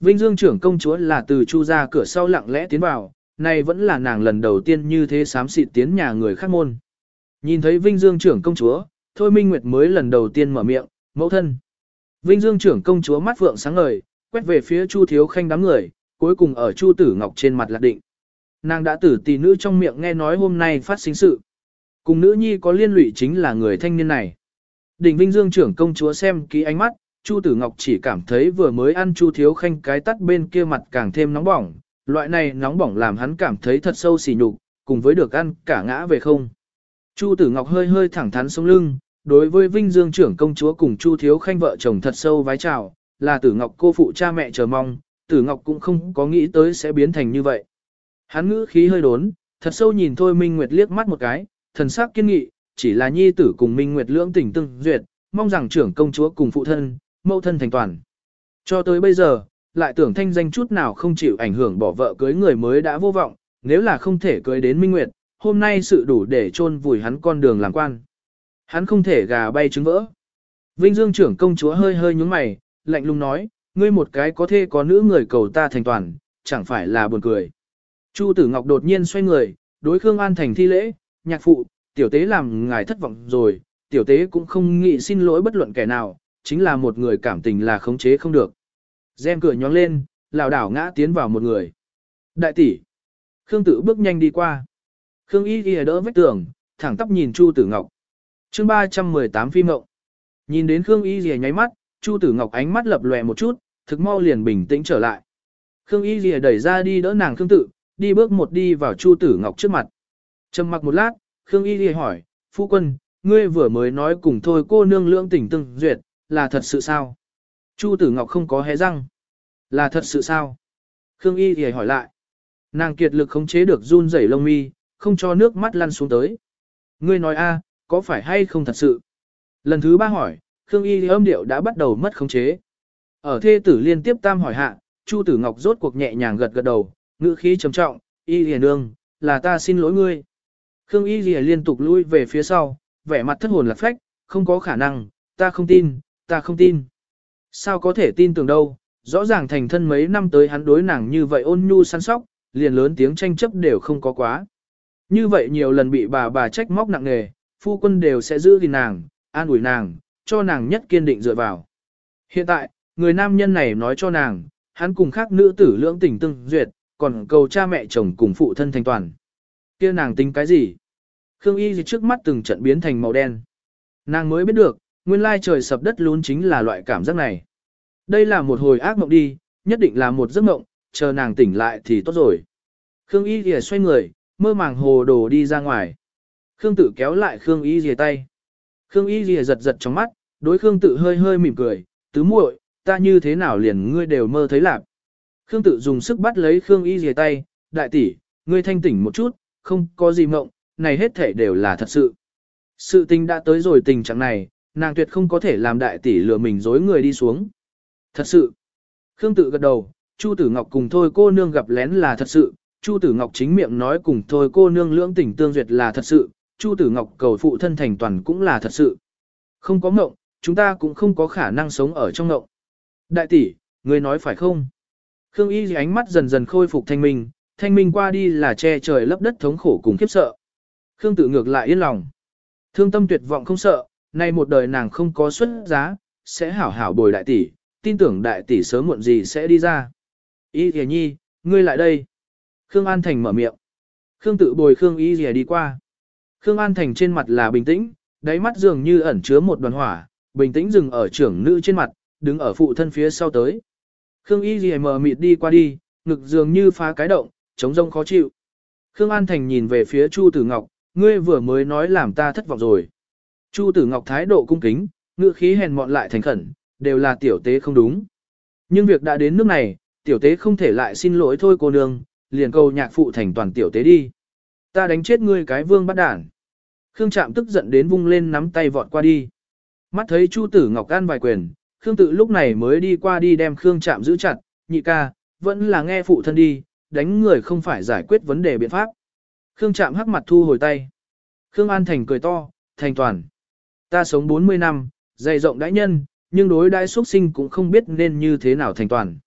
Vinh Dương trưởng công chúa là từ chu ra cửa sau lặng lẽ tiến vào, này vẫn là nàng lần đầu tiên như thế sám xịt tiến nhà người khác môn. Nhìn thấy Vinh Dương trưởng công chúa, Thôi Minh Nguyệt mới lần đầu tiên mở miệng, mẫu thân. Vinh Dương trưởng công chúa mắt vượng sáng ngời, quét về phía Chu Thiếu Khanh đám người, cuối cùng ở Chu Tử Ngọc trên mặt lạc định. Nàng đã tử tỷ nữ trong miệng nghe nói hôm nay phát sinh sự. Cùng nữ nhi có liên lụy chính là người thanh niên này. Đỉnh Vinh Dương trưởng công chúa xem ký ánh mắt, Chu Tử Ngọc chỉ cảm thấy vừa mới ăn Chu Thiếu Khanh cái tắt bên kia mặt càng thêm nóng bỏng, loại này nóng bỏng làm hắn cảm thấy thật sâu xỉ nhục, cùng với được ăn cả ngã về không. Chu Tử Ngọc hơi hơi thẳng thắn sống lưng, đối với Vinh Dương trưởng công chúa cùng Chu Thiếu Khanh vợ chồng thật sâu vái chào, là Tử Ngọc cô phụ cha mẹ chờ mong, Tử Ngọc cũng không có nghĩ tới sẽ biến thành như vậy. Hắn ngữ khí hơi đốn, thật sâu nhìn Thôi Minh Nguyệt liếc mắt một cái, thần sắc kiên nghị, chỉ là nhi tử cùng Minh Nguyệt lưỡng tình tương duyệt, mong rằng trưởng công chúa cùng phụ thân, mẫu thân thành toàn. Cho tới bây giờ, lại tưởng thanh danh chút nào không chịu ảnh hưởng bỏ vợ cưới người mới đã vô vọng, nếu là không thể cưới đến Minh Nguyệt, hôm nay sự đủ để chôn vùi hắn con đường làm quan. Hắn không thể gà bay trứng vỡ. Vinh Dương trưởng công chúa hơi hơi nhúng mày, lạnh lùng nói, ngươi một cái có thể có nữ người cầu ta thành toàn, chẳng phải là buồn cười. Chu Tử Ngọc đột nhiên xoay người, đối Khương An thành thi lễ, nhạc phụ, tiểu tế làm ngài thất vọng rồi, tiểu tế cũng không nghĩ xin lỗi bất luận kẻ nào, chính là một người cảm tình là khống chế không được. Gem cửa nhóng lên, lảo đảo ngã tiến vào một người. Đại tỷ. Khương Tử bước nhanh đi qua. Khương Y ghi đỡ vách tường, thẳng tắp nhìn Chu Tử Ngọc. chương 318 phim ngậu. Nhìn đến Khương Y ghi nháy mắt, Chu Tử Ngọc ánh mắt lập lòe một chút, thực mau liền bình tĩnh trở lại. Khương Y ghi đẩy ra đi đỡ nàng Khương Tử, đi bước một đi vào Chu Tử Ngọc trước mặt. Trầm mặc một lát, Khương Y ghi hỏi, Phu quân, ngươi vừa mới nói cùng thôi cô nương lưỡng tỉnh từng duyệt, là thật sự sao? Chu Tử Ngọc không có hé răng. Là thật sự sao? Khương Y thì hỏi lại. Nàng kiệt lực khống chế được run rẩy lông mi, không cho nước mắt lăn xuống tới. Ngươi nói a, có phải hay không thật sự? Lần thứ ba hỏi, Khương Y âm điệu đã bắt đầu mất khống chế. Ở thê tử liên tiếp tam hỏi hạ, Chu Tử Ngọc rốt cuộc nhẹ nhàng gật gật đầu, ngữ khí trầm trọng, Y Lìa Nương, là ta xin lỗi ngươi. Khương Y Lìa liên tục lui về phía sau, vẻ mặt thất hồn lạc phách, không có khả năng, ta không tin, ta không tin. Sao có thể tin tưởng đâu, rõ ràng thành thân mấy năm tới hắn đối nàng như vậy ôn nhu săn sóc, liền lớn tiếng tranh chấp đều không có quá. Như vậy nhiều lần bị bà bà trách móc nặng nề, phu quân đều sẽ giữ gìn nàng, an ủi nàng, cho nàng nhất kiên định dựa vào. Hiện tại, người nam nhân này nói cho nàng, hắn cùng khác nữ tử lưỡng tình tương duyệt, còn cầu cha mẹ chồng cùng phụ thân thành toàn. kia nàng tính cái gì? Khương Y gì trước mắt từng trận biến thành màu đen. Nàng mới biết được, nguyên lai trời sập đất lún chính là loại cảm giác này. Đây là một hồi ác mộng đi, nhất định là một giấc mộng, chờ nàng tỉnh lại thì tốt rồi. Khương Y Lìa xoay người, mơ màng hồ đồ đi ra ngoài. Khương Tử kéo lại Khương Y Lìa tay. Khương Y Lìa giật giật trong mắt, đối Khương Tử hơi hơi mỉm cười, tứ muội, ta như thế nào liền ngươi đều mơ thấy lạc. Khương Tử dùng sức bắt lấy Khương Y Lìa tay, đại tỷ, ngươi thanh tỉnh một chút, không có gì mộng, này hết thể đều là thật sự. Sự tình đã tới rồi tình trạng này, nàng tuyệt không có thể làm đại tỷ lừa mình dối người đi xuống. Thật sự. Khương tự gật đầu, Chu Tử Ngọc cùng thôi cô nương gặp lén là thật sự, Chu Tử Ngọc chính miệng nói cùng thôi cô nương lưỡng tình tương duyệt là thật sự, Chu Tử Ngọc cầu phụ thân thành toàn cũng là thật sự. Không có ngộng, chúng ta cũng không có khả năng sống ở trong ngộng. Đại tỷ, người nói phải không? Khương Y ánh mắt dần dần khôi phục thanh minh, thanh minh qua đi là che trời lấp đất thống khổ cùng khiếp sợ. Khương tự ngược lại yên lòng. Thương tâm tuyệt vọng không sợ, nay một đời nàng không có xuất giá, sẽ hảo hảo bồi đại tỷ, tin tưởng đại tỷ sớm muộn gì sẽ đi ra. Y thìa nhi, ngươi lại đây. Khương An Thành mở miệng. Khương tự bồi Khương Y thìa đi qua. Khương An Thành trên mặt là bình tĩnh, đáy mắt dường như ẩn chứa một đoàn hỏa, bình tĩnh dừng ở trưởng nữ trên mặt, đứng ở phụ thân phía sau tới. Khương Y thìa mở mịt đi qua đi, ngực dường như phá cái động, chống rông khó chịu. Khương An Thành nhìn về phía Chu Tử Ngọc, ngươi vừa mới nói làm ta thất vọng rồi. Chu Tử Ngọc thái độ cung kính, ngữ khí hèn mọn lại thành khẩn, đều là tiểu tế không đúng. Nhưng việc đã đến nước này, tiểu tế không thể lại xin lỗi thôi cô nương, liền cầu nhạc phụ thành toàn tiểu tế đi. Ta đánh chết ngươi cái vương bắt đản. Khương Trạm tức giận đến vung lên nắm tay vọt qua đi. Mắt thấy Chu Tử Ngọc gan vài quyền, Khương tự lúc này mới đi qua đi đem Khương Trạm giữ chặt, nhị ca, vẫn là nghe phụ thân đi, đánh người không phải giải quyết vấn đề biện pháp. Khương Trạm hắc mặt thu hồi tay. Khương An Thành cười to, thành toàn. Ta sống 40 năm, dày rộng đãi nhân, nhưng đối đãi xuất sinh cũng không biết nên như thế nào thành toàn.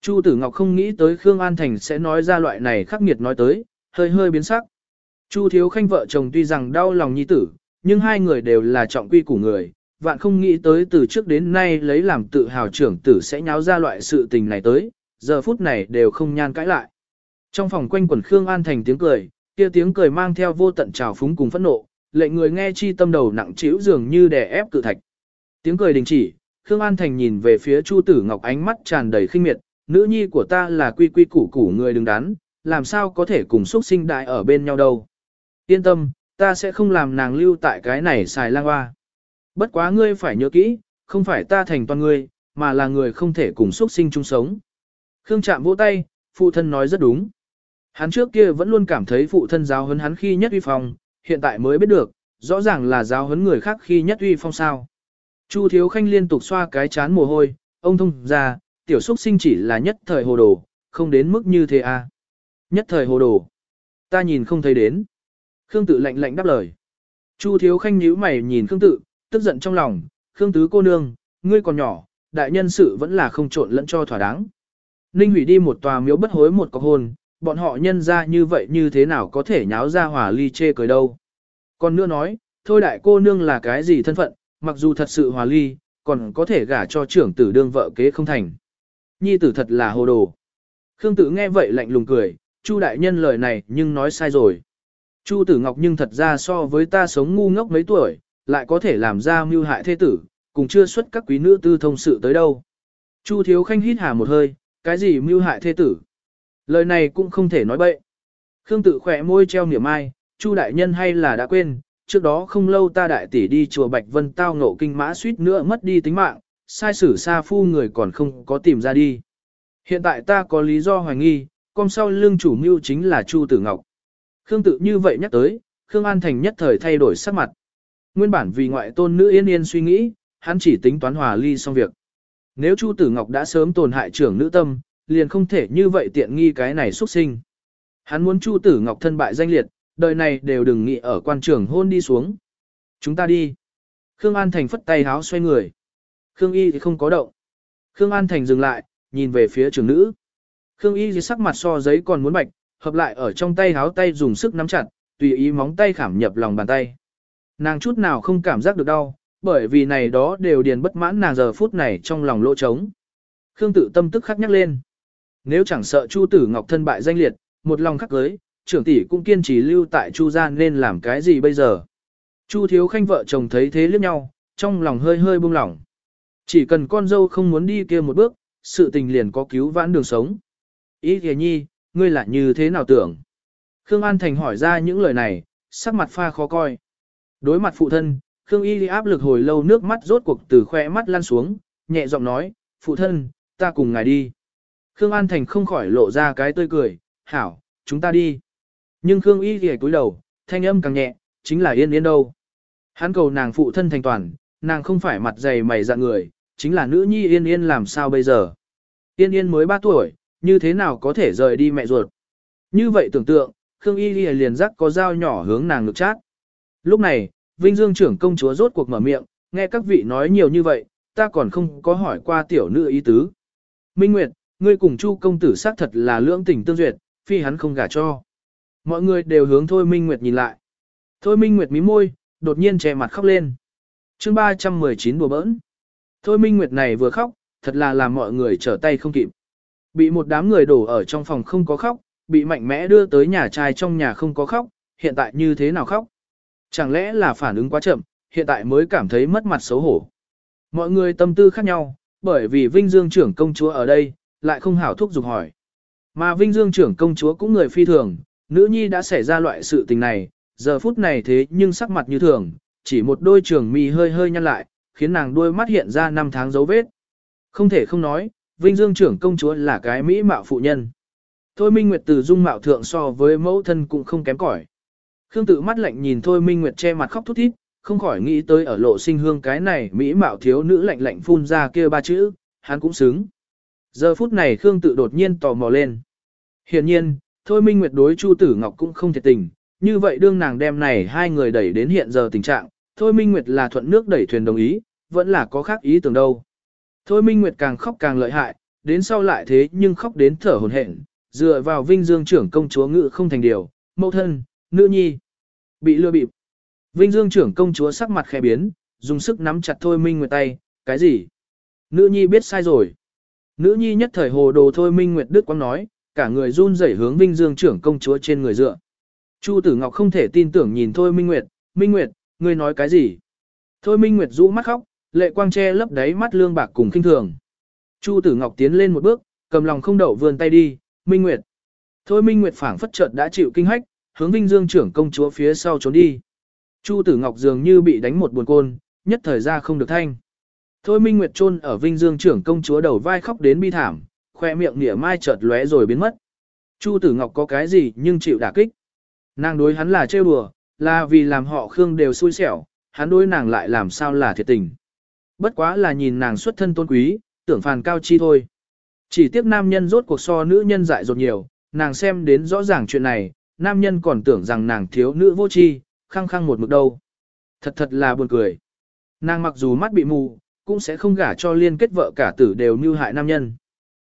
Chu Tử Ngọc không nghĩ tới Khương An Thành sẽ nói ra loại này khắc nghiệt nói tới, hơi hơi biến sắc. Chu Thiếu Khanh vợ chồng tuy rằng đau lòng nhi tử, nhưng hai người đều là trọng quy của người, vạn không nghĩ tới từ trước đến nay lấy làm tự hào trưởng tử sẽ nháo ra loại sự tình này tới, giờ phút này đều không nhan cãi lại. Trong phòng quanh quẩn Khương An Thành tiếng cười, kia tiếng cười mang theo vô tận trào phúng cùng phẫn nộ, lệnh người nghe chi tâm đầu nặng trĩu dường như đè ép cự thạch. Tiếng cười đình chỉ, Khương An Thành nhìn về phía Chu Tử Ngọc ánh mắt tràn đầy khinh miệt, nữ nhi của ta là quy quy củ củ người đứng đắn, làm sao có thể cùng xuất sinh đại ở bên nhau đâu. Yên tâm, ta sẽ không làm nàng lưu tại cái này xài lang hoa. Bất quá ngươi phải nhớ kỹ, không phải ta thành toàn ngươi, mà là người không thể cùng xuất sinh chung sống. Khương chạm vỗ tay, phụ thân nói rất đúng. Hắn trước kia vẫn luôn cảm thấy phụ thân giáo huấn hắn khi nhất uy phong, hiện tại mới biết được, rõ ràng là giáo huấn người khác khi nhất uy phong sao. Chu Thiếu Khanh liên tục xoa cái chán mồ hôi, ông thông ra, tiểu xúc sinh chỉ là nhất thời hồ đồ, không đến mức như thế à. Nhất thời hồ đồ. Ta nhìn không thấy đến. Khương tự lạnh lạnh đáp lời. Chu Thiếu Khanh nhíu mày nhìn Khương tự, tức giận trong lòng, Khương tứ cô nương, ngươi còn nhỏ, đại nhân sự vẫn là không trộn lẫn cho thỏa đáng. Ninh hủy đi một tòa miếu bất hối một cọc hồn, bọn họ nhân ra như vậy như thế nào có thể nháo ra hỏa ly chê cười đâu. Còn nữa nói, thôi đại cô nương là cái gì thân phận, mặc dù thật sự hòa ly, còn có thể gả cho trưởng tử đương vợ kế không thành. Nhi tử thật là hồ đồ. Khương tử nghe vậy lạnh lùng cười, Chu đại nhân lời này nhưng nói sai rồi. Chu tử ngọc nhưng thật ra so với ta sống ngu ngốc mấy tuổi, lại có thể làm ra mưu hại thế tử, cùng chưa xuất các quý nữ tư thông sự tới đâu. Chu thiếu khanh hít hà một hơi, cái gì mưu hại thế tử? Lời này cũng không thể nói bậy. Khương tự khỏe môi treo niềm ai, Chu đại nhân hay là đã quên, trước đó không lâu ta đại tỷ đi chùa Bạch Vân tao ngộ kinh mã suýt nữa mất đi tính mạng, sai sử xa phu người còn không có tìm ra đi. Hiện tại ta có lý do hoài nghi, con sau lưng chủ mưu chính là Chu Tử Ngọc. Khương tự như vậy nhắc tới, Khương An Thành nhất thời thay đổi sắc mặt. Nguyên bản vì ngoại tôn nữ yên yên suy nghĩ, hắn chỉ tính toán hòa ly xong việc. Nếu Chu Tử Ngọc đã sớm tổn hại trưởng nữ tâm, liền không thể như vậy tiện nghi cái này xuất sinh. Hắn muốn Chu Tử Ngọc thân bại danh liệt, đời này đều đừng nghĩ ở quan trường hôn đi xuống. Chúng ta đi. Khương An Thành phất tay háo xoay người. Khương Y thì không có động. Khương An Thành dừng lại, nhìn về phía trưởng nữ. Khương Y thì sắc mặt so giấy còn muốn bạch, hợp lại ở trong tay háo tay dùng sức nắm chặt, tùy ý móng tay khảm nhập lòng bàn tay. Nàng chút nào không cảm giác được đau, bởi vì này đó đều điền bất mãn nàng giờ phút này trong lòng lỗ trống. Khương tự tâm tức khắc nhắc lên. Nếu chẳng sợ Chu Tử Ngọc thân bại danh liệt, một lòng khắc cưới, trưởng tỷ cũng kiên trì lưu tại Chu gia nên làm cái gì bây giờ? Chu Thiếu Khanh vợ chồng thấy thế liếc nhau, trong lòng hơi hơi buông lỏng. Chỉ cần con dâu không muốn đi kia một bước, sự tình liền có cứu vãn đường sống. Ý kìa nhi, ngươi lại như thế nào tưởng? Khương An Thành hỏi ra những lời này, sắc mặt pha khó coi. Đối mặt phụ thân, Khương Y áp lực hồi lâu nước mắt rốt cuộc từ khoe mắt lan xuống, nhẹ giọng nói, phụ thân, ta cùng ngài đi. Khương An Thành không khỏi lộ ra cái tươi cười, hảo, chúng ta đi. Nhưng Khương Y thì cúi đầu, thanh âm càng nhẹ, chính là yên yên đâu. Hắn cầu nàng phụ thân thành toàn, nàng không phải mặt dày mày dạng người, chính là nữ nhi yên yên làm sao bây giờ. Yên yên mới 3 tuổi, như thế nào có thể rời đi mẹ ruột. Như vậy tưởng tượng, Khương Y liền rắc có dao nhỏ hướng nàng ngực chát. Lúc này, Vinh Dương trưởng công chúa rốt cuộc mở miệng, nghe các vị nói nhiều như vậy, ta còn không có hỏi qua tiểu nữ ý tứ. Minh Nguyệt, ngươi cùng Chu công tử xác thật là lưỡng tình tương duyệt, phi hắn không gả cho. Mọi người đều hướng Thôi Minh Nguyệt nhìn lại. Thôi Minh Nguyệt mí môi, đột nhiên che mặt khóc lên. chương 319 đùa bỡn. Thôi Minh Nguyệt này vừa khóc, thật là làm mọi người trở tay không kịp. Bị một đám người đổ ở trong phòng không có khóc, bị mạnh mẽ đưa tới nhà trai trong nhà không có khóc, hiện tại như thế nào khóc? Chẳng lẽ là phản ứng quá chậm, hiện tại mới cảm thấy mất mặt xấu hổ. Mọi người tâm tư khác nhau, bởi vì Vinh Dương trưởng công chúa ở đây, lại không hảo thúc giục hỏi. Mà Vinh Dương trưởng công chúa cũng người phi thường, nữ nhi đã xảy ra loại sự tình này, giờ phút này thế nhưng sắc mặt như thường, chỉ một đôi trường mi hơi hơi nhăn lại, khiến nàng đôi mắt hiện ra năm tháng dấu vết. Không thể không nói, Vinh Dương trưởng công chúa là cái mỹ mạo phụ nhân. Thôi Minh Nguyệt từ dung mạo thượng so với mẫu thân cũng không kém cỏi. Khương tự mắt lạnh nhìn Thôi Minh Nguyệt che mặt khóc thút thít, không khỏi nghĩ tới ở lộ sinh hương cái này mỹ mạo thiếu nữ lạnh lạnh phun ra kia ba chữ, hắn cũng sướng. Giờ phút này Khương tự đột nhiên tò mò lên. Hiển nhiên, Thôi Minh Nguyệt đối Chu Tử Ngọc cũng không thiệt tình, như vậy đương nàng đem này hai người đẩy đến hiện giờ tình trạng, Thôi Minh Nguyệt là thuận nước đẩy thuyền đồng ý, vẫn là có khác ý tưởng đâu. Thôi Minh Nguyệt càng khóc càng lợi hại, đến sau lại thế nhưng khóc đến thở hổn hển, dựa vào vinh dương trưởng công chúa ngự không thành điều, mẫu thân, nữ nhi, bị lừa bịp. Vinh dương trưởng công chúa sắc mặt khẽ biến, dùng sức nắm chặt thôi minh nguyệt tay, cái gì? Nữ nhi biết sai rồi. Nữ nhi nhất thời hồ đồ thôi minh nguyệt đức quang nói, cả người run rẩy hướng vinh dương trưởng công chúa trên người dựa. Chu tử ngọc không thể tin tưởng nhìn thôi minh nguyệt, minh nguyệt, ngươi nói cái gì? Thôi minh nguyệt rũ mắt khóc, lệ quang che lấp đáy mắt lương bạc cùng kinh thường. Chu tử ngọc tiến lên một bước, cầm lòng không đậu vươn tay đi, minh nguyệt. Thôi minh nguyệt phảng phất chợt đã chịu kinh hách, hướng vinh dương trưởng công chúa phía sau trốn đi. Chu tử ngọc dường như bị đánh một buồn côn, nhất thời ra không được thanh. Thôi Minh Nguyệt chôn ở Vinh Dương trưởng công chúa đầu vai khóc đến bi thảm, khoe miệng nỉa mai chợt lóe rồi biến mất. Chu Tử Ngọc có cái gì nhưng chịu đả kích. Nàng đối hắn là trêu đùa, là vì làm họ Khương đều xui xẻo, hắn đối nàng lại làm sao là thiệt tình. Bất quá là nhìn nàng xuất thân tôn quý, tưởng phàn cao chi thôi. Chỉ tiếc nam nhân rốt cuộc so nữ nhân dại dột nhiều, nàng xem đến rõ ràng chuyện này, nam nhân còn tưởng rằng nàng thiếu nữ vô chi, khăng khăng một mực đâu. Thật thật là buồn cười. Nàng mặc dù mắt bị mù, cũng sẽ không gả cho liên kết vợ cả tử đều mưu hại nam nhân.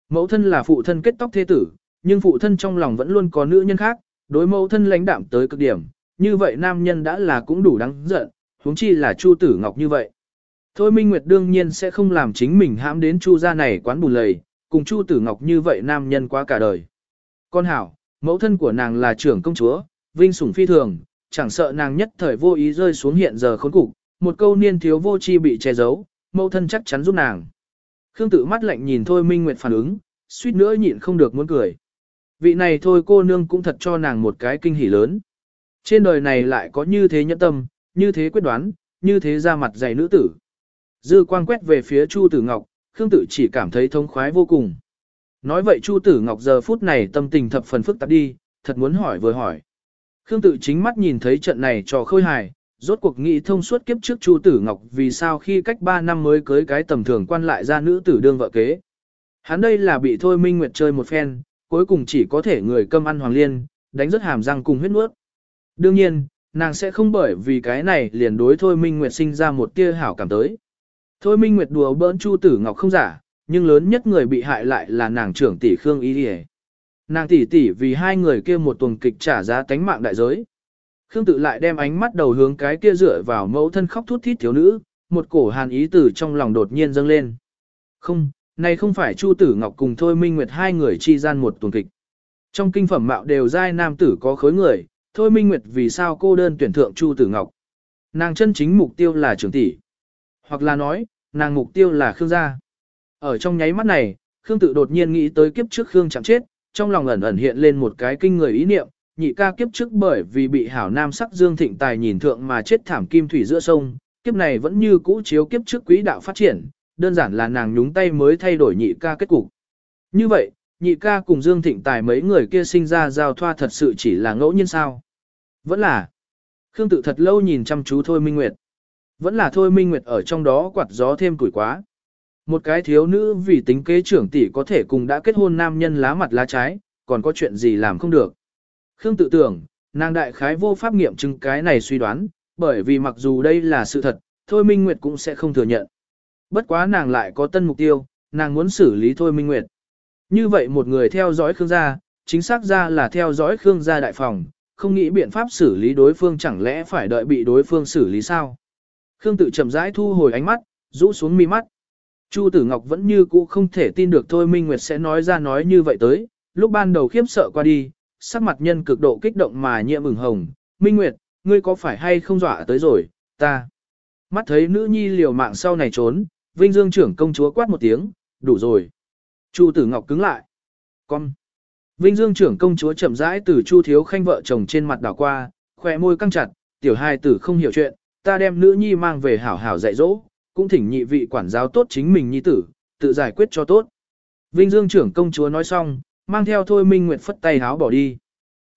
Mẫu thân là phụ thân kết tóc thế tử, nhưng phụ thân trong lòng vẫn luôn có nữ nhân khác, đối mẫu thân lãnh đạm tới cực điểm, như vậy nam nhân đã là cũng đủ đáng giận, huống chi là Chu Tử Ngọc như vậy. Thôi Minh Nguyệt đương nhiên sẽ không làm chính mình hãm đến Chu gia này quán bùn lầy, cùng Chu Tử Ngọc như vậy nam nhân quá cả đời. Con hảo, mẫu thân của nàng là trưởng công chúa, vinh sủng phi thường, chẳng sợ nàng nhất thời vô ý rơi xuống hiện giờ khốn cục, một câu niên thiếu vô chi bị che giấu, mẫu thân chắc chắn giúp nàng. Khương tự mắt lạnh nhìn thôi Minh Nguyệt phản ứng, suýt nữa nhịn không được muốn cười. Vị này thôi cô nương cũng thật cho nàng một cái kinh hỉ lớn. Trên đời này lại có như thế nhẫn tâm, như thế quyết đoán, như thế ra mặt dày nữ tử. Dư quang quét về phía Chu Tử Ngọc, Khương tự chỉ cảm thấy thông khoái vô cùng. Nói vậy Chu Tử Ngọc giờ phút này tâm tình thập phần phức tạp đi, thật muốn hỏi vừa hỏi. Khương tự chính mắt nhìn thấy trận này trò khôi hài, rốt cuộc nghĩ thông suốt kiếp trước Chu Tử Ngọc vì sao khi cách 3 năm mới cưới cái tầm thường quan lại ra nữ tử đương vợ kế. Hắn đây là bị Thôi Minh Nguyệt chơi một phen, cuối cùng chỉ có thể người câm ăn hoàng liên, đánh rất hàm răng cùng huyết nuốt. Đương nhiên, nàng sẽ không bởi vì cái này liền đối Thôi Minh Nguyệt sinh ra một tia hảo cảm tới. Thôi Minh Nguyệt đùa bỡn Chu Tử Ngọc không giả, nhưng lớn nhất người bị hại lại là nàng trưởng tỷ Khương Y Điề. Nàng tỷ tỷ vì hai người kia một tuần kịch trả giá tánh mạng đại giới. Khương tự lại đem ánh mắt đầu hướng cái kia dựa vào mẫu thân khóc thút thít thiếu nữ, một cổ hàn ý từ trong lòng đột nhiên dâng lên. Không, này không phải Chu Tử Ngọc cùng Thôi Minh Nguyệt hai người chi gian một tuần kịch. Trong kinh phẩm mạo đều giai nam tử có khối người, Thôi Minh Nguyệt vì sao cô đơn tuyển thượng Chu Tử Ngọc. Nàng chân chính mục tiêu là trưởng tỷ. Hoặc là nói, nàng mục tiêu là Khương gia. Ở trong nháy mắt này, Khương tự đột nhiên nghĩ tới kiếp trước Khương chẳng chết, trong lòng ẩn ẩn hiện lên một cái kinh người ý niệm, nhị ca kiếp trước bởi vì bị hảo nam sắc Dương Thịnh Tài nhìn thượng mà chết thảm kim thủy giữa sông, kiếp này vẫn như cũ chiếu kiếp trước quý đạo phát triển, đơn giản là nàng nhúng tay mới thay đổi nhị ca kết cục. Như vậy, nhị ca cùng Dương Thịnh Tài mấy người kia sinh ra giao thoa thật sự chỉ là ngẫu nhiên sao? Vẫn là. Khương tự thật lâu nhìn chăm chú Thôi Minh Nguyệt. Vẫn là Thôi Minh Nguyệt ở trong đó quạt gió thêm củi quá. Một cái thiếu nữ vì tính kế trưởng tỷ có thể cùng đã kết hôn nam nhân lá mặt lá trái, còn có chuyện gì làm không được. Khương tự tưởng, nàng đại khái vô pháp nghiệm chứng cái này suy đoán, bởi vì mặc dù đây là sự thật, Thôi Minh Nguyệt cũng sẽ không thừa nhận. Bất quá nàng lại có tân mục tiêu, nàng muốn xử lý Thôi Minh Nguyệt. Như vậy một người theo dõi Khương gia, chính xác ra là theo dõi Khương gia đại phòng, không nghĩ biện pháp xử lý đối phương chẳng lẽ phải đợi bị đối phương xử lý sao. Khương tự chậm rãi thu hồi ánh mắt, rũ xuống mi mắt. Chu Tử Ngọc vẫn như cũ không thể tin được Thôi Minh Nguyệt sẽ nói ra nói như vậy tới, lúc ban đầu khiếp sợ qua đi, sắc mặt nhân cực độ kích động mà nhiễm ửng hồng, Minh Nguyệt, ngươi có phải hay không dọa tới rồi, ta. Mắt thấy nữ nhi liều mạng sau này trốn, Vinh Dương trưởng công chúa quát một tiếng, đủ rồi. Chu Tử Ngọc cứng lại. Con. Vinh Dương trưởng công chúa chậm rãi từ Chu Thiếu Khanh vợ chồng trên mặt đảo qua, khỏe môi căng chặt, tiểu hai tử không hiểu chuyện, ta đem nữ nhi mang về hảo hảo dạy dỗ, cũng thỉnh nhị vị quản giáo tốt chính mình nhi tử, tự giải quyết cho tốt. Vinh Dương trưởng công chúa nói xong, mang theo thôi Minh Nguyệt phất tay háo bỏ đi.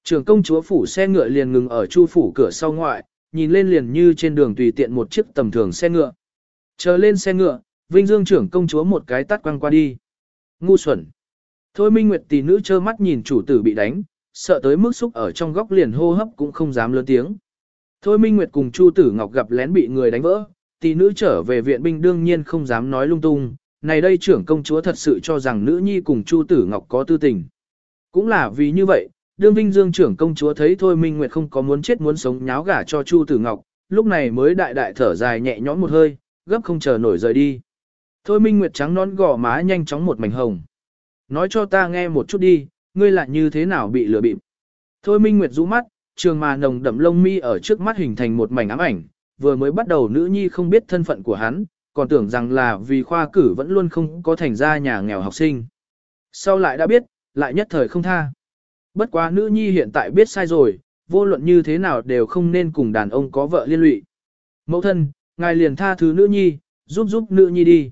Trưởng công chúa phủ xe ngựa liền ngừng ở chu phủ cửa sau ngoại, nhìn lên liền như trên đường tùy tiện một chiếc tầm thường xe ngựa. Chờ lên xe ngựa, Vinh Dương trưởng công chúa một cái tắt quăng qua đi. Ngu xuẩn. Thôi Minh Nguyệt tỷ nữ trơ mắt nhìn chủ tử bị đánh, sợ tới mức xúc ở trong góc liền hô hấp cũng không dám lớn tiếng. Thôi Minh Nguyệt cùng Chu Tử Ngọc gặp lén bị người đánh vỡ, tỷ nữ trở về viện binh đương nhiên không dám nói lung tung, này đây trưởng công chúa thật sự cho rằng nữ nhi cùng Chu Tử Ngọc có tư tình. Cũng là vì như vậy, đương Vinh Dương trưởng công chúa thấy Thôi Minh Nguyệt không có muốn chết muốn sống nháo gả cho Chu Tử Ngọc, lúc này mới đại đại thở dài nhẹ nhõm một hơi, gấp không chờ nổi rời đi. Thôi Minh Nguyệt trắng nón gò má nhanh chóng một mảnh hồng. Nói cho ta nghe một chút đi, ngươi lại như thế nào bị lừa bịp. Thôi Minh Nguyệt rũ mắt, trường mà nồng đậm lông mi ở trước mắt hình thành một mảnh ám ảnh, vừa mới bắt đầu nữ nhi không biết thân phận của hắn, còn tưởng rằng là vì khoa cử vẫn luôn không có thành ra nhà nghèo học sinh. Sau lại đã biết, lại nhất thời không tha. Bất quá nữ nhi hiện tại biết sai rồi, vô luận như thế nào đều không nên cùng đàn ông có vợ liên lụy. Mẫu thân, ngài liền tha thứ nữ nhi, giúp giúp nữ nhi đi.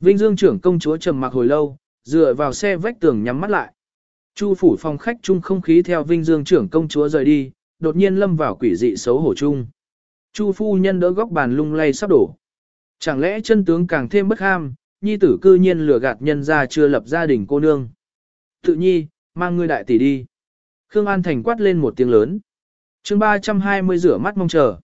Vinh Dương trưởng công chúa trầm mặc hồi lâu, dựa vào xe vách tường nhắm mắt lại. Chu phủ phòng khách chung không khí theo Vinh Dương trưởng công chúa rời đi, đột nhiên lâm vào quỷ dị xấu hổ chung. Chu phu nhân đỡ góc bàn lung lay sắp đổ. Chẳng lẽ chân tướng càng thêm bất ham, nhi tử cư nhiên lừa gạt nhân ra chưa lập gia đình cô nương. Tự nhi, mang ngươi đại tỷ đi. Khương An Thành quát lên một tiếng lớn. chương 320 rửa mắt mong chờ.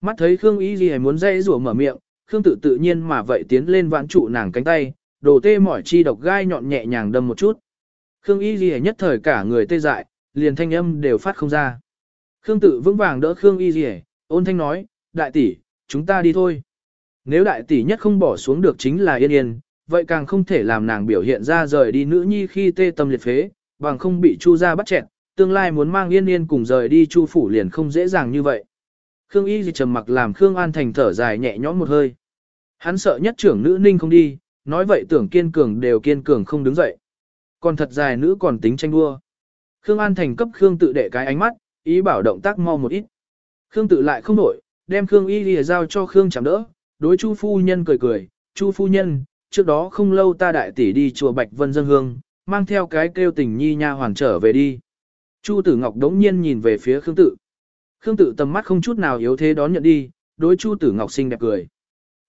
Mắt thấy Khương Y gì muốn dây rủa mở miệng, Khương tự tự nhiên mà vậy tiến lên vãn trụ nàng cánh tay, đồ tê mỏi chi độc gai nhọn nhẹ nhàng đâm một chút. Khương Y gì nhất thời cả người tê dại, liền thanh âm đều phát không ra. Khương tự vững vàng đỡ Khương Y gì ôn thanh nói, đại tỷ, chúng ta đi thôi. Nếu đại tỷ nhất không bỏ xuống được chính là yên yên, vậy càng không thể làm nàng biểu hiện ra rời đi nữ nhi khi tê tâm liệt phế, bằng không bị chu ra bắt chẹn, tương lai muốn mang yên yên cùng rời đi chu phủ liền không dễ dàng như vậy. Khương Y gì trầm mặc làm Khương An Thành thở dài nhẹ nhõm một hơi. Hắn sợ nhất trưởng nữ ninh không đi, nói vậy tưởng kiên cường đều kiên cường không đứng dậy. Còn thật dài nữ còn tính tranh đua. Khương An Thành cấp Khương tự đệ cái ánh mắt, ý bảo động tác mau một ít. Khương tự lại không đổi, đem Khương Y lìa giao cho Khương chạm đỡ, đối Chu phu nhân cười cười, Chu phu nhân, trước đó không lâu ta đại tỷ đi chùa Bạch Vân dân hương, mang theo cái kêu tình nhi nha hoàn trở về đi. Chu Tử Ngọc đống nhiên nhìn về phía Khương Tự. Khương Tự tầm mắt không chút nào yếu thế đón nhận đi, đối Chu Tử Ngọc xinh đẹp cười.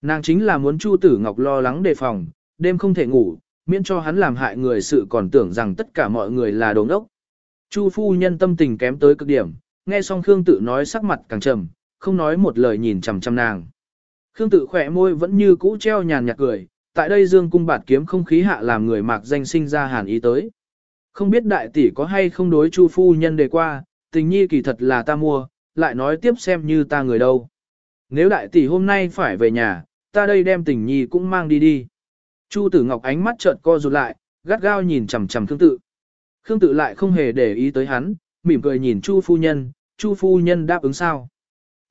Nàng chính là muốn Chu Tử Ngọc lo lắng đề phòng, đêm không thể ngủ, miễn cho hắn làm hại người sự còn tưởng rằng tất cả mọi người là đồ ngốc. Chu phu nhân tâm tình kém tới cực điểm, nghe xong Khương Tự nói sắc mặt càng trầm, không nói một lời nhìn chằm chằm nàng. Khương Tự khỏe môi vẫn như cũ treo nhàn nhạt cười, tại đây Dương cung bạt kiếm không khí hạ làm người mạc danh sinh ra hàn ý tới. Không biết đại tỷ có hay không đối Chu phu nhân đề qua, tình nhi kỳ thật là ta mua, lại nói tiếp xem như ta người đâu. Nếu đại tỷ hôm nay phải về nhà, ta đây đem tình nhi cũng mang đi đi. Chu tử ngọc ánh mắt trợn co rụt lại, gắt gao nhìn chằm chằm Khương tự. Khương tự lại không hề để ý tới hắn, mỉm cười nhìn Chu phu nhân, Chu phu nhân đáp ứng sao.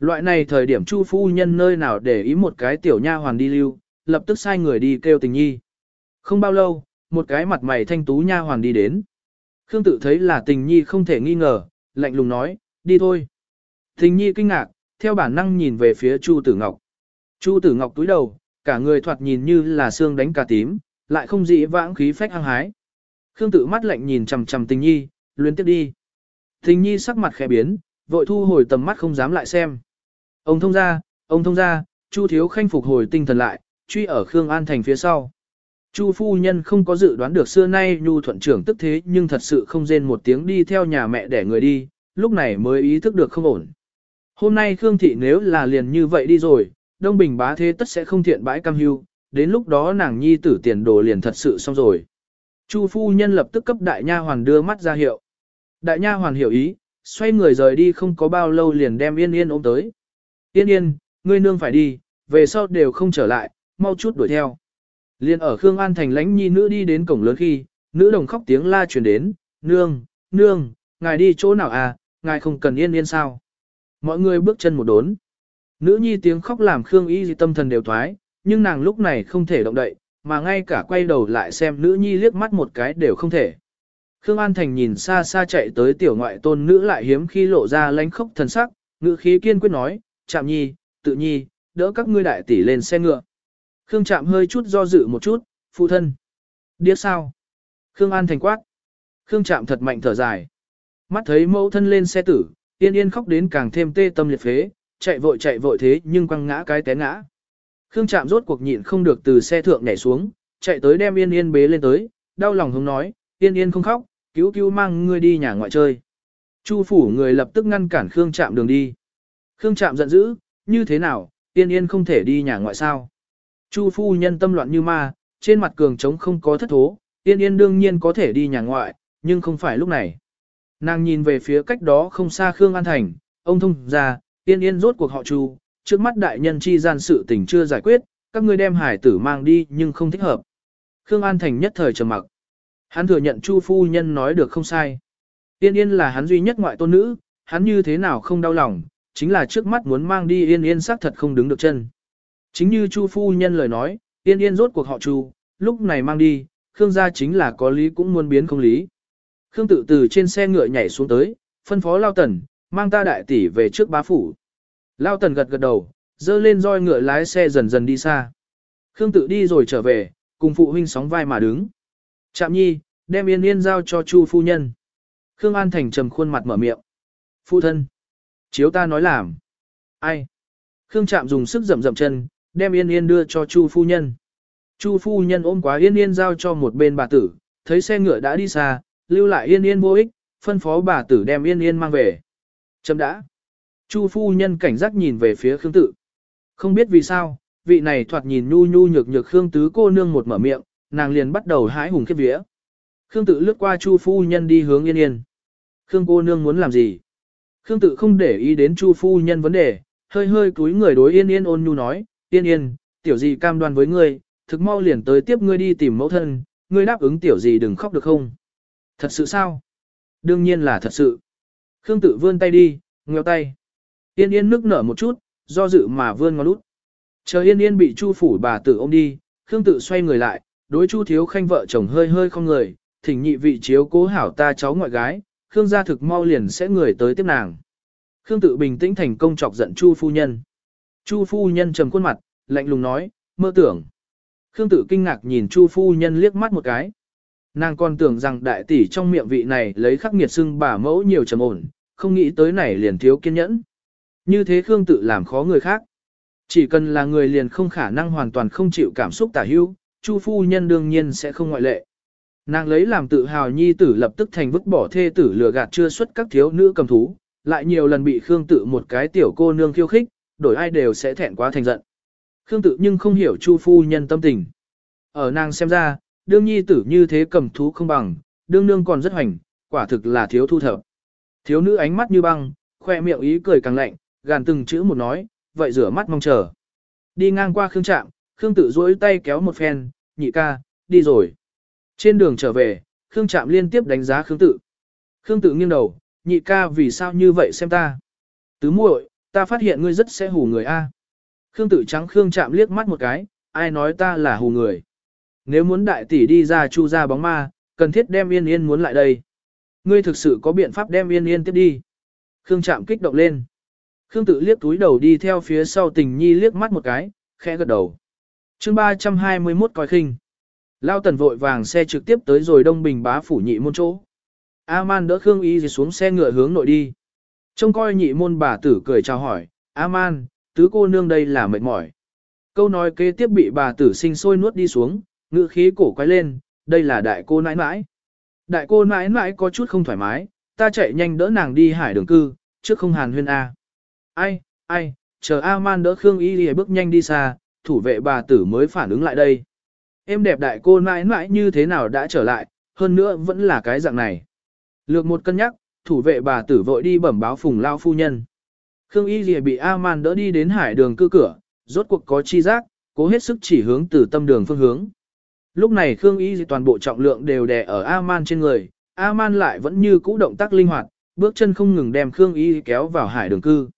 Loại này thời điểm Chu phu nhân nơi nào để ý một cái tiểu nha hoàn đi lưu, lập tức sai người đi kêu tình nhi. Không bao lâu, một cái mặt mày thanh tú nha hoàn đi đến. Khương tự thấy là tình nhi không thể nghi ngờ, lạnh lùng nói, đi thôi. Tình nhi kinh ngạc, theo bản năng nhìn về phía Chu Tử Ngọc. Chu Tử Ngọc túi đầu, cả người thoạt nhìn như là xương đánh cà tím, lại không dị vãng khí phách hăng hái. Khương tự mắt lạnh nhìn chằm chằm tình nhi, luyến tiếp đi. Tình nhi sắc mặt khẽ biến, vội thu hồi tầm mắt không dám lại xem. Ông thông ra, ông thông ra, Chu thiếu khanh phục hồi tinh thần lại, truy ở Khương An Thành phía sau. Chu phu nhân không có dự đoán được xưa nay nhu thuận trưởng tức thế nhưng thật sự không rên một tiếng đi theo nhà mẹ để người đi, lúc này mới ý thức được không ổn. Hôm nay Khương Thị nếu là liền như vậy đi rồi, Đông Bình bá thế tất sẽ không thiện bãi cam hưu, đến lúc đó nàng nhi tử tiền đồ liền thật sự xong rồi. Chu phu nhân lập tức cấp đại nha hoàn đưa mắt ra hiệu. Đại nha hoàn hiểu ý, xoay người rời đi không có bao lâu liền đem yên yên ôm tới. Yên yên, ngươi nương phải đi, về sau đều không trở lại, mau chút đuổi theo. Liên ở Khương An Thành lãnh nhi nữ đi đến cổng lớn khi, nữ đồng khóc tiếng la truyền đến, nương, nương, ngài đi chỗ nào à, ngài không cần yên yên sao. Mọi người bước chân một đốn. Nữ nhi tiếng khóc làm Khương Y tâm thần đều thoái, nhưng nàng lúc này không thể động đậy, mà ngay cả quay đầu lại xem nữ nhi liếc mắt một cái đều không thể. Khương An Thành nhìn xa xa chạy tới tiểu ngoại tôn nữ lại hiếm khi lộ ra lánh khóc thần sắc, ngữ khí kiên quyết nói, chạm nhi, tự nhi, đỡ các ngươi đại tỷ lên xe ngựa. Khương Trạm hơi chút do dự một chút, phụ thân. Điếc sao? Khương An thành quát. Khương Trạm thật mạnh thở dài. Mắt thấy mẫu thân lên xe tử, yên yên khóc đến càng thêm tê tâm liệt phế, chạy vội chạy vội thế nhưng quăng ngã cái té ngã. Khương Trạm rốt cuộc nhịn không được từ xe thượng nhảy xuống, chạy tới đem yên yên bế lên tới, đau lòng hướng nói, yên yên không khóc, cứu cứu mang ngươi đi nhà ngoại chơi. Chu phủ người lập tức ngăn cản Khương Trạm đường đi. Khương Trạm giận dữ, như thế nào, tiên yên không thể đi nhà ngoại sao. Chu phu nhân tâm loạn như ma, trên mặt cường trống không có thất thố, tiên Yên đương nhiên có thể đi nhà ngoại, nhưng không phải lúc này. Nàng nhìn về phía cách đó không xa Khương An Thành, ông thông ra, tiên Yên rốt cuộc họ Chu, trước mắt đại nhân chi gian sự tình chưa giải quyết, các ngươi đem hải tử mang đi nhưng không thích hợp. Khương An Thành nhất thời trầm mặc. Hắn thừa nhận Chu phu nhân nói được không sai. tiên Yên là hắn duy nhất ngoại tôn nữ, hắn như thế nào không đau lòng, chính là trước mắt muốn mang đi Yên Yên xác thật không đứng được chân. Chính như Chu phu nhân lời nói, Yên Yên rốt cuộc họ Chu, lúc này mang đi, Khương gia chính là có lý cũng muốn biến không lý. Khương tự từ trên xe ngựa nhảy xuống tới, phân phó Lao Tần, mang ta đại tỷ về trước bá phủ. Lao Tần gật gật đầu, dơ lên roi ngựa lái xe dần dần đi xa. Khương tự đi rồi trở về, cùng phụ huynh sóng vai mà đứng. Trạm nhi, đem yên yên giao cho Chu phu nhân. Khương An Thành trầm khuôn mặt mở miệng. Phụ thân. Chiếu ta nói làm. Ai? Khương Trạm dùng sức rậm rậm chân, đem yên yên đưa cho Chu phu nhân. Chu phu nhân ôm quá yên yên giao cho một bên bà tử, thấy xe ngựa đã đi xa, lưu lại yên yên vô ích, phân phó bà tử đem yên yên mang về. Chấm đã. Chu phu nhân cảnh giác nhìn về phía Khương Tự. Không biết vì sao, vị này thoạt nhìn nhu nhu nhược nhược Khương Tứ cô nương một mở miệng, nàng liền bắt đầu hái hùng khiếp vía. Khương Tự lướt qua Chu phu nhân đi hướng Yên Yên. Khương cô nương muốn làm gì? Khương Tự không để ý đến Chu phu nhân vấn đề, hơi hơi cúi người đối Yên Yên ôn nhu nói, Yên Yên, tiểu gì cam đoan với ngươi, thực mau liền tới tiếp ngươi đi tìm mẫu thân, ngươi đáp ứng tiểu gì đừng khóc được không? Thật sự sao? Đương nhiên là thật sự. Khương Tự vươn tay đi, ngheo tay. Yên Yên nước nở một chút, do dự mà vươn ngón út. Chờ Yên Yên bị Chu phủ bà tử ôm đi, Khương Tự xoay người lại, đối Chu thiếu khanh vợ chồng hơi hơi không người, thỉnh nhị vị chiếu cố hảo ta cháu ngoại gái, Khương gia thực mau liền sẽ người tới tiếp nàng. Khương Tự bình tĩnh thành công chọc giận Chu phu nhân. Chu phu nhân trầm khuôn mặt, lạnh lùng nói, mơ tưởng. Khương Tự kinh ngạc nhìn Chu phu nhân liếc mắt một cái. Nàng còn tưởng rằng đại tỷ trong miệng vị này lấy khắc nghiệt xưng bà mẫu nhiều trầm ổn, không nghĩ tới này liền thiếu kiên nhẫn. Như thế Khương tự làm khó người khác. Chỉ cần là người liền không khả năng hoàn toàn không chịu cảm xúc tả hữu, Chu phu nhân đương nhiên sẽ không ngoại lệ. Nàng lấy làm tự hào nhi tử lập tức thành vứt bỏ thê tử lừa gạt chưa xuất các thiếu nữ cầm thú, lại nhiều lần bị Khương tự một cái tiểu cô nương khiêu khích, đổi ai đều sẽ thẹn quá thành giận. Khương tự nhưng không hiểu Chu phu nhân tâm tình. Ở nàng xem ra, đương nhi tử như thế cầm thú không bằng, đương nương còn rất hoành, quả thực là thiếu thu thập. Thiếu nữ ánh mắt như băng, khoe miệng ý cười càng lạnh, gàn từng chữ một nói, vậy rửa mắt mong chờ. Đi ngang qua Khương Trạm, Khương tự duỗi tay kéo một phen, nhị ca, đi rồi. Trên đường trở về, Khương Trạm liên tiếp đánh giá Khương tự. Khương tự nghiêng đầu, nhị ca vì sao như vậy xem ta. Tứ muội, ta phát hiện ngươi rất sẽ hù người a. Khương tự trắng Khương Trạm liếc mắt một cái, ai nói ta là hù người. Nếu muốn đại tỷ đi ra chu ra bóng ma, cần thiết đem yên yên muốn lại đây. Ngươi thực sự có biện pháp đem yên yên tiếp đi. Khương Trạm kích động lên. Khương tự liếc túi đầu đi theo phía sau tình nhi liếc mắt một cái, khẽ gật đầu. chương 321 coi khinh. Lao tần vội vàng xe trực tiếp tới rồi đông bình bá phủ nhị môn chỗ. A-man đỡ Khương Y xuống xe ngựa hướng nội đi. Trông coi nhị môn bà tử cười chào hỏi, A-man, tứ cô nương đây là mệt mỏi. Câu nói kế tiếp bị bà tử sinh sôi nuốt đi xuống, Ngựa khí cổ quay lên, đây là đại cô nãi nãi. Đại cô nãi nãi có chút không thoải mái, ta chạy nhanh đỡ nàng đi hải đường cư, trước không hàn huyên A. Ai, ai, chờ A-man đỡ Khương Y gì bước nhanh đi xa, thủ vệ bà tử mới phản ứng lại đây. Em đẹp đại cô mãi mãi như thế nào đã trở lại, hơn nữa vẫn là cái dạng này. Lược một cân nhắc, thủ vệ bà tử vội đi bẩm báo phùng lao phu nhân. Khương Y Lìa bị A-man đỡ đi đến hải đường cư cửa, rốt cuộc có chi giác, cố hết sức chỉ hướng từ tâm đường phương hướng. Lúc này Khương Y toàn bộ trọng lượng đều đè ở A-man trên người, A-man lại vẫn như cũ động tác linh hoạt, bước chân không ngừng đem Khương Y kéo vào hải đường cư.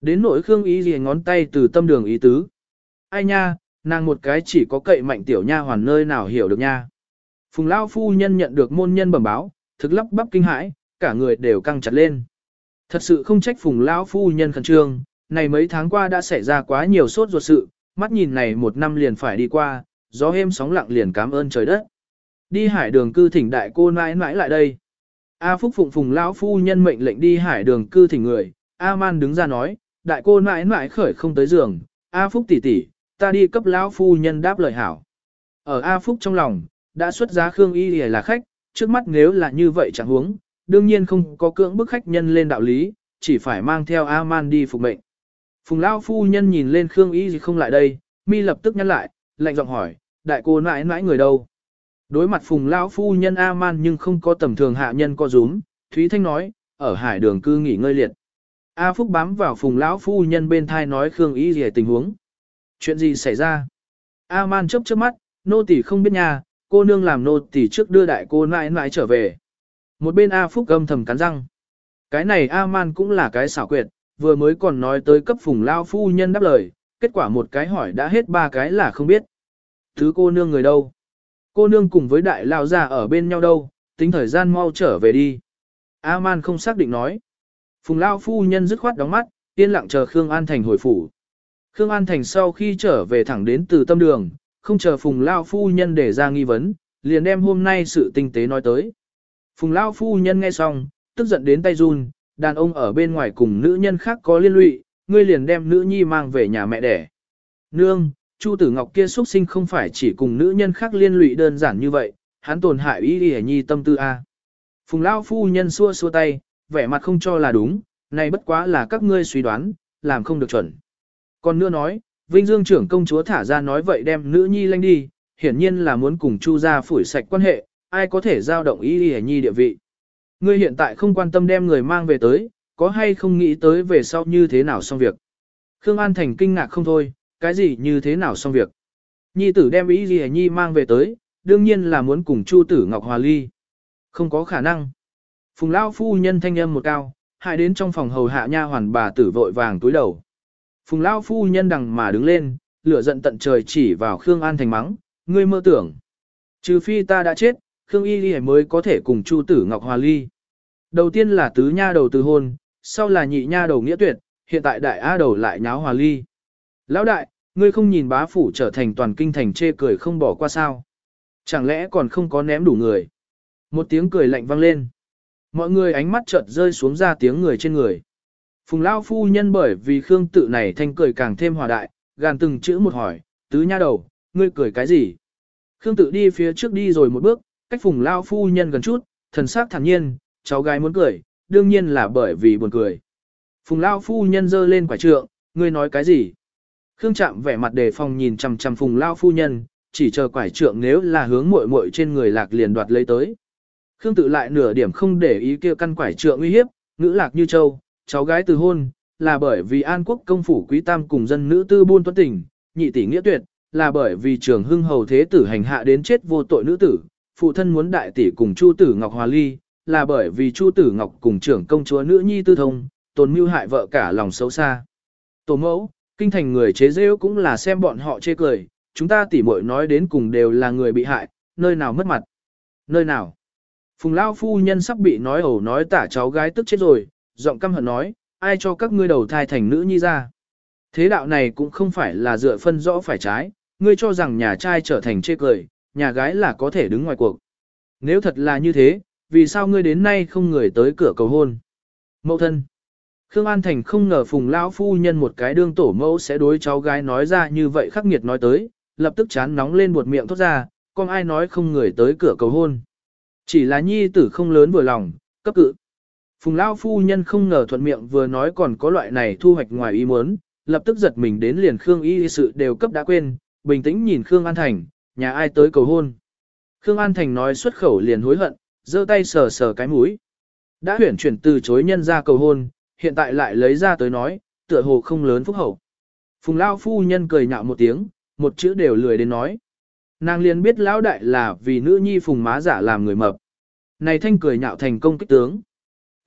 Đến nỗi Khương Y Lìa ngón tay từ tâm đường ý tứ. Ai nha, nàng một cái chỉ có cậy mạnh tiểu nha hoàn nơi nào hiểu được nha. Phùng lão phu nhân nhận được môn nhân bẩm báo, thực lắp bắp kinh hãi, cả người đều căng chặt lên. Thật sự không trách Phùng lão phu nhân khẩn trương, này mấy tháng qua đã xảy ra quá nhiều sốt ruột sự, mắt nhìn này một năm liền phải đi qua, gió êm sóng lặng liền cảm ơn trời đất. Đi hải đường cư thỉnh đại cô nãi nãi lại đây. A Phúc Phụng Phùng lão phu nhân mệnh lệnh đi hải đường cư thỉnh người, A Man đứng ra nói, đại cô nãi nãi khởi không tới giường, A Phúc tỷ tỷ, ta đi cấp lão phu nhân đáp lời hảo. Ở A Phúc trong lòng, đã xuất giá Khương Y là khách, trước mắt nếu là như vậy chẳng huống, đương nhiên không có cưỡng bức khách nhân lên đạo lý, chỉ phải mang theo A Man đi phục mệnh. Phùng lão phu nhân nhìn lên Khương Y gì không lại đây, mi lập tức nhăn lại, lạnh giọng hỏi, đại cô nãi nãi người đâu. Đối mặt phùng lão phu nhân A-man nhưng không có tầm thường hạ nhân co rúm, Thúy Thanh nói, ở hải đường cư nghỉ ngơi liệt. A Phúc bám vào phùng lão phu nhân bên thai nói Khương Y gì tình huống. Chuyện gì xảy ra? A-man chớp chớp mắt, nô tỳ không biết nha, cô nương làm nô tỳ trước đưa đại cô nãi nãi trở về. Một bên A Phúc gầm thầm cắn răng. Cái này A-man cũng là cái xảo quyệt, vừa mới còn nói tới cấp phùng lao phu nhân đáp lời, kết quả một cái hỏi đã hết ba cái là không biết. Thứ cô nương người đâu? Cô nương cùng với đại lao già ở bên nhau đâu, tính thời gian mau trở về đi. A-man không xác định nói. Phùng lao phu nhân dứt khoát đóng mắt, yên lặng chờ Khương An Thành hồi phủ. Khương An Thành sau khi trở về thẳng đến từ tâm đường, không chờ Phùng lao phu nhân để ra nghi vấn, liền đem hôm nay sự tinh tế nói tới. Phùng lao phu nhân nghe xong, tức giận đến tay run, đàn ông ở bên ngoài cùng nữ nhân khác có liên lụy, ngươi liền đem nữ nhi mang về nhà mẹ đẻ. Nương, Chu Tử Ngọc kia xuất sinh không phải chỉ cùng nữ nhân khác liên lụy đơn giản như vậy, hắn tổn hại ý đi nhi tâm tư a. Phùng Lao phu nhân xua xua tay, vẻ mặt không cho là đúng, này bất quá là các ngươi suy đoán, làm không được chuẩn. Còn nữa nói, Vinh Dương trưởng công chúa thả ra nói vậy đem nữ nhi lanh đi, hiển nhiên là muốn cùng Chu gia phủi sạch quan hệ, ai có thể giao động ý đi nhi địa vị. Ngươi hiện tại không quan tâm đem người mang về tới, có hay không nghĩ tới về sau như thế nào xong việc. Khương An Thành kinh ngạc không thôi, cái gì như thế nào xong việc. Nhi tử đem ý gì nhi mang về tới, đương nhiên là muốn cùng Chu tử Ngọc Hòa ly. Không có khả năng. Phùng Lao phu nhân thanh âm một cao, hại đến trong phòng hầu hạ nha hoàn bà tử vội vàng túi đầu. Phùng Lao phu nhân đằng mà đứng lên, lửa giận tận trời chỉ vào Khương An Thành mắng, ngươi mơ tưởng. Trừ phi ta đã chết, Khương Y Ly mới có thể cùng Chu Tử Ngọc Hòa ly. Đầu tiên là tứ nha đầu từ hôn, sau là nhị nha đầu nghĩa tuyệt, hiện tại đại a đầu lại nháo hòa ly. Lão đại, ngươi không nhìn bá phủ trở thành toàn kinh thành chê cười không bỏ qua sao? Chẳng lẽ còn không có ném đủ người? Một tiếng cười lạnh vang lên. Mọi người ánh mắt chợt rơi xuống ra tiếng người trên người. Phùng Lao phu nhân bởi vì Khương tự này thanh cười càng thêm hòa đại, gàn từng chữ một hỏi, tứ nha đầu, ngươi cười cái gì? Khương tự đi phía trước đi rồi một bước, cách Phùng Lao phu nhân gần chút, thần sắc thản nhiên, cháu gái muốn cười, đương nhiên là bởi vì buồn cười. Phùng Lao phu nhân dơ lên quả trượng, ngươi nói cái gì? Khương Trạm vẻ mặt đề phòng nhìn chằm chằm Phùng Lao phu nhân, chỉ chờ quải trượng nếu là hướng muội muội trên người lạc liền đoạt lấy tới. Khương tự lại nửa điểm không để ý kia căn quải trượng uy hiếp, ngữ lạc như châu, cháu gái từ hôn, là bởi vì An Quốc công phủ quý tam cùng dân nữ tư buôn tuấn tình, nhị tỷ nghĩa tuyệt, là bởi vì trường hưng hầu thế tử hành hạ đến chết vô tội nữ tử, phụ thân muốn đại tỷ cùng Chu tử Ngọc Hòa ly, là bởi vì Chu Tử Ngọc cùng trưởng công chúa nữ nhi tư thông, tồn mưu hại vợ cả lòng xấu xa. Tổ mẫu, kinh thành người chế rêu cũng là xem bọn họ chê cười, chúng ta tỉ muội nói đến cùng đều là người bị hại, nơi nào mất mặt. Nơi nào? Phùng Lao phu nhân sắp bị nói ẩu nói tả cháu gái tức chết rồi, giọng căm hận nói, ai cho các ngươi đầu thai thành nữ nhi ra. Thế đạo này cũng không phải là dựa phân rõ phải trái, ngươi cho rằng nhà trai trở thành chê cười, nhà gái là có thể đứng ngoài cuộc. Nếu thật là như thế, vì sao ngươi đến nay không người tới cửa cầu hôn? Mẫu thân. Khương An Thành không ngờ phùng lão phu nhân một cái đương tổ mẫu sẽ đối cháu gái nói ra như vậy khắc nghiệt nói tới, lập tức chán nóng lên buột miệng thốt ra, con ai nói không người tới cửa cầu hôn. Chỉ là nhi tử không lớn vừa lòng, cấp cự. Phùng lão phu nhân không ngờ thuận miệng vừa nói còn có loại này thu hoạch ngoài ý muốn, lập tức giật mình đến liền Khương y sự đều cấp đã quên, bình tĩnh nhìn Khương An Thành, nhà ai tới cầu hôn. Khương An Thành nói xuất khẩu liền hối hận, giơ tay sờ sờ cái mũi. Đã huyển chuyển từ chối nhân ra cầu hôn, hiện tại lại lấy ra tới nói, tựa hồ không lớn phúc hậu. Phùng Lao phu nhân cười nhạo một tiếng, một chữ đều lười đến nói. Nàng liền biết lão đại là vì nữ nhi phùng má giả làm người mập. Này thanh cười nhạo thành công kích tướng.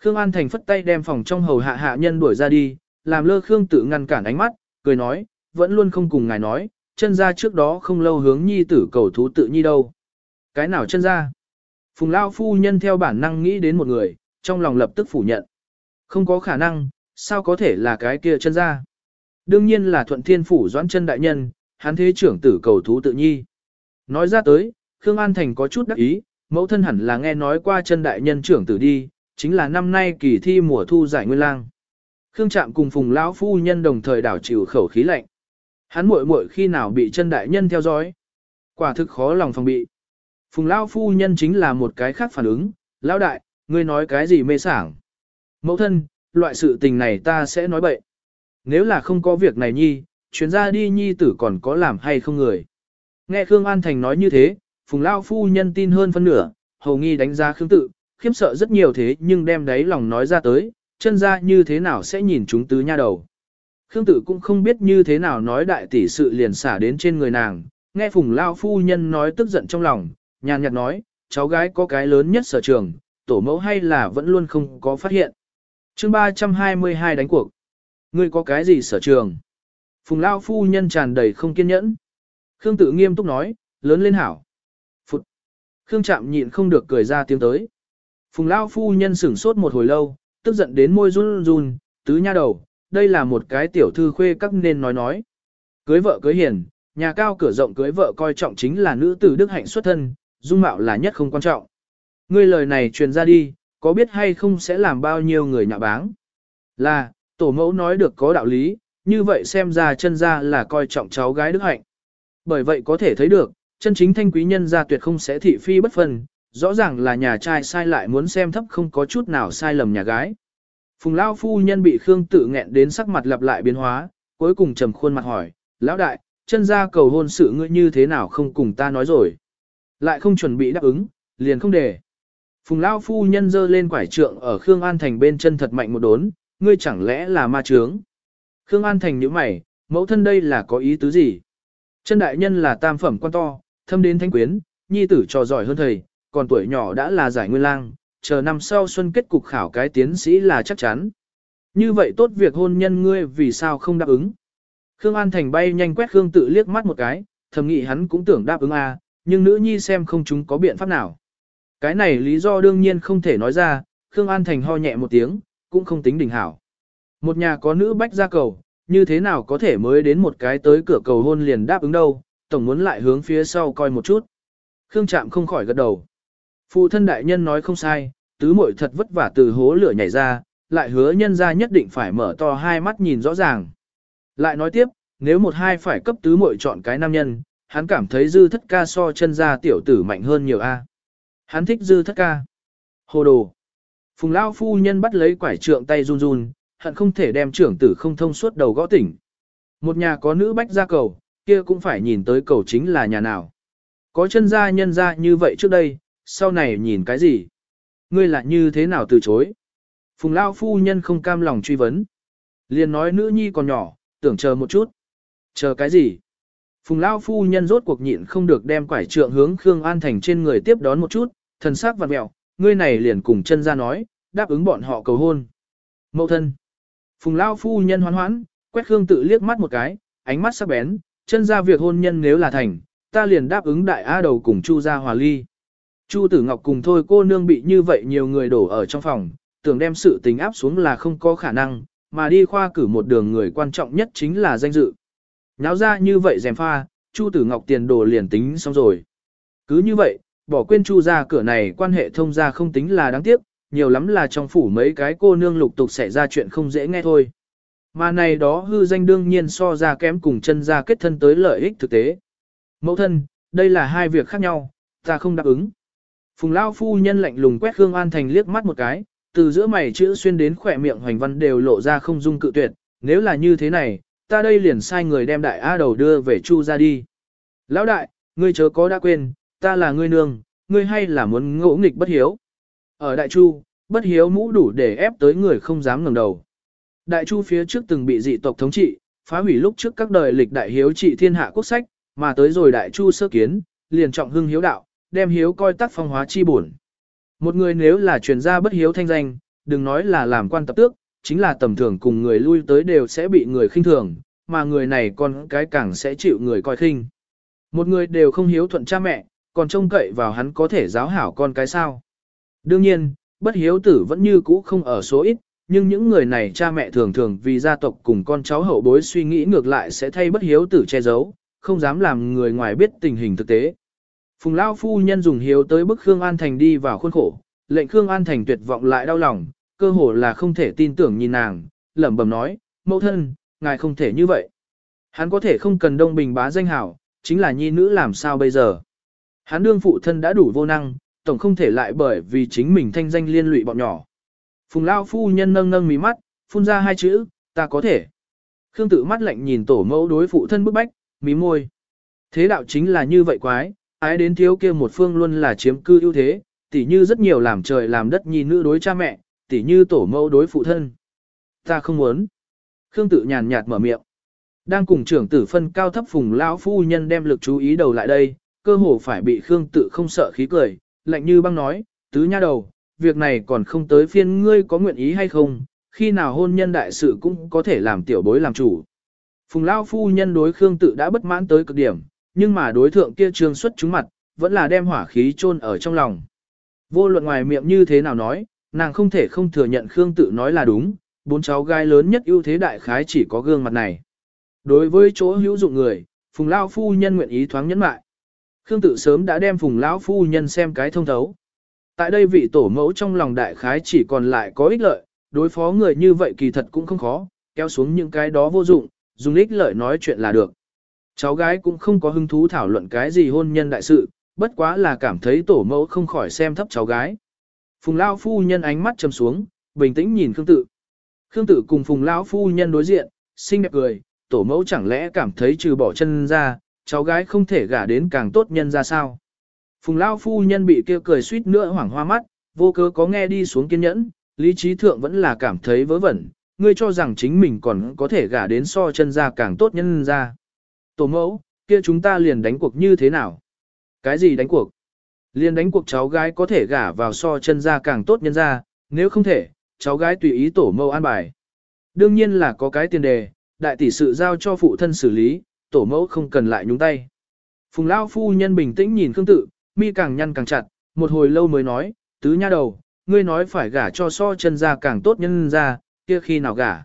Khương An Thành phất tay đem phòng trong hầu hạ hạ nhân đuổi ra đi, làm lơ Khương tự ngăn cản ánh mắt, cười nói, vẫn luôn không cùng ngài nói, chân ra trước đó không lâu hướng nhi tử cầu thú tự nhi đâu. Cái nào chân ra? Phùng Lao phu nhân theo bản năng nghĩ đến một người, trong lòng lập tức phủ nhận. Không có khả năng, sao có thể là cái kia chân ra. Đương nhiên là thuận thiên phủ doãn chân đại nhân, hắn thế trưởng tử cầu thú tự nhi. Nói ra tới, Khương An Thành có chút đắc ý, mẫu thân hẳn là nghe nói qua chân đại nhân trưởng tử đi, chính là năm nay kỳ thi mùa thu giải nguyên lang. Khương Trạm cùng Phùng lão phu nhân đồng thời đảo chịu khẩu khí lạnh. Hắn muội muội khi nào bị chân đại nhân theo dõi? Quả thực khó lòng phòng bị. Phùng lão phu nhân chính là một cái khác phản ứng, Lão đại, ngươi nói cái gì mê sảng. Mẫu thân, loại sự tình này ta sẽ nói bậy. Nếu là không có việc này nhi, chuyến ra đi nhi tử còn có làm hay không người. Nghe Khương An Thành nói như thế, Phùng lão phu nhân tin hơn phân nửa, hầu nghi đánh giá Khương tự, khiếm sợ rất nhiều thế nhưng đem đấy lòng nói ra tới, chân ra như thế nào sẽ nhìn chúng tứ nha đầu. Khương tự cũng không biết như thế nào nói đại tỷ sự liền xả đến trên người nàng, nghe Phùng Lao phu nhân nói tức giận trong lòng, nhàn nhạt nói, cháu gái có cái lớn nhất sở trường, tổ mẫu hay là vẫn luôn không có phát hiện. chương 322 đánh cuộc. Ngươi có cái gì sở trường? Phùng Lao phu nhân tràn đầy không kiên nhẫn. Khương tự nghiêm túc nói, lớn lên hảo. Phụt. Khương chạm nhịn không được cười ra tiếng tới. Phùng Lao phu nhân sửng sốt một hồi lâu, tức giận đến môi run run, tứ nha đầu, đây là một cái tiểu thư khuê các nên nói nói. Cưới vợ cưới hiền, nhà cao cửa rộng cưới vợ coi trọng chính là nữ tử đức hạnh xuất thân, dung mạo là nhất không quan trọng. Ngươi lời này truyền ra đi, có biết hay không sẽ làm bao nhiêu người nhạ báng? Là, tổ mẫu nói được có đạo lý, như vậy xem ra chân ra là coi trọng cháu gái đức hạnh. Bởi vậy có thể thấy được, chân chính thanh quý nhân gia tuyệt không sẽ thị phi bất phân, rõ ràng là nhà trai sai lại muốn xem thấp không có chút nào sai lầm nhà gái. Phùng Lao phu nhân bị Khương tự nghẹn đến sắc mặt lặp lại biến hóa, cuối cùng trầm khuôn mặt hỏi, Lão đại, chân ra cầu hôn sự ngươi như thế nào không cùng ta nói rồi. Lại không chuẩn bị đáp ứng, liền không để. Phùng Lao phu nhân dơ lên quải trượng ở Khương An Thành bên chân thật mạnh một đốn, ngươi chẳng lẽ là ma trướng. Khương An Thành nhíu mày, mẫu thân đây là có ý tứ gì? Chân đại nhân là tam phẩm quan to, thâm đến thanh quyến, nhi tử trò giỏi hơn thầy, còn tuổi nhỏ đã là giải nguyên lang, chờ năm sau xuân kết cục khảo cái tiến sĩ là chắc chắn. Như vậy tốt việc hôn nhân ngươi vì sao không đáp ứng? Khương An Thành bay nhanh quét Khương tự liếc mắt một cái, thầm nghĩ hắn cũng tưởng đáp ứng a, à, nhưng nữ nhi xem không chúng có biện pháp nào. Cái này lý do đương nhiên không thể nói ra, Khương An Thành ho nhẹ một tiếng, cũng không tính đỉnh hảo. Một nhà có nữ bách ra cầu, như thế nào có thể mới đến một cái tới cửa cầu hôn liền đáp ứng đâu, tổng muốn lại hướng phía sau coi một chút. Khương Trạm không khỏi gật đầu. Phụ thân đại nhân nói không sai, tứ muội thật vất vả từ hố lửa nhảy ra, lại hứa nhân ra nhất định phải mở to hai mắt nhìn rõ ràng. Lại nói tiếp, nếu một hai phải cấp tứ muội chọn cái nam nhân, hắn cảm thấy dư thất ca so chân ra tiểu tử mạnh hơn nhiều a. Hắn thích dư thất ca. Hồ đồ. Phùng Lão phu nhân bắt lấy quải trượng tay run run, hận không thể đem trưởng tử không thông suốt đầu gõ tỉnh. Một nhà có nữ bách ra cầu, kia cũng phải nhìn tới cầu chính là nhà nào. Có chân gia nhân gia như vậy trước đây, sau này nhìn cái gì? Ngươi lại như thế nào từ chối? Phùng Lao phu nhân không cam lòng truy vấn. Liền nói nữ nhi còn nhỏ, tưởng chờ một chút. Chờ cái gì? Phùng Lao phu nhân rốt cuộc nhịn không được đem quải trượng hướng Khương An Thành trên người tiếp đón một chút, thần sắc vặt mẹo, ngươi này liền cùng chân ra nói, đáp ứng bọn họ cầu hôn. Mậu thân. Phùng Lao phu nhân hoán hoãn, quét Khương tự liếc mắt một cái, ánh mắt sắc bén, chân ra việc hôn nhân nếu là thành, ta liền đáp ứng đại A đầu cùng Chu gia hòa ly. Chu Tử Ngọc cùng thôi cô nương bị như vậy nhiều người đổ ở trong phòng, tưởng đem sự tình áp xuống là không có khả năng, mà đi khoa cử một đường người quan trọng nhất chính là danh dự. Náo ra như vậy dèm pha, Chu Tử Ngọc tiền đồ liền tính xong rồi. Cứ như vậy, bỏ quên Chu ra cửa này quan hệ thông ra không tính là đáng tiếc, nhiều lắm là trong phủ mấy cái cô nương lục tục xảy ra chuyện không dễ nghe thôi. Mà này đó hư danh đương nhiên so ra kém cùng chân ra kết thân tới lợi ích thực tế. Mẫu thân, đây là hai việc khác nhau, ta không đáp ứng. Phùng Lao phu nhân lạnh lùng quét Khương An Thành liếc mắt một cái, từ giữa mày chữ xuyên đến khỏe miệng hoành văn đều lộ ra không dung cự tuyệt, nếu là như thế này, ta đây liền sai người đem đại A đầu đưa về Chu ra đi. Lão đại, ngươi chớ có đã quên, ta là ngươi nương, ngươi hay là muốn ngỗ nghịch bất hiếu. Ở Đại Chu, bất hiếu mũ đủ để ép tới người không dám ngẩng đầu. Đại Chu phía trước từng bị dị tộc thống trị, phá hủy lúc trước các đời lịch đại hiếu trị thiên hạ quốc sách, mà tới rồi Đại Chu sơ kiến, liền trọng hưng hiếu đạo, đem hiếu coi tác phong hóa chi bổn. Một người nếu là truyền gia bất hiếu thanh danh, đừng nói là làm quan tập tước, chính là tầm thường cùng người lui tới đều sẽ bị người khinh thường, mà người này còn cái càng sẽ chịu người coi khinh. Một người đều không hiếu thuận cha mẹ, còn trông cậy vào hắn có thể giáo hảo con cái sao. Đương nhiên, bất hiếu tử vẫn như cũ không ở số ít, nhưng những người này cha mẹ thường thường vì gia tộc cùng con cháu hậu bối suy nghĩ ngược lại sẽ thay bất hiếu tử che giấu, không dám làm người ngoài biết tình hình thực tế. Phùng Lao phu nhân dùng hiếu tới bức Khương An Thành đi vào khuôn khổ, lệnh Khương An Thành tuyệt vọng lại đau lòng, cơ hồ là không thể tin tưởng nhìn nàng, lẩm bẩm nói, mẫu thân, ngài không thể như vậy. Hắn có thể không cần đông bình bá danh hảo, chính là nhi nữ làm sao bây giờ. Hắn đương phụ thân đã đủ vô năng, tổng không thể lại bởi vì chính mình thanh danh liên lụy bọn nhỏ. Phùng Lao phu nhân nâng nâng mí mắt, phun ra hai chữ, ta có thể. Khương tự mắt lạnh nhìn tổ mẫu đối phụ thân bức bách, mí môi. Thế đạo chính là như vậy quái, ái đến thiếu kia một phương luôn là chiếm cư ưu thế, tỉ như rất nhiều làm trời làm đất nhi nữ đối cha mẹ, tỉ như tổ mẫu đối phụ thân. Ta không muốn. Khương tự nhàn nhạt mở miệng. Đang cùng trưởng tử phân cao thấp phùng lão phu nhân đem lực chú ý đầu lại đây, cơ hồ phải bị Khương tự không sợ khí cười, lạnh như băng nói, tứ nha đầu, việc này còn không tới phiên ngươi có nguyện ý hay không, khi nào hôn nhân đại sự cũng có thể làm tiểu bối làm chủ. Phùng lão phu nhân đối Khương tự đã bất mãn tới cực điểm, nhưng mà đối thượng kia trương xuất chúng mặt, vẫn là đem hỏa khí chôn ở trong lòng. Vô luận ngoài miệng như thế nào nói, nàng không thể không thừa nhận Khương tự nói là đúng, bốn cháu gái lớn nhất ưu thế đại khái chỉ có gương mặt này. Đối với chỗ hữu dụng người, Phùng Lão Phu Nhân nguyện ý thoáng nhẫn mại. Khương tự sớm đã đem Phùng Lão Phu Nhân xem cái thông thấu. Tại đây vị tổ mẫu trong lòng đại khái chỉ còn lại có ích lợi, đối phó người như vậy kỳ thật cũng không khó, kéo xuống những cái đó vô dụng, dùng ích lợi nói chuyện là được. Cháu gái cũng không có hứng thú thảo luận cái gì hôn nhân đại sự, bất quá là cảm thấy tổ mẫu không khỏi xem thấp cháu gái. Phùng Lão Phu Nhân ánh mắt trầm xuống, bình tĩnh nhìn Khương tự. Khương tự cùng Phùng Lão Phu Nhân đối diện, xinh đẹp cười, tổ mẫu chẳng lẽ cảm thấy trừ bỏ chân ra, cháu gái không thể gả đến càng tốt nhân ra sao. Phùng Lao phu nhân bị kêu cười suýt nữa hoảng hoa mắt, vô cớ có nghe đi xuống kiên nhẫn, lý trí thượng vẫn là cảm thấy vớ vẩn, ngươi cho rằng chính mình còn có thể gả đến so chân ra càng tốt nhân ra. Tổ mẫu, kia chúng ta liền đánh cuộc như thế nào? Cái gì đánh cuộc? Liền đánh cuộc cháu gái có thể gả vào so chân ra càng tốt nhân ra, nếu không thể, cháu gái tùy ý tổ mẫu an bài. Đương nhiên là có cái tiền đề, đại tỷ sự giao cho phụ thân xử lý, tổ mẫu không cần lại nhúng tay. Phùng Lão phu nhân bình tĩnh nhìn Khương Tự, mi càng nhăn càng chặt, một hồi lâu mới nói, tứ nha đầu, ngươi nói phải gả cho so chân ra càng tốt nhân ra, kia khi nào gả.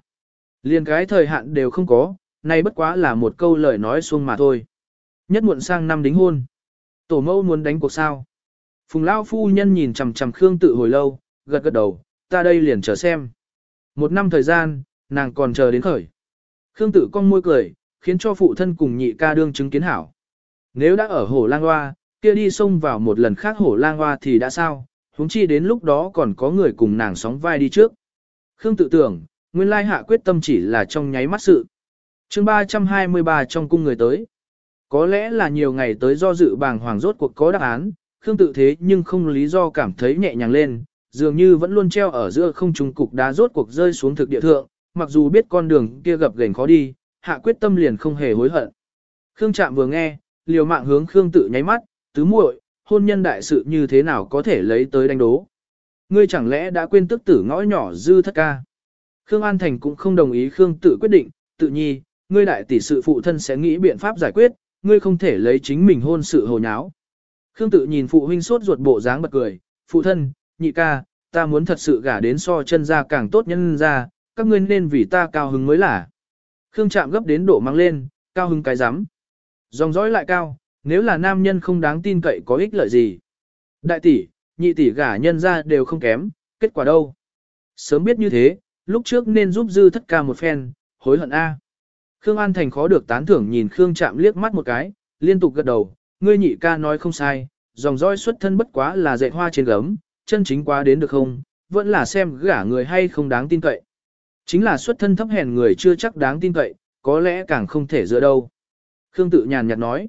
Liên cái thời hạn đều không có, nay bất quá là một câu lời nói xuông mà thôi. Nhất muộn sang năm đính hôn. Tổ mẫu muốn đánh cuộc sao. Phùng Lao phu nhân nhìn chằm chằm Khương Tự hồi lâu, gật gật đầu, ta đây liền chờ xem. Một năm thời gian, nàng còn chờ đến khởi. Khương tự cong môi cười, khiến cho phụ thân cùng nhị ca đương chứng kiến hảo. Nếu đã ở hồ lang hoa, kia đi xông vào một lần khác hồ lang hoa thì đã sao, huống chi đến lúc đó còn có người cùng nàng sóng vai đi trước. Khương tự tưởng, nguyên lai hạ quyết tâm chỉ là trong nháy mắt sự chương 323 trong cung người tới. Có lẽ là nhiều ngày tới do dự bàng hoàng rốt cuộc có đáp án, Khương tự thế nhưng không lý do cảm thấy nhẹ nhàng lên, dường như vẫn luôn treo ở giữa không trung cục đá rốt cuộc rơi xuống thực địa thượng, mặc dù biết con đường kia gập ghềnh khó đi, hạ quyết tâm liền không hề hối hận. Khương Trạm vừa nghe, liều mạng hướng Khương tự nháy mắt, tứ muội, hôn nhân đại sự như thế nào có thể lấy tới đánh đố. Ngươi chẳng lẽ đã quên tức tử ngõ nhỏ dư thất ca. Khương An Thành cũng không đồng ý Khương tự quyết định, tự nhi, ngươi đại tỷ sự phụ thân sẽ nghĩ biện pháp giải quyết, ngươi không thể lấy chính mình hôn sự hồ nháo. Khương tự nhìn phụ huynh sốt ruột bộ dáng bật cười, phụ thân, nhị ca, ta muốn thật sự gả đến so chân ra càng tốt nhân ra, các ngươi nên vì ta cao hứng mới là. Khương chạm gấp đến độ mang lên, cao hứng cái rắm Dòng dõi lại cao, nếu là nam nhân không đáng tin cậy có ích lợi gì. Đại tỷ, nhị tỷ gả nhân ra đều không kém, kết quả đâu. Sớm biết như thế, lúc trước nên giúp dư thất ca một phen, hối hận A. Khương An Thành khó được tán thưởng nhìn Khương Trạm liếc mắt một cái, liên tục gật đầu, ngươi nhị ca nói không sai, dòng dõi xuất thân bất quá là dạy hoa trên gấm, chân chính quá đến được không, vẫn là xem gả người hay không đáng tin cậy. Chính là xuất thân thấp hèn người chưa chắc đáng tin cậy, có lẽ càng không thể dựa đâu. Khương tự nhàn nhạt nói,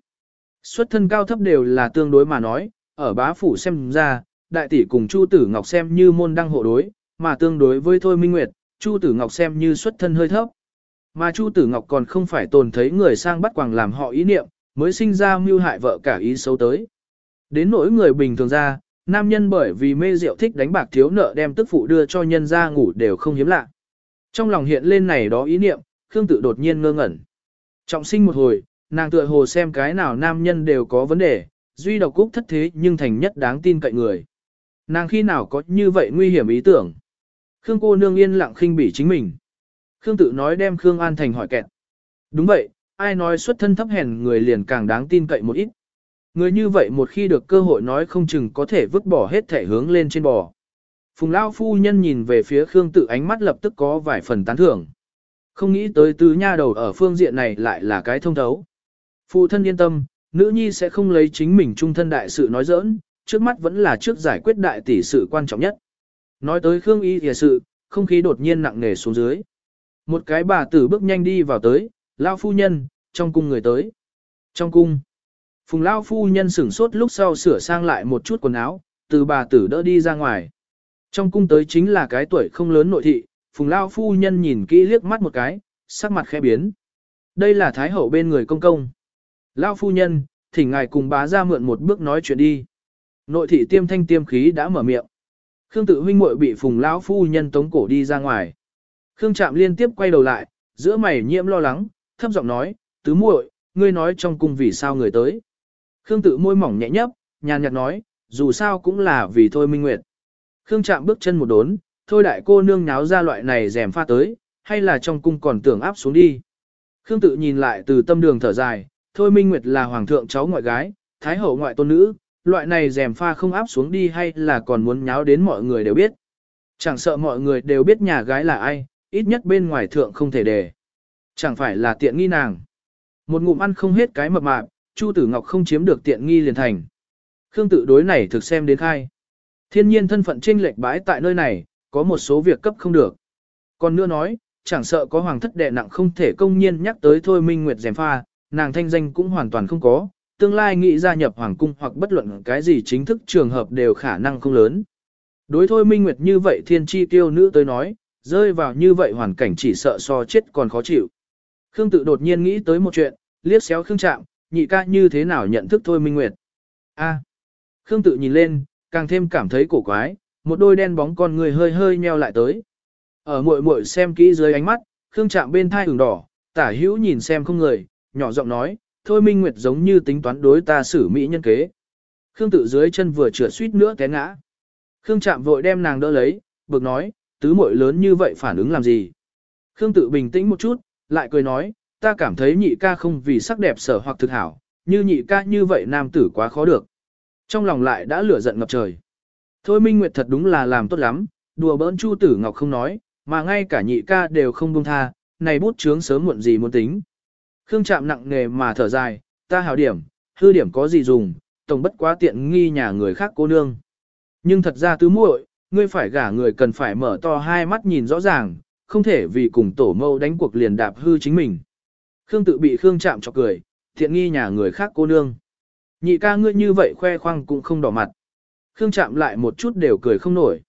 xuất thân cao thấp đều là tương đối mà nói, ở bá phủ xem ra, đại tỷ cùng Chu Tử Ngọc xem như môn đăng hộ đối, mà tương đối với Thôi Minh Nguyệt, Chu Tử Ngọc xem như xuất thân hơi thấp. Mà Chu Tử Ngọc còn không phải tồn thấy người sang bắt quàng làm họ ý niệm, mới sinh ra mưu hại vợ cả ý xấu tới. Đến nỗi người bình thường ra, nam nhân bởi vì mê rượu thích đánh bạc thiếu nợ đem tức phụ đưa cho nhân ra ngủ đều không hiếm lạ. Trong lòng hiện lên này đó ý niệm, Khương tự đột nhiên ngơ ngẩn. Trọng sinh một hồi, nàng tựa hồ xem cái nào nam nhân đều có vấn đề, duy độc cúc thất thế nhưng thành nhất đáng tin cậy người. Nàng khi nào có như vậy nguy hiểm ý tưởng. Khương cô nương yên lặng khinh bỉ chính mình. Khương tự nói đem Khương An Thành hỏi kẹt. Đúng vậy, ai nói xuất thân thấp hèn người liền càng đáng tin cậy một ít. Người như vậy một khi được cơ hội nói không chừng có thể vứt bỏ hết thể hướng lên trên bò. Phùng Lao phu nhân nhìn về phía Khương Tự ánh mắt lập tức có vài phần tán thưởng. Không nghĩ tới tứ nha đầu ở phương diện này lại là cái thông thấu. Phụ thân yên tâm, nữ nhi sẽ không lấy chính mình trung thân đại sự nói giỡn, trước mắt vẫn là trước giải quyết đại tỷ sự quan trọng nhất. Nói tới Khương Y thìa sự, không khí đột nhiên nặng nề xuống dưới. Một cái bà tử bước nhanh đi vào tới, Lao phu nhân, trong cung người tới. Trong cung, Phùng Lao phu nhân sửng sốt lúc sau sửa sang lại một chút quần áo, từ bà tử đỡ đi ra ngoài. Trong cung tới chính là cái tuổi không lớn nội thị, Phùng Lao phu nhân nhìn kỹ liếc mắt một cái, sắc mặt khẽ biến. Đây là Thái hậu bên người công công. Lao phu nhân, thỉnh ngài cùng bá ra mượn một bước nói chuyện đi. Nội thị tiêm thanh tiêm khí đã mở miệng. Khương tự huynh muội bị Phùng lão phu nhân tống cổ đi ra ngoài. Khương Trạm liên tiếp quay đầu lại, giữa mày nhiễm lo lắng, thấp giọng nói, tứ muội, ngươi nói trong cung vì sao người tới. Khương tự môi mỏng nhẹ nhấp, nhàn nhạt nói, dù sao cũng là vì thôi minh nguyệt. Khương Trạm bước chân một đốn, thôi đại cô nương nháo ra loại này rèm pha tới, hay là trong cung còn tưởng áp xuống đi. Khương tự nhìn lại từ tâm đường thở dài, thôi minh nguyệt là hoàng thượng cháu ngoại gái, thái hậu ngoại tôn nữ, loại này rèm pha không áp xuống đi hay là còn muốn nháo đến mọi người đều biết. Chẳng sợ mọi người đều biết nhà gái là ai, ít nhất bên ngoài thượng không thể để, Chẳng phải là tiện nghi nàng. Một ngụm ăn không hết cái mập mạp, Chu Tử Ngọc không chiếm được tiện nghi liền thành. Khương tự đối này thực xem đến khai. Thiên nhiên thân phận chênh lệch bãi tại nơi này, có một số việc cấp không được. Còn nữa nói, chẳng sợ có hoàng thất đệ nặng không thể công nhiên nhắc tới thôi minh nguyệt dèm pha, nàng thanh danh cũng hoàn toàn không có, tương lai nghĩ gia nhập hoàng cung hoặc bất luận cái gì chính thức trường hợp đều khả năng không lớn. Đối thôi minh nguyệt như vậy thiên chi tiêu nữ tới nói, rơi vào như vậy hoàn cảnh chỉ sợ so chết còn khó chịu. Khương tự đột nhiên nghĩ tới một chuyện, liếc xéo Khương Trạm, nhị ca như thế nào nhận thức thôi Minh Nguyệt. A. Khương tự nhìn lên, càng thêm cảm thấy cổ quái, một đôi đen bóng con người hơi hơi nheo lại tới. Ở muội muội xem kỹ dưới ánh mắt, Khương Trạm bên thai ửng đỏ, tả hữu nhìn xem không người, nhỏ giọng nói, thôi Minh Nguyệt giống như tính toán đối ta xử mỹ nhân kế. Khương tự dưới chân vừa trượt suýt nữa té ngã. Khương Trạm vội đem nàng đỡ lấy, bực nói, tứ muội lớn như vậy phản ứng làm gì. Khương tự bình tĩnh một chút, lại cười nói, ta cảm thấy nhị ca không vì sắc đẹp sở hoặc thực hảo, như nhị ca như vậy nam tử quá khó được. Trong lòng lại đã lửa giận ngập trời. Thôi Minh Nguyệt thật đúng là làm tốt lắm, đùa bỡn Chu Tử Ngọc không nói, mà ngay cả nhị ca đều không buông tha, này bút chướng sớm muộn gì muốn tính. Khương chạm nặng nề mà thở dài, ta hảo điểm, hư điểm có gì dùng, tổng bất quá tiện nghi nhà người khác cô nương. Nhưng thật ra tứ muội, ngươi phải gả người cần phải mở to hai mắt nhìn rõ ràng, không thể vì cùng tổ mâu đánh cuộc liền đạp hư chính mình. Khương tự bị Khương chạm cho cười, thiện nghi nhà người khác cô nương. Nhị ca ngươi như vậy khoe khoang cũng không đỏ mặt. Khương chạm lại một chút đều cười không nổi.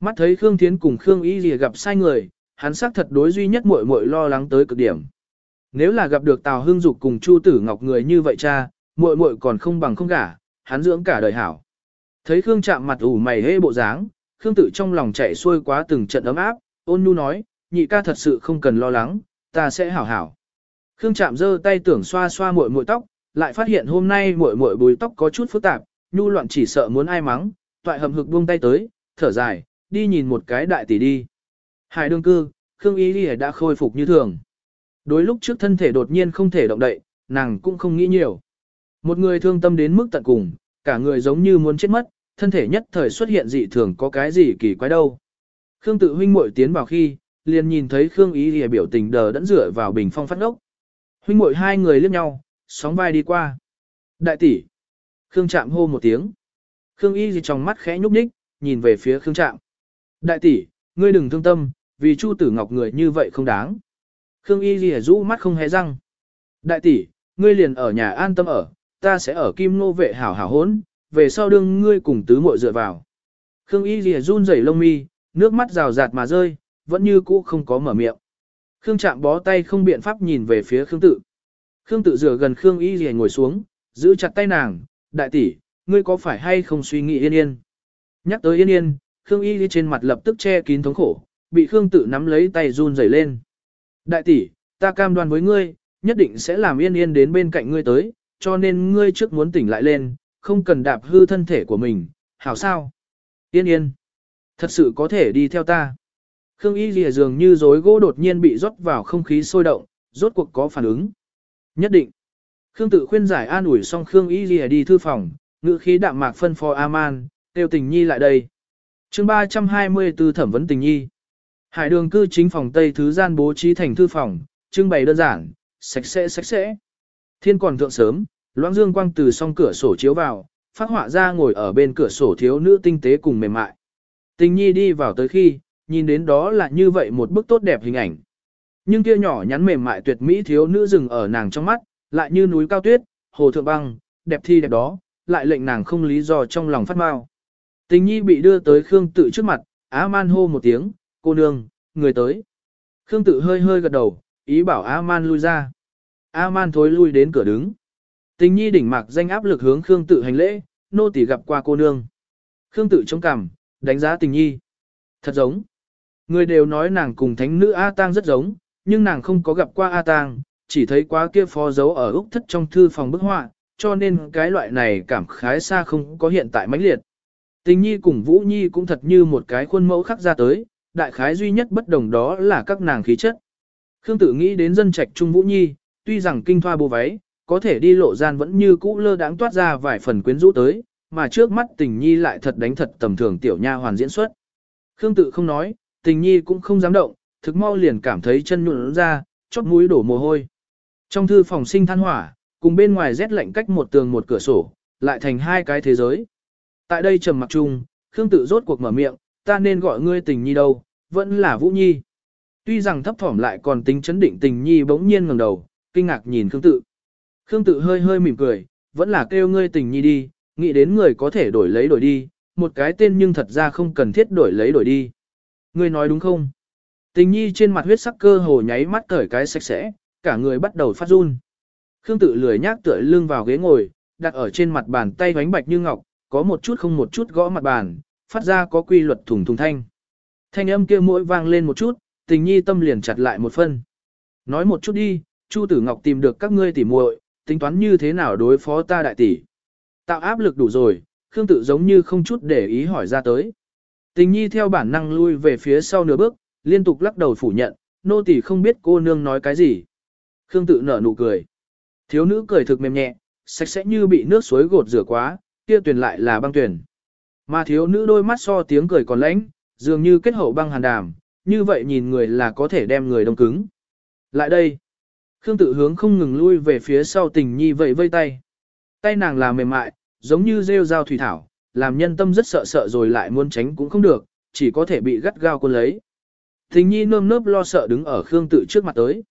Mắt thấy Khương Thiến cùng Khương Y Lìa gặp sai người, hắn xác thật đối duy nhất muội muội lo lắng tới cực điểm. Nếu là gặp được Tào Hưng Dục cùng Chu Tử Ngọc người như vậy cha, muội muội còn không bằng không gả, hắn dưỡng cả đời hảo. Thấy Khương chạm mặt ủ mày hê bộ dáng, Khương tự trong lòng chạy xuôi quá từng trận ấm áp, ôn nhu nói, nhị ca thật sự không cần lo lắng, ta sẽ hảo hảo. Khương chạm giơ tay tưởng xoa xoa muội muội tóc, lại phát hiện hôm nay muội muội bùi tóc có chút phức tạp, nhu loạn chỉ sợ muốn ai mắng, toại hầm hực buông tay tới, thở dài, đi nhìn một cái đại tỷ đi. Hải đương cư, Khương Y Ghi đã khôi phục như thường. Đối lúc trước thân thể đột nhiên không thể động đậy, nàng cũng không nghĩ nhiều. Một người thương tâm đến mức tận cùng, cả người giống như muốn chết mất, thân thể nhất thời xuất hiện dị thường có cái gì kỳ quái đâu. Khương tự huynh muội tiến vào khi, liền nhìn thấy Khương Ý Lìa biểu tình đờ đẫn rửa vào bình phong phát ngốc. Huynh muội hai người liếc nhau, sóng vai đi qua. Đại tỷ. Khương Trạm hô một tiếng. Khương Y gì trong mắt khẽ nhúc nhích, nhìn về phía Khương Trạm. Đại tỷ, ngươi đừng thương tâm, vì Chu Tử Ngọc người như vậy không đáng. Khương Y gì rũ mắt không hề răng. Đại tỷ, ngươi liền ở nhà an tâm ở, ta sẽ ở Kim Nô vệ hảo hảo hốn, về sau đương ngươi cùng tứ muội dựa vào. Khương Y lìa run rẩy lông mi, nước mắt rào rạt mà rơi, vẫn như cũ không có mở miệng. Khương Trạm bó tay không biện pháp nhìn về phía Khương Tự. Khương Tự rửa gần Khương Y Lìa ngồi xuống, giữ chặt tay nàng, đại tỷ, ngươi có phải hay không suy nghĩ yên yên? Nhắc tới yên yên, Khương Y Lìa trên mặt lập tức che kín thống khổ, bị Khương Tự nắm lấy tay run rẩy lên. Đại tỷ, ta cam đoan với ngươi, nhất định sẽ làm yên yên đến bên cạnh ngươi tới, cho nên ngươi trước muốn tỉnh lại lên, không cần đạp hư thân thể của mình, hảo sao? Yên yên, thật sự có thể đi theo ta. Khương Y Lìa dường như rối gỗ đột nhiên bị rót vào không khí sôi động, rốt cuộc có phản ứng. Nhất định. Khương tự khuyên giải an ủi xong Khương Y Lìa đi thư phòng, ngữ khí đạm mạc phân phó Aman, tiêu tình nhi lại đây. chương 324 thẩm vấn tình nhi. Hải đường cư chính phòng Tây Thứ gian bố trí thành thư phòng, trưng bày đơn giản, sạch sẽ sạch sẽ. Thiên còn thượng sớm, loãng dương quang từ song cửa sổ chiếu vào, phát họa ra ngồi ở bên cửa sổ thiếu nữ tinh tế cùng mềm mại. Tình nhi đi vào tới khi, nhìn đến đó là như vậy một bức tốt đẹp hình ảnh. Nhưng kia nhỏ nhắn mềm mại tuyệt mỹ thiếu nữ rừng ở nàng trong mắt, lại như núi cao tuyết, hồ thượng băng, đẹp thi đẹp đó, lại lệnh nàng không lý do trong lòng phát mau. Tình nhi bị đưa tới Khương tự trước mặt, Á Man hô một tiếng, cô nương, người tới. Khương tự hơi hơi gật đầu, ý bảo Á Man lui ra. Á Man thối lui đến cửa đứng. Tình nhi đỉnh mặc danh áp lực hướng Khương tự hành lễ, nô tỳ gặp qua cô nương. Khương tự chống cằm, đánh giá tình nhi. Thật giống. Người đều nói nàng cùng thánh nữ A Tang rất giống, nhưng nàng không có gặp qua A Tang, chỉ thấy quá kia phó dấu ở Úc thất trong thư phòng bức họa, cho nên cái loại này cảm khái xa không có hiện tại mãnh liệt. Tình nhi cùng Vũ Nhi cũng thật như một cái khuôn mẫu khắc ra tới, đại khái duy nhất bất đồng đó là các nàng khí chất. Khương tự nghĩ đến dân trạch Trung Vũ Nhi, tuy rằng kinh thoa bố váy, có thể đi lộ gian vẫn như cũ lơ đãng toát ra vài phần quyến rũ tới, mà trước mắt tình nhi lại thật đánh thật tầm thường tiểu nha hoàn diễn xuất. Khương tự không nói, tình nhi cũng không dám động, thực mau liền cảm thấy chân nhuận ra, chót mũi đổ mồ hôi. Trong thư phòng sinh than hỏa, cùng bên ngoài rét lạnh cách một tường một cửa sổ, lại thành hai cái thế giới. Tại đây trầm mặc chung, Khương tự rốt cuộc mở miệng, ta nên gọi ngươi tình nhi đâu, vẫn là Vũ Nhi. Tuy rằng thấp thỏm lại còn tính chấn định tình nhi bỗng nhiên ngẩng đầu, kinh ngạc nhìn Khương tự. Khương tự hơi hơi mỉm cười, vẫn là kêu ngươi tình nhi đi, nghĩ đến người có thể đổi lấy đổi đi, một cái tên nhưng thật ra không cần thiết đổi lấy đổi đi. Ngươi nói đúng không? Tình nhi trên mặt huyết sắc cơ hồ nháy mắt cởi cái sạch sẽ, cả người bắt đầu phát run. Khương tự lười nhác tựa lưng vào ghế ngồi, đặt ở trên mặt bàn tay vánh bạch như ngọc, có một chút không một chút gõ mặt bàn, phát ra có quy luật thùng thùng thanh. Thanh âm kia mỗi vang lên một chút, tình nhi tâm liền chặt lại một phân. Nói một chút đi, Chu Tử Ngọc tìm được các ngươi tỉ muội, tính toán như thế nào đối phó ta đại tỷ. Tạo áp lực đủ rồi, Khương tự giống như không chút để ý hỏi ra tới. Tình nhi theo bản năng lui về phía sau nửa bước, liên tục lắc đầu phủ nhận, nô tỳ không biết cô nương nói cái gì. Khương tự nở nụ cười. Thiếu nữ cười thực mềm nhẹ, sạch sẽ như bị nước suối gột rửa quá, kia tuyển lại là băng tuyển. Mà thiếu nữ đôi mắt so tiếng cười còn lãnh, dường như kết hậu băng hàn đàm, như vậy nhìn người là có thể đem người đông cứng. Lại đây. Khương tự hướng không ngừng lui về phía sau tình nhi vậy vây tay. Tay nàng là mềm mại, giống như rêu dao thủy thảo, làm nhân tâm rất sợ sợ rồi lại muốn tránh cũng không được, chỉ có thể bị gắt gao cuốn lấy. Tình nhi nơm nớp lo sợ đứng ở Khương tự trước mặt tới.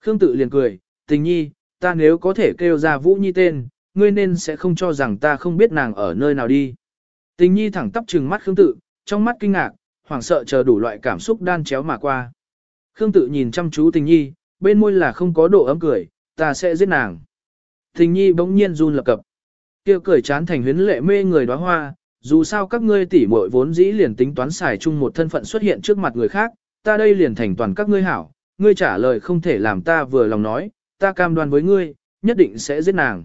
Khương tự liền cười, tình nhi, ta nếu có thể kêu ra Vũ Nhi tên, ngươi nên sẽ không cho rằng ta không biết nàng ở nơi nào đi. Tình nhi thẳng tắp trừng mắt Khương tự, trong mắt kinh ngạc, hoảng sợ chờ đủ loại cảm xúc đan chéo mà qua. Khương tự nhìn chăm chú tình nhi, bên môi là không có độ ấm cười, ta sẽ giết nàng. Tình nhi bỗng nhiên run lập cập. kia cười chán thành huyến lệ mê người đóa hoa, dù sao các ngươi tỉ muội vốn dĩ liền tính toán xài chung một thân phận xuất hiện trước mặt người khác, ta đây liền thành toàn các ngươi hảo, ngươi trả lời không thể làm ta vừa lòng nói, ta cam đoan với ngươi, nhất định sẽ giết nàng.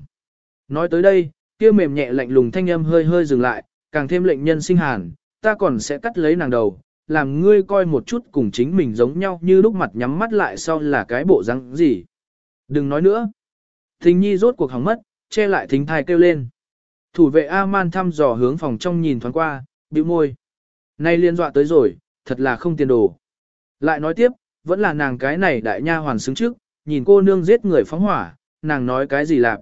Nói tới đây, kia mềm nhẹ lạnh lùng thanh âm hơi hơi dừng lại, càng thêm lệnh nhân sinh hàn, ta còn sẽ cắt lấy nàng đầu, làm ngươi coi một chút cùng chính mình giống nhau như lúc mặt nhắm mắt lại sau là cái bộ răng gì. Đừng nói nữa. Thình nhi rốt cuộc hỏng mất, che lại thính thai kêu lên. Thủ vệ A-man thăm dò hướng phòng trong nhìn thoáng qua, bĩu môi. Nay liên dọa tới rồi, thật là không tiền đồ. Lại nói tiếp, vẫn là nàng cái này đại nha hoàn xứng trước, nhìn cô nương giết người phóng hỏa, nàng nói cái gì lạc.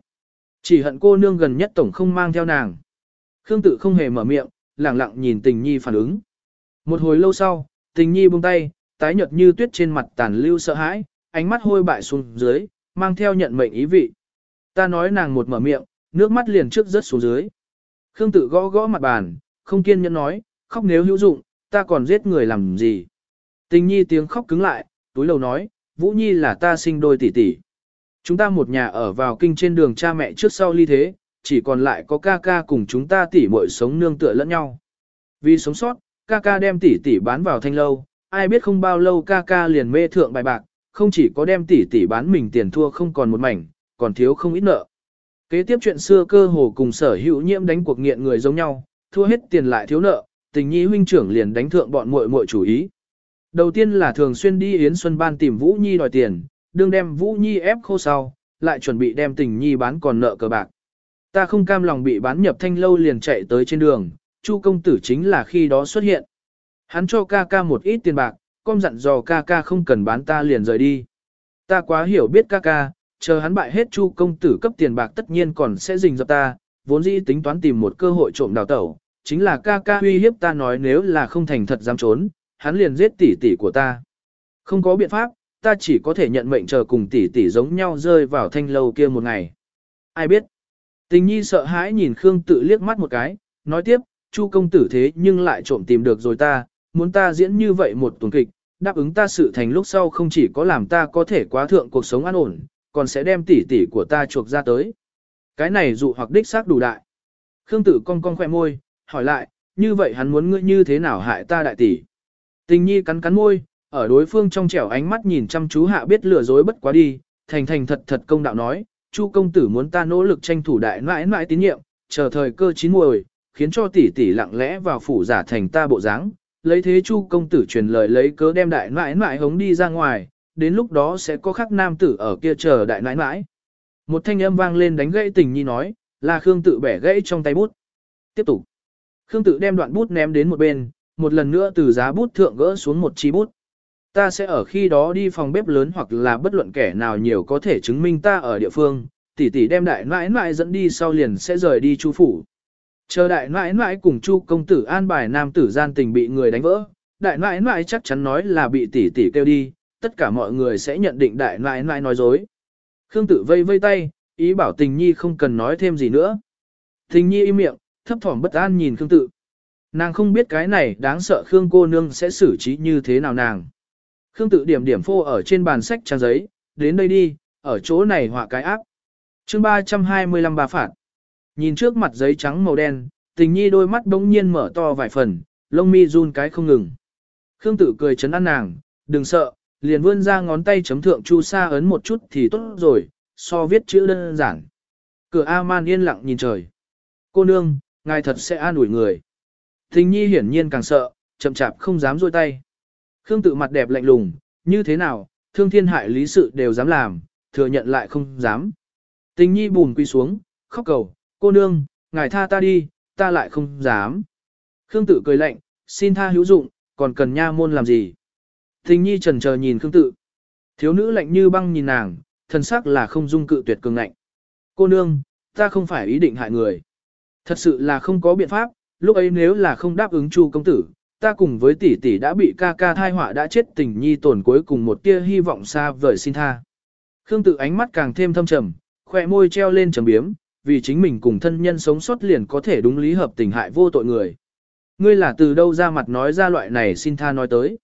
Chỉ hận cô nương gần nhất tổng không mang theo nàng. Khương tự không hề mở miệng, lặng lặng nhìn tình nhi phản ứng. Một hồi lâu sau, tình nhi buông tay, tái nhợt như tuyết trên mặt tàn lưu sợ hãi, ánh mắt hôi bại xuống dưới, mang theo nhận mệnh ý vị. Ta nói nàng một mở miệng, nước mắt liền trước rớt xuống dưới. Khương tự gõ gõ mặt bàn, không kiên nhẫn nói, khóc nếu hữu dụng, ta còn giết người làm gì. Tình nhi tiếng khóc cứng lại, túi lầu nói, Vũ Nhi là ta sinh đôi tỷ tỷ. Chúng ta một nhà ở vào kinh trên đường cha mẹ trước sau ly thế, chỉ còn lại có ca ca cùng chúng ta tỷ muội sống nương tựa lẫn nhau. Vì sống sót, ca ca đem tỷ tỷ bán vào thanh lâu, ai biết không bao lâu ca ca liền mê thượng bài bạc, không chỉ có đem tỷ tỷ bán mình tiền thua không còn một mảnh, còn thiếu không ít nợ. Kế tiếp chuyện xưa cơ hồ cùng sở hữu nhiễm đánh cuộc nghiện người giống nhau, thua hết tiền lại thiếu nợ, tình nhi huynh trưởng liền đánh thượng bọn muội muội chủ ý. Đầu tiên là thường xuyên đi Yến Xuân Ban tìm Vũ Nhi đòi tiền, đương đem Vũ Nhi ép khô sau, lại chuẩn bị đem tình Nhi bán còn nợ cờ bạc. Ta không cam lòng bị bán nhập thanh lâu liền chạy tới trên đường, Chu công tử chính là khi đó xuất hiện. Hắn cho ca ca một ít tiền bạc, con dặn dò ca ca không cần bán ta liền rời đi. Ta quá hiểu biết ca ca, chờ hắn bại hết Chu công tử cấp tiền bạc tất nhiên còn sẽ rình dập ta, vốn dĩ tính toán tìm một cơ hội trộm đào tẩu, chính là ca ca uy hiếp ta nói nếu là không thành thật dám trốn, hắn liền giết tỷ tỷ của ta. Không có biện pháp, ta chỉ có thể nhận mệnh chờ cùng tỷ tỷ giống nhau rơi vào thanh lâu kia một ngày. Ai biết? Tình nhi sợ hãi nhìn Khương tự liếc mắt một cái, nói tiếp, Chu công tử thế nhưng lại trộm tìm được rồi ta, muốn ta diễn như vậy một tuần kịch, đáp ứng ta sự thành lúc sau không chỉ có làm ta có thể quá thượng cuộc sống an ổn, còn sẽ đem tỷ tỷ của ta chuộc ra tới. Cái này dụ hoặc đích xác đủ đại. Khương tử cong cong khỏe môi, hỏi lại, như vậy hắn muốn ngươi như thế nào hại ta đại tỷ. Tình nhi cắn cắn môi, ở đối phương trong trẻo ánh mắt nhìn chăm chú hạ biết lừa dối bất quá đi, thành thành thật thật công đạo nói, Chu công tử muốn ta nỗ lực tranh thủ đại mãi mãi tín nhiệm, chờ thời cơ chín muồi, khiến cho tỷ tỷ lặng lẽ vào phủ giả thành ta bộ dáng, lấy thế Chu công tử truyền lời lấy cớ đem đại nãi nãi hống đi ra ngoài, đến lúc đó sẽ có khắc nam tử ở kia chờ đại nãi nãi. Một thanh âm vang lên đánh gãy tình nhi nói, là Khương tự bẻ gãy trong tay bút. Tiếp tục. Khương tự đem đoạn bút ném đến một bên, một lần nữa từ giá bút thượng gỡ xuống một chi bút. Ta sẽ ở khi đó đi phòng bếp lớn hoặc là bất luận kẻ nào nhiều có thể chứng minh ta ở địa phương, tỷ tỷ đem đại nãi nãi dẫn đi sau liền sẽ rời đi chu phủ. Chờ đại nãi nãi cùng chu công tử an bài nam tử gian tình bị người đánh vỡ, đại nãi nãi chắc chắn nói là bị tỷ tỷ kêu đi, tất cả mọi người sẽ nhận định đại nãi nãi nói dối. Khương tử vây vây tay, ý bảo tình nhi không cần nói thêm gì nữa. Tình nhi im miệng, thấp thỏm bất an nhìn Khương tự. Nàng không biết cái này đáng sợ Khương cô nương sẽ xử trí như thế nào nàng. Khương tự điểm điểm phô ở trên bàn sách trang giấy, đến đây đi, ở chỗ này họa cái áp. chương 325 bà phạt. Nhìn trước mặt giấy trắng màu đen, tình nhi đôi mắt bỗng nhiên mở to vài phần, lông mi run cái không ngừng. Khương tử cười chấn an nàng, đừng sợ, liền vươn ra ngón tay chấm thượng chu sa ấn một chút thì tốt rồi, so viết chữ đơn giản. Cửa A-man yên lặng nhìn trời. Cô nương, ngài thật sẽ an ủi người. Tình nhi hiển nhiên càng sợ, chậm chạp không dám rôi tay. Khương tự mặt đẹp lạnh lùng, như thế nào, thương thiên hại lý sự đều dám làm, thừa nhận lại không dám. Tình nhi bùn quy xuống, khóc cầu, cô nương, ngài tha ta đi, ta lại không dám. Khương tự cười lạnh, xin tha hữu dụng, còn cần nha môn làm gì. Thình nhi trần chờ nhìn Khương tự. Thiếu nữ lạnh như băng nhìn nàng, thân sắc là không dung cự tuyệt cường lạnh. Cô nương, ta không phải ý định hại người. Thật sự là không có biện pháp, lúc ấy nếu là không đáp ứng chu công tử, ta cùng với tỷ tỷ đã bị ca ca thai họa đã chết tình nhi tổn cuối cùng một tia hy vọng xa vời xin tha. Khương tự ánh mắt càng thêm thâm trầm, khỏe môi treo lên trầm biếm, vì chính mình cùng thân nhân sống sót liền có thể đúng lý hợp tình hại vô tội người. Ngươi là từ đâu ra mặt nói ra loại này xin tha nói tới.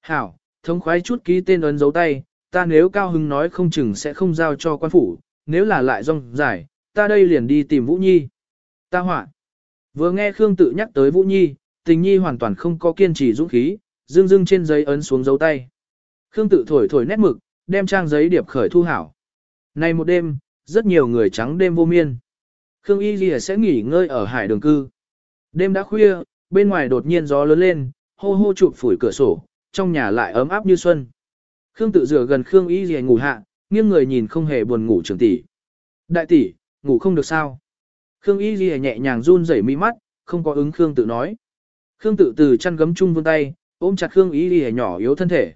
Hảo, thống khoái chút ký tên ấn dấu tay, ta nếu cao hứng nói không chừng sẽ không giao cho quan phủ, nếu là lại rong giải, ta đây liền đi tìm Vũ Nhi. Ta họa. Vừa nghe Khương tự nhắc tới Vũ Nhi, tình nhi hoàn toàn không có kiên trì dũng khí, dương dương trên giấy ấn xuống dấu tay. Khương tự thổi thổi nét mực, đem trang giấy điệp khởi thu hảo. Này một đêm, rất nhiều người trắng đêm vô miên. Khương Y Ghi sẽ nghỉ ngơi ở hải đường cư. Đêm đã khuya, bên ngoài đột nhiên gió lớn lên, hô hô chụp phủi cửa sổ, trong nhà lại ấm áp như xuân. Khương tự rửa gần Khương Y Ghi ngủ hạ, nghiêng người nhìn không hề buồn ngủ trưởng tỷ. Đại tỷ, ngủ không được sao? Khương Y Ghi nhẹ nhàng run rẩy mi mắt, không có ứng Khương tự nói. Khương tự từ chăn gấm chung vươn tay, ôm chặt Khương Y Ghi nhỏ yếu thân thể.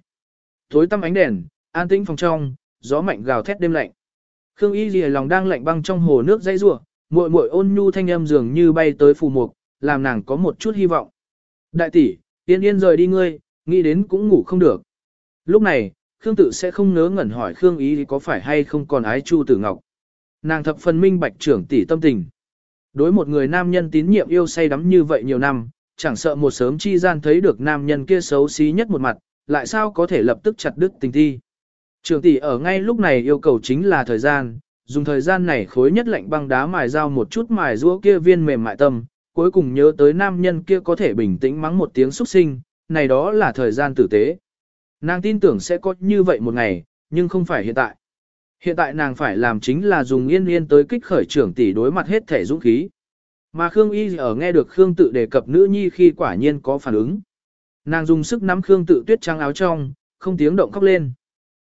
Thối tăm ánh đèn, an tĩnh phòng trong, gió mạnh gào thét đêm lạnh. Khương Y lìa lòng đang lạnh băng trong hồ nước dây rủa, muội muội ôn nhu thanh âm dường như bay tới phù mục, làm nàng có một chút hy vọng. Đại tỷ, yên yên rời đi ngươi, nghĩ đến cũng ngủ không được. Lúc này, Khương tự sẽ không ngớ ngẩn hỏi Khương Y có phải hay không còn ái Chu Tử Ngọc. Nàng thập phần minh bạch trưởng tỷ tâm tình. Đối một người nam nhân tín nhiệm yêu say đắm như vậy nhiều năm, chẳng sợ một sớm chi gian thấy được nam nhân kia xấu xí nhất một mặt, lại sao có thể lập tức chặt đứt tình thi. Trường tỷ ở ngay lúc này yêu cầu chính là thời gian, dùng thời gian này khối nhất lạnh băng đá mài dao một chút mài rũa kia viên mềm mại tâm, cuối cùng nhớ tới nam nhân kia có thể bình tĩnh mắng một tiếng xúc sinh, này đó là thời gian tử tế. Nàng tin tưởng sẽ có như vậy một ngày, nhưng không phải hiện tại. Hiện tại nàng phải làm chính là dùng yên yên tới kích khởi trưởng tỷ đối mặt hết thể dũng khí. Mà Khương Y ở nghe được Khương tự đề cập nữ nhi khi quả nhiên có phản ứng. Nàng dùng sức nắm Khương tự tuyết trắng áo trong, không tiếng động khóc lên.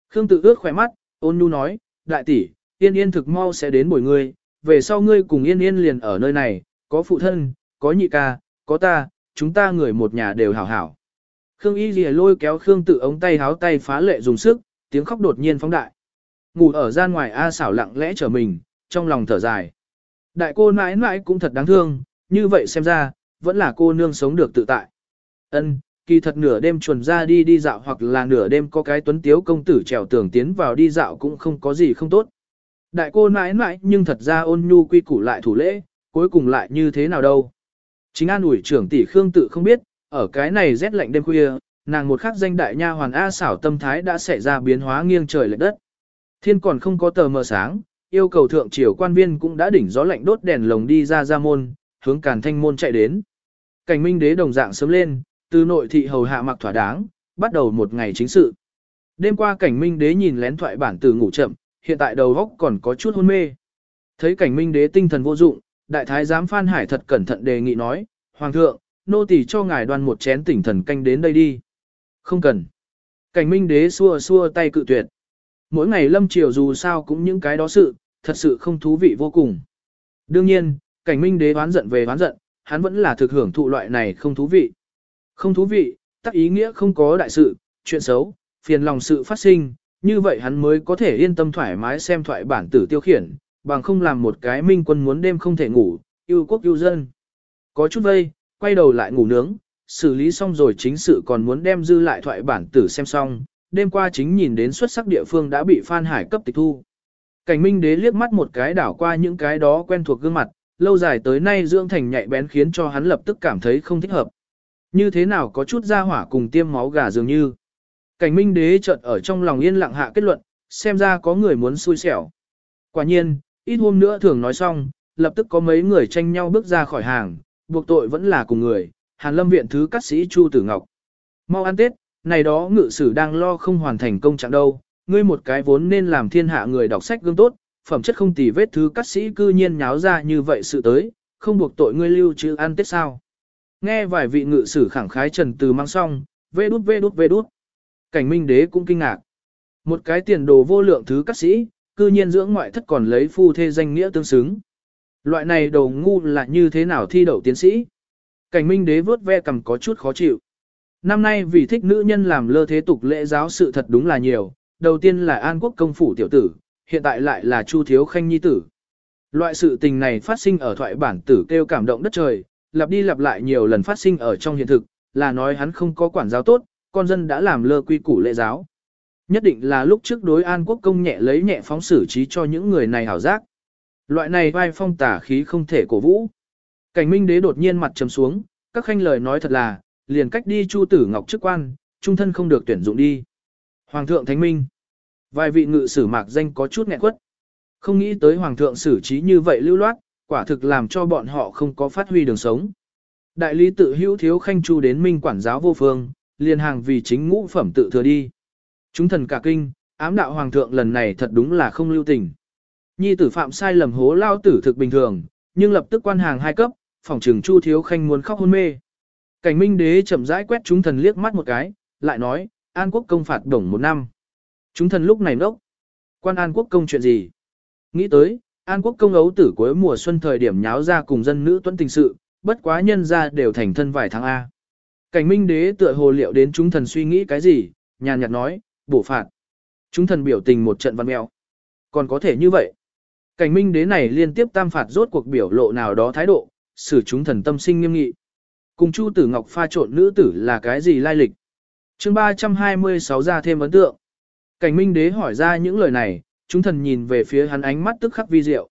Khương tự ướt khỏe mắt, ôn nhu nói, đại tỷ, yên yên thực mau sẽ đến bồi ngươi, về sau ngươi cùng yên yên liền ở nơi này, có phụ thân, có nhị ca, có ta, chúng ta người một nhà đều hảo hảo. Khương Y lìa lôi kéo Khương tự ống tay háo tay phá lệ dùng sức, tiếng khóc đột nhiên phóng đại. Ngủ ở gian ngoài A xảo lặng lẽ trở mình, trong lòng thở dài. Đại cô nãi nãi cũng thật đáng thương, như vậy xem ra, vẫn là cô nương sống được tự tại. Ân, kỳ thật nửa đêm chuồn ra đi đi dạo hoặc là nửa đêm có cái tuấn tiếu công tử trèo tường tiến vào đi dạo cũng không có gì không tốt. Đại cô nãi nãi nhưng thật ra ôn nhu quy củ lại thủ lễ, cuối cùng lại như thế nào đâu. Chính an ủi trưởng tỷ Khương tự không biết, ở cái này rét lạnh đêm khuya, nàng một khắc danh đại nha hoàn A xảo tâm thái đã xảy ra biến hóa nghiêng trời lệch đất. Thiên còn không có tờ mờ sáng, yêu cầu thượng triều quan viên cũng đã đỉnh gió lạnh đốt đèn lồng đi ra ra môn, hướng càn thanh môn chạy đến. Cảnh minh đế đồng dạng sớm lên, từ nội thị hầu hạ mặc thỏa đáng, bắt đầu một ngày chính sự. Đêm qua cảnh minh đế nhìn lén thoại bản từ ngủ chậm, hiện tại đầu góc còn có chút hôn mê. Thấy cảnh minh đế tinh thần vô dụng, đại thái giám Phan Hải thật cẩn thận đề nghị nói, Hoàng thượng, nô tỳ cho ngài đoan một chén tỉnh thần canh đến đây đi. Không cần. Cảnh minh đế xua xua tay cự tuyệt. Mỗi ngày lâm triều dù sao cũng những cái đó sự, thật sự không thú vị vô cùng. Đương nhiên, cảnh minh đế oán giận về oán giận, hắn vẫn là thực hưởng thụ loại này không thú vị. Không thú vị, tắc ý nghĩa không có đại sự, chuyện xấu, phiền lòng sự phát sinh, như vậy hắn mới có thể yên tâm thoải mái xem thoại bản tử tiêu khiển, bằng không làm một cái minh quân muốn đêm không thể ngủ, yêu quốc yêu dân. Có chút vây, quay đầu lại ngủ nướng, xử lý xong rồi chính sự còn muốn đem dư lại thoại bản tử xem xong, đêm qua chính nhìn đến xuất sắc địa phương đã bị Phan Hải cấp tịch thu. Cảnh Minh Đế liếc mắt một cái đảo qua những cái đó quen thuộc gương mặt, lâu dài tới nay dưỡng thành nhạy bén khiến cho hắn lập tức cảm thấy không thích hợp. Như thế nào có chút ra hỏa cùng tiêm máu gà dường như. Cảnh Minh Đế chợt ở trong lòng yên lặng hạ kết luận, xem ra có người muốn xui xẻo. Quả nhiên, ít hôm nữa thường nói xong, lập tức có mấy người tranh nhau bước ra khỏi hàng, buộc tội vẫn là cùng người, Hàn Lâm viện thứ cát sĩ Chu Tử Ngọc. Mau ăn Tết, này đó ngự sử đang lo không hoàn thành công trạng đâu, ngươi một cái vốn nên làm thiên hạ người đọc sách gương tốt, phẩm chất không tì vết thứ cát sĩ cư nhiên nháo ra như vậy sự tới, không buộc tội ngươi lưu trữ ăn Tết sao. Nghe vài vị ngự sử khẳng khái trần từ mang xong, vê đút vê đút vê đút. Cảnh minh đế cũng kinh ngạc. Một cái tiền đồ vô lượng thứ các sĩ, cư nhiên dưỡng ngoại thất còn lấy phu thê danh nghĩa tương xứng. Loại này đồ ngu là như thế nào thi đậu tiến sĩ? Cảnh minh đế vớt ve cầm có chút khó chịu. Năm nay vì thích nữ nhân làm lơ thế tục lễ giáo sự thật đúng là nhiều, đầu tiên là An Quốc công phủ tiểu tử, hiện tại lại là Chu Thiếu Khanh nhi tử. Loại sự tình này phát sinh ở thoại bản tử kêu cảm động đất trời, lặp đi lặp lại nhiều lần phát sinh ở trong hiện thực, là nói hắn không có quản giáo tốt, con dân đã làm lơ quy củ lệ giáo. Nhất định là lúc trước đối An Quốc công nhẹ lấy nhẹ phóng xử trí cho những người này hảo giác. Loại này vai phong tả khí không thể cổ vũ. Cảnh minh đế đột nhiên mặt trầm xuống, các khanh lời nói thật là, liền cách đi Chu Tử Ngọc chức quan, trung thân không được tuyển dụng đi. Hoàng thượng Thánh Minh. Vài vị ngự sử mạc danh có chút nghẹn quất. Không nghĩ tới Hoàng thượng xử trí như vậy lưu loát, quả thực làm cho bọn họ không có phát huy đường sống. Đại lý tự hữu thiếu khanh chu đến minh quản giáo vô phương, liền hàng vì chính ngũ phẩm tự thừa đi. Chúng thần cả kinh, ám đạo hoàng thượng lần này thật đúng là không lưu tình. Nhi tử phạm sai lầm hố lao tử thực bình thường, nhưng lập tức quan hàng hai cấp, phòng trường chu thiếu khanh muốn khóc hôn mê. Cảnh minh đế chậm rãi quét chúng thần liếc mắt một cái, lại nói, An quốc công phạt đồng một năm. Chúng thần lúc này nốc. Quan An quốc công chuyện gì? Nghĩ tới, An quốc công ấu tử cuối mùa xuân thời điểm nháo ra cùng dân nữ tuấn tình sự, bất quá nhân ra đều thành thân vài tháng A. Cảnh minh đế tựa hồ liệu đến chúng thần suy nghĩ cái gì, nhàn nhạt nói, bổ phạt. Chúng thần biểu tình một trận văn mèo. Còn có thể như vậy. Cảnh minh đế này liên tiếp tam phạt rốt cuộc biểu lộ nào đó thái độ, xử chúng thần tâm sinh nghiêm nghị. Cùng Chu Tử Ngọc pha trộn nữ tử là cái gì lai lịch? chương 326 ra thêm ấn tượng. Cảnh minh đế hỏi ra những lời này, chúng thần nhìn về phía hắn ánh mắt tức khắc vi diệu.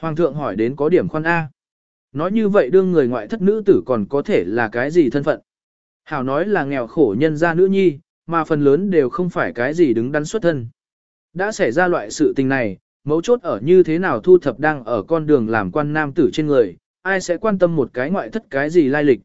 Hoàng thượng hỏi đến có điểm khoan A. Nói như vậy đương người ngoại thất nữ tử còn có thể là cái gì thân phận? Hảo nói là nghèo khổ nhân gia nữ nhi, mà phần lớn đều không phải cái gì đứng đắn xuất thân. Đã xảy ra loại sự tình này, mấu chốt ở như thế nào thu thập đang ở con đường làm quan nam tử trên người, ai sẽ quan tâm một cái ngoại thất cái gì lai lịch.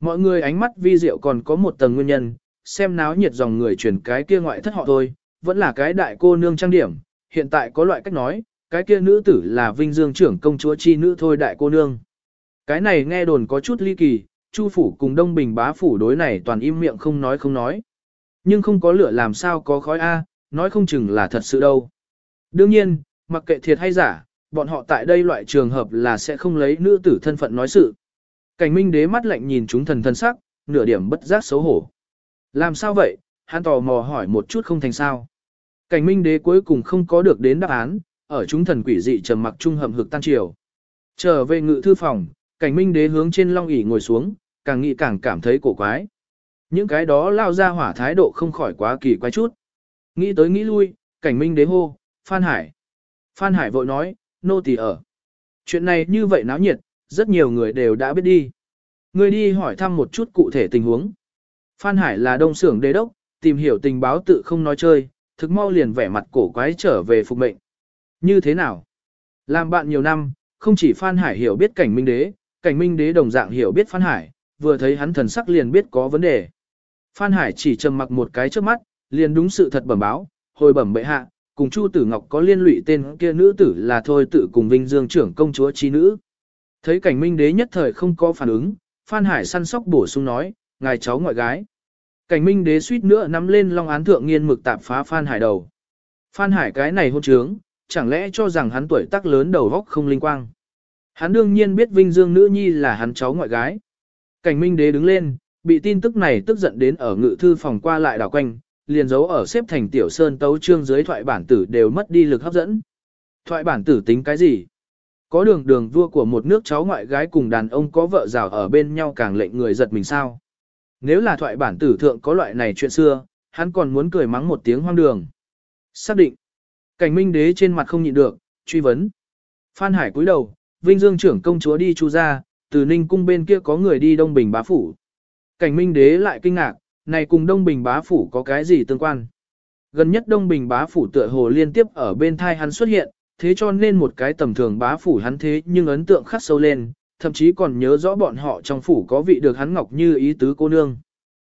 Mọi người ánh mắt vi diệu còn có một tầng nguyên nhân, xem náo nhiệt dòng người chuyển cái kia ngoại thất họ thôi, vẫn là cái đại cô nương trang điểm, hiện tại có loại cách nói, cái kia nữ tử là vinh dương trưởng công chúa chi nữ thôi đại cô nương. Cái này nghe đồn có chút ly kỳ, Chu phủ cùng Đông Bình bá phủ đối này toàn im miệng không nói không nói. Nhưng không có lửa làm sao có khói A, nói không chừng là thật sự đâu. Đương nhiên, mặc kệ thiệt hay giả, bọn họ tại đây loại trường hợp là sẽ không lấy nữ tử thân phận nói sự. Cảnh minh đế mắt lạnh nhìn chúng thần thân sắc, nửa điểm bất giác xấu hổ. Làm sao vậy, hắn tò mò hỏi một chút không thành sao. Cảnh minh đế cuối cùng không có được đến đáp án, ở chúng thần quỷ dị trầm mặc trung hầm hực tan chiều. Trở về ngự thư phòng, cảnh minh đế hướng trên long ỷ ngồi xuống, càng nghĩ càng cảm thấy cổ quái. Những cái đó lao ra hỏa thái độ không khỏi quá kỳ quái chút. Nghĩ tới nghĩ lui, cảnh minh đế hô, Phan Hải. Phan Hải vội nói, nô tỳ ở. Chuyện này như vậy náo nhiệt, rất nhiều người đều đã biết đi. Người đi hỏi thăm một chút cụ thể tình huống. Phan Hải là đông xưởng đế đốc, tìm hiểu tình báo tự không nói chơi, thực mau liền vẻ mặt cổ quái trở về phục mệnh. Như thế nào? Làm bạn nhiều năm, không chỉ Phan Hải hiểu biết cảnh minh đế, cảnh minh đế đồng dạng hiểu biết Phan Hải, vừa thấy hắn thần sắc liền biết có vấn đề. Phan Hải chỉ trầm mặc một cái trước mắt, liền đúng sự thật bẩm báo, hồi bẩm bệ hạ, cùng Chu Tử Ngọc có liên lụy tên kia nữ tử là thôi tự cùng Vinh Dương trưởng công chúa chi nữ. Thấy cảnh minh đế nhất thời không có phản ứng, Phan Hải săn sóc bổ sung nói, ngài cháu ngoại gái. Cảnh minh đế suýt nữa nắm lên long án thượng nghiên mực tạp phá Phan Hải đầu. Phan Hải cái này hôn trướng, chẳng lẽ cho rằng hắn tuổi tác lớn đầu góc không linh quang. Hắn đương nhiên biết Vinh Dương nữ nhi là hắn cháu ngoại gái. Cảnh minh đế đứng lên, bị tin tức này tức giận đến ở ngự thư phòng qua lại đảo quanh, liền giấu ở xếp thành tiểu sơn tấu trương dưới thoại bản tử đều mất đi lực hấp dẫn. Thoại bản tử tính cái gì? Có đường đường vua của một nước cháu ngoại gái cùng đàn ông có vợ rào ở bên nhau càng lệnh người giật mình sao? Nếu là thoại bản tử thượng có loại này chuyện xưa, hắn còn muốn cười mắng một tiếng hoang đường. Xác định. Cảnh minh đế trên mặt không nhịn được, truy vấn. Phan Hải cúi đầu, Vinh Dương trưởng công chúa đi chu ra, từ Ninh cung bên kia có người đi Đông Bình bá phủ. Cảnh minh đế lại kinh ngạc, này cùng Đông Bình bá phủ có cái gì tương quan? Gần nhất Đông Bình bá phủ tựa hồ liên tiếp ở bên thai hắn xuất hiện, thế cho nên một cái tầm thường bá phủ hắn thế nhưng ấn tượng khắc sâu lên, thậm chí còn nhớ rõ bọn họ trong phủ có vị được hắn ngọc như ý tứ cô nương.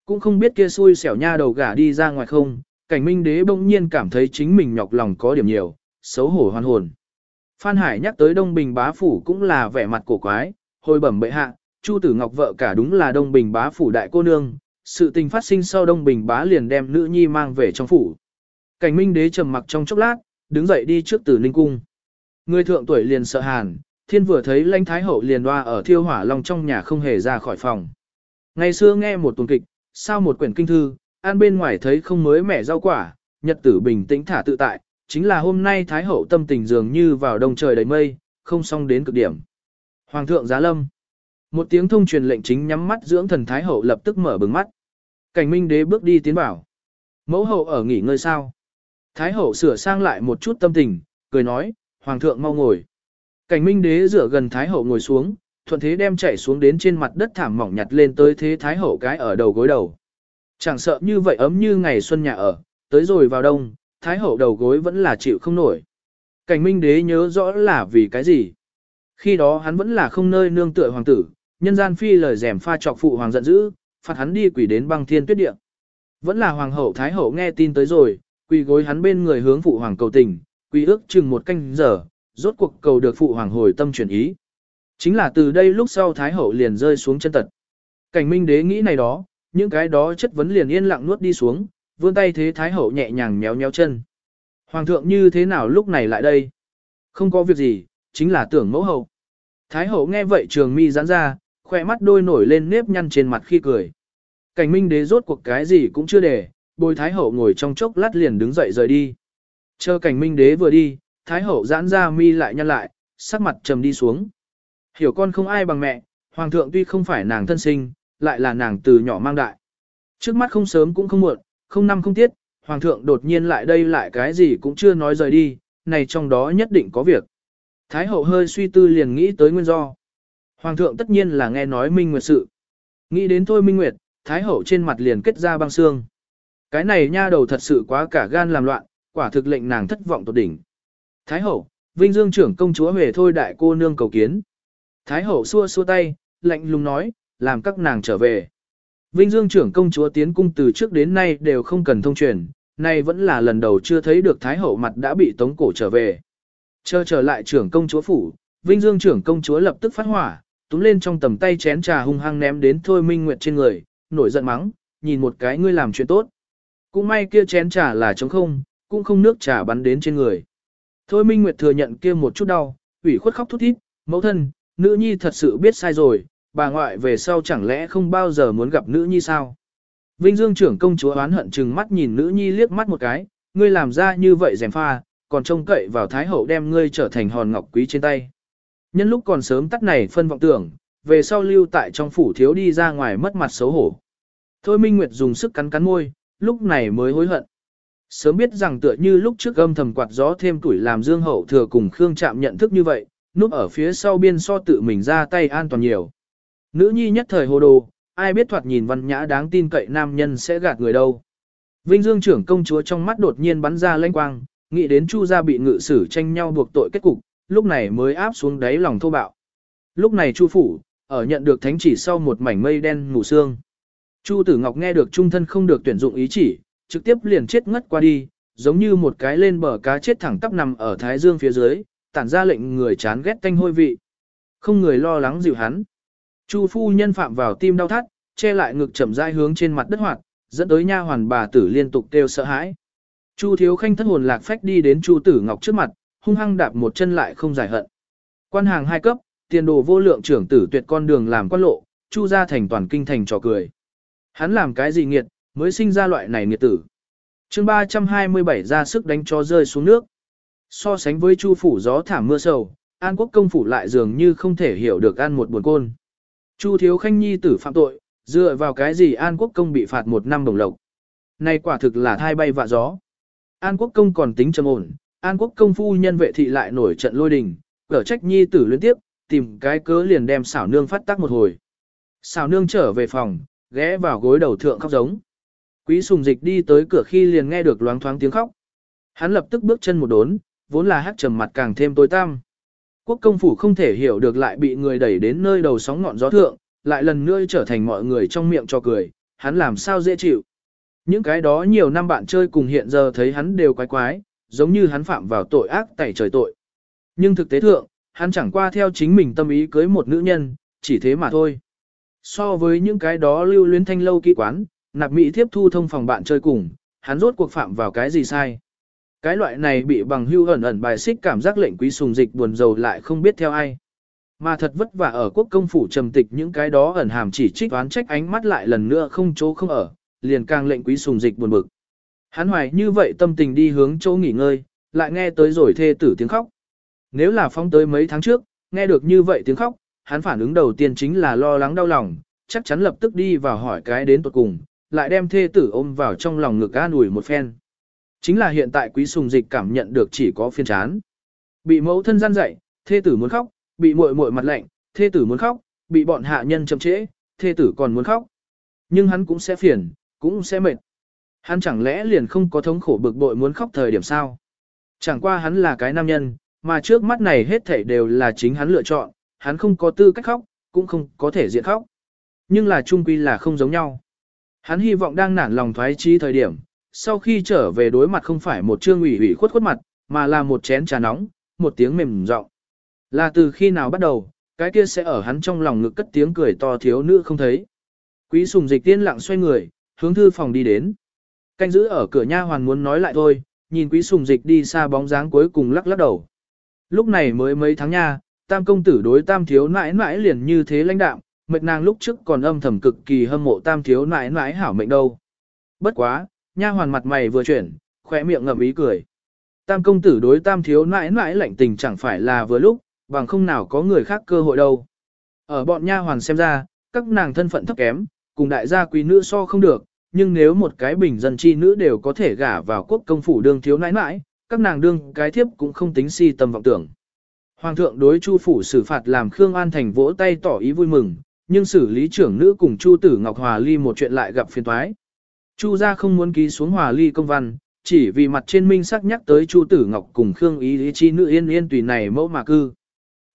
Cũng không biết kia xui xẻo nha đầu gả đi ra ngoài không, cảnh minh đế bỗng nhiên cảm thấy chính mình nhọc lòng có điểm nhiều, xấu hổ hoan hồn. Phan Hải nhắc tới Đông Bình bá phủ cũng là vẻ mặt cổ quái, hồi bẩm bệ hạ, Chu Tử Ngọc vợ cả đúng là Đông Bình bá phủ đại cô nương, sự tình phát sinh sau Đông Bình bá liền đem nữ nhi mang về trong phủ. Cảnh Minh đế trầm mặc trong chốc lát, đứng dậy đi trước Tử Ninh cung. Người thượng tuổi liền sợ hàn, thiên vừa thấy lãnh thái hậu liền đoa ở thiêu hỏa long trong nhà không hề ra khỏi phòng. Ngày xưa nghe một tuần kịch, sao một quyển kinh thư, an bên ngoài thấy không mới mẻ rau quả, nhật tử bình tĩnh thả tự tại, chính là hôm nay thái hậu tâm tình dường như vào đông trời đầy mây, không xong đến cực điểm. Hoàng thượng giá lâm. Một tiếng thông truyền lệnh chính nhắm mắt dưỡng thần thái hậu lập tức mở bừng mắt. Cảnh minh đế bước đi tiến bảo. Mẫu hậu ở nghỉ ngơi sao? Thái hậu sửa sang lại một chút tâm tình, cười nói, hoàng thượng mau ngồi. Cảnh minh đế rửa gần thái hậu ngồi xuống, thuận thế đem chảy xuống đến trên mặt đất thảm mỏng nhặt lên tới thế thái hậu cái ở đầu gối đầu. Chẳng sợ như vậy ấm như ngày xuân nhà ở, tới rồi vào đông, thái hậu đầu gối vẫn là chịu không nổi. Cảnh minh đế nhớ rõ là vì cái gì. Khi đó hắn vẫn là không nơi nương tựa hoàng tử, nhân gian phi lời rèm pha trọc phụ hoàng giận dữ, phạt hắn đi quỷ đến băng thiên tuyết địa. Vẫn là hoàng hậu thái hậu nghe tin tới rồi, quỳ gối hắn bên người hướng phụ hoàng cầu tình, quỳ ước chừng một canh giờ, rốt cuộc cầu được phụ hoàng hồi tâm chuyển ý. Chính là từ đây lúc sau thái hậu liền rơi xuống chân tật. Cảnh minh đế nghĩ này đó, những cái đó chất vấn liền yên lặng nuốt đi xuống, vươn tay thế thái hậu nhẹ nhàng méo méo chân. Hoàng thượng như thế nào lúc này lại đây? Không có việc gì, chính là tưởng mẫu hậu. Thái hậu nghe vậy trường mi giãn ra, khoe mắt đôi nổi lên nếp nhăn trên mặt khi cười. Cảnh minh đế rốt cuộc cái gì cũng chưa để, bồi thái hậu ngồi trong chốc lát liền đứng dậy rời đi. Chờ cảnh minh đế vừa đi, thái hậu giãn ra mi lại nhăn lại, sắc mặt trầm đi xuống. Hiểu con không ai bằng mẹ, hoàng thượng tuy không phải nàng thân sinh, lại là nàng từ nhỏ mang đại. Trước mắt không sớm cũng không muộn, không năm không tiết, hoàng thượng đột nhiên lại đây lại cái gì cũng chưa nói rời đi, này trong đó nhất định có việc. Thái hậu hơi suy tư liền nghĩ tới nguyên do. Hoàng thượng tất nhiên là nghe nói Minh Nguyệt sự. Nghĩ đến thôi Minh Nguyệt, Thái hậu trên mặt liền kết ra băng xương. Cái này nha đầu thật sự quá cả gan làm loạn, quả thực lệnh nàng thất vọng tột đỉnh. Thái hậu, Vinh Dương trưởng công chúa về thôi đại cô nương cầu kiến. Thái hậu xua xua tay, lạnh lùng nói, làm các nàng trở về. Vinh Dương trưởng công chúa tiến cung từ trước đến nay đều không cần thông truyền, nay vẫn là lần đầu chưa thấy được Thái hậu mặt đã bị tống cổ trở về. Chờ trở lại trưởng công chúa phủ, Vinh Dương trưởng công chúa lập tức phát hỏa, túm lên trong tầm tay chén trà hung hăng ném đến Thôi Minh Nguyệt trên người, nổi giận mắng, nhìn một cái ngươi làm chuyện tốt. Cũng may kia chén trà là trống không, cũng không nước trà bắn đến trên người. Thôi Minh Nguyệt thừa nhận kia một chút đau, ủy khuất khóc thút thít, mẫu thân, nữ nhi thật sự biết sai rồi, bà ngoại về sau chẳng lẽ không bao giờ muốn gặp nữ nhi sao? Vinh Dương trưởng công chúa oán hận chừng mắt nhìn nữ nhi liếc mắt một cái, ngươi làm ra như vậy rèm pha, còn trông cậy vào Thái Hậu đem ngươi trở thành hòn ngọc quý trên tay. Nhân lúc còn sớm tắt này phân vọng tưởng, về sau lưu tại trong phủ thiếu đi ra ngoài mất mặt xấu hổ. Thôi Minh Nguyệt dùng sức cắn cắn môi, lúc này mới hối hận. Sớm biết rằng tựa như lúc trước âm thầm quạt gió thêm tuổi làm Dương Hậu thừa cùng Khương Trạm nhận thức như vậy, núp ở phía sau biên so tự mình ra tay an toàn nhiều. Nữ nhi nhất thời hồ đồ, ai biết thoạt nhìn văn nhã đáng tin cậy nam nhân sẽ gạt người đâu. Vinh Dương trưởng công chúa trong mắt đột nhiên bắn ra lanh quang, nghĩ đến Chu gia bị ngự sử tranh nhau buộc tội kết cục, lúc này mới áp xuống đáy lòng thô bạo. Lúc này Chu phủ, ở nhận được thánh chỉ sau một mảnh mây đen ngủ sương. Chu Tử Ngọc nghe được trung thân không được tuyển dụng ý chỉ, trực tiếp liền chết ngất qua đi, giống như một cái lên bờ cá chết thẳng tắp nằm ở thái dương phía dưới, tản ra lệnh người chán ghét tanh hôi vị. Không người lo lắng dịu hắn. Chu phu nhân phạm vào tim đau thắt, che lại ngực chậm rãi hướng trên mặt đất hoạt, dẫn tới nha hoàn bà tử liên tục kêu sợ hãi. Chu thiếu khanh thất hồn lạc phách đi đến Chu Tử Ngọc trước mặt, hung hăng đạp một chân lại không giải hận. Quan hàng hai cấp, tiền đồ vô lượng trưởng tử tuyệt con đường làm quan lộ, Chu gia thành toàn kinh thành trò cười. Hắn làm cái gì nghiệt, mới sinh ra loại này nghiệt tử. chương 327 ra sức đánh cho rơi xuống nước. So sánh với Chu phủ gió thảm mưa sầu, An Quốc công phủ lại dường như không thể hiểu được an một buồn côn. Chu thiếu khanh nhi tử phạm tội, dựa vào cái gì An Quốc công bị phạt một năm đồng lộc. Này quả thực là thai bay vạ gió. An Quốc công còn tính trầm ổn, An Quốc công phu nhân vệ thị lại nổi trận lôi đình, cở trách nhi tử liên tiếp, tìm cái cớ liền đem xảo nương phát tác một hồi. Xảo nương trở về phòng, ghé vào gối đầu thượng khóc giống. Quý sùng dịch đi tới cửa khi liền nghe được loáng thoáng tiếng khóc. Hắn lập tức bước chân một đốn, vốn là hắc trầm mặt càng thêm tối tăm. Quốc công phủ không thể hiểu được lại bị người đẩy đến nơi đầu sóng ngọn gió thượng, lại lần nữa trở thành mọi người trong miệng cho cười, hắn làm sao dễ chịu. Những cái đó nhiều năm bạn chơi cùng hiện giờ thấy hắn đều quái quái, giống như hắn phạm vào tội ác tẩy trời tội. Nhưng thực tế thượng, hắn chẳng qua theo chính mình tâm ý cưới một nữ nhân, chỉ thế mà thôi. So với những cái đó lưu luyến thanh lâu kỹ quán, nạp mỹ tiếp thu thông phòng bạn chơi cùng, hắn rốt cuộc phạm vào cái gì sai. Cái loại này bị bằng hưu ẩn ẩn bài xích cảm giác lệnh quý sùng dịch buồn rầu lại không biết theo ai. Mà thật vất vả ở quốc công phủ trầm tịch những cái đó ẩn hàm chỉ trích oán trách ánh mắt lại lần nữa không chỗ không ở, liền càng lệnh quý sùng dịch buồn bực. Hắn hoài như vậy tâm tình đi hướng chỗ nghỉ ngơi, lại nghe tới rồi thê tử tiếng khóc. Nếu là phong tới mấy tháng trước, nghe được như vậy tiếng khóc, hắn phản ứng đầu tiên chính là lo lắng đau lòng, chắc chắn lập tức đi vào hỏi cái đến tuột cùng, lại đem thê tử ôm vào trong lòng ngực an ủi một phen. Chính là hiện tại quý sùng dịch cảm nhận được chỉ có phiên chán. Bị mẫu thân gian dạy, thê tử muốn khóc, bị muội muội mặt lạnh, thê tử muốn khóc, bị bọn hạ nhân chậm trễ, thê tử còn muốn khóc. Nhưng hắn cũng sẽ phiền, cũng sẽ mệt. Hắn chẳng lẽ liền không có thống khổ bực bội muốn khóc thời điểm sao? Chẳng qua hắn là cái nam nhân, mà trước mắt này hết thảy đều là chính hắn lựa chọn, hắn không có tư cách khóc, cũng không có thể diện khóc. Nhưng là trung quy là không giống nhau. Hắn hy vọng đang nản lòng thoái trí thời điểm, sau khi trở về đối mặt không phải một trương ủy ủy khuất khuất mặt, mà là một chén trà nóng, một tiếng mềm giọng. Là từ khi nào bắt đầu, cái kia sẽ ở hắn trong lòng ngực cất tiếng cười to thiếu nữ không thấy. Quý sùng dịch tiên lặng xoay người, hướng thư phòng đi đến. Canh giữ ở cửa nha hoàn muốn nói lại thôi, nhìn quý sùng dịch đi xa bóng dáng cuối cùng lắc lắc đầu. Lúc này mới mấy tháng nha, tam công tử đối tam thiếu nãi nãi liền như thế lãnh đạm, mệt nàng lúc trước còn âm thầm cực kỳ hâm mộ tam thiếu nãi nãi hảo mệnh đâu. Bất quá, nha hoàn mặt mày vừa chuyển, khỏe miệng ngậm ý cười. Tam công tử đối tam thiếu nãi nãi lạnh tình chẳng phải là vừa lúc, bằng không nào có người khác cơ hội đâu. Ở bọn nha hoàn xem ra, các nàng thân phận thấp kém, cùng đại gia quý nữ so không được, nhưng nếu một cái bình dân chi nữ đều có thể gả vào quốc công phủ đương thiếu nãi nãi, các nàng đương cái thiếp cũng không tính si tâm vọng tưởng. Hoàng thượng đối Chu phủ xử phạt làm Khương An Thành vỗ tay tỏ ý vui mừng, nhưng xử lý trưởng nữ cùng Chu tử Ngọc Hòa Ly một chuyện lại gặp phiền toái. Chu gia không muốn ký xuống Hòa Ly công văn, chỉ vì mặt trên minh sắc nhắc tới Chu tử Ngọc cùng Khương ý lý chi nữ yên yên tùy này mẫu mà cư.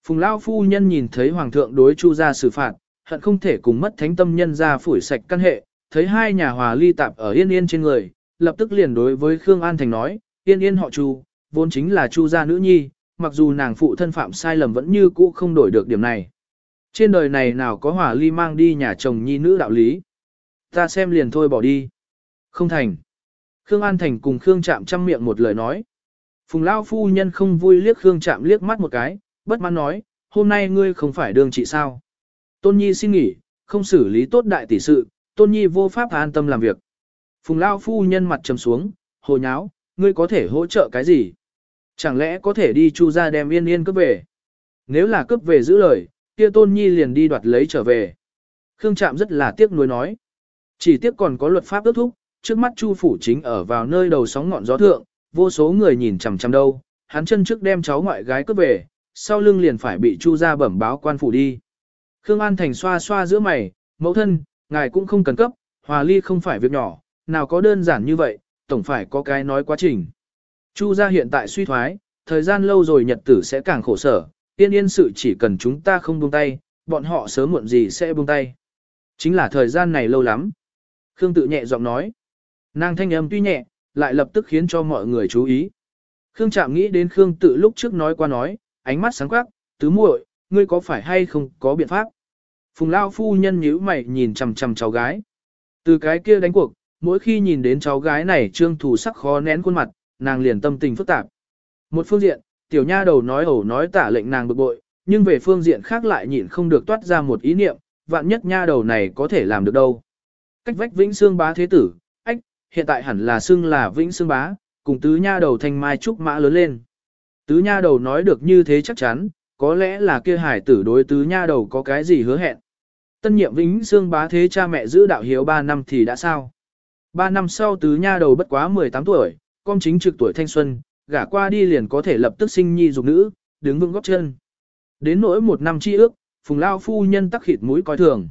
Phùng Lao phu nhân nhìn thấy Hoàng thượng đối Chu gia xử phạt, hận không thể cùng mất thánh tâm nhân ra phủi sạch căn hệ, thấy hai nhà Hòa Ly tạp ở yên yên trên người, lập tức liền đối với Khương An Thành nói, yên yên họ Chu, vốn chính là Chu gia nữ nhi, mặc dù nàng phụ thân phạm sai lầm vẫn như cũ không đổi được điểm này. Trên đời này nào có hỏa ly mang đi nhà chồng nhi nữ đạo lý. Ta xem liền thôi bỏ đi. Không thành. Khương An Thành cùng Khương Trạm chăm miệng một lời nói. Phùng Lao phu nhân không vui liếc Khương Trạm liếc mắt một cái, bất mãn nói, hôm nay ngươi không phải đường trị sao. Tôn Nhi xin nghỉ, không xử lý tốt đại tỷ sự, Tôn Nhi vô pháp an tâm làm việc. Phùng Lao phu nhân mặt trầm xuống, hồ nháo, ngươi có thể hỗ trợ cái gì? Chẳng lẽ có thể đi chu ra đem yên yên cướp về? Nếu là cướp về giữ lời, kia tôn nhi liền đi đoạt lấy trở về. Khương Trạm rất là tiếc nuối nói. Chỉ tiếc còn có luật pháp ước thúc, trước mắt Chu phủ chính ở vào nơi đầu sóng ngọn gió thượng, vô số người nhìn chằm chằm đâu, hắn chân trước đem cháu ngoại gái cướp về, sau lưng liền phải bị Chu gia bẩm báo quan phủ đi. Khương An Thành xoa xoa giữa mày, mẫu thân, ngài cũng không cần cấp, hòa ly không phải việc nhỏ, nào có đơn giản như vậy, tổng phải có cái nói quá trình. Chu gia hiện tại suy thoái, thời gian lâu rồi nhật tử sẽ càng khổ sở, tiên yên sự chỉ cần chúng ta không buông tay, bọn họ sớm muộn gì sẽ buông tay. Chính là thời gian này lâu lắm. Khương tự nhẹ giọng nói. Nàng thanh âm tuy nhẹ, lại lập tức khiến cho mọi người chú ý. Khương chạm nghĩ đến Khương tự lúc trước nói qua nói, ánh mắt sáng quắc, tứ muội, ngươi có phải hay không có biện pháp? Phùng Lao phu nhân nhíu mày nhìn chằm chằm cháu gái. Từ cái kia đánh cuộc, mỗi khi nhìn đến cháu gái này trương thủ sắc khó nén khuôn mặt, nàng liền tâm tình phức tạp. Một phương diện, tiểu nha đầu nói ẩu nói tả lệnh nàng bực bội, nhưng về phương diện khác lại nhịn không được toát ra một ý niệm, vạn nhất nha đầu này có thể làm được đâu. Cách vách Vĩnh Xương bá thế tử, ách, hiện tại hẳn là xương là Vĩnh Xương bá, cùng tứ nha đầu thanh mai trúc mã lớn lên. Tứ nha đầu nói được như thế chắc chắn, có lẽ là kia hải tử đối tứ nha đầu có cái gì hứa hẹn. Tân nhiệm Vĩnh Xương bá thế cha mẹ giữ đạo hiếu 3 năm thì đã sao? 3 năm sau tứ nha đầu bất quá 18 tuổi, con chính trực tuổi thanh xuân, gả qua đi liền có thể lập tức sinh nhi dục nữ, đứng vững góp chân. Đến nỗi một năm chi ước, phùng lao phu nhân tắc khịt mũi coi thường.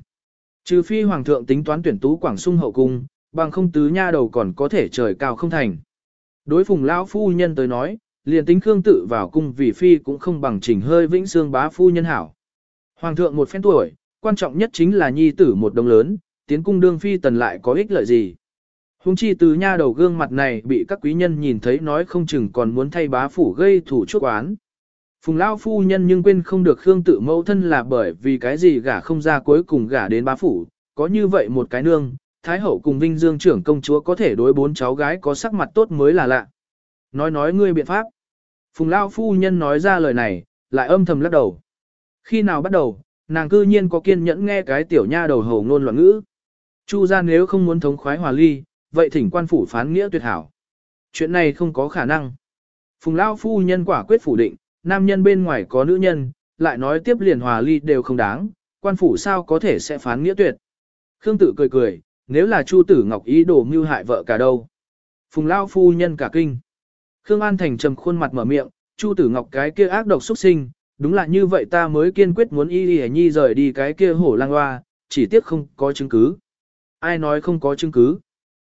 Trừ phi hoàng thượng tính toán tuyển tú quảng sung hậu cung, bằng không tứ nha đầu còn có thể trời cao không thành. Đối phùng lao phu nhân tới nói, liền tính khương tự vào cung vì phi cũng không bằng chỉnh hơi vĩnh xương bá phu nhân hảo. Hoàng thượng một phen tuổi, quan trọng nhất chính là nhi tử một đồng lớn, tiến cung đương phi tần lại có ích lợi gì. Hùng chi từ nha đầu gương mặt này bị các quý nhân nhìn thấy nói không chừng còn muốn thay bá phủ gây thủ chuốc oán. Phùng Lao phu nhân nhưng quên không được Khương tự mẫu thân là bởi vì cái gì gả không ra cuối cùng gả đến bá phủ, có như vậy một cái nương, Thái hậu cùng Vinh Dương trưởng công chúa có thể đối bốn cháu gái có sắc mặt tốt mới là lạ. Nói nói ngươi biện pháp. Phùng Lao phu nhân nói ra lời này, lại âm thầm lắc đầu. Khi nào bắt đầu, nàng cư nhiên có kiên nhẫn nghe cái tiểu nha đầu hầu ngôn loạn ngữ. Chu ra nếu không muốn thống khoái hòa ly, vậy thỉnh quan phủ phán nghĩa tuyệt hảo. Chuyện này không có khả năng. Phùng Lao phu nhân quả quyết phủ định, nam nhân bên ngoài có nữ nhân, lại nói tiếp liền hòa ly đều không đáng, quan phủ sao có thể sẽ phán nghĩa tuyệt. Khương tử cười cười, nếu là Chu Tử Ngọc ý đồ mưu hại vợ cả đâu. Phùng Lao phu nhân cả kinh. Khương An Thành trầm khuôn mặt mở miệng, Chu Tử Ngọc cái kia ác độc xuất sinh, đúng là như vậy ta mới kiên quyết muốn y y nhi rời đi cái kia hổ lang hoa, chỉ tiếc không có chứng cứ. Ai nói không có chứng cứ?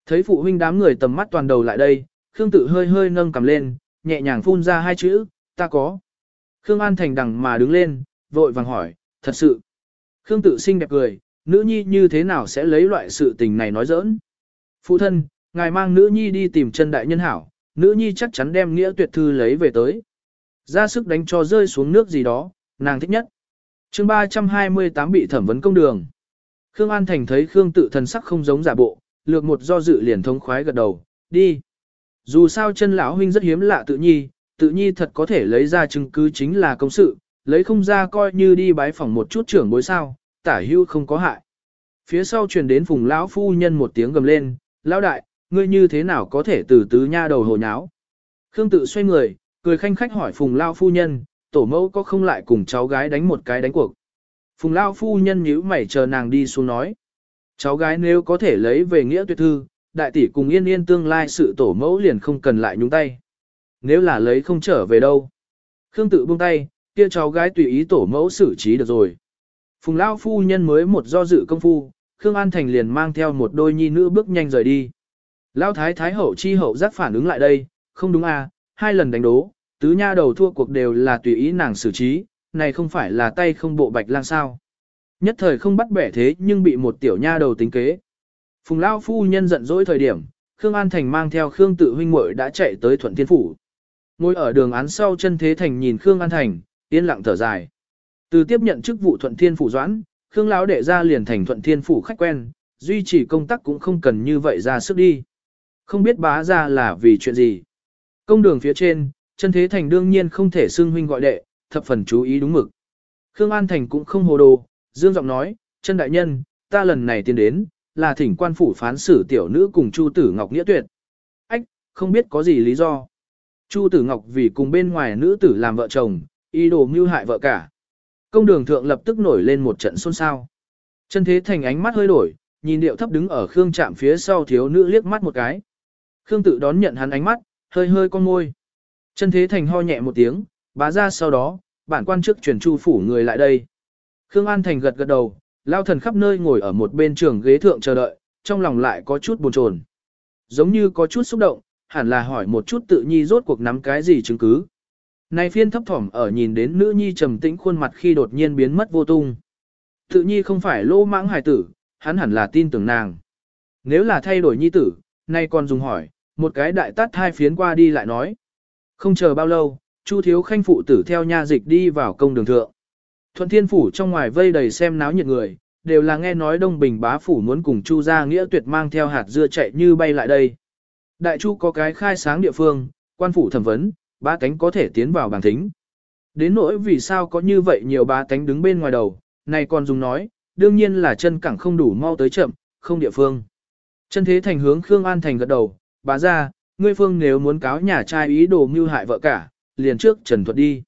Thấy phụ huynh đám người tầm mắt toàn đầu lại đây, Khương tự hơi hơi nâng cầm lên, nhẹ nhàng phun ra hai chữ, ta có. Khương An Thành đằng mà đứng lên, vội vàng hỏi, thật sự. Khương tự xinh đẹp cười, nữ nhi như thế nào sẽ lấy loại sự tình này nói giỡn. Phụ thân, ngài mang nữ nhi đi tìm chân đại nhân hảo, nữ nhi chắc chắn đem nghĩa tuyệt thư lấy về tới. Ra sức đánh cho rơi xuống nước gì đó, nàng thích nhất. chương 328 bị thẩm vấn công đường. Khương An Thành thấy Khương tự thần sắc không giống giả bộ, lược một do dự liền thống khoái gật đầu, đi. Dù sao chân lão huynh rất hiếm lạ tự nhi, tự nhi thật có thể lấy ra chứng cứ chính là công sự, lấy không ra coi như đi bái phỏng một chút trưởng bối sao, tả hưu không có hại. Phía sau truyền đến phùng lão phu nhân một tiếng gầm lên, lão đại, ngươi như thế nào có thể từ tứ nha đầu hồ nháo. Khương tự xoay người, cười khanh khách hỏi phùng lão phu nhân, tổ mẫu có không lại cùng cháu gái đánh một cái đánh cuộc. Phùng lão phu nhân nhíu mày chờ nàng đi xuống nói. Cháu gái nếu có thể lấy về nghĩa tuyệt thư, đại tỷ cùng yên yên tương lai sự tổ mẫu liền không cần lại nhúng tay. Nếu là lấy không trở về đâu. Khương tự buông tay, kia cháu gái tùy ý tổ mẫu xử trí được rồi. Phùng Lao phu nhân mới một do dự công phu, Khương An Thành liền mang theo một đôi nhi nữ bước nhanh rời đi. Lao thái thái hậu chi hậu giác phản ứng lại đây, không đúng à, hai lần đánh đố, tứ nha đầu thua cuộc đều là tùy ý nàng xử trí, này không phải là tay không bộ bạch lang sao. Nhất thời không bắt bẻ thế nhưng bị một tiểu nha đầu tính kế. Phùng Lao phu nhân giận dỗi thời điểm, Khương An Thành mang theo Khương tự huynh muội đã chạy tới Thuận Thiên Phủ. Ngồi ở đường án sau chân thế thành nhìn Khương An Thành, yên lặng thở dài. Từ tiếp nhận chức vụ Thuận Thiên Phủ doãn, Khương Lão đệ ra liền thành Thuận Thiên Phủ khách quen, duy trì công tác cũng không cần như vậy ra sức đi. Không biết bá ra là vì chuyện gì. Công đường phía trên, chân thế thành đương nhiên không thể xưng huynh gọi đệ, thập phần chú ý đúng mực. Khương An Thành cũng không hồ đồ, dương giọng nói, chân đại nhân, ta lần này tiến đến, là thỉnh quan phủ phán xử tiểu nữ cùng Chu Tử Ngọc nghĩa tuyệt. Ách, không biết có gì lý do. Chu Tử Ngọc vì cùng bên ngoài nữ tử làm vợ chồng, ý đồ mưu hại vợ cả. Công đường thượng lập tức nổi lên một trận xôn xao. Chân thế thành ánh mắt hơi đổi, nhìn điệu thấp đứng ở Khương Trạm phía sau thiếu nữ liếc mắt một cái. Khương tự đón nhận hắn ánh mắt, hơi hơi con môi. Chân thế thành ho nhẹ một tiếng, bá ra sau đó, bản quan chức truyền chu phủ người lại đây. Khương An Thành gật gật đầu, lao thần khắp nơi ngồi ở một bên trường ghế thượng chờ đợi, trong lòng lại có chút buồn chồn. Giống như có chút xúc động, hẳn là hỏi một chút tự nhi rốt cuộc nắm cái gì chứng cứ. Này phiên thấp thỏm ở nhìn đến nữ nhi trầm tĩnh khuôn mặt khi đột nhiên biến mất vô tung. Tự nhi không phải lô mãng hài tử, hắn hẳn là tin tưởng nàng. Nếu là thay đổi nhi tử, nay còn dùng hỏi, một cái đại tát hai phiến qua đi lại nói. Không chờ bao lâu, Chu thiếu khanh phụ tử theo nha dịch đi vào công đường thượng. Thuận thiên phủ trong ngoài vây đầy xem náo nhiệt người, đều là nghe nói Đông Bình bá phủ muốn cùng Chu gia nghĩa tuyệt mang theo hạt dưa chạy như bay lại đây. Đại Chu có cái khai sáng địa phương, quan phủ thẩm vấn, ba cánh có thể tiến vào bảng thính. Đến nỗi vì sao có như vậy nhiều ba cánh đứng bên ngoài đầu, này còn dùng nói, đương nhiên là chân cẳng không đủ mau tới chậm, không địa phương. Chân thế thành hướng Khương An Thành gật đầu, bá ra, ngươi phương nếu muốn cáo nhà trai ý đồ mưu hại vợ cả, liền trước trần thuật đi.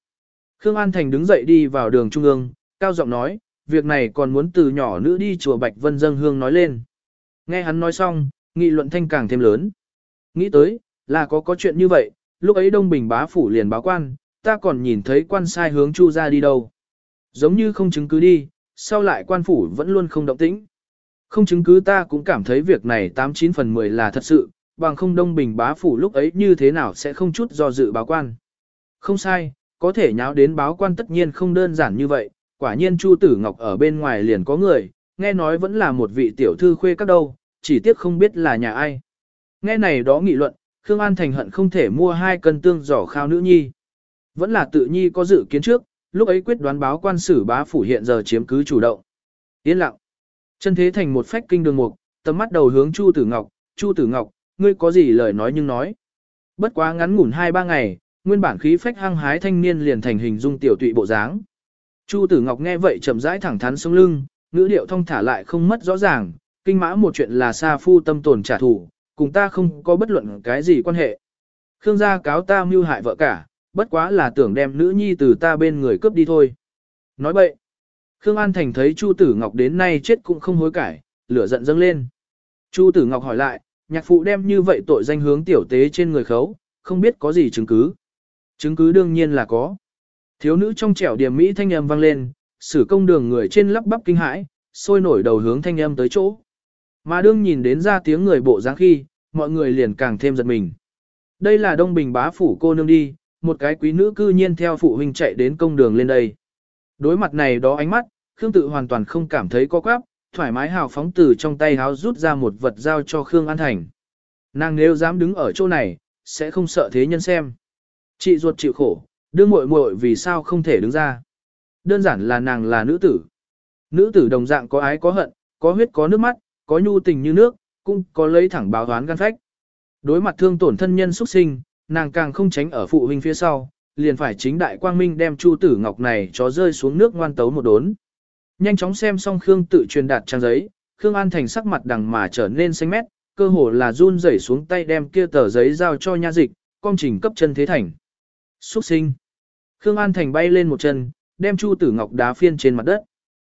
Khương An Thành đứng dậy đi vào đường trung ương, cao giọng nói, việc này còn muốn từ nhỏ nữ đi chùa Bạch Vân dâng hương nói lên. Nghe hắn nói xong, nghị luận thanh càng thêm lớn. Nghĩ tới, là có có chuyện như vậy, lúc ấy Đông Bình bá phủ liền báo quan, ta còn nhìn thấy quan sai hướng chu ra đi đâu. Giống như không chứng cứ đi, sau lại quan phủ vẫn luôn không động tĩnh. Không chứng cứ ta cũng cảm thấy việc này 89 phần 10 là thật sự, bằng không Đông Bình bá phủ lúc ấy như thế nào sẽ không chút do dự báo quan. Không sai, có thể nháo đến báo quan tất nhiên không đơn giản như vậy, quả nhiên Chu Tử Ngọc ở bên ngoài liền có người, nghe nói vẫn là một vị tiểu thư khuê các đâu, chỉ tiếc không biết là nhà ai. Nghe này đó nghị luận, Khương An Thành hận không thể mua hai cân tương giỏ khao nữ nhi. Vẫn là tự nhi có dự kiến trước, lúc ấy quyết đoán báo quan sử bá phủ hiện giờ chiếm cứ chủ động. Yên lặng. Chân thế thành một phách kinh đường mục, tầm mắt đầu hướng Chu Tử Ngọc, Chu Tử Ngọc, ngươi có gì lời nói nhưng nói. Bất quá ngắn ngủn hai ba ngày, nguyên bản khí phách hăng hái thanh niên liền thành hình dung tiểu tụy bộ dáng. Chu Tử Ngọc nghe vậy chậm rãi thẳng thắn sống lưng, ngữ điệu thông thả lại không mất rõ ràng, kinh mã một chuyện là xa phu tâm tồn trả thù, cùng ta không có bất luận cái gì quan hệ. Khương gia cáo ta mưu hại vợ cả, bất quá là tưởng đem nữ nhi từ ta bên người cướp đi thôi. Nói bậy. Khương An Thành thấy Chu Tử Ngọc đến nay chết cũng không hối cải, lửa giận dâng lên. Chu Tử Ngọc hỏi lại, nhạc phụ đem như vậy tội danh hướng tiểu tế trên người khấu, không biết có gì chứng cứ. Chứng cứ đương nhiên là có. Thiếu nữ trong trẻo điểm mỹ thanh âm vang lên, sử công đường người trên lắp bắp kinh hãi, sôi nổi đầu hướng thanh âm tới chỗ. Mà đương nhìn đến ra tiếng người bộ dáng khi, mọi người liền càng thêm giật mình. Đây là Đông Bình bá phủ cô nương đi, một cái quý nữ cư nhiên theo phụ huynh chạy đến công đường lên đây. Đối mặt này đó ánh mắt, Khương tự hoàn toàn không cảm thấy có quáp, thoải mái hào phóng từ trong tay háo rút ra một vật giao cho Khương An Thành. Nàng nếu dám đứng ở chỗ này, sẽ không sợ thế nhân xem. Chị ruột chịu khổ, đương muội muội vì sao không thể đứng ra. Đơn giản là nàng là nữ tử. Nữ tử đồng dạng có ái có hận, có huyết có nước mắt, có nhu tình như nước, cũng có lấy thẳng báo toán gan phách. Đối mặt thương tổn thân nhân xuất sinh, nàng càng không tránh ở phụ huynh phía sau, liền phải chính đại quang minh đem Chu Tử Ngọc này cho rơi xuống nước ngoan tấu một đốn. Nhanh chóng xem xong Khương tự truyền đạt trang giấy, Khương An Thành sắc mặt đằng mà trở nên xanh mét, cơ hồ là run rẩy xuống tay đem kia tờ giấy giao cho nha dịch, công trình cấp chân thế thành. Xuất sinh. Khương An Thành bay lên một chân, đem Chu Tử Ngọc đá phiên trên mặt đất.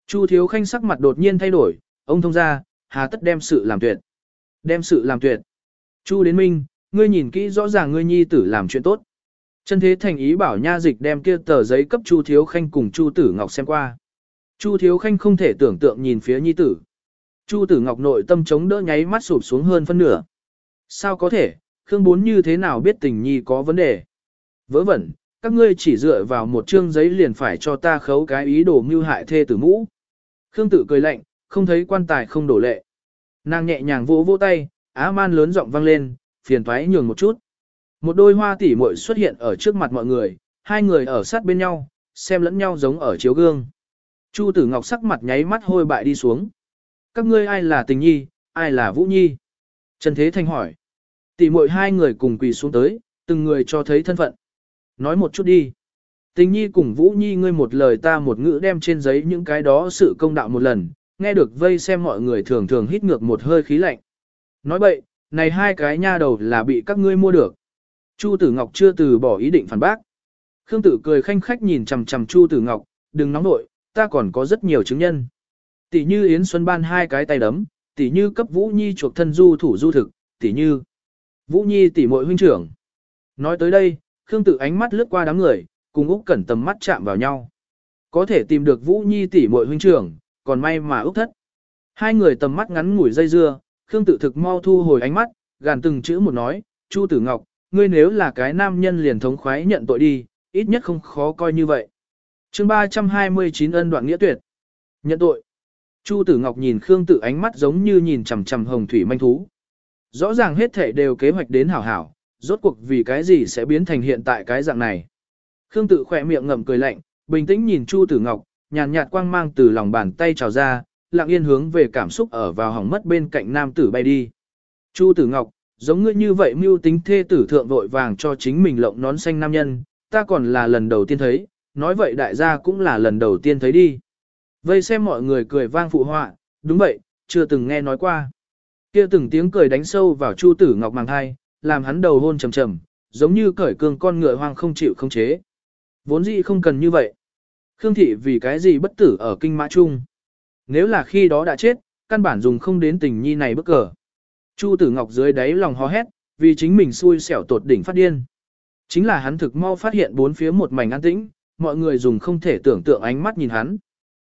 Chu Thiếu Khanh sắc mặt đột nhiên thay đổi, ông thông ra, hà tất đem sự làm tuyệt. Đem sự làm tuyệt. Chu đến minh, ngươi nhìn kỹ rõ ràng ngươi nhi tử làm chuyện tốt. Chân thế thành ý bảo nha dịch đem kia tờ giấy cấp Chu Thiếu Khanh cùng Chu Tử Ngọc xem qua. Chu Thiếu Khanh không thể tưởng tượng nhìn phía nhi tử. Chu Tử Ngọc nội tâm chống đỡ nháy mắt sụp xuống hơn phân nửa. Sao có thể, Khương Bốn như thế nào biết tình nhi có vấn đề? Vớ vẩn, các ngươi chỉ dựa vào một chương giấy liền phải cho ta khấu cái ý đồ mưu hại thê tử mũ. Khương Tử cười lạnh, không thấy quan tài không đổ lệ. Nàng nhẹ nhàng vỗ vỗ tay, á man lớn giọng vang lên, phiền thoái nhường một chút. Một đôi hoa tỉ muội xuất hiện ở trước mặt mọi người, hai người ở sát bên nhau, xem lẫn nhau giống ở chiếu gương. Chu tử ngọc sắc mặt nháy mắt hôi bại đi xuống. Các ngươi ai là tình nhi, ai là vũ nhi? Trần Thế Thanh hỏi. Tỉ muội hai người cùng quỳ xuống tới, từng người cho thấy thân phận. Nói một chút đi. Tình nhi cùng vũ nhi ngươi một lời ta một ngữ đem trên giấy những cái đó sự công đạo một lần, nghe được vây xem mọi người thường thường hít ngược một hơi khí lạnh. Nói bậy, này hai cái nha đầu là bị các ngươi mua được. Chu Tử Ngọc chưa từ bỏ ý định phản bác. Khương Tử cười khanh khách nhìn chằm chằm Chu Tử Ngọc, đừng nóng nội, ta còn có rất nhiều chứng nhân. Tỷ như Yến Xuân ban hai cái tay đấm, Tỷ như cấp Vũ Nhi chuộc thân du thủ du thực, Tỷ như Vũ Nhi tỷ muội huynh trưởng. Nói tới đây, Khương Tự ánh mắt lướt qua đám người, cùng Úc Cẩn tầm mắt chạm vào nhau. Có thể tìm được Vũ Nhi tỷ muội huynh trưởng, còn may mà Úc thất. Hai người tầm mắt ngắn ngủi dây dưa, Khương Tự thực mau thu hồi ánh mắt, gàn từng chữ một nói, "Chu Tử Ngọc, ngươi nếu là cái nam nhân liền thống khoái nhận tội đi, ít nhất không khó coi như vậy." Chương 329 ân đoạn nghĩa tuyệt. Nhận tội. Chu Tử Ngọc nhìn Khương Tự ánh mắt giống như nhìn chằm chằm hồng thủy manh thú. Rõ ràng hết thảy đều kế hoạch đến hảo hảo, rốt cuộc vì cái gì sẽ biến thành hiện tại cái dạng này. Khương Tự khỏe miệng ngậm cười lạnh, bình tĩnh nhìn Chu Tử Ngọc, nhàn nhạt quang mang từ lòng bàn tay trào ra, lặng yên hướng về cảm xúc ở vào hỏng mất bên cạnh nam tử bay đi. Chu Tử Ngọc, giống ngươi như vậy mưu tính thê tử thượng vội vàng cho chính mình lộng nón xanh nam nhân, ta còn là lần đầu tiên thấy, nói vậy đại gia cũng là lần đầu tiên thấy đi. Vây xem mọi người cười vang phụ họa, đúng vậy, chưa từng nghe nói qua. Kia từng tiếng cười đánh sâu vào Chu Tử Ngọc màng hai, làm hắn đầu hôn trầm trầm, giống như cởi cương con ngựa hoang không chịu không chế. Vốn dĩ không cần như vậy. Khương thị vì cái gì bất tử ở kinh mã chung. Nếu là khi đó đã chết, căn bản dùng không đến tình nhi này bức cờ. Chu Tử Ngọc dưới đáy lòng hò hét, vì chính mình xui xẻo tột đỉnh phát điên. Chính là hắn thực mau phát hiện bốn phía một mảnh an tĩnh, mọi người dùng không thể tưởng tượng ánh mắt nhìn hắn.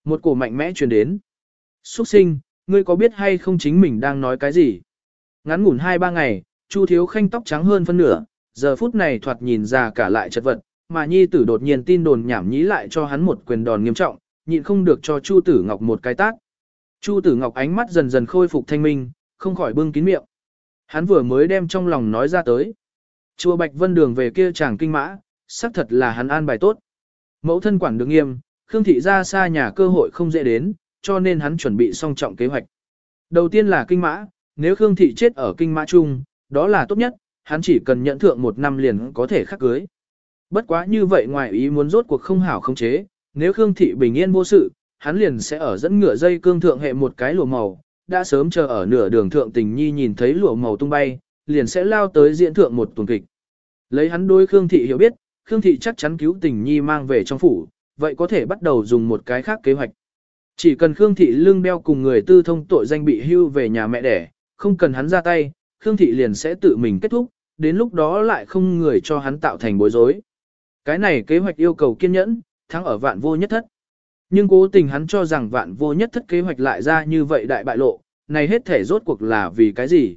Một cổ mạnh mẽ truyền đến. Xuất sinh, ngươi có biết hay không chính mình đang nói cái gì? Ngắn ngủn hai ba ngày, Chu Thiếu Khanh tóc trắng hơn phân nửa, giờ phút này thoạt nhìn ra cả lại chật vật, mà nhi tử đột nhiên tin đồn nhảm nhí lại cho hắn một quyền đòn nghiêm trọng, nhịn không được cho Chu Tử Ngọc một cái tát. Chu Tử Ngọc ánh mắt dần dần khôi phục thanh minh, không khỏi bưng kín miệng. Hắn vừa mới đem trong lòng nói ra tới. Chùa Bạch Vân Đường về kia chàng kinh mã, xác thật là hắn an bài tốt. Mẫu thân quản được nghiêm, Khương Thị ra xa nhà cơ hội không dễ đến, cho nên hắn chuẩn bị song trọng kế hoạch. Đầu tiên là kinh mã, nếu Khương Thị chết ở kinh mã chung, đó là tốt nhất, hắn chỉ cần nhận thượng một năm liền có thể khắc cưới. Bất quá như vậy ngoài ý muốn rốt cuộc không hảo không chế, nếu Khương Thị bình yên vô sự, hắn liền sẽ ở dẫn ngựa dây cương thượng hệ một cái lụa màu, đã sớm chờ ở nửa đường thượng tình nhi nhìn thấy lụa màu tung bay, liền sẽ lao tới diễn thượng một tuần kịch. Lấy hắn đôi Khương Thị hiểu biết, Khương Thị chắc chắn cứu tình nhi mang về trong phủ, vậy có thể bắt đầu dùng một cái khác kế hoạch. Chỉ cần Khương Thị lưng đeo cùng người tư thông tội danh bị hưu về nhà mẹ đẻ, không cần hắn ra tay, Khương Thị liền sẽ tự mình kết thúc, đến lúc đó lại không người cho hắn tạo thành bối rối. Cái này kế hoạch yêu cầu kiên nhẫn, thắng ở vạn vô nhất thất. Nhưng cố tình hắn cho rằng vạn vô nhất thất kế hoạch lại ra như vậy đại bại lộ, này hết thể rốt cuộc là vì cái gì?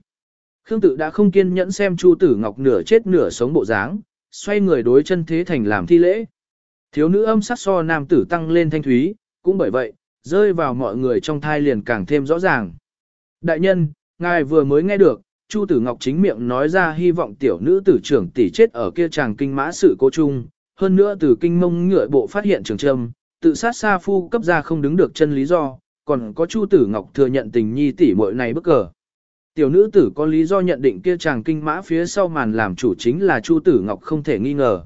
Khương tự đã không kiên nhẫn xem Chu Tử Ngọc nửa chết nửa sống bộ dáng, xoay người đối chân thế thành làm thi lễ. Thiếu nữ âm sắc so nam tử tăng lên thanh thúy, cũng bởi vậy, rơi vào mọi người trong thai liền càng thêm rõ ràng. Đại nhân, ngài vừa mới nghe được, Chu Tử Ngọc chính miệng nói ra hy vọng tiểu nữ tử trưởng tỷ chết ở kia chàng kinh mã sự cố chung, hơn nữa từ kinh mông ngựa bộ phát hiện trường trâm, tự sát xa phu cấp ra không đứng được chân lý do, còn có Chu Tử Ngọc thừa nhận tình nhi tỷ muội này bức cờ. Tiểu nữ tử có lý do nhận định kia chàng kinh mã phía sau màn làm chủ chính là Chu Tử Ngọc không thể nghi ngờ.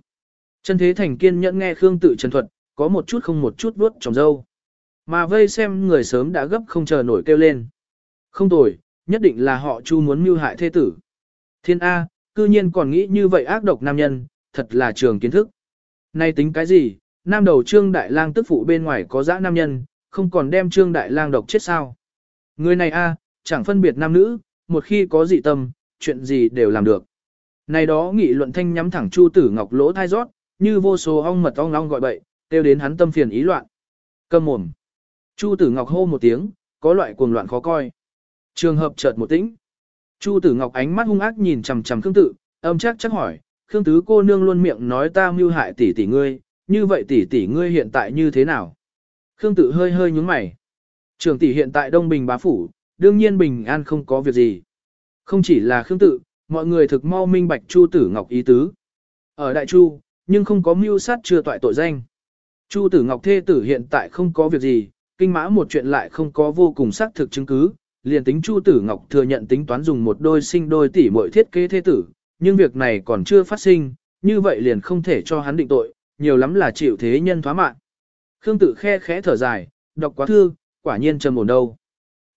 Chân thế thành kiên nhẫn nghe Khương tự trần thuật, có một chút không một chút vuốt trong dâu. Mà vây xem người sớm đã gấp không chờ nổi kêu lên. Không tồi, nhất định là họ Chu muốn mưu hại thế tử. Thiên A, cư nhiên còn nghĩ như vậy ác độc nam nhân, thật là trường kiến thức. Nay tính cái gì, nam đầu trương đại lang tức phụ bên ngoài có dã nam nhân, không còn đem trương đại lang độc chết sao. Người này A, chẳng phân biệt nam nữ, một khi có dị tâm, chuyện gì đều làm được. Này đó nghị luận thanh nhắm thẳng Chu Tử Ngọc lỗ thai rót, như vô số ong mật ong long gọi bậy, tiêu đến hắn tâm phiền ý loạn. Cầm mồm. Chu Tử Ngọc hô một tiếng, có loại cuồng loạn khó coi. Trường hợp chợt một tĩnh. Chu Tử Ngọc ánh mắt hung ác nhìn chằm chằm Khương Tự, âm chắc chắc hỏi, Khương Tứ cô nương luôn miệng nói ta mưu hại tỷ tỷ ngươi, như vậy tỷ tỷ ngươi hiện tại như thế nào? Khương Tự hơi hơi nhướng mày. Trường tỷ hiện tại Đông Bình bá phủ, đương nhiên bình an không có việc gì. Không chỉ là Khương Tự, mọi người thực mau minh bạch Chu Tử Ngọc ý tứ. Ở Đại Chu, nhưng không có mưu sát chưa tội tội danh. Chu Tử Ngọc thê tử hiện tại không có việc gì, kinh mã một chuyện lại không có vô cùng xác thực chứng cứ, liền tính Chu Tử Ngọc thừa nhận tính toán dùng một đôi sinh đôi tỷ muội thiết kế thế tử, nhưng việc này còn chưa phát sinh, như vậy liền không thể cho hắn định tội, nhiều lắm là chịu thế nhân thoá mạng. Khương Tự khe khẽ thở dài, đọc quá thư, quả nhiên trầm ổn đâu.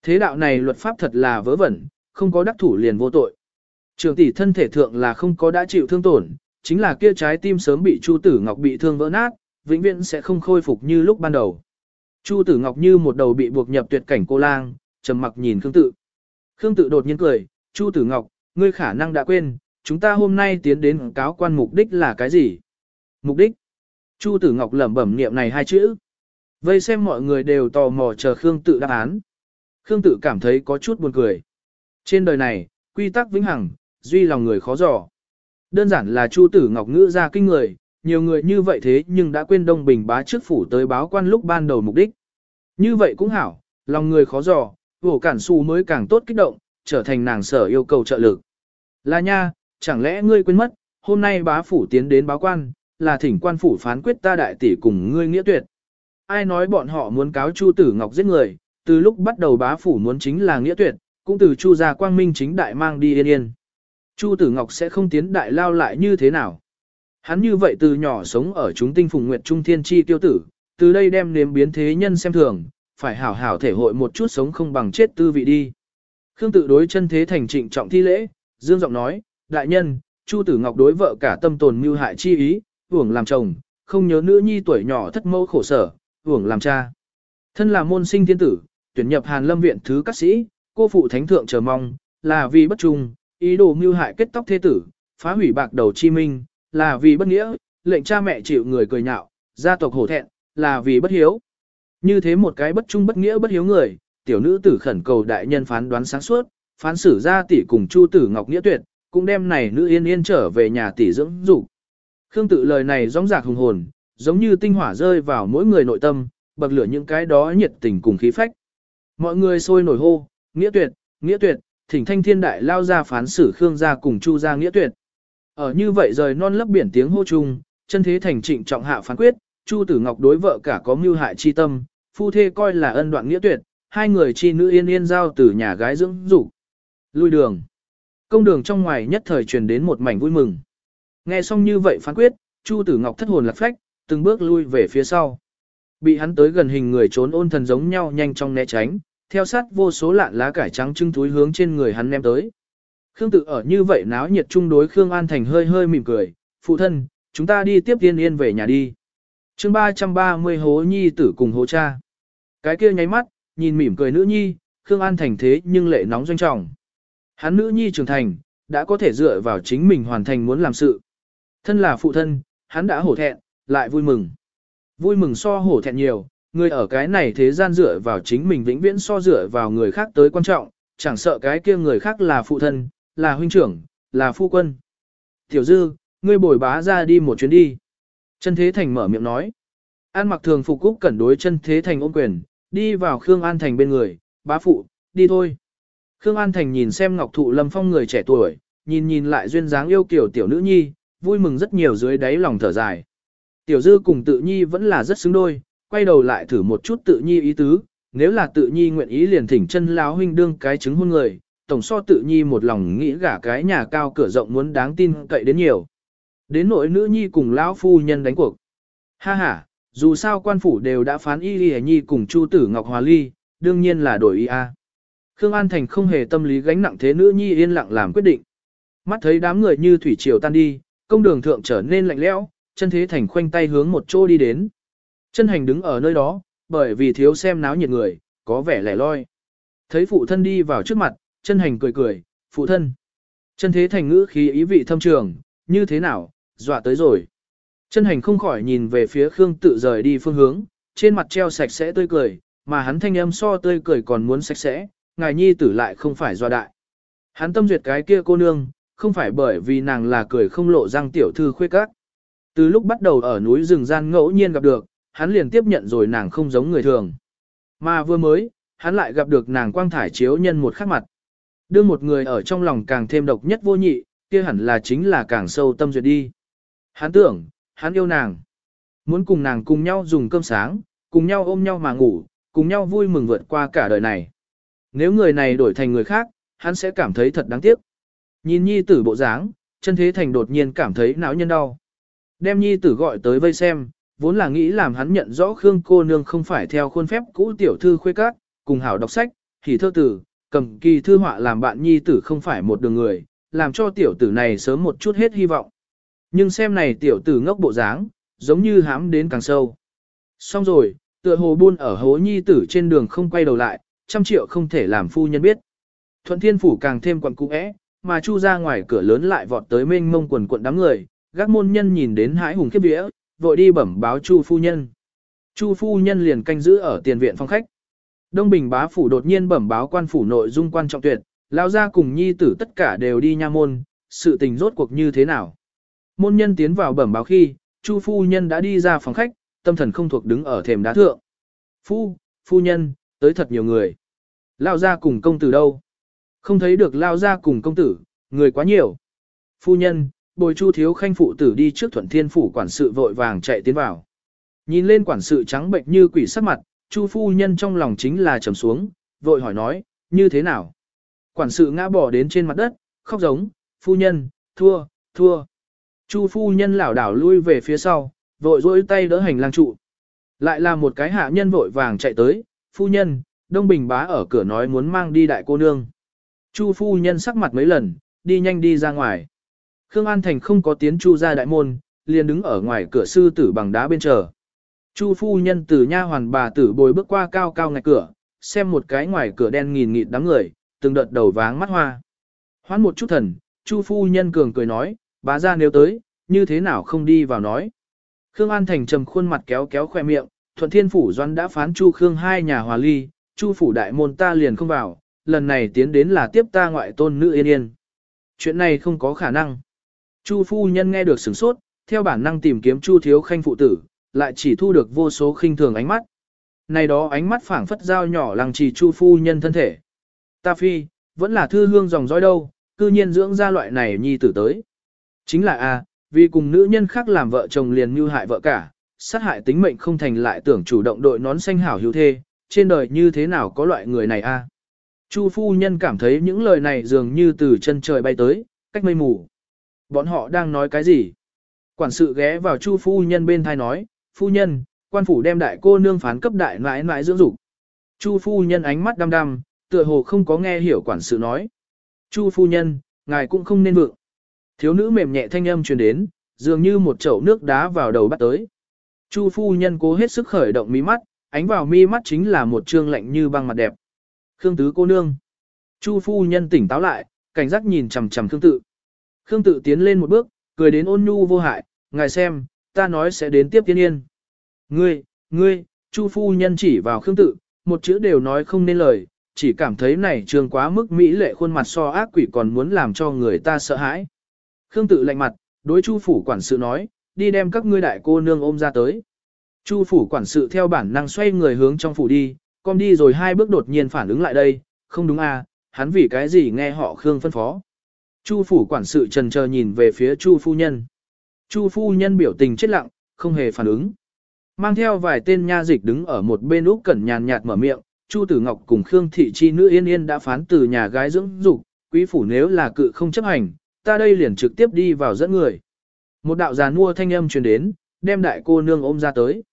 Thế đạo này luật pháp thật là vớ vẩn, không có đắc thủ liền vô tội. Trường tỷ thân thể thượng là không có đã chịu thương tổn, chính là kia trái tim sớm bị Chu Tử Ngọc bị thương vỡ nát, vĩnh viễn sẽ không khôi phục như lúc ban đầu. Chu Tử Ngọc như một đầu bị buộc nhập tuyệt cảnh cô lang, trầm mặc nhìn Khương Tự. Khương tự đột nhiên cười, Chu Tử Ngọc, ngươi khả năng đã quên, chúng ta hôm nay tiến đến cáo quan mục đích là cái gì? Mục đích? Chu Tử Ngọc lẩm bẩm niệm này hai chữ. Vây xem mọi người đều tò mò chờ Khương tự đáp án. Khương tự cảm thấy có chút buồn cười. Trên đời này, quy tắc vĩnh hằng, duy lòng người khó dò. Đơn giản là Chu Tử Ngọc ngữ ra kinh người, nhiều người như vậy thế nhưng đã quên Đông Bình bá trước phủ tới báo quan lúc ban đầu mục đích. Như vậy cũng hảo, lòng người khó dò, vổ cản xù mới càng tốt kích động, trở thành nàng sở yêu cầu trợ lực. Là nha, chẳng lẽ ngươi quên mất, hôm nay bá phủ tiến đến báo quan, là thỉnh quan phủ phán quyết ta đại tỷ cùng ngươi nghĩa tuyệt. Ai nói bọn họ muốn cáo Chu Tử Ngọc giết người, từ lúc bắt đầu bá phủ muốn chính là nghĩa tuyệt, cũng từ Chu gia quang minh chính đại mang đi yên yên. Chu Tử Ngọc sẽ không tiến đại lao lại như thế nào. Hắn như vậy từ nhỏ sống ở chúng tinh phùng nguyệt trung thiên chi tiêu tử, từ đây đem nếm biến thế nhân xem thường, phải hảo hảo thể hội một chút sống không bằng chết tư vị đi. Khương tự đối chân thế thành trịnh trọng thi lễ, dương giọng nói, đại nhân, Chu Tử Ngọc đối vợ cả tâm tồn mưu hại chi ý, hưởng làm chồng, không nhớ nữ nhi tuổi nhỏ thất mâu khổ sở, hưởng làm cha. Thân là môn sinh thiên tử, tuyển nhập Hàn Lâm viện thứ các sĩ, cô phụ thánh thượng chờ mong, là vì bất trung, ý đồ mưu hại kết tóc thế tử, phá hủy bạc đầu chi minh, là vì bất nghĩa, lệnh cha mẹ chịu người cười nhạo, gia tộc hổ thẹn, là vì bất hiếu. Như thế một cái bất trung bất nghĩa bất hiếu người, tiểu nữ tử khẩn cầu đại nhân phán đoán sáng suốt, phán xử ra tỷ cùng Chu tử Ngọc Nghĩa Tuyệt, cũng đem này nữ yên yên trở về nhà tỷ dưỡng dục. Khương tự lời này rõng rạc hùng hồn, giống như tinh hỏa rơi vào mỗi người nội tâm, bậc lửa những cái đó nhiệt tình cùng khí phách. Mọi người sôi nổi hô, Nghĩa Tuyệt, Nghĩa Tuyệt, thỉnh thanh thiên đại lao ra phán xử Khương gia cùng Chu gia Nghĩa Tuyệt. Ở như vậy rời non lấp biển tiếng hô chung, chân thế thành trịnh trọng hạ phán quyết, Chu Tử Ngọc đối vợ cả có mưu hại chi tâm, phu thê coi là ân đoạn nghĩa tuyệt, hai người chi nữ yên yên giao từ nhà gái dưỡng dục. Lui đường. Công đường trong ngoài nhất thời truyền đến một mảnh vui mừng. Nghe xong như vậy phán quyết, Chu Tử Ngọc thất hồn lạc phách, từng bước lui về phía sau. Bị hắn tới gần hình người trốn ôn thần giống nhau nhanh trong né tránh, theo sát vô số lạn lá cải trắng trưng túi hướng trên người hắn ném tới. Khương tự ở như vậy náo nhiệt chung đối Khương An Thành hơi hơi mỉm cười, phụ thân, chúng ta đi tiếp tiên yên về nhà đi. chương 330 hố nhi tử cùng hố cha. Cái kia nháy mắt, nhìn mỉm cười nữ nhi, Khương An Thành thế nhưng lệ nóng doanh trọng. Hắn nữ nhi trưởng thành, đã có thể dựa vào chính mình hoàn thành muốn làm sự. Thân là phụ thân, hắn đã hổ thẹn, lại vui mừng. Vui mừng so hổ thẹn nhiều, người ở cái này thế gian dựa vào chính mình vĩnh viễn so dựa vào người khác tới quan trọng, chẳng sợ cái kia người khác là phụ thân, là huynh trưởng, là phu quân. Tiểu dư, ngươi bồi bá ra đi một chuyến đi. Chân Thế Thành mở miệng nói. An mặc thường phục cúc cẩn đối chân Thế Thành ôm quyền, đi vào Khương An Thành bên người, bá phụ, đi thôi. Khương An Thành nhìn xem Ngọc Thụ Lâm Phong người trẻ tuổi, nhìn nhìn lại duyên dáng yêu kiểu tiểu nữ nhi, vui mừng rất nhiều dưới đáy lòng thở dài. Tiểu dư cùng tự nhi vẫn là rất xứng đôi, quay đầu lại thử một chút tự nhi ý tứ, nếu là tự nhi nguyện ý liền thỉnh chân lão huynh đương cái chứng hôn người, tổng so tự nhi một lòng nghĩ gả cái nhà cao cửa rộng muốn đáng tin cậy đến nhiều. Đến nỗi nữ nhi cùng lão phu nhân đánh cuộc. Ha ha, dù sao quan phủ đều đã phán y y nhi cùng chu tử ngọc hòa ly, đương nhiên là đổi y a. Khương An Thành không hề tâm lý gánh nặng thế nữ nhi yên lặng làm quyết định. Mắt thấy đám người như thủy triều tan đi, công đường thượng trở nên lạnh lẽo, chân thế thành khoanh tay hướng một chỗ đi đến. Chân hành đứng ở nơi đó, bởi vì thiếu xem náo nhiệt người, có vẻ lẻ loi. Thấy phụ thân đi vào trước mặt, chân hành cười cười, phụ thân. Chân thế thành ngữ khí ý vị thâm trường, như thế nào, dọa tới rồi. Chân hành không khỏi nhìn về phía Khương tự rời đi phương hướng, trên mặt treo sạch sẽ tươi cười, mà hắn thanh âm so tươi cười còn muốn sạch sẽ, ngài nhi tử lại không phải do đại. Hắn tâm duyệt cái kia cô nương, không phải bởi vì nàng là cười không lộ răng tiểu thư khuê các. Từ lúc bắt đầu ở núi rừng gian ngẫu nhiên gặp được, hắn liền tiếp nhận rồi nàng không giống người thường. Mà vừa mới, hắn lại gặp được nàng quang thải chiếu nhân một khắc mặt. Đưa một người ở trong lòng càng thêm độc nhất vô nhị, kia hẳn là chính là càng sâu tâm duyệt đi. Hắn tưởng, hắn yêu nàng. Muốn cùng nàng cùng nhau dùng cơm sáng, cùng nhau ôm nhau mà ngủ, cùng nhau vui mừng vượt qua cả đời này. Nếu người này đổi thành người khác, hắn sẽ cảm thấy thật đáng tiếc. Nhìn nhi tử bộ dáng, chân thế thành đột nhiên cảm thấy não nhân đau. Đem nhi tử gọi tới vây xem, vốn là nghĩ làm hắn nhận rõ Khương cô nương không phải theo khuôn phép cũ tiểu thư khuê các, cùng hảo đọc sách, thì thơ tử, cầm kỳ thư họa làm bạn nhi tử không phải một đường người, làm cho tiểu tử này sớm một chút hết hy vọng. Nhưng xem này tiểu tử ngốc bộ dáng, giống như hãm đến càng sâu. Xong rồi, tựa hồ buôn ở hố nhi tử trên đường không quay đầu lại, trăm triệu không thể làm phu nhân biết. Thuận Thiên Phủ càng thêm quặn cũ é, mà Chu ra ngoài cửa lớn lại vọt tới mênh mông quần quận đám người, gác môn nhân nhìn đến hãi hùng khiếp vía, vội đi bẩm báo Chu phu nhân. Chu phu nhân liền canh giữ ở tiền viện phòng khách. Đông Bình bá phủ đột nhiên bẩm báo quan phủ nội dung quan trọng tuyệt, lao ra cùng nhi tử tất cả đều đi nha môn, sự tình rốt cuộc như thế nào. Môn nhân tiến vào bẩm báo khi, Chu phu nhân đã đi ra phòng khách, tâm thần không thuộc đứng ở thềm đá thượng. Phu, phu nhân, tới thật nhiều người. Lao ra cùng công tử đâu? Không thấy được lao ra cùng công tử, người quá nhiều. Phu nhân, bồi chu thiếu khanh phụ tử đi trước thuận thiên phủ quản sự vội vàng chạy tiến vào. Nhìn lên quản sự trắng bệnh như quỷ sắc mặt, chu phu nhân trong lòng chính là trầm xuống, vội hỏi nói, như thế nào? Quản sự ngã bỏ đến trên mặt đất, khóc giống, phu nhân, thua, thua. Chu phu nhân lảo đảo lui về phía sau, vội dỗi tay đỡ hành lang trụ. Lại là một cái hạ nhân vội vàng chạy tới, phu nhân, Đông Bình bá ở cửa nói muốn mang đi đại cô nương. Chu phu nhân sắc mặt mấy lần, đi nhanh đi ra ngoài. Khương An Thành không có tiến chu ra đại môn, liền đứng ở ngoài cửa sư tử bằng đá bên chờ. Chu phu nhân từ nha hoàn bà tử bồi bước qua cao cao ngạch cửa, xem một cái ngoài cửa đen nghìn nghịt đám người, từng đợt đầu váng mắt hoa. Hoán một chút thần, Chu phu nhân cường cười nói, bá ra nếu tới, như thế nào không đi vào nói. Khương An Thành trầm khuôn mặt kéo kéo khoe miệng, Thuận Thiên Phủ Doan đã phán Chu Khương hai nhà hòa ly, Chu Phủ Đại Môn ta liền không vào, lần này tiến đến là tiếp ta ngoại tôn nữ yên yên. Chuyện này không có khả năng. Chu phu nhân nghe được sửng sốt, theo bản năng tìm kiếm Chu thiếu khanh phụ tử, lại chỉ thu được vô số khinh thường ánh mắt. Này đó ánh mắt phảng phất dao nhỏ lăng trì Chu phu nhân thân thể. Ta phi, vẫn là thư hương dòng dõi đâu, cư nhiên dưỡng ra loại này nhi tử tới. Chính là a, vì cùng nữ nhân khác làm vợ chồng liền như hại vợ cả, sát hại tính mệnh không thành lại tưởng chủ động đội nón xanh hảo hữu thê, trên đời như thế nào có loại người này a? Chu phu nhân cảm thấy những lời này dường như từ chân trời bay tới, cách mây mù. Bọn họ đang nói cái gì? Quản sự ghé vào chu phu nhân bên thai nói, phu nhân, quan phủ đem đại cô nương phán cấp đại nãi nãi dưỡng dục. Chu phu nhân ánh mắt đăm đăm, tựa hồ không có nghe hiểu quản sự nói. Chu phu nhân, ngài cũng không nên vượng. Thiếu nữ mềm nhẹ thanh âm truyền đến, dường như một chậu nước đá vào đầu bắt tới. Chu phu nhân cố hết sức khởi động mí mắt, ánh vào mi mắt chính là một trương lạnh như băng mặt đẹp. Khương tứ cô nương. Chu phu nhân tỉnh táo lại, cảnh giác nhìn chằm chằm Khương tự. Khương tự tiến lên một bước, cười đến ôn nhu vô hại, ngài xem, ta nói sẽ đến tiếp tiên yên. Ngươi, ngươi, Chu phu nhân chỉ vào Khương tự, một chữ đều nói không nên lời, chỉ cảm thấy này trường quá mức mỹ lệ khuôn mặt so ác quỷ còn muốn làm cho người ta sợ hãi. Khương tự lạnh mặt, đối Chu phủ quản sự nói, đi đem các ngươi đại cô nương ôm ra tới. Chu phủ quản sự theo bản năng xoay người hướng trong phủ đi, con đi rồi hai bước đột nhiên phản ứng lại đây, không đúng à, hắn vì cái gì nghe họ Khương phân phó. Chu phủ quản sự trần chờ nhìn về phía Chu phu nhân. Chu phu nhân biểu tình chết lặng, không hề phản ứng. Mang theo vài tên nha dịch đứng ở một bên úc cẩn nhàn nhạt mở miệng, Chu Tử Ngọc cùng Khương thị chi nữ Yên Yên đã phán từ nhà gái dưỡng dục, quý phủ nếu là cự không chấp hành, ta đây liền trực tiếp đi vào dẫn người. Một đạo giàn mua thanh âm truyền đến, đem đại cô nương ôm ra tới.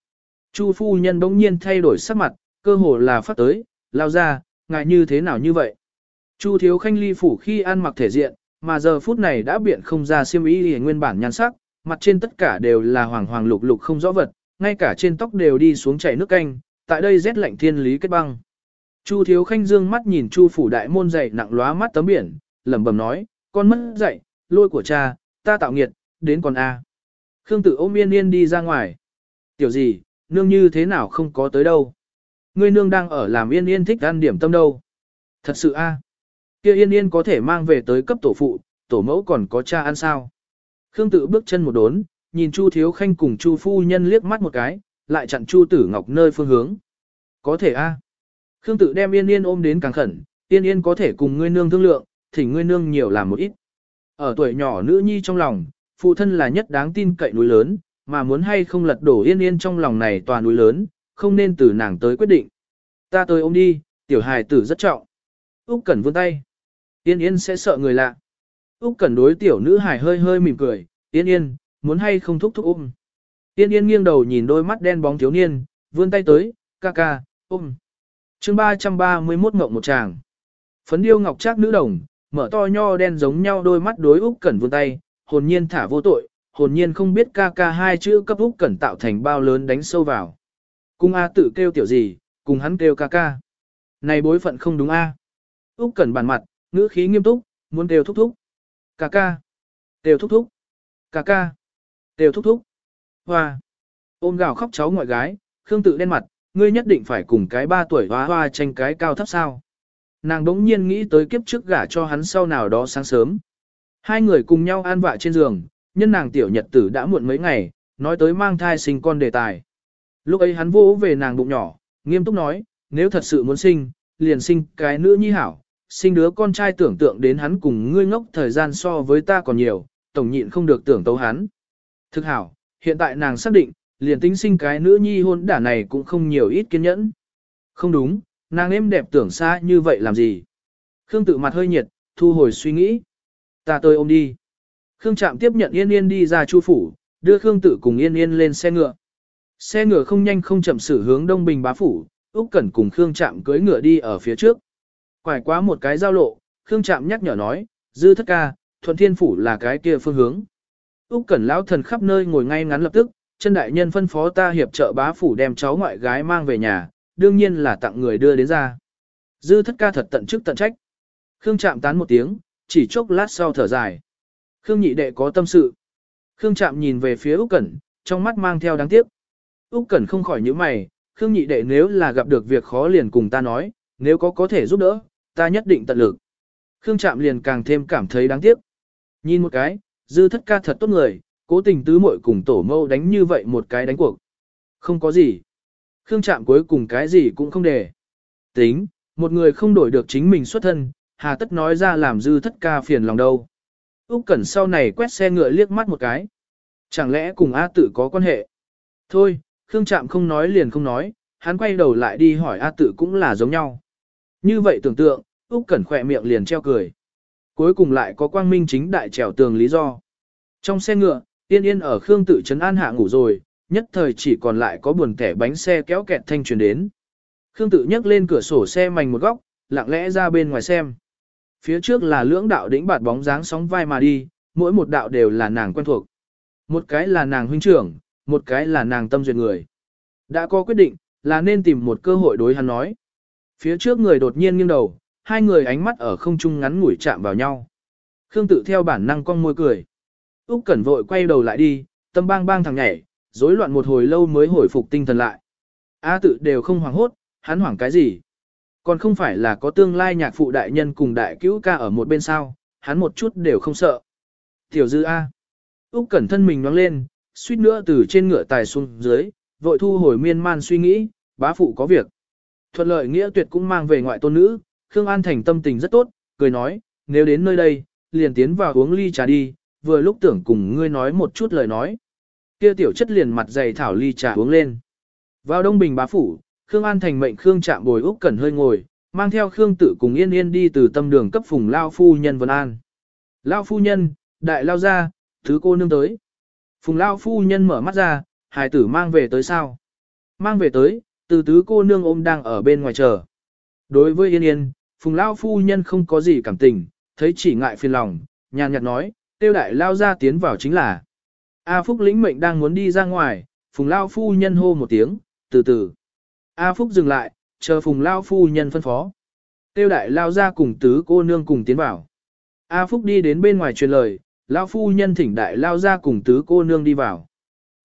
Chu phu nhân bỗng nhiên thay đổi sắc mặt, cơ hồ là phát tới, lao ra, ngại như thế nào như vậy. Chu thiếu khanh ly phủ khi ăn mặc thể diện, mà giờ phút này đã biện không ra siêm ý hề nguyên bản nhan sắc, mặt trên tất cả đều là hoàng hoàng lục lục không rõ vật, ngay cả trên tóc đều đi xuống chảy nước canh, tại đây rét lạnh thiên lý kết băng. Chu thiếu khanh dương mắt nhìn chu phủ đại môn dày nặng lóa mắt tấm biển, lẩm bẩm nói, con mất dạy, lôi của cha, ta tạo nghiệt, đến con A. Khương tử ôm yên yên đi ra ngoài. Tiểu gì, nương như thế nào không có tới đâu. Ngươi nương đang ở làm yên yên thích ăn điểm tâm đâu. Thật sự A. kia yên yên có thể mang về tới cấp tổ phụ, tổ mẫu còn có cha ăn sao. Khương tử bước chân một đốn, nhìn Chu Thiếu Khanh cùng Chu Phu Nhân liếc mắt một cái, lại chặn Chu Tử Ngọc nơi phương hướng. Có thể a. Khương tự đem Yên Yên ôm đến càng khẩn, Yên Yên có thể cùng ngươi nương thương lượng, thì ngươi nương nhiều làm một ít. Ở tuổi nhỏ nữ nhi trong lòng, phụ thân là nhất đáng tin cậy núi lớn, mà muốn hay không lật đổ Yên Yên trong lòng này toàn núi lớn, không nên từ nàng tới quyết định. Ta tới ôm đi, tiểu hài tử rất trọng. Úc Cẩn vươn tay. Yên Yên sẽ sợ người lạ. Úc Cẩn đối tiểu nữ hài hơi hơi mỉm cười, "Yên Yên, muốn hay không thúc thúc ôm?" Yên Yên nghiêng đầu nhìn đôi mắt đen bóng thiếu niên, vươn tay tới, "Ca ca, ôm." Chương 331 ngộng một tràng. Phấn điêu ngọc trác nữ đồng, mở to nho đen giống nhau đôi mắt đối Úc Cẩn vươn tay, hồn nhiên thả vô tội, hồn nhiên không biết ca ca hai chữ cấp Úc Cẩn tạo thành bao lớn đánh sâu vào. Cung A tự kêu tiểu gì, cùng hắn kêu ca ca. Này bối phận không đúng A. Úc Cẩn bản mặt, ngữ khí nghiêm túc, muốn đều thúc thúc. ca ca. Đều thúc thúc. ca ca. Đều thúc thúc. Hoa. Ôm gào khóc cháu ngoại gái, Khương tự đen mặt, ngươi nhất định phải cùng cái ba tuổi hoa hoa tranh cái cao thấp sao. Nàng đống nhiên nghĩ tới kiếp trước gả cho hắn sau nào đó sáng sớm. Hai người cùng nhau an vạ trên giường, nhân nàng tiểu nhật tử đã muộn mấy ngày, nói tới mang thai sinh con đề tài. Lúc ấy hắn vô về nàng bụng nhỏ, nghiêm túc nói, nếu thật sự muốn sinh, liền sinh cái nữ nhi hảo, sinh đứa con trai tưởng tượng đến hắn cùng ngươi ngốc thời gian so với ta còn nhiều, tổng nhịn không được tưởng tấu hắn. Thực hảo, hiện tại nàng xác định, liền tính sinh cái nữ nhi hôn đả này cũng không nhiều ít kiên nhẫn. Không đúng, nàng êm đẹp tưởng xa như vậy làm gì. Khương tự mặt hơi nhiệt, thu hồi suy nghĩ. Ta tôi ôm đi. Khương Trạm tiếp nhận Yên Yên đi ra chu phủ, đưa Khương tự cùng Yên Yên lên xe ngựa. Xe ngựa không nhanh không chậm xử hướng Đông Bình bá phủ, Úc Cẩn cùng Khương Trạm cưỡi ngựa đi ở phía trước. Quải quá một cái giao lộ, Khương Trạm nhắc nhở nói, "Dư Thất ca, Thuận Thiên phủ là cái kia phương hướng." Úc Cẩn lão thần khắp nơi ngồi ngay ngắn lập tức, chân đại nhân phân phó ta hiệp trợ bá phủ đem cháu ngoại gái mang về nhà, đương nhiên là tặng người đưa đến ra. Dư Thất ca thật tận chức tận trách. Khương chạm tán một tiếng, chỉ chốc lát sau thở dài. Khương nhị đệ có tâm sự. Khương chạm nhìn về phía Úc Cẩn, trong mắt mang theo đáng tiếc. Úc Cẩn không khỏi nhíu mày, Khương nhị đệ nếu là gặp được việc khó liền cùng ta nói, nếu có có thể giúp đỡ, ta nhất định tận lực. Khương chạm liền càng thêm cảm thấy đáng tiếc. Nhìn một cái, dư thất ca thật tốt người, cố tình tứ muội cùng tổ mâu đánh như vậy một cái đánh cuộc. Không có gì. Khương Trạm cuối cùng cái gì cũng không để. Tính, một người không đổi được chính mình xuất thân, hà tất nói ra làm dư thất ca phiền lòng đâu. Úc Cẩn sau này quét xe ngựa liếc mắt một cái. Chẳng lẽ cùng A Tự có quan hệ? Thôi, Khương Trạm không nói liền không nói, hắn quay đầu lại đi hỏi A Tự cũng là giống nhau. Như vậy tưởng tượng, Úc Cẩn khẽ miệng liền treo cười. Cuối cùng lại có quang minh chính đại trèo tường lý do. Trong xe ngựa, Yên Yên ở Khương Tự trấn an hạ ngủ rồi, nhất thời chỉ còn lại có buồn kẻ bánh xe kéo kẹt thanh truyền đến. Khương Tự nhấc lên cửa sổ xe mảnh một góc, lặng lẽ ra bên ngoài xem. Phía trước là lưỡng đạo đỉnh bạt bóng dáng sóng vai mà đi, mỗi một đạo đều là nàng quen thuộc. Một cái là nàng huynh trưởng, một cái là nàng tâm duyệt người. Đã có quyết định, là nên tìm một cơ hội đối hắn nói. Phía trước người đột nhiên nghiêng đầu, hai người ánh mắt ở không trung ngắn ngủi chạm vào nhau. Khương tự theo bản năng cong môi cười. Úc Cẩn vội quay đầu lại đi, tâm bang bang thằng nhảy, rối loạn một hồi lâu mới hồi phục tinh thần lại. A tự đều không hoảng hốt, hắn hoảng cái gì? Còn không phải là có tương lai nhạc phụ đại nhân cùng đại cứu ca ở một bên sao, hắn một chút đều không sợ. Tiểu dư A. Úc Cẩn thân mình nhoáng lên, suýt nữa từ trên ngựa tài xuống dưới, vội thu hồi miên man suy nghĩ, bá phụ có việc. Thuận lợi nghĩa tuyệt cũng mang về ngoại tôn nữ, Khương An Thành tâm tình rất tốt, cười nói, nếu đến nơi đây, liền tiến vào uống ly trà đi, vừa lúc tưởng cùng ngươi nói một chút lời nói. Kia tiểu chất liền mặt dày thảo ly trà uống lên. Vào Đông Bình bá phủ, Khương An Thành mệnh Khương chạm bồi Úc Cẩn hơi ngồi, mang theo Khương tử cùng yên yên đi từ tâm đường cấp phùng Lao Phu Nhân Vân An. Lao Phu Nhân, đại lao ra, thứ cô nương tới. Phùng Lao Phu Nhân mở mắt ra, hài tử mang về tới sao? Mang về tới, từ tứ cô nương ôm đang ở bên ngoài chờ. Đối với Yên Yên, Phùng Lao Phu Nhân không có gì cảm tình, thấy chỉ ngại phiền lòng, nhàn nhạt nói, tiêu đại lao ra tiến vào chính là. A Phúc lĩnh mệnh đang muốn đi ra ngoài, Phùng Lao Phu Nhân hô một tiếng, từ từ. A Phúc dừng lại, chờ Phùng Lao Phu Nhân phân phó. Tiêu đại lao ra cùng tứ cô nương cùng tiến vào. A Phúc đi đến bên ngoài truyền lời, Lao Phu Nhân thỉnh đại lao ra cùng tứ cô nương đi vào.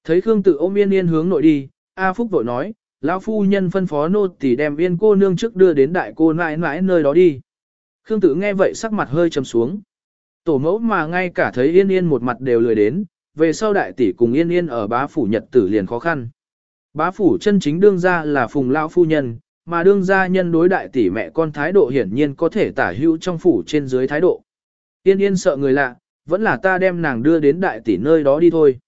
Thấy Khương tự ôm yên yên hướng nội đi, A Phúc vội nói, lão phu nhân phân phó nô tỳ đem yên cô nương trước đưa đến đại cô nãi nãi nơi đó đi. Khương tự nghe vậy sắc mặt hơi trầm xuống. Tổ mẫu mà ngay cả thấy yên yên một mặt đều lười đến, về sau đại tỷ cùng yên yên ở bá phủ nhật tử liền khó khăn. Bá phủ chân chính đương gia là phùng lao phu nhân, mà đương gia nhân đối đại tỷ mẹ con thái độ hiển nhiên có thể tả hữu trong phủ trên dưới thái độ. Yên yên sợ người lạ, vẫn là ta đem nàng đưa đến đại tỷ nơi đó đi thôi.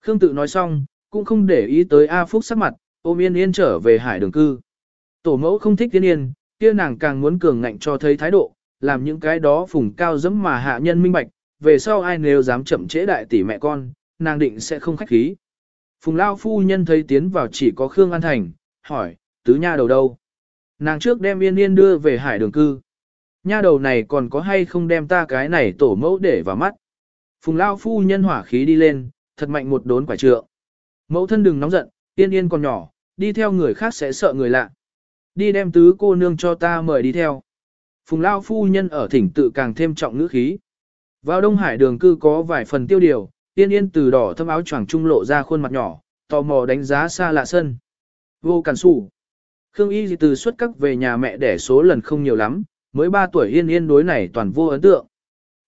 Khương tự nói xong, cũng không để ý tới A Phúc sắc mặt, ôm yên yên trở về hải đường cư. Tổ mẫu không thích yên yên, kia nàng càng muốn cường ngạnh cho thấy thái độ, làm những cái đó phùng cao dẫm mà hạ nhân minh bạch, về sau ai nếu dám chậm trễ đại tỷ mẹ con, nàng định sẽ không khách khí. Phùng Lao phu nhân thấy tiến vào chỉ có Khương An Thành, hỏi, tứ nha đầu đâu? Nàng trước đem yên yên đưa về hải đường cư. Nha đầu này còn có hay không đem ta cái này tổ mẫu để vào mắt? Phùng Lao phu nhân hỏa khí đi lên, thật mạnh một đốn quả trượng. Mẫu thân đừng nóng giận, yên yên còn nhỏ, đi theo người khác sẽ sợ người lạ. Đi đem tứ cô nương cho ta mời đi theo. Phùng Lao phu nhân ở thỉnh tự càng thêm trọng ngữ khí. Vào Đông Hải đường cư có vài phần tiêu điều, tiên yên từ đỏ thâm áo choàng trung lộ ra khuôn mặt nhỏ, tò mò đánh giá xa lạ sân. Vô cản sủ. Khương Y từ xuất các về nhà mẹ đẻ số lần không nhiều lắm, mới 3 tuổi yên yên đối này toàn vô ấn tượng.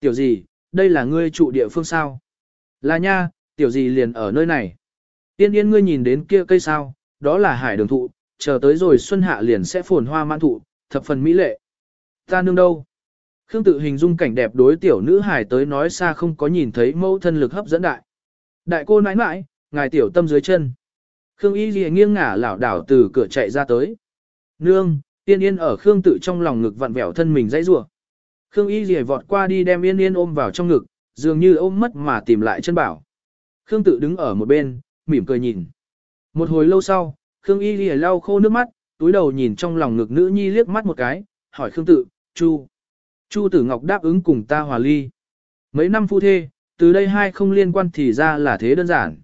Tiểu gì, đây là ngươi trụ địa phương sao? Là nha, tiểu gì liền ở nơi này. Tiên yên ngươi nhìn đến kia cây sao, đó là hải đường thụ, chờ tới rồi xuân hạ liền sẽ phồn hoa mãn thụ, thập phần mỹ lệ. Ta nương đâu? Khương tự hình dung cảnh đẹp đối tiểu nữ hài tới nói xa không có nhìn thấy mẫu thân lực hấp dẫn đại. Đại cô nãi nãi, ngài tiểu tâm dưới chân. Khương y ghi nghiêng ngả lảo đảo từ cửa chạy ra tới. Nương, yên yên ở Khương tự trong lòng ngực vặn vẹo thân mình dãy rủa. Khương y ghi vọt qua đi đem yên yên ôm vào trong ngực, dường như ôm mất mà tìm lại chân bảo. Khương tự đứng ở một bên, mỉm cười nhìn. Một hồi lâu sau, Khương y ghi lau khô nước mắt, túi đầu nhìn trong lòng ngực nữ nhi liếc mắt một cái, hỏi Khương tự, Chu. Chu Tử Ngọc đáp ứng cùng ta hòa ly. Mấy năm phu thê, từ đây hai không liên quan thì ra là thế đơn giản.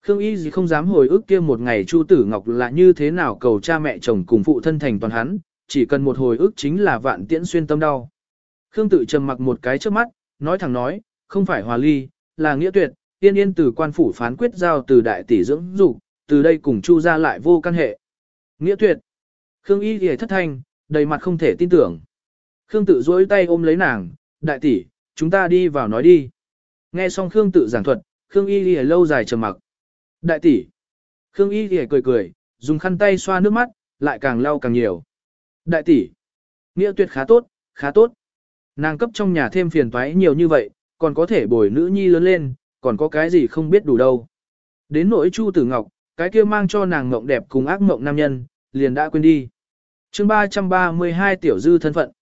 Khương Y gì không dám hồi ức kia một ngày Chu Tử Ngọc là như thế nào cầu cha mẹ chồng cùng phụ thân thành toàn hắn, chỉ cần một hồi ức chính là vạn tiễn xuyên tâm đau. Khương tự trầm mặc một cái trước mắt, nói thẳng nói, không phải hòa ly, là nghĩa tuyệt, tiên yên từ quan phủ phán quyết giao từ đại tỷ dưỡng dục, từ đây cùng Chu ra lại vô căn hệ. Nghĩa tuyệt. Khương Y thì thất thanh, đầy mặt không thể tin tưởng. Khương tự duỗi tay ôm lấy nàng, đại tỷ, chúng ta đi vào nói đi. Nghe xong Khương tự giảng thuật, Khương Y lìa lâu dài trầm mặc. Đại tỷ. Khương Y lìa cười cười, dùng khăn tay xoa nước mắt, lại càng lau càng nhiều. Đại tỷ. Nghĩa tuyệt khá tốt, khá tốt. Nàng cấp trong nhà thêm phiền toái nhiều như vậy, còn có thể bồi nữ nhi lớn lên, còn có cái gì không biết đủ đâu. Đến nỗi Chu Tử Ngọc, cái kia mang cho nàng ngộng đẹp cùng ác ngộng nam nhân, liền đã quên đi. chương 332 tiểu dư thân phận.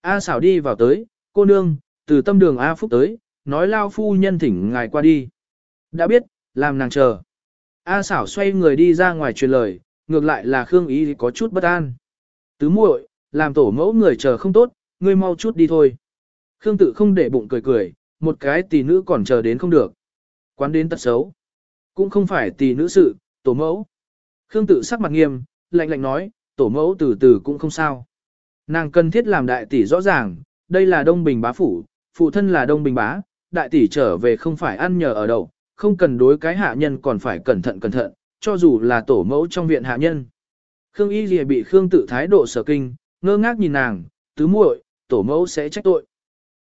A xảo đi vào tới, cô nương, từ tâm đường A Phúc tới, nói lao phu nhân thỉnh ngài qua đi. Đã biết, làm nàng chờ. A xảo xoay người đi ra ngoài truyền lời, ngược lại là Khương Ý có chút bất an. Tứ muội, làm tổ mẫu người chờ không tốt, ngươi mau chút đi thôi. Khương tự không để bụng cười cười, một cái tỷ nữ còn chờ đến không được. Quán đến tật xấu. Cũng không phải tỷ nữ sự, tổ mẫu. Khương tự sắc mặt nghiêm, lạnh lạnh nói, tổ mẫu từ từ cũng không sao. Nàng cần thiết làm đại tỷ rõ ràng, đây là Đông Bình bá phủ, phụ thân là Đông Bình bá, đại tỷ trở về không phải ăn nhờ ở đậu, không cần đối cái hạ nhân còn phải cẩn thận cẩn thận, cho dù là tổ mẫu trong viện hạ nhân. Khương Y Lìa bị Khương tự thái độ sở kinh, ngơ ngác nhìn nàng, tứ muội, tổ mẫu sẽ trách tội.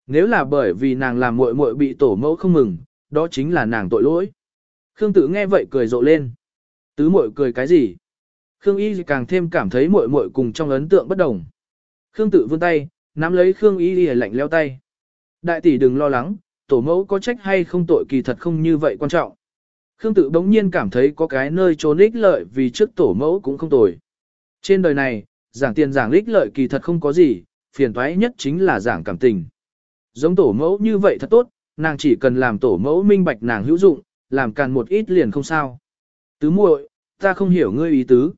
Nếu là bởi vì nàng làm muội muội bị tổ mẫu không mừng, đó chính là nàng tội lỗi. Khương tự nghe vậy cười rộ lên. Tứ muội cười cái gì? Khương Y càng thêm cảm thấy muội muội cùng trong ấn tượng bất đồng. Khương tự vươn tay, nắm lấy Khương Y Y lạnh leo tay. Đại tỷ đừng lo lắng, tổ mẫu có trách hay không tội kỳ thật không như vậy quan trọng. Khương tự bỗng nhiên cảm thấy có cái nơi trốn ích lợi vì trước tổ mẫu cũng không tồi. Trên đời này, giảng tiền giảng ích lợi kỳ thật không có gì, phiền toái nhất chính là giảng cảm tình. Giống tổ mẫu như vậy thật tốt, nàng chỉ cần làm tổ mẫu minh bạch nàng hữu dụng, làm càn một ít liền không sao. Tứ muội, ta không hiểu ngươi ý tứ.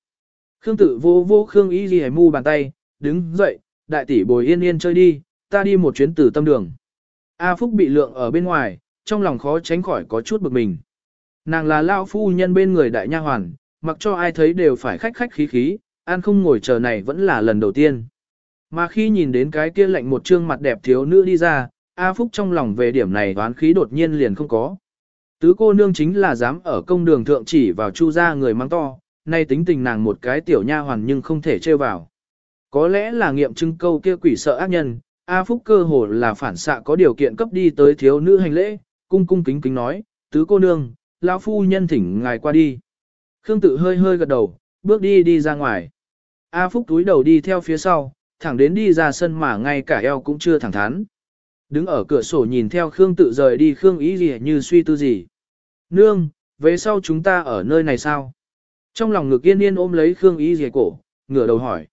Khương tự vô vô Khương Y Ghi mu bàn tay, đứng dậy, đại tỷ bồi yên yên chơi đi, ta đi một chuyến từ tâm đường. A Phúc bị lượng ở bên ngoài, trong lòng khó tránh khỏi có chút bực mình. Nàng là lao phu nhân bên người đại nha hoàn, mặc cho ai thấy đều phải khách khách khí khí, an không ngồi chờ này vẫn là lần đầu tiên. Mà khi nhìn đến cái kia lạnh một trương mặt đẹp thiếu nữ đi ra, A Phúc trong lòng về điểm này đoán khí đột nhiên liền không có. Tứ cô nương chính là dám ở công đường thượng chỉ vào chu ra người mang to, nay tính tình nàng một cái tiểu nha hoàn nhưng không thể trêu vào. Có lẽ là nghiệm chứng câu kia quỷ sợ ác nhân, A Phúc cơ hồ là phản xạ có điều kiện cấp đi tới thiếu nữ hành lễ, cung cung kính kính nói, tứ cô nương, lão phu nhân thỉnh ngài qua đi. Khương tự hơi hơi gật đầu, bước đi đi ra ngoài. A Phúc túi đầu đi theo phía sau, thẳng đến đi ra sân mà ngay cả eo cũng chưa thẳng thắn. Đứng ở cửa sổ nhìn theo Khương tự rời đi Khương ý gì như suy tư gì. Nương, về sau chúng ta ở nơi này sao? Trong lòng ngực yên yên ôm lấy Khương ý gì cổ, ngửa đầu hỏi.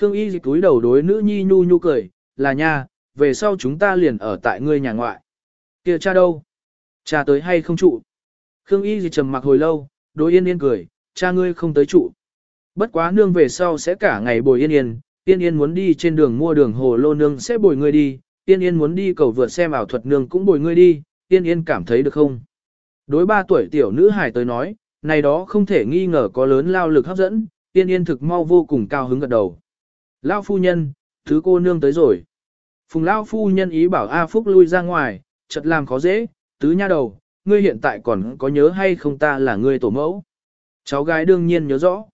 Khương Y dịch túi đầu đối nữ nhi nhu nhu cười, là nha, về sau chúng ta liền ở tại ngươi nhà ngoại. Kìa cha đâu? Cha tới hay không trụ? Khương Y dịch trầm mặc hồi lâu, đối yên yên cười, cha ngươi không tới trụ. Bất quá nương về sau sẽ cả ngày bồi yên yên, yên yên muốn đi trên đường mua đường hồ lô nương sẽ bồi ngươi đi, yên yên muốn đi cầu vượt xem ảo thuật nương cũng bồi ngươi đi, yên yên cảm thấy được không? Đối ba tuổi tiểu nữ hải tới nói, này đó không thể nghi ngờ có lớn lao lực hấp dẫn, yên yên thực mau vô cùng cao hứng gật đầu. Lao phu nhân, Thứ cô nương tới rồi. Phùng Lao phu nhân ý bảo A Phúc lui ra ngoài, chợt làm khó dễ, tứ nha đầu, ngươi hiện tại còn có nhớ hay không ta là ngươi tổ mẫu. Cháu gái đương nhiên nhớ rõ.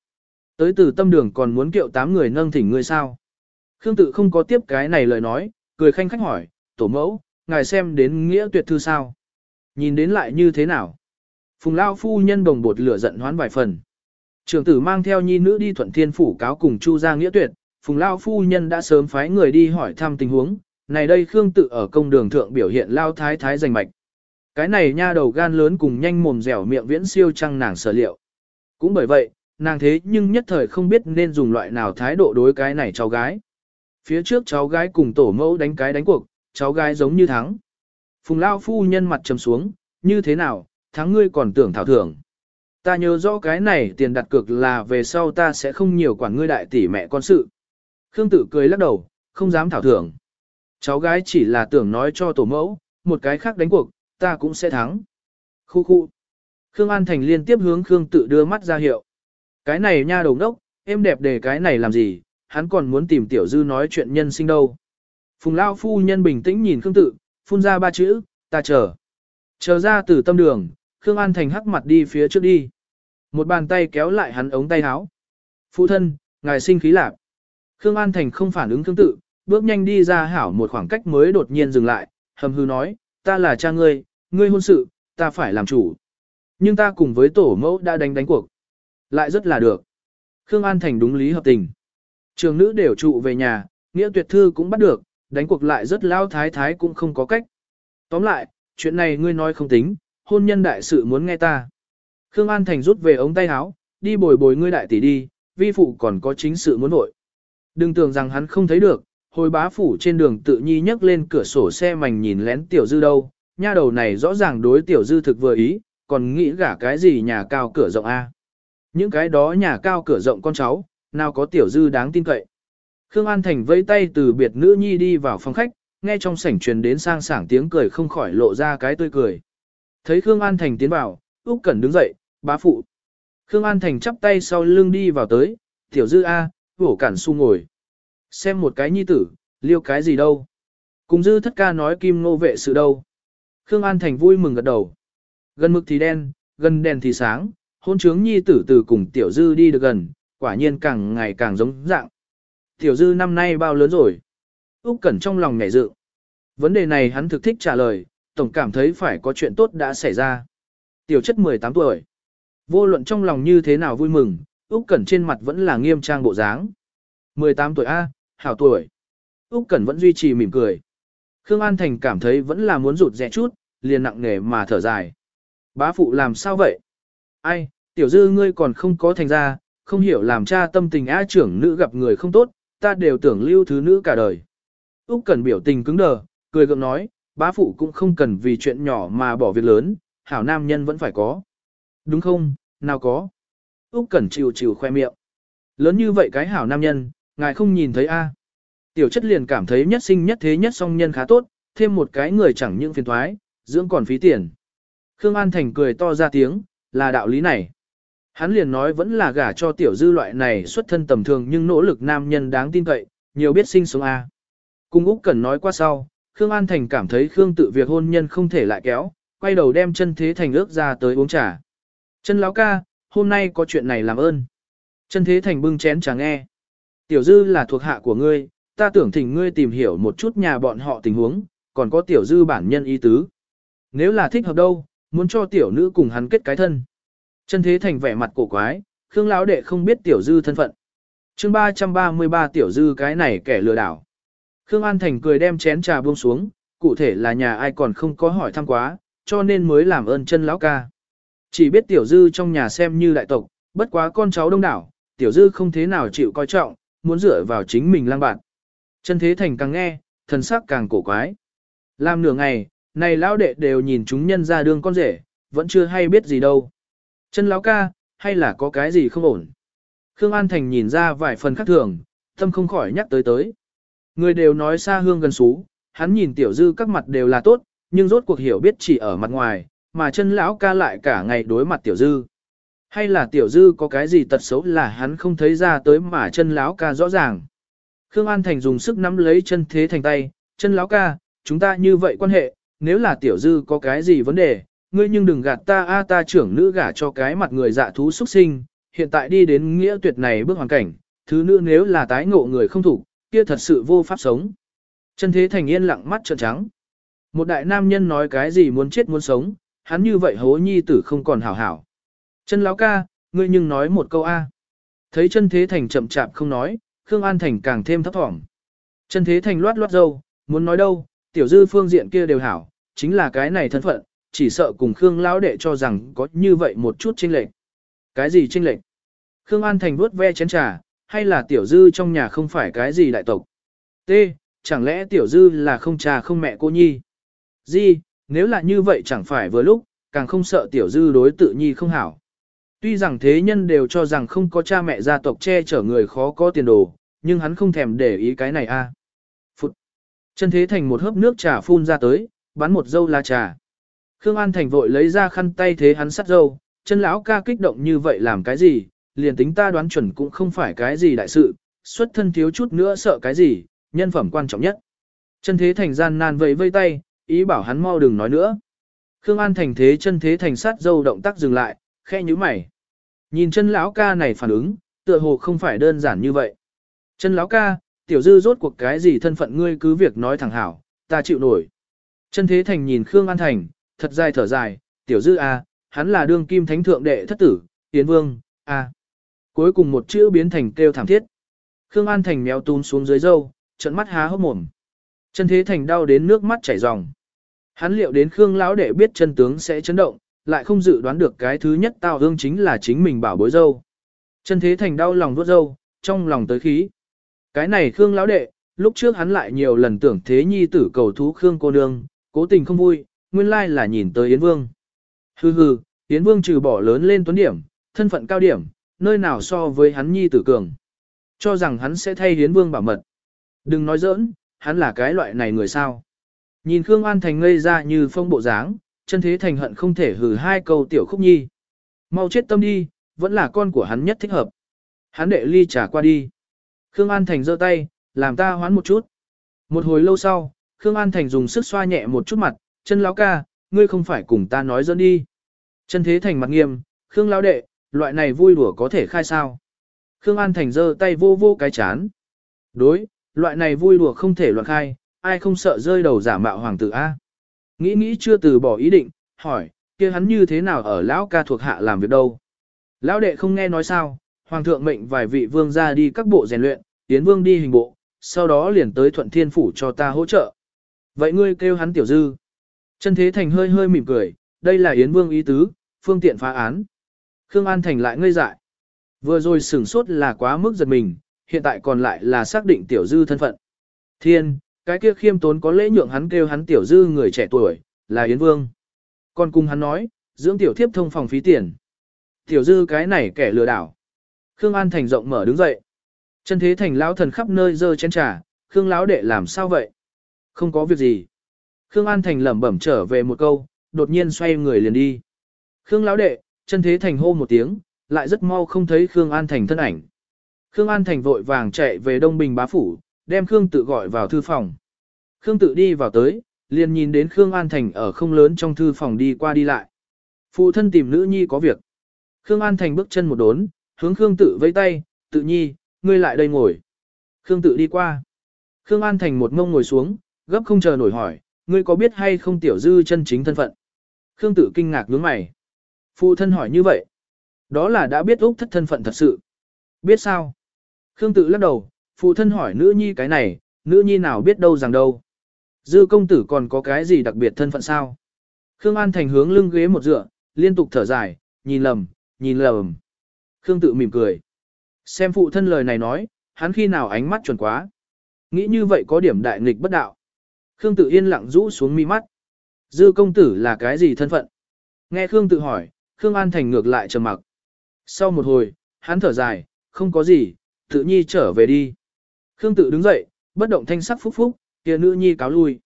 Tới từ tâm đường còn muốn kiệu tám người nâng thỉnh ngươi sao. Khương tự không có tiếp cái này lời nói, cười khanh khách hỏi, tổ mẫu, ngài xem đến nghĩa tuyệt thư sao. Nhìn đến lại như thế nào? Phùng Lao phu nhân đồng bột lửa giận hoán vài phần. Trường tử mang theo nhi nữ đi thuận thiên phủ cáo cùng Chu gia nghĩa tuyệt, Phùng Lao phu nhân đã sớm phái người đi hỏi thăm tình huống, này đây Khương tự ở công đường thượng biểu hiện Lao thái thái giành mạch. Cái này nha đầu gan lớn cùng nhanh mồm dẻo miệng viễn siêu trăng nàng sở liệu. Cũng bởi vậy, nàng thế nhưng nhất thời không biết nên dùng loại nào thái độ đối cái này cháu gái. Phía trước cháu gái cùng tổ mẫu đánh cái đánh cuộc, cháu gái giống như thắng. Phùng Lao phu nhân mặt trầm xuống, như thế nào, thắng ngươi còn tưởng thảo thưởng. Ta nhớ rõ cái này tiền đặt cược là về sau ta sẽ không nhiều quản ngươi đại tỷ mẹ con sự. Khương tử cười lắc đầu, không dám thảo thưởng. Cháu gái chỉ là tưởng nói cho tổ mẫu, một cái khác đánh cuộc, ta cũng sẽ thắng. Khu khu. Khương An Thành liên tiếp hướng Khương tự đưa mắt ra hiệu. Cái này nha đầu đốc, em đẹp để cái này làm gì, hắn còn muốn tìm tiểu dư nói chuyện nhân sinh đâu. Phùng Lao phu nhân bình tĩnh nhìn Khương tự, phun ra ba chữ, ta chờ. Chờ ra từ tâm đường, Khương An Thành hắc mặt đi phía trước đi. Một bàn tay kéo lại hắn ống tay áo. Phụ thân, ngài sinh khí lạc. Khương An Thành không phản ứng tương tự, bước nhanh đi ra hảo một khoảng cách mới đột nhiên dừng lại, hầm hư nói, ta là cha ngươi, ngươi hôn sự, ta phải làm chủ. Nhưng ta cùng với tổ mẫu đã đánh đánh cuộc. Lại rất là được. Khương An Thành đúng lý hợp tình. Trường nữ đều trụ về nhà, nghĩa tuyệt thư cũng bắt được, đánh cuộc lại rất lao thái thái cũng không có cách. Tóm lại, chuyện này ngươi nói không tính, hôn nhân đại sự muốn nghe ta. Khương An Thành rút về ống tay áo, đi bồi bồi ngươi đại tỷ đi, vi phụ còn có chính sự muốn nội. Đừng tưởng rằng hắn không thấy được, hồi bá phủ trên đường tự nhi nhấc lên cửa sổ xe mảnh nhìn lén tiểu dư đâu, nha đầu này rõ ràng đối tiểu dư thực vừa ý, còn nghĩ gả cái gì nhà cao cửa rộng a. Những cái đó nhà cao cửa rộng con cháu, nào có tiểu dư đáng tin cậy. Khương An Thành vẫy tay từ biệt nữ nhi đi vào phòng khách, nghe trong sảnh truyền đến sang sảng tiếng cười không khỏi lộ ra cái tươi cười. Thấy Khương An Thành tiến vào, Úc Cẩn đứng dậy, bá phụ. Khương An Thành chắp tay sau lưng đi vào tới, tiểu dư A, vổ cản su ngồi. Xem một cái nhi tử, liêu cái gì đâu. Cùng dư thất ca nói kim nô vệ sự đâu. Khương An Thành vui mừng gật đầu. Gần mực thì đen, gần đèn thì sáng, hôn trướng nhi tử từ cùng tiểu dư đi được gần, quả nhiên càng ngày càng giống dạng. Tiểu dư năm nay bao lớn rồi? Úc Cẩn trong lòng nhảy dự. Vấn đề này hắn thực thích trả lời, tổng cảm thấy phải có chuyện tốt đã xảy ra. Tiểu chất 18 tuổi. Vô luận trong lòng như thế nào vui mừng, Úc Cẩn trên mặt vẫn là nghiêm trang bộ dáng. 18 tuổi A, hảo tuổi. Úc Cẩn vẫn duy trì mỉm cười. Khương An Thành cảm thấy vẫn là muốn rụt rè chút, liền nặng nề mà thở dài. Bá phụ làm sao vậy? Ai, tiểu dư ngươi còn không có thành ra, không hiểu làm cha tâm tình a trưởng nữ gặp người không tốt, ta đều tưởng lưu thứ nữ cả đời. Úc Cẩn biểu tình cứng đờ, cười gượng nói, bá phụ cũng không cần vì chuyện nhỏ mà bỏ việc lớn, hảo nam nhân vẫn phải có. Đúng không, nào có. Úc Cẩn chịu chịu khoe miệng. Lớn như vậy cái hảo nam nhân, ngài không nhìn thấy a? Tiểu chất liền cảm thấy nhất sinh nhất thế nhất song nhân khá tốt, thêm một cái người chẳng những phiền toái, dưỡng còn phí tiền. Khương An Thành cười to ra tiếng, là đạo lý này. Hắn liền nói vẫn là gả cho tiểu dư loại này xuất thân tầm thường nhưng nỗ lực nam nhân đáng tin cậy, nhiều biết sinh sống A. Cùng Úc Cẩn nói qua sau, Khương An Thành cảm thấy Khương tự việc hôn nhân không thể lại kéo, quay đầu đem chân thế thành ước ra tới uống trà. Chân lão ca, hôm nay có chuyện này làm ơn. Chân thế thành bưng chén trà nghe. Tiểu dư là thuộc hạ của ngươi, ta tưởng thỉnh ngươi tìm hiểu một chút nhà bọn họ tình huống, còn có tiểu dư bản nhân ý tứ. Nếu là thích hợp đâu, muốn cho tiểu nữ cùng hắn kết cái thân. Chân thế thành vẻ mặt cổ quái, Khương lão đệ không biết tiểu dư thân phận. Chương 333 tiểu dư cái này kẻ lừa đảo. Khương An Thành cười đem chén trà buông xuống, cụ thể là nhà ai còn không có hỏi thăm quá, cho nên mới làm ơn chân lão ca. Chỉ biết tiểu dư trong nhà xem như đại tộc, bất quá con cháu đông đảo, tiểu dư không thế nào chịu coi trọng, muốn dựa vào chính mình lang bạn. Chân thế thành càng nghe, thần sắc càng cổ quái. Làm nửa ngày, này lão đệ đều nhìn chúng nhân ra đường con rể, vẫn chưa hay biết gì đâu. Chân lão ca, hay là có cái gì không ổn? Khương An Thành nhìn ra vài phần khác thường, tâm không khỏi nhắc tới tới. Người đều nói xa hương gần xú, hắn nhìn tiểu dư các mặt đều là tốt, nhưng rốt cuộc hiểu biết chỉ ở mặt ngoài, mà chân lão ca lại cả ngày đối mặt tiểu dư. Hay là tiểu dư có cái gì tật xấu là hắn không thấy ra tới mà chân lão ca rõ ràng. Khương An Thành dùng sức nắm lấy chân thế thành tay, chân lão ca, chúng ta như vậy quan hệ, nếu là tiểu dư có cái gì vấn đề, ngươi nhưng đừng gạt ta a ta trưởng nữ gả cho cái mặt người dạ thú xuất sinh, hiện tại đi đến nghĩa tuyệt này bước hoàn cảnh, thứ nữ nếu là tái ngộ người không thủ, kia thật sự vô pháp sống. Chân thế thành yên lặng mắt trợn trắng. Một đại nam nhân nói cái gì muốn chết muốn sống, hắn như vậy hố nhi tử không còn hảo hảo. Chân lão ca, ngươi nhưng nói một câu A. Thấy chân thế thành chậm chạp không nói, Khương An Thành càng thêm thấp thỏm. Chân thế thành loát loát dâu, muốn nói đâu, tiểu dư phương diện kia đều hảo, chính là cái này thân phận, chỉ sợ cùng Khương lão đệ cho rằng có như vậy một chút chênh lệch. Cái gì chênh lệch? Khương An Thành vuốt ve chén trà, hay là tiểu dư trong nhà không phải cái gì đại tộc? T. Chẳng lẽ tiểu dư là không cha không mẹ cô nhi? Di, nếu là như vậy chẳng phải vừa lúc, càng không sợ tiểu dư đối tự nhi không hảo. Tuy rằng thế nhân đều cho rằng không có cha mẹ gia tộc che chở người khó có tiền đồ, nhưng hắn không thèm để ý cái này a. Phụt. Chân thế thành một hớp nước trà phun ra tới, bắn một dâu lá trà. Khương An Thành vội lấy ra khăn tay thế hắn sắt dâu, chân lão ca kích động như vậy làm cái gì, liền tính ta đoán chuẩn cũng không phải cái gì đại sự, xuất thân thiếu chút nữa sợ cái gì, nhân phẩm quan trọng nhất. Chân thế thành gian nan vẫy vây tay, ý bảo hắn mau đừng nói nữa. Khương An Thành thế chân thế thành sát dâu động tác dừng lại, khe như mày. Nhìn chân lão ca này phản ứng, tựa hồ không phải đơn giản như vậy. Chân lão ca, tiểu dư rốt cuộc cái gì thân phận ngươi cứ việc nói thẳng hảo, ta chịu nổi. Chân thế thành nhìn Khương An Thành, thật dài thở dài, tiểu dư a, à, hắn là đương kim thánh thượng đệ thất tử, tiến vương, a. À. Cuối cùng một chữ biến thành kêu thảm thiết. Khương An Thành méo tún xuống dưới dâu, trận mắt há hốc mồm. Chân thế thành đau đến nước mắt chảy ròng. Hắn liệu đến Khương lão đệ biết chân tướng sẽ chấn động, lại không dự đoán được cái thứ nhất tao hương chính là chính mình bảo bối dâu. Chân thế thành đau lòng vuốt dâu, trong lòng tới khí. Cái này Khương lão đệ, lúc trước hắn lại nhiều lần tưởng thế nhi tử cầu thú Khương cô nương, cố tình không vui, nguyên lai là nhìn tới Yến Vương. Hừ hừ, Yến Vương trừ bỏ lớn lên tuấn điểm, thân phận cao điểm, nơi nào so với hắn nhi tử cường. Cho rằng hắn sẽ thay Yến Vương bảo mật. Đừng nói giỡn, hắn là cái loại này người sao. Nhìn Khương An Thành ngây ra như phong bộ dáng, chân thế thành hận không thể hử hai câu tiểu khúc nhi. Mau chết tâm đi, vẫn là con của hắn nhất thích hợp. Hắn đệ ly trả qua đi. Khương An Thành giơ tay, làm ta hoán một chút. Một hồi lâu sau, Khương An Thành dùng sức xoa nhẹ một chút mặt, chân lão ca, ngươi không phải cùng ta nói dẫn đi. Chân thế thành mặt nghiêm, Khương lão đệ, loại này vui đùa có thể khai sao. Khương An Thành giơ tay vô vô cái chán. Đối, loại này vui đùa không thể loạn khai, ai không sợ rơi đầu giả mạo hoàng tử A. Nghĩ nghĩ chưa từ bỏ ý định, hỏi, kia hắn như thế nào ở lão ca thuộc hạ làm việc đâu. Lão đệ không nghe nói sao, hoàng thượng mệnh vài vị vương ra đi các bộ rèn luyện, tiến vương đi hình bộ, sau đó liền tới thuận thiên phủ cho ta hỗ trợ. Vậy ngươi kêu hắn tiểu dư. Chân thế thành hơi hơi mỉm cười, đây là yến vương ý tứ, phương tiện phá án. Khương An Thành lại ngây dại. Vừa rồi sửng sốt là quá mức giật mình, hiện tại còn lại là xác định tiểu dư thân phận. Thiên, cái kia khiêm tốn có lễ nhượng hắn kêu hắn tiểu dư người trẻ tuổi, là Yến Vương. Còn cùng hắn nói, dưỡng tiểu thiếp thông phòng phí tiền. Tiểu dư cái này kẻ lừa đảo. Khương An Thành rộng mở đứng dậy. Chân thế thành lão thần khắp nơi dơ chén trà, Khương lão đệ làm sao vậy? Không có việc gì. Khương An Thành lẩm bẩm trở về một câu, đột nhiên xoay người liền đi. Khương lão đệ, chân thế thành hô một tiếng, lại rất mau không thấy Khương An Thành thân ảnh. Khương An Thành vội vàng chạy về Đông Bình bá phủ, đem Khương tự gọi vào thư phòng. Khương tự đi vào tới, liền nhìn đến Khương An Thành ở không lớn trong thư phòng đi qua đi lại. Phụ thân tìm nữ nhi có việc. Khương An Thành bước chân một đốn, hướng Khương tự vẫy tay, tự nhi, ngươi lại đây ngồi. Khương tự đi qua. Khương An Thành một ngông ngồi xuống, gấp không chờ nổi hỏi, ngươi có biết hay không tiểu dư chân chính thân phận? Khương tự kinh ngạc nhướng mày. Phụ thân hỏi như vậy. Đó là đã biết Úc thất thân phận thật sự. Biết sao? Khương tự lắc đầu, phụ thân hỏi nữ nhi cái này, nữ nhi nào biết đâu rằng đâu. Dư công tử còn có cái gì đặc biệt thân phận sao? Khương An Thành hướng lưng ghế một dựa, liên tục thở dài, nhìn lầm, nhìn lầm. Khương tự mỉm cười. Xem phụ thân lời này nói, hắn khi nào ánh mắt chuẩn quá. Nghĩ như vậy có điểm đại nghịch bất đạo. Khương tự yên lặng rũ xuống mi mắt. Dư công tử là cái gì thân phận? Nghe Khương tự hỏi, Khương An Thành ngược lại trầm mặc. Sau một hồi, hắn thở dài, không có gì, tự nhi trở về đi. Khương tự đứng dậy, bất động thanh sắc phúc phúc, kia nữ nhi cáo lui.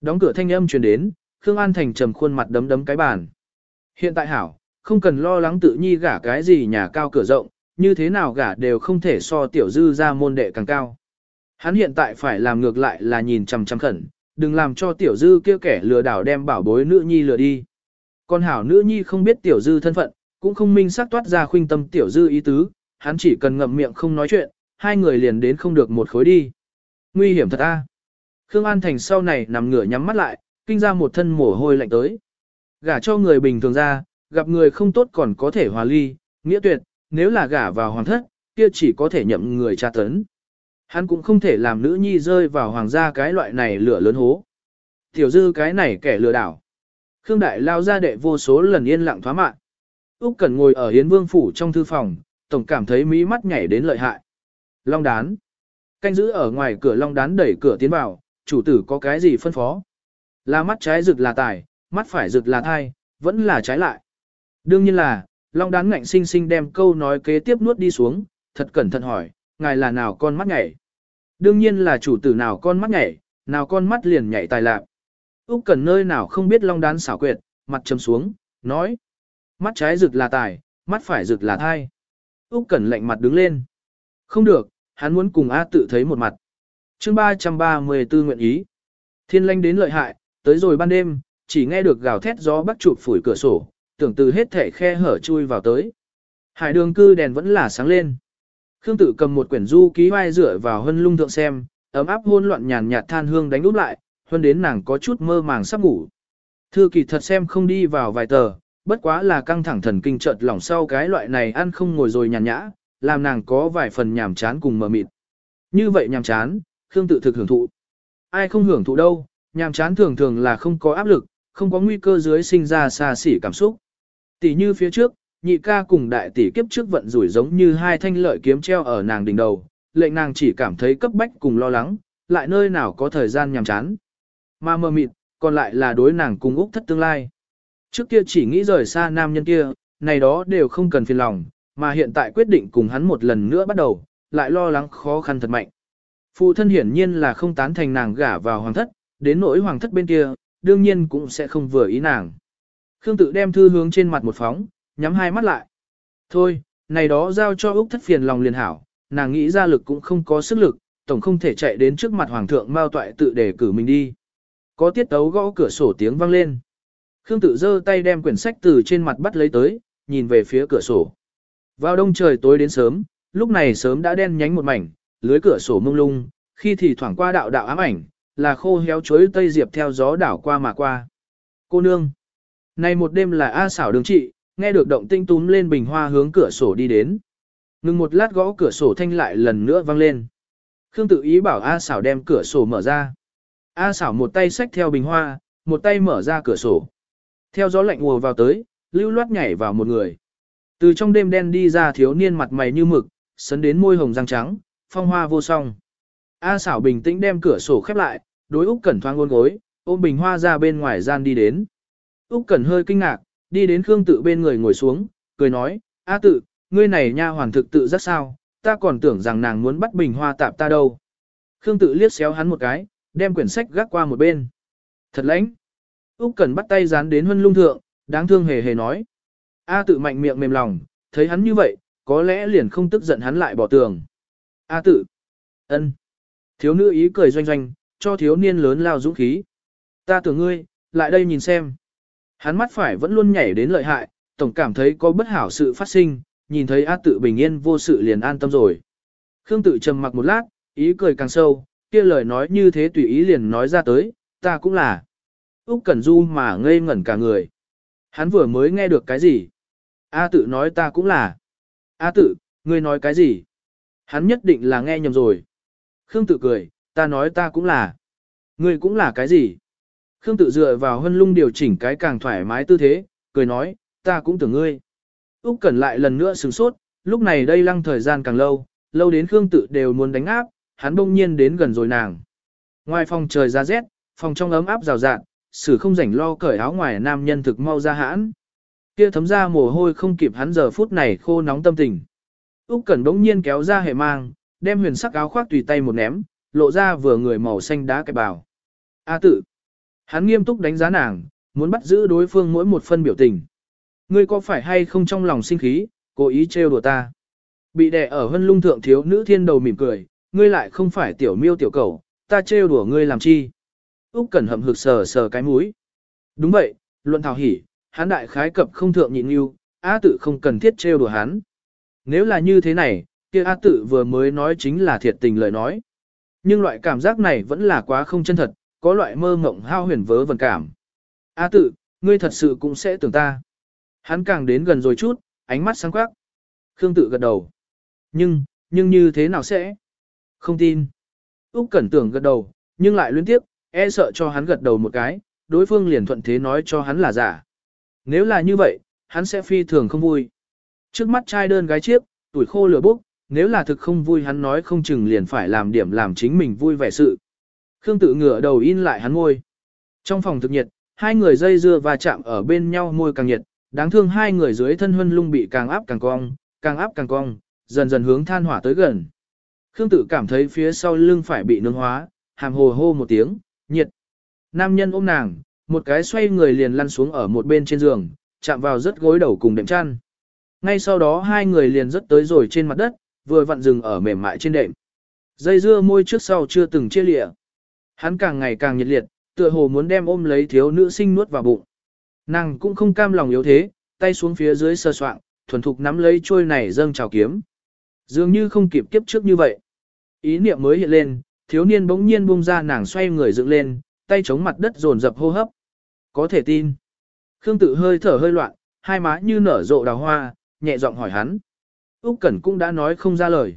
Đóng cửa thanh âm truyền đến, Khương An Thành trầm khuôn mặt đấm đấm cái bàn. Hiện tại hảo, không cần lo lắng tự nhi gả cái gì nhà cao cửa rộng, như thế nào gả đều không thể so tiểu dư ra môn đệ càng cao. Hắn hiện tại phải làm ngược lại là nhìn chằm chằm khẩn, đừng làm cho tiểu dư kia kẻ lừa đảo đem bảo bối nữ nhi lừa đi. Con hảo nữ nhi không biết tiểu dư thân phận, cũng không minh xác toát ra khuynh tâm tiểu dư ý tứ, hắn chỉ cần ngậm miệng không nói chuyện, hai người liền đến không được một khối đi. Nguy hiểm thật a. Khương An Thành sau này nằm ngửa nhắm mắt lại, kinh ra một thân mồ hôi lạnh tới. Gả cho người bình thường ra, gặp người không tốt còn có thể hòa ly, nghĩa tuyệt, nếu là gả vào hoàng thất, kia chỉ có thể nhậm người tra tấn. Hắn cũng không thể làm nữ nhi rơi vào hoàng gia cái loại này lửa lớn hố. Tiểu dư cái này kẻ lừa đảo. Khương Đại lao ra đệ vô số lần yên lặng thoá mạng. Úc Cẩn ngồi ở Hiến Vương phủ trong thư phòng, tổng cảm thấy mí mắt nhảy đến lợi hại. Long đán. Canh giữ ở ngoài cửa long đán đẩy cửa tiến vào, chủ tử có cái gì phân phó? Là mắt trái rực là tài, mắt phải rực là thai, vẫn là trái lại. Đương nhiên là, long đán ngạnh sinh sinh đem câu nói kế tiếp nuốt đi xuống, thật cẩn thận hỏi, ngài là nào con mắt nhảy? Đương nhiên là chủ tử nào con mắt nhảy, nào con mắt liền nhảy tài lạc. Úc cần nơi nào không biết long đán xảo quyệt, mặt trầm xuống, nói. Mắt trái rực là tài, mắt phải rực là thai. Úc Cẩn lạnh mặt đứng lên. Không được, hắn muốn cùng A tự thấy một mặt. Chương 334 nguyện ý. Thiên lanh đến lợi hại, tới rồi ban đêm, chỉ nghe được gào thét gió bắc chụp phủi cửa sổ, tưởng từ hết thể khe hở chui vào tới. Hải đường cư đèn vẫn là sáng lên. Khương Tử cầm một quyển du ký vai rửa vào hân lung thượng xem, ấm áp hôn loạn nhàn nhạt than hương đánh úp lại, hơn đến nàng có chút mơ màng sắp ngủ. Thư kỳ thật xem không đi vào vài tờ, bất quá là căng thẳng thần kinh chợt lỏng sau cái loại này ăn không ngồi rồi nhàn nhã, làm nàng có vài phần nhàm chán cùng mờ mịt. Như vậy nhàm chán, Khương tự thực hưởng thụ. Ai không hưởng thụ đâu, nhàm chán thường thường là không có áp lực, không có nguy cơ dưới sinh ra xa xỉ cảm xúc. Tỷ như phía trước, nhị ca cùng đại tỷ kiếp trước vận rủi giống như hai thanh lợi kiếm treo ở nàng đỉnh đầu, lệnh nàng chỉ cảm thấy cấp bách cùng lo lắng, lại nơi nào có thời gian nhàm chán. Mà mờ mịt, còn lại là đối nàng cùng Úc thất tương lai. Trước kia chỉ nghĩ rời xa nam nhân kia, này đó đều không cần phiền lòng, mà hiện tại quyết định cùng hắn một lần nữa bắt đầu, lại lo lắng khó khăn thật mạnh. Phụ thân hiển nhiên là không tán thành nàng gả vào hoàng thất, đến nỗi hoàng thất bên kia, đương nhiên cũng sẽ không vừa ý nàng. Khương tự đem thư hướng trên mặt một phóng, nhắm hai mắt lại. Thôi, này đó giao cho Úc thất phiền lòng liền hảo, nàng nghĩ ra lực cũng không có sức lực, tổng không thể chạy đến trước mặt hoàng thượng mao toại tự để cử mình đi. Có tiết tấu gõ cửa sổ tiếng vang lên. Khương tự giơ tay đem quyển sách từ trên mặt bắt lấy tới, nhìn về phía cửa sổ. Vào đông trời tối đến sớm, lúc này sớm đã đen nhánh một mảnh, lưới cửa sổ mông lung, khi thì thoảng qua đạo đạo ám ảnh, là khô héo chuối tây diệp theo gió đảo qua mà qua. Cô nương. Này một đêm là A xảo đường trị, nghe được động tinh túm lên bình hoa hướng cửa sổ đi đến. Ngừng một lát gõ cửa sổ thanh lại lần nữa vang lên. Khương tự ý bảo A xảo đem cửa sổ mở ra. A xảo một tay xách theo bình hoa, một tay mở ra cửa sổ. Theo gió lạnh ùa vào tới, lưu loát nhảy vào một người. Từ trong đêm đen đi ra thiếu niên mặt mày như mực, sấn đến môi hồng răng trắng, phong hoa vô song. A xảo bình tĩnh đem cửa sổ khép lại, đối Úc Cẩn thoáng ngôn gối, ôm bình hoa ra bên ngoài gian đi đến. Úc Cẩn hơi kinh ngạc, đi đến Khương Tự bên người ngồi xuống, cười nói, A Tự, ngươi này nha hoàn thực tự rất sao, ta còn tưởng rằng nàng muốn bắt bình hoa tạp ta đâu. Khương Tự liếc xéo hắn một cái, đem quyển sách gác qua một bên. Thật lãnh. Úc Cẩn bắt tay dán đến huân Lung thượng, đáng thương hề hề nói. A Tự mạnh miệng mềm lòng, thấy hắn như vậy, có lẽ liền không tức giận hắn lại bỏ tường. A Tự. Ân. Thiếu nữ ý cười doanh doanh, cho thiếu niên lớn lao dũng khí. Ta tưởng ngươi, lại đây nhìn xem. Hắn mắt phải vẫn luôn nhảy đến lợi hại, tổng cảm thấy có bất hảo sự phát sinh, nhìn thấy A tự bình yên vô sự liền an tâm rồi. Khương tự trầm mặc một lát, ý cười càng sâu, kia lời nói như thế tùy ý liền nói ra tới, ta cũng là. Úc Cẩn Du mà ngây ngẩn cả người. Hắn vừa mới nghe được cái gì? A tự nói ta cũng là. A tự, ngươi nói cái gì? Hắn nhất định là nghe nhầm rồi. Khương tự cười, ta nói ta cũng là. Ngươi cũng là cái gì? Khương tự dựa vào hân lung điều chỉnh cái càng thoải mái tư thế, cười nói, ta cũng tưởng ngươi. Úc Cẩn lại lần nữa sửng sốt, lúc này đây lăng thời gian càng lâu, lâu đến Khương tự đều muốn đánh áp, hắn bỗng nhiên đến gần rồi nàng. Ngoài phòng trời ra rét, phòng trong ấm áp rào rạt, sử không rảnh lo cởi áo ngoài nam nhân thực mau ra hãn. Kia thấm ra mồ hôi không kịp hắn giờ phút này khô nóng tâm tình. Úc Cẩn bỗng nhiên kéo ra hệ mang, đem huyền sắc áo khoác tùy tay một ném, lộ ra vừa người màu xanh đá cái bào. A tự. Hắn nghiêm túc đánh giá nàng, muốn bắt giữ đối phương mỗi một phân biểu tình. Ngươi có phải hay không trong lòng sinh khí, cố ý trêu đùa ta. Bị đè ở hân lung thượng thiếu nữ thiên đầu mỉm cười, ngươi lại không phải tiểu miêu tiểu cẩu, ta trêu đùa ngươi làm chi. Úc Cẩn hậm hực sờ sờ cái mũi. Đúng vậy, luận thảo hỉ, hắn đại khái cập không thượng nhịn nhưu, A tự không cần thiết trêu đùa hắn. Nếu là như thế này, kia A tự vừa mới nói chính là thiệt tình lời nói. Nhưng loại cảm giác này vẫn là quá không chân thật, có loại mơ mộng hao huyền vớ vẩn cảm. A tự, ngươi thật sự cũng sẽ tưởng ta. Hắn càng đến gần rồi chút, ánh mắt sáng quắc. Khương tự gật đầu. Nhưng, nhưng như thế nào sẽ? Không tin. Úc Cẩn tưởng gật đầu, nhưng lại liên tiếp, e sợ cho hắn gật đầu một cái, đối phương liền thuận thế nói cho hắn là giả. Nếu là như vậy, hắn sẽ phi thường không vui. Trước mắt trai đơn gái chiếc, tuổi khô lửa bốc, nếu là thực không vui hắn nói không chừng liền phải làm điểm làm chính mình vui vẻ sự. Khương tự ngửa đầu in lại hắn môi. Trong phòng thực nhiệt, hai người dây dưa và chạm ở bên nhau môi càng nhiệt, đáng thương hai người dưới thân huân lung bị càng áp càng cong, càng áp càng cong, dần dần hướng than hỏa tới gần. Khương tự cảm thấy phía sau lưng phải bị nướng hóa, hàm hồ hô một tiếng, nhiệt. Nam nhân ôm nàng, một cái xoay người liền lăn xuống ở một bên trên giường, chạm vào rất gối đầu cùng đệm chăn. Ngay sau đó hai người liền rất tới rồi trên mặt đất, vừa vặn dừng ở mềm mại trên đệm. Dây dưa môi trước sau chưa từng chia lịa. Hắn càng ngày càng nhiệt liệt, tựa hồ muốn đem ôm lấy thiếu nữ sinh nuốt vào bụng. Nàng cũng không cam lòng yếu thế, tay xuống phía dưới sơ soạn, thuần thục nắm lấy trôi này dâng trào kiếm. Dường như không kịp kiếp trước như vậy. Ý niệm mới hiện lên, thiếu niên bỗng nhiên buông ra nàng xoay người dựng lên, tay chống mặt đất dồn dập hô hấp. Có thể tin. Khương tự hơi thở hơi loạn, hai má như nở rộ đào hoa, nhẹ giọng hỏi hắn. Úc Cẩn cũng đã nói không ra lời.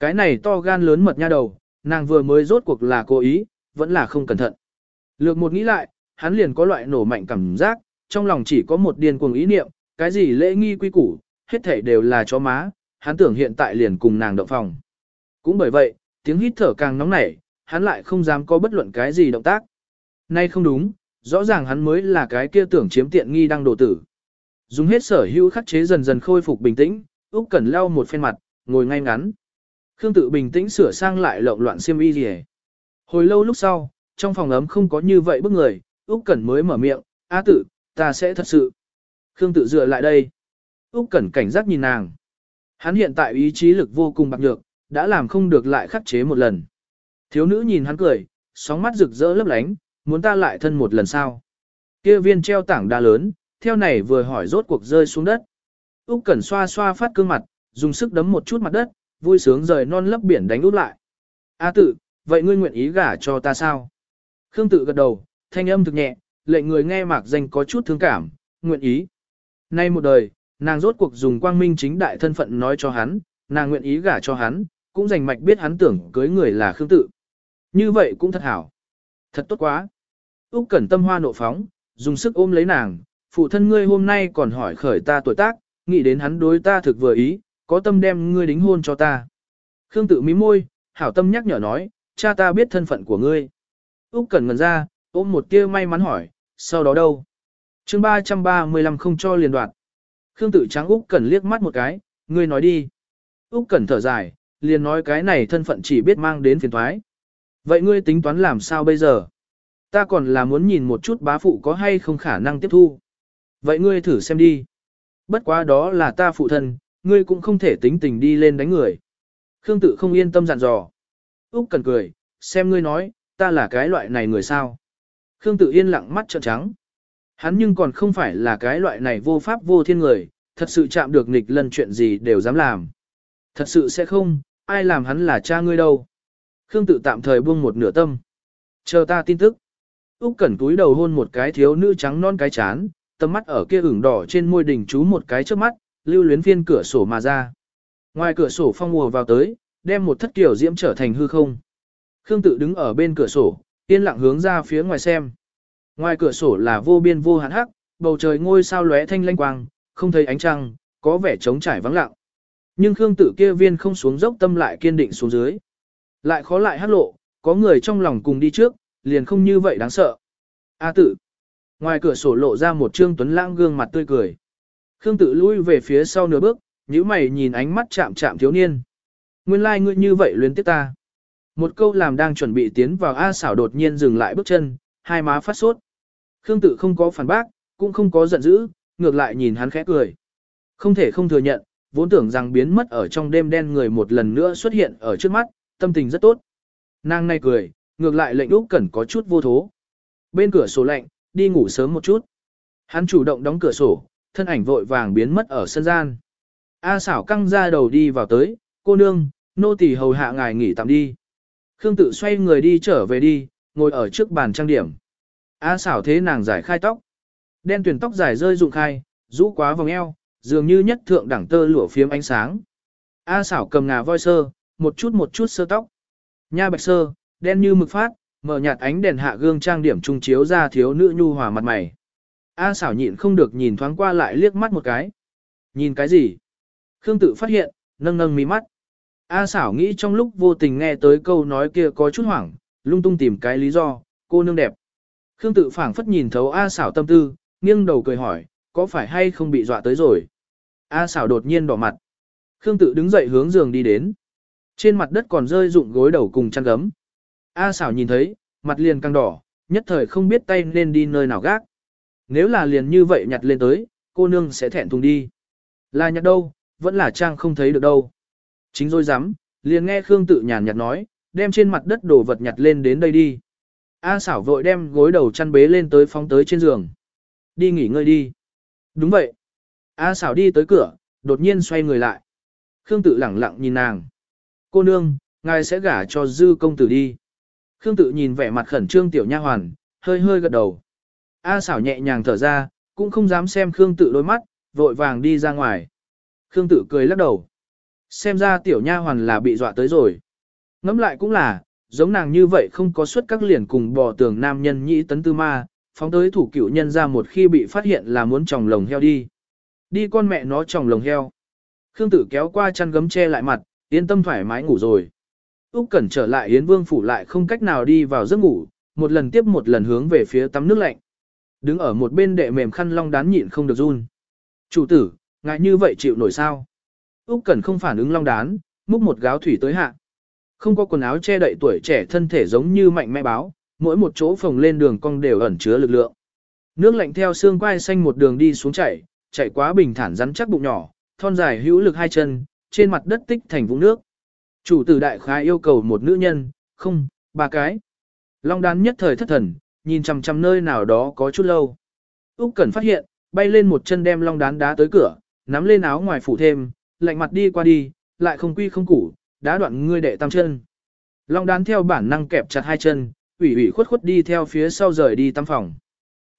Cái này to gan lớn mật nha đầu, nàng vừa mới rốt cuộc là cố ý, vẫn là không cẩn thận. Lược một nghĩ lại, hắn liền có loại nổ mạnh cảm giác, trong lòng chỉ có một điên cuồng ý niệm, cái gì lễ nghi quy củ, hết thảy đều là chó má, hắn tưởng hiện tại liền cùng nàng động phòng. Cũng bởi vậy, tiếng hít thở càng nóng nảy, hắn lại không dám có bất luận cái gì động tác. Nay không đúng, rõ ràng hắn mới là cái kia tưởng chiếm tiện nghi đang đổ tử. Dùng hết sở hữu khắc chế dần dần khôi phục bình tĩnh, Úc Cẩn lau một phen mặt, ngồi ngay ngắn. Khương tự bình tĩnh sửa sang lại lộn loạn xiêm y liề. Hồi lâu lúc sau, trong phòng ấm không có như vậy bức người, Úc Cẩn mới mở miệng, "A tử, ta sẽ thật sự." Khương tự dựa lại đây. Úc Cẩn cảnh giác nhìn nàng. Hắn hiện tại ý chí lực vô cùng bạc nhược, đã làm không được lại khắc chế một lần. Thiếu nữ nhìn hắn cười, sóng mắt rực rỡ lấp lánh, muốn ta lại thân một lần sao. Kia viên treo tảng đa lớn, theo này vừa hỏi rốt cuộc rơi xuống đất. Úc Cẩn xoa xoa phát cương mặt, dùng sức đấm một chút mặt đất, vui sướng rời non lấp biển đánh út lại. A Tử, vậy ngươi nguyện ý gả cho ta sao? Khương tự gật đầu, thanh âm thực nhẹ, lệnh người nghe mạc danh có chút thương cảm, nguyện ý. Nay một đời, nàng rốt cuộc dùng quang minh chính đại thân phận nói cho hắn, nàng nguyện ý gả cho hắn, cũng rành mạch biết hắn tưởng cưới người là Khương tự. Như vậy cũng thật hảo. Thật tốt quá. Úc Cẩn tâm hoa nộ phóng, dùng sức ôm lấy nàng, phụ thân ngươi hôm nay còn hỏi khởi ta tuổi tác, nghĩ đến hắn đối ta thực vừa ý, có tâm đem ngươi đính hôn cho ta. Khương tự mím môi, hảo tâm nhắc nhở nói, cha ta biết thân phận của ngươi. Úc Cẩn ngẩn ra, ôm một tia may mắn hỏi, sau đó đâu? Chương 335 không cho liền đoạn. Khương tự trắng Úc Cẩn liếc mắt một cái, ngươi nói đi. Úc Cẩn thở dài, liền nói cái này thân phận chỉ biết mang đến phiền toái. Vậy ngươi tính toán làm sao bây giờ? Ta còn là muốn nhìn một chút bá phụ có hay không khả năng tiếp thu. Vậy ngươi thử xem đi. Bất quá đó là ta phụ thân, ngươi cũng không thể tính tình đi lên đánh người. Khương tự không yên tâm dặn dò. Úc cần cười, xem ngươi nói, ta là cái loại này người sao. Khương tự yên lặng mắt trợn trắng. Hắn nhưng còn không phải là cái loại này vô pháp vô thiên người, thật sự chạm được nghịch lần chuyện gì đều dám làm. Thật sự sẽ không, ai làm hắn là cha ngươi đâu. Khương tự tạm thời buông một nửa tâm. Chờ ta tin tức. Úc Cẩn túi đầu hôn một cái thiếu nữ trắng non cái chán, tầm mắt ở kia ửng đỏ trên môi đỉnh chú một cái trước mắt, lưu luyến phiên cửa sổ mà ra. Ngoài cửa sổ phong mùa vào tới, đem một thất kiểu diễm trở thành hư không. Khương tự đứng ở bên cửa sổ, yên lặng hướng ra phía ngoài xem. Ngoài cửa sổ là vô biên vô hạn hắc, bầu trời ngôi sao lóe thanh lanh quang, không thấy ánh trăng, có vẻ trống trải vắng lặng. Nhưng Khương tự kia viên không xuống dốc tâm lại kiên định xuống dưới. Lại khó lại hát lộ, có người trong lòng cùng đi trước, liền không như vậy đáng sợ. A tử Ngoài cửa sổ lộ ra một trương tuấn lãng gương mặt tươi cười. Khương tự lui về phía sau nửa bước, nhíu mày nhìn ánh mắt chạm chạm thiếu niên. Nguyên lai like ngươi như vậy luyến tiếc ta. Một câu làm đang chuẩn bị tiến vào A xảo đột nhiên dừng lại bước chân, hai má phát sốt. Khương tự không có phản bác, cũng không có giận dữ, ngược lại nhìn hắn khẽ cười. Không thể không thừa nhận, vốn tưởng rằng biến mất ở trong đêm đen người một lần nữa xuất hiện ở trước mắt, tâm tình rất tốt. Nàng này cười, ngược lại lệnh Úc Cẩn có chút vô thố. Bên cửa sổ lạnh, đi ngủ sớm một chút. Hắn chủ động đóng cửa sổ, thân ảnh vội vàng biến mất ở sân gian. A xảo căng ra đầu đi vào tới, cô nương, nô tỳ hầu hạ ngài nghỉ tạm đi. Khương tự xoay người đi trở về đi, ngồi ở trước bàn trang điểm. A xảo thế nàng giải khai tóc. Đen tuyển tóc dài rơi rụng khai, rũ quá vòng eo, dường như nhất thượng đẳng tơ lụa phiếm ánh sáng. A xảo cầm ngà voi sơ, một chút một chút sơ tóc. Nha bạch sơ, đen như mực phát, mở nhạt ánh đèn hạ gương trang điểm trung chiếu ra thiếu nữ nhu hòa mặt mày. A xảo nhịn không được nhìn thoáng qua lại liếc mắt một cái. Nhìn cái gì? Khương tự phát hiện, nâng nâng mí mắt. A xảo nghĩ trong lúc vô tình nghe tới câu nói kia có chút hoảng, lung tung tìm cái lý do, cô nương đẹp. Khương tự phảng phất nhìn thấu A xảo tâm tư, nghiêng đầu cười hỏi, có phải hay không bị dọa tới rồi? A xảo đột nhiên đỏ mặt. Khương tự đứng dậy hướng giường đi đến. Trên mặt đất còn rơi rụng gối đầu cùng chăn gấm. A xảo nhìn thấy, mặt liền căng đỏ, nhất thời không biết tay nên đi nơi nào gác. Nếu là liền như vậy nhặt lên tới, cô nương sẽ thẹn thùng đi. Là nhặt đâu, vẫn là trang không thấy được đâu. Chính rồi dám, liền nghe Khương tự nhàn nhạt nói, đem trên mặt đất đồ vật nhặt lên đến đây đi. A xảo vội đem gối đầu chăn bế lên tới phóng tới trên giường. Đi nghỉ ngơi đi. Đúng vậy. A xảo đi tới cửa, đột nhiên xoay người lại. Khương tự lẳng lặng nhìn nàng. Cô nương, ngài sẽ gả cho dư công tử đi. Khương tự nhìn vẻ mặt khẩn trương tiểu nha hoàn, hơi hơi gật đầu. A xảo nhẹ nhàng thở ra, cũng không dám xem Khương tự đôi mắt, vội vàng đi ra ngoài. Khương tự cười lắc đầu. Xem ra tiểu nha hoàn là bị dọa tới rồi. Ngắm lại cũng là, giống nàng như vậy không có suất các liền cùng bò tường nam nhân nhĩ tấn tư ma, phóng tới thủ cựu nhân ra một khi bị phát hiện là muốn tròng lồng heo đi. Đi con mẹ nó tròng lồng heo. Khương tử kéo qua chăn gấm che lại mặt, yên tâm thoải mái ngủ rồi. Úc Cẩn trở lại Yến Vương phủ lại không cách nào đi vào giấc ngủ, một lần tiếp một lần hướng về phía tắm nước lạnh. Đứng ở một bên đệ mềm khăn long đán nhịn không được run. "Chủ tử, ngại như vậy chịu nổi sao?" Úc Cẩn không phản ứng long đán, múc một gáo thủy tới hạ. Không có quần áo che đậy tuổi trẻ thân thể giống như mạnh mẽ báo, mỗi một chỗ phồng lên đường cong đều ẩn chứa lực lượng. Nước lạnh theo xương quai xanh một đường đi xuống chảy, chảy quá bình thản rắn chắc bụng nhỏ, thon dài hữu lực hai chân, trên mặt đất tích thành vũng nước. Chủ tử đại khái yêu cầu một nữ nhân, không, ba cái. Long đán nhất thời thất thần, nhìn chằm chằm nơi nào đó có chút lâu. Úc Cẩn phát hiện, bay lên một chân đem long đán đá tới cửa, nắm lên áo ngoài phủ thêm, lạnh mặt đi qua đi, lại không quy không củ, đá đoạn ngươi đệ tam chân. Long đán theo bản năng kẹp chặt hai chân, ủy ủy khuất khuất đi theo phía sau rời đi tắm phòng.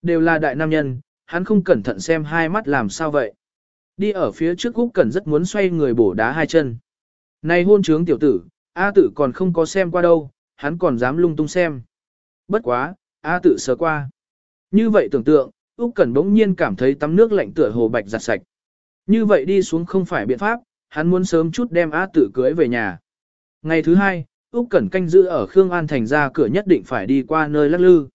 Đều là đại nam nhân, hắn không cẩn thận xem hai mắt làm sao vậy. Đi ở phía trước Úc Cẩn rất muốn xoay người bổ đá hai chân. Này hôn trướng tiểu tử, A tử còn không có xem qua đâu, hắn còn dám lung tung xem. Bất quá, A tử sờ qua. Như vậy tưởng tượng, Úc Cẩn bỗng nhiên cảm thấy tắm nước lạnh tựa hồ bạch giặt sạch. Như vậy đi xuống không phải biện pháp, hắn muốn sớm chút đem A tử cưới về nhà. Ngày thứ hai, Úc Cẩn canh giữ ở Khương An Thành ra cửa nhất định phải đi qua nơi lắc lư.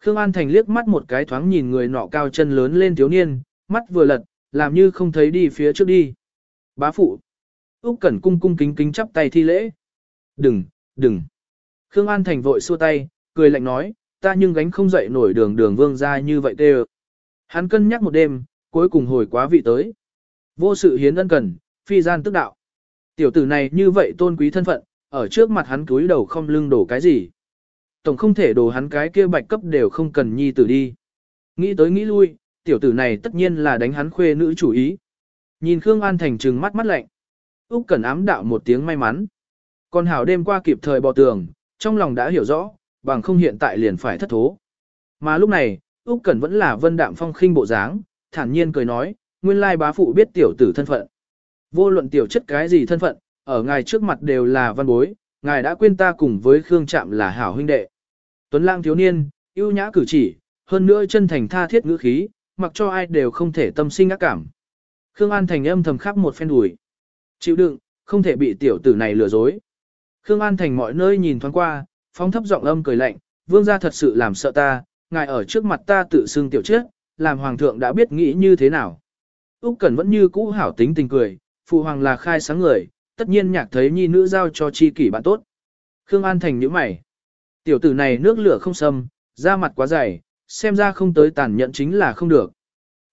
Khương An Thành liếc mắt một cái thoáng nhìn người nọ cao chân lớn lên thiếu niên, mắt vừa lật, làm như không thấy đi phía trước đi. Bá phụ. Úc Cẩn cung cung kính kính chắp tay thi lễ. Đừng, đừng. Khương An Thành vội xua tay, cười lạnh nói, ta nhưng gánh không dậy nổi đường đường vương gia như vậy tê Hắn cân nhắc một đêm, cuối cùng hồi quá vị tới. Vô sự hiến ân cần, phi gian tức đạo. Tiểu tử này như vậy tôn quý thân phận, ở trước mặt hắn cúi đầu không lưng đổ cái gì. Tổng không thể đổ hắn cái kia bạch cấp đều không cần nhi tử đi. Nghĩ tới nghĩ lui, tiểu tử này tất nhiên là đánh hắn khuê nữ chủ ý. Nhìn Khương An Thành trừng mắt mắt lạnh. Úc Cẩn ám đạo một tiếng may mắn. Còn hảo đêm qua kịp thời bò tường, trong lòng đã hiểu rõ, bằng không hiện tại liền phải thất thố. Mà lúc này, Úc Cẩn vẫn là vân đạm phong khinh bộ dáng, thản nhiên cười nói, nguyên lai bá phụ biết tiểu tử thân phận. Vô luận tiểu chất cái gì thân phận, ở ngài trước mặt đều là văn bối, ngài đã quên ta cùng với Khương Trạm là hảo huynh đệ. Tuấn Lang thiếu niên, ưu nhã cử chỉ, hơn nữa chân thành tha thiết ngữ khí, mặc cho ai đều không thể tâm sinh ác cảm. Khương An Thành âm thầm khắp một phen đùi. Chịu đựng, không thể bị tiểu tử này lừa dối. Khương An Thành mọi nơi nhìn thoáng qua, phóng thấp giọng âm cười lạnh, vương gia thật sự làm sợ ta, ngài ở trước mặt ta tự xưng tiểu chết, làm hoàng thượng đã biết nghĩ như thế nào. Úc Cẩn vẫn như cũ hảo tính tình cười, phụ hoàng là khai sáng người, tất nhiên nhạc thấy nhi nữ giao cho chi kỷ bạn tốt. Khương An Thành nhíu mày. Tiểu tử này nước lửa không sâm, da mặt quá dày, xem ra không tới tàn nhẫn chính là không được.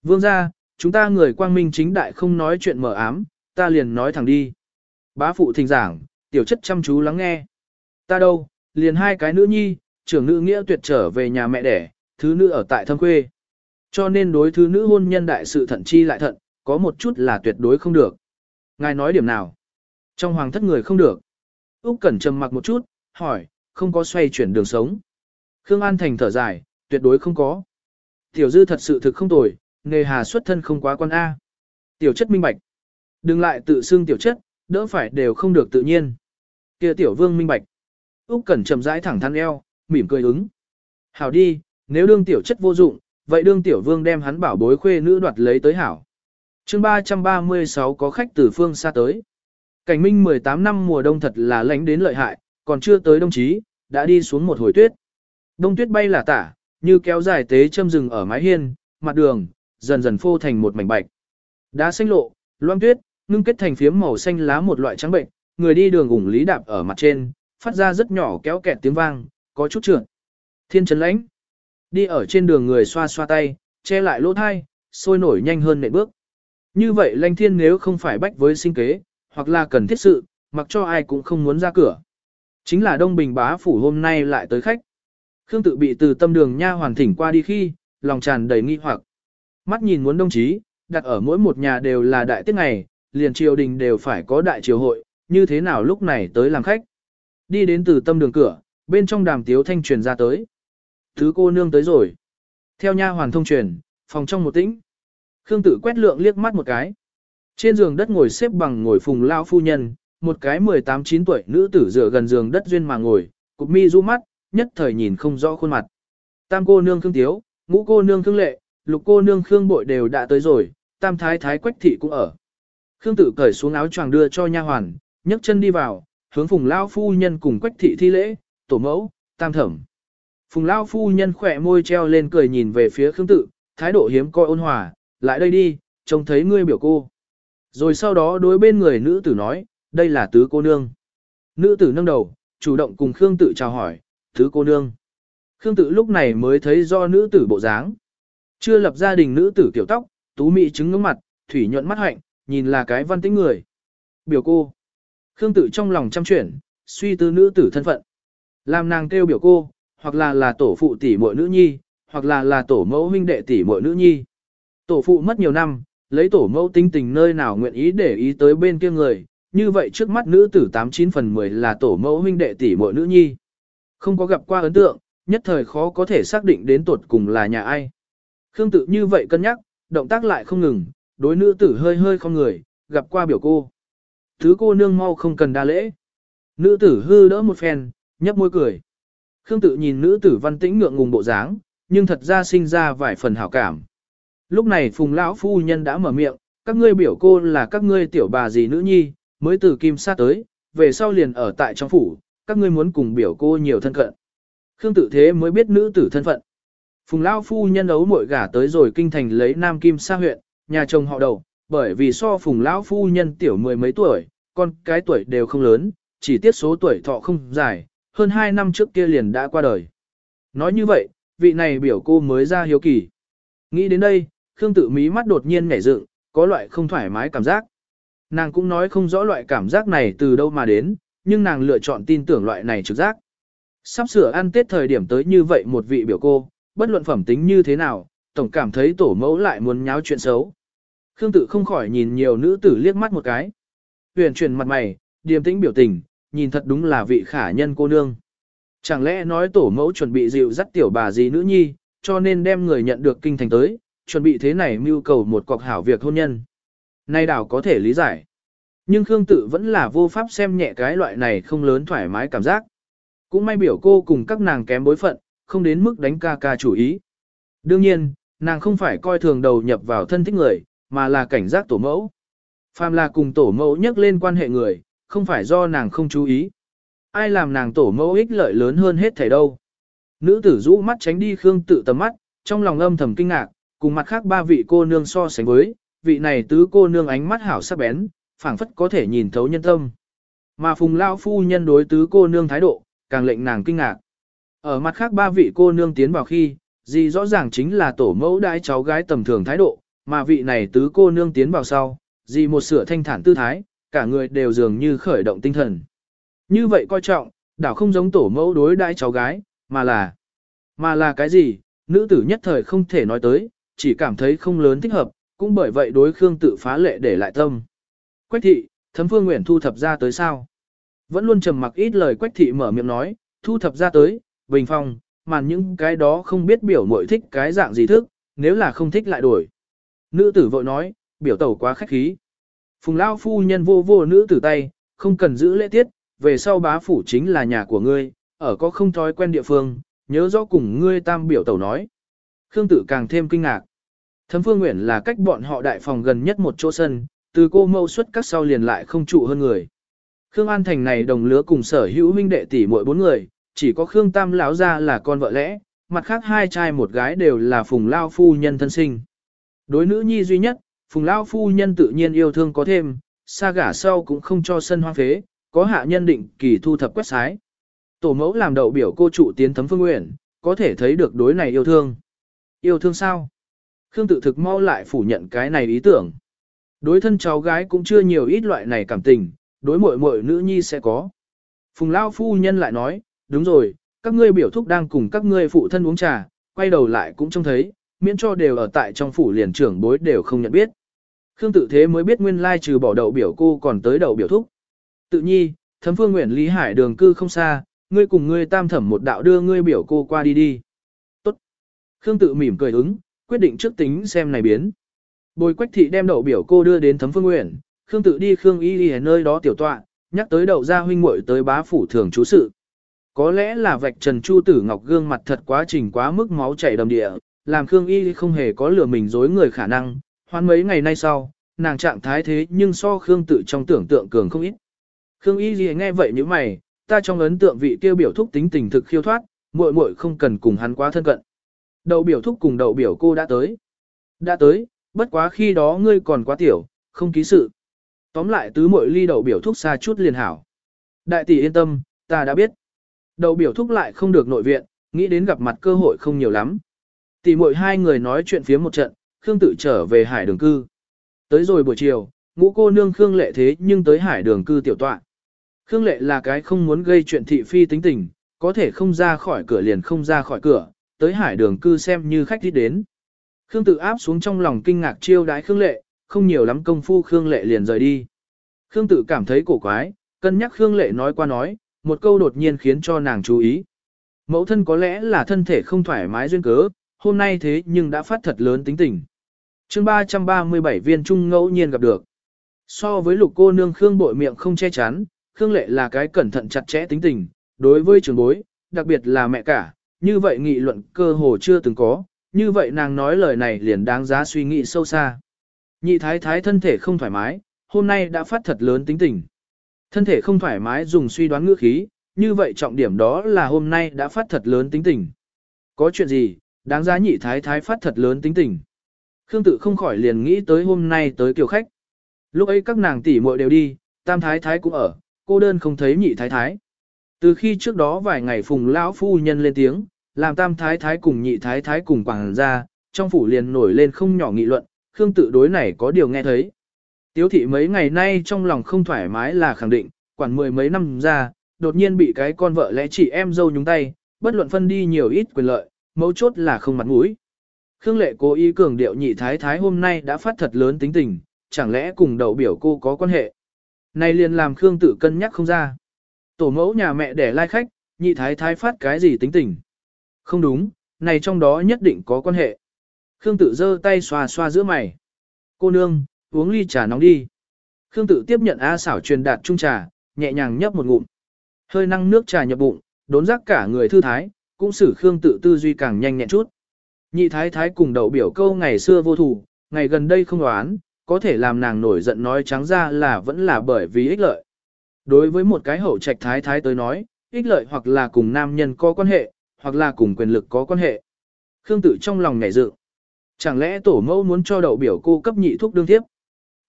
Vương gia, chúng ta người quang minh chính đại không nói chuyện mở ám, ta liền nói thẳng đi. Bá phụ thình giảng, Tiểu chất chăm chú lắng nghe. Ta đâu, liền hai cái nữ nhi, trưởng nữ nghĩa tuyệt trở về nhà mẹ đẻ, thứ nữ ở tại thâm quê. Cho nên đối thứ nữ hôn nhân đại sự thận chi lại thận, có một chút là tuyệt đối không được. Ngài nói điểm nào? Trong hoàng thất người không được. Úc Cẩn trầm mặc một chút, hỏi, không có xoay chuyển đường sống. Khương An Thành thở dài, tuyệt đối không có. Tiểu dư thật sự thực không tồi, nghề hà xuất thân không quá quan A. Tiểu chất minh bạch. Đừng lại tự xưng tiểu chất, đỡ phải đều không được tự nhiên. kia tiểu vương minh bạch. Úc Cẩn trầm rãi thẳng thắn eo, mỉm cười ứng. Hảo đi, nếu đương tiểu chất vô dụng, vậy đương tiểu vương đem hắn bảo bối khuê nữ đoạt lấy tới hảo. Chương 336 có khách từ phương xa tới. Cảnh minh 18 năm mùa đông thật là lạnh đến lợi hại, còn chưa tới đông chí, đã đi xuống một hồi tuyết. Đông tuyết bay là tả, như kéo dài tế châm rừng ở mái hiên, mặt đường, dần dần phô thành một mảnh bạch. Đá xanh lộ, loang tuyết, ngưng kết thành phiếm màu xanh lá một loại trắng bệnh, người đi đường ủng lý đạp ở mặt trên, phát ra rất nhỏ kéo kẹt tiếng vang, có chút trượt. Thiên trấn lãnh. Đi ở trên đường người xoa xoa tay, che lại lỗ thai, sôi nổi nhanh hơn nệ bước. Như vậy lanh thiên nếu không phải bách với sinh kế, hoặc là cần thiết sự, mặc cho ai cũng không muốn ra cửa. Chính là Đông Bình bá phủ hôm nay lại tới khách. Khương tự bị từ tâm đường nha hoàn thỉnh qua đi khi, lòng tràn đầy nghi hoặc. Mắt nhìn muốn đồng chí, đặt ở mỗi một nhà đều là đại tiết ngày, liền triều đình đều phải có đại triều hội, như thế nào lúc này tới làm khách. Đi đến từ tâm đường cửa, bên trong đàm tiếu thanh truyền ra tới. Thứ cô nương tới rồi. Theo nha hoàn thông truyền, phòng trong một tĩnh. Khương tự quét lượng liếc mắt một cái. Trên giường đất ngồi xếp bằng ngồi phùng lao phu nhân, một cái 18-9 tuổi nữ tử dựa gần giường đất duyên mà ngồi, cục mi du mắt, nhất thời nhìn không rõ khuôn mặt. Tam cô nương Khương Tiếu, ngũ cô nương Khương Lệ, lục cô nương Khương Bội đều đã tới rồi, tam thái thái quách thị cũng ở. Khương Tử cởi xuống áo choàng đưa cho nha hoàn, nhấc chân đi vào, hướng Phùng Lao phu nhân cùng quách thị thi lễ, tổ mẫu, tam thẩm. Phùng Lao phu nhân khỏe môi treo lên cười nhìn về phía Khương Tử, thái độ hiếm coi ôn hòa, lại đây đi, trông thấy ngươi biểu cô. Rồi sau đó đối bên người nữ tử nói, đây là tứ cô nương. Nữ tử nâng đầu, chủ động cùng Khương Tử chào hỏi, tứ cô nương. Khương Tử lúc này mới thấy do nữ tử bộ dáng. Chưa lập gia đình nữ tử kiểu tóc, tú mị trứng ngưỡng mặt, thủy nhuận mắt hạnh, nhìn là cái văn tính người. Biểu cô. Khương Tử trong lòng chăm chuyển, suy tư nữ tử thân phận. Làm nàng kêu biểu cô, hoặc là là tổ phụ tỷ muội nữ nhi, hoặc là là tổ mẫu huynh đệ tỷ muội nữ nhi. Tổ phụ mất nhiều năm, lấy tổ mẫu tinh tình nơi nào nguyện ý để ý tới bên kia người, như vậy trước mắt nữ tử 89 phần 10 là tổ mẫu huynh đệ tỷ muội nữ nhi. Không có gặp qua ấn tượng, nhất thời khó có thể xác định đến tuột cùng là nhà ai. Khương tự như vậy cân nhắc, động tác lại không ngừng, đối nữ tử hơi hơi không người, gặp qua biểu cô. Thứ cô nương mau không cần đa lễ. Nữ tử hư đỡ một phen, nhấp môi cười. Khương tự nhìn nữ tử văn tĩnh ngượng ngùng bộ dáng, nhưng thật ra sinh ra vài phần hảo cảm. Lúc này phùng lão phu nhân đã mở miệng, các ngươi biểu cô là các ngươi tiểu bà gì nữ nhi, mới từ kim sát tới, về sau liền ở tại trong phủ, các ngươi muốn cùng biểu cô nhiều thân cận. Khương tự thế mới biết nữ tử thân phận. Phùng lão phu nhân ấu muội gả tới rồi kinh thành lấy Nam Kim sa huyện, nhà chồng họ đầu, bởi vì so Phùng Lão phu nhân tiểu mười mấy tuổi, con cái tuổi đều không lớn, chỉ tiết số tuổi thọ không dài, hơn hai năm trước kia liền đã qua đời. Nói như vậy, vị này biểu cô mới ra hiếu kỳ. Nghĩ đến đây, Khương tự mí mắt đột nhiên nhảy dựng, có loại không thoải mái cảm giác. Nàng cũng nói không rõ loại cảm giác này từ đâu mà đến, nhưng nàng lựa chọn tin tưởng loại này trực giác. Sắp sửa ăn Tết thời điểm tới như vậy một vị biểu cô, bất luận phẩm tính như thế nào, tổng cảm thấy tổ mẫu lại muốn nháo chuyện xấu. Khương tự không khỏi nhìn nhiều nữ tử liếc mắt một cái. Huyền chuyển mặt mày, điềm tĩnh biểu tình, nhìn thật đúng là vị khả nhân cô nương. Chẳng lẽ nói tổ mẫu chuẩn bị dịu dắt tiểu bà gì nữ nhi, cho nên đem người nhận được kinh thành tới, chuẩn bị thế này mưu cầu một cọc hảo việc hôn nhân. Nay đảo có thể lý giải. Nhưng Khương Tự vẫn là vô pháp xem nhẹ cái loại này không lớn thoải mái cảm giác. Cũng may biểu cô cùng các nàng kém bối phận, không đến mức đánh ca ca chủ ý. Đương nhiên, nàng không phải coi thường đầu nhập vào thân thích người, mà là cảnh giác tổ mẫu. Phàm là cùng tổ mẫu nhắc lên quan hệ người, không phải do nàng không chú ý. Ai làm nàng tổ mẫu ích lợi lớn hơn hết thảy đâu. Nữ tử rũ mắt tránh đi Khương tự tầm mắt, trong lòng âm thầm kinh ngạc, cùng mặt khác ba vị cô nương so sánh với, vị này tứ cô nương ánh mắt hảo sắc bén, phảng phất có thể nhìn thấu nhân tâm. Mà phùng lao phu nhân đối tứ cô nương thái độ, càng lệnh nàng kinh ngạc. Ở mặt khác ba vị cô nương tiến vào khi, gì rõ ràng chính là tổ mẫu đãi cháu gái tầm thường thái độ, mà vị này tứ cô nương tiến vào sau, gì một sửa thanh thản tư thái, cả người đều dường như khởi động tinh thần. Như vậy coi trọng, đảo không giống tổ mẫu đối đãi cháu gái, mà là... Mà là cái gì, nữ tử nhất thời không thể nói tới, chỉ cảm thấy không lớn thích hợp, cũng bởi vậy đối Khương tự phá lệ để lại tâm. Quách thị, thấm phương nguyện thu thập ra tới sao? Vẫn luôn trầm mặc ít lời quách thị mở miệng nói, thu thập ra tới, bình phong, màn những cái đó không biết biểu muội thích cái dạng gì thức, nếu là không thích lại đổi. Nữ tử vội nói, biểu tẩu quá khách khí. Phùng Lão phu nhân vô vô nữ tử tay, không cần giữ lễ tiết, về sau bá phủ chính là nhà của ngươi, ở có không thói quen địa phương, nhớ rõ cùng ngươi tam biểu tẩu nói. Khương tử càng thêm kinh ngạc. Thấm phương Uyển là cách bọn họ đại phòng gần nhất một chỗ sân, từ cô mâu xuất các sau liền lại không trụ hơn người. Khương An Thành này đồng lứa cùng sở hữu huynh đệ tỷ muội bốn người, chỉ có Khương Tam lão gia là con vợ lẽ, mặt khác hai trai một gái đều là phùng Lão phu nhân thân sinh. Đối nữ nhi duy nhất, phùng Lão phu nhân tự nhiên yêu thương có thêm, xa gả sau cũng không cho sân hoang phế, có hạ nhân định kỳ thu thập quét sái. Tổ mẫu làm đậu biểu cô trụ tiến thấm phương nguyện, có thể thấy được đối này yêu thương. Yêu thương sao? Khương tự thực mau lại phủ nhận cái này ý tưởng. Đối thân cháu gái cũng chưa nhiều ít loại này cảm tình, đối muội muội nữ nhi sẽ có. Phùng Lao phu nhân lại nói, đúng rồi, các ngươi biểu thúc đang cùng các ngươi phụ thân uống trà, quay đầu lại cũng trông thấy, miễn cho đều ở tại trong phủ liền trưởng bối đều không nhận biết. Khương tự thế mới biết nguyên lai trừ bỏ đậu biểu cô còn tới đậu biểu thúc. Tự nhi, thấm phương nguyện Lý Hải đường cư không xa, ngươi cùng ngươi tam thẩm một đạo đưa ngươi biểu cô qua đi đi. Khương tự mỉm cười ứng, quyết định trước tính xem này biến. Bồi quách thị đem đậu biểu cô đưa đến thấm phương Uyển, Khương tự đi Khương y đi nơi đó tiểu tọa, nhắc tới đậu gia huynh muội tới bá phủ thường chú sự. Có lẽ là vạch trần Chu Tử Ngọc gương mặt thật quá trình quá mức máu chảy đầm địa, làm Khương Y không hề có lừa mình dối người khả năng, hoan mấy ngày nay sau, nàng trạng thái thế nhưng so Khương tự trong tưởng tượng cường không ít. Khương Y gì nghe vậy như mày, ta trong ấn tượng vị tiêu biểu thúc tính tình thực khiêu thoát, muội muội không cần cùng hắn quá thân cận. Đậu biểu thúc cùng đậu biểu cô đã tới. Đã tới, bất quá khi đó ngươi còn quá tiểu, không ký sự. Tóm lại tứ muội ly đậu biểu thúc xa chút liền hảo. Đại tỷ yên tâm, ta đã biết. Đậu biểu thúc lại không được nội viện, nghĩ đến gặp mặt cơ hội không nhiều lắm. Tỷ muội hai người nói chuyện phía một trận, Khương tự trở về hải đường cư. Tới rồi buổi chiều, ngũ cô nương Khương lệ thế nhưng tới hải đường cư tiểu tọa. Khương lệ là cái không muốn gây chuyện thị phi tính tình, có thể không ra khỏi cửa liền không ra khỏi cửa, tới hải đường cư xem như khách đi đến. Khương tự áp xuống trong lòng kinh ngạc chiêu đãi Khương lệ, không nhiều lắm công phu Khương lệ liền rời đi. Khương tự cảm thấy cổ quái, cân nhắc Khương lệ nói qua nói, một câu đột nhiên khiến cho nàng chú ý. Mẫu thân có lẽ là thân thể không thoải mái duyên cớ, hôm nay thế nhưng đã phát thật lớn tính tình. chương 337 viên trung ngẫu nhiên gặp được. So với lục cô nương Khương bội miệng không che chắn, Khương lệ là cái cẩn thận chặt chẽ tính tình, đối với trường bối, đặc biệt là mẹ cả, như vậy nghị luận cơ hồ chưa từng có, như vậy nàng nói lời này liền đáng giá suy nghĩ sâu xa. Nhị thái thái thân thể không thoải mái, hôm nay đã phát thật lớn tính tình. Thân thể không thoải mái dùng suy đoán ngữ khí, như vậy trọng điểm đó là hôm nay đã phát thật lớn tính tình. Có chuyện gì, đáng giá nhị thái thái phát thật lớn tính tình. Khương tự không khỏi liền nghĩ tới hôm nay tới kiều khách. Lúc ấy các nàng tỷ muội đều đi, tam thái thái cũng ở, cô đơn không thấy nhị thái thái. Từ khi trước đó vài ngày phùng lão phu nhân lên tiếng, làm tam thái thái cùng nhị thái thái cùng quảng ra, trong phủ liền nổi lên không nhỏ nghị luận, Khương tự đối này có điều nghe thấy. Tiếu thị mấy ngày nay trong lòng không thoải mái là khẳng định, quản mười mấy năm ra, đột nhiên bị cái con vợ lẽ chị em dâu nhúng tay, bất luận phân đi nhiều ít quyền lợi, mấu chốt là không mặt mũi. Khương lệ cố ý cường điệu nhị thái thái hôm nay đã phát thật lớn tính tình, chẳng lẽ cùng đầu biểu cô có quan hệ. Này liền làm Khương tự cân nhắc không ra. Tổ mẫu nhà mẹ để lai khách, nhị thái thái phát cái gì tính tình. Không đúng, này trong đó nhất định có quan hệ. Khương tự giơ tay xoa xoa giữa mày. Cô nương, uống ly trà nóng đi. Khương tự tiếp nhận A xảo truyền đạt chung trà, nhẹ nhàng nhấp một ngụm. Hơi năng nước trà nhập bụng, đốn giác cả người thư thái, cũng xử Khương tự tư duy càng nhanh nhẹn chút. Nhị thái thái cùng đậu biểu câu ngày xưa vô thủ, ngày gần đây không đoán, có thể làm nàng nổi giận nói trắng ra là vẫn là bởi vì ích lợi. Đối với một cái hậu trạch thái thái tới nói, ích lợi hoặc là cùng nam nhân có quan hệ, hoặc là cùng quyền lực có quan hệ. Khương tự trong lòng ngảy dự. Chẳng lẽ tổ mẫu muốn cho đậu biểu cô cấp nhị thuốc đương tiếp?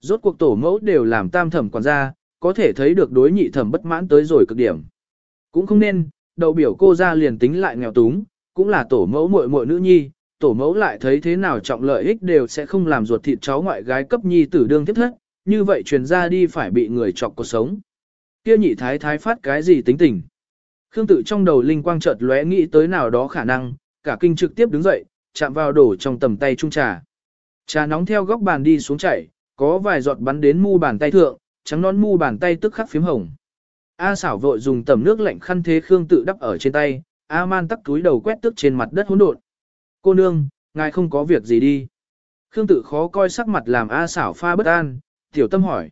Rốt cuộc tổ mẫu đều làm tam thẩm quản gia, có thể thấy được đối nhị thẩm bất mãn tới rồi cực điểm. Cũng không nên, đậu biểu cô ra liền tính lại nghèo túng, cũng là tổ mẫu muội muội nữ nhi, tổ mẫu lại thấy thế nào trọng lợi ích đều sẽ không làm ruột thịt cháu ngoại gái cấp nhi tử đương tiếp thất, như vậy truyền ra đi phải bị người chọc cuộc sống. Kia nhị thái thái phát cái gì tính tình? Khương tự trong đầu linh quang chợt lóe nghĩ tới nào đó khả năng, cả kinh trực tiếp đứng dậy, chạm vào đổ trong tầm tay chung trà. Trà nóng theo góc bàn đi xuống chảy, có vài giọt bắn đến mu bàn tay thượng, trắng non mu bàn tay tức khắc phím hồng. A xảo vội dùng tầm nước lạnh khăn thế Khương tự đắp ở trên tay, A man tắc túi đầu quét tức trên mặt đất hỗn độn. Cô nương, ngài không có việc gì đi. Khương tự khó coi sắc mặt làm A xảo pha bất an, tiểu tâm hỏi.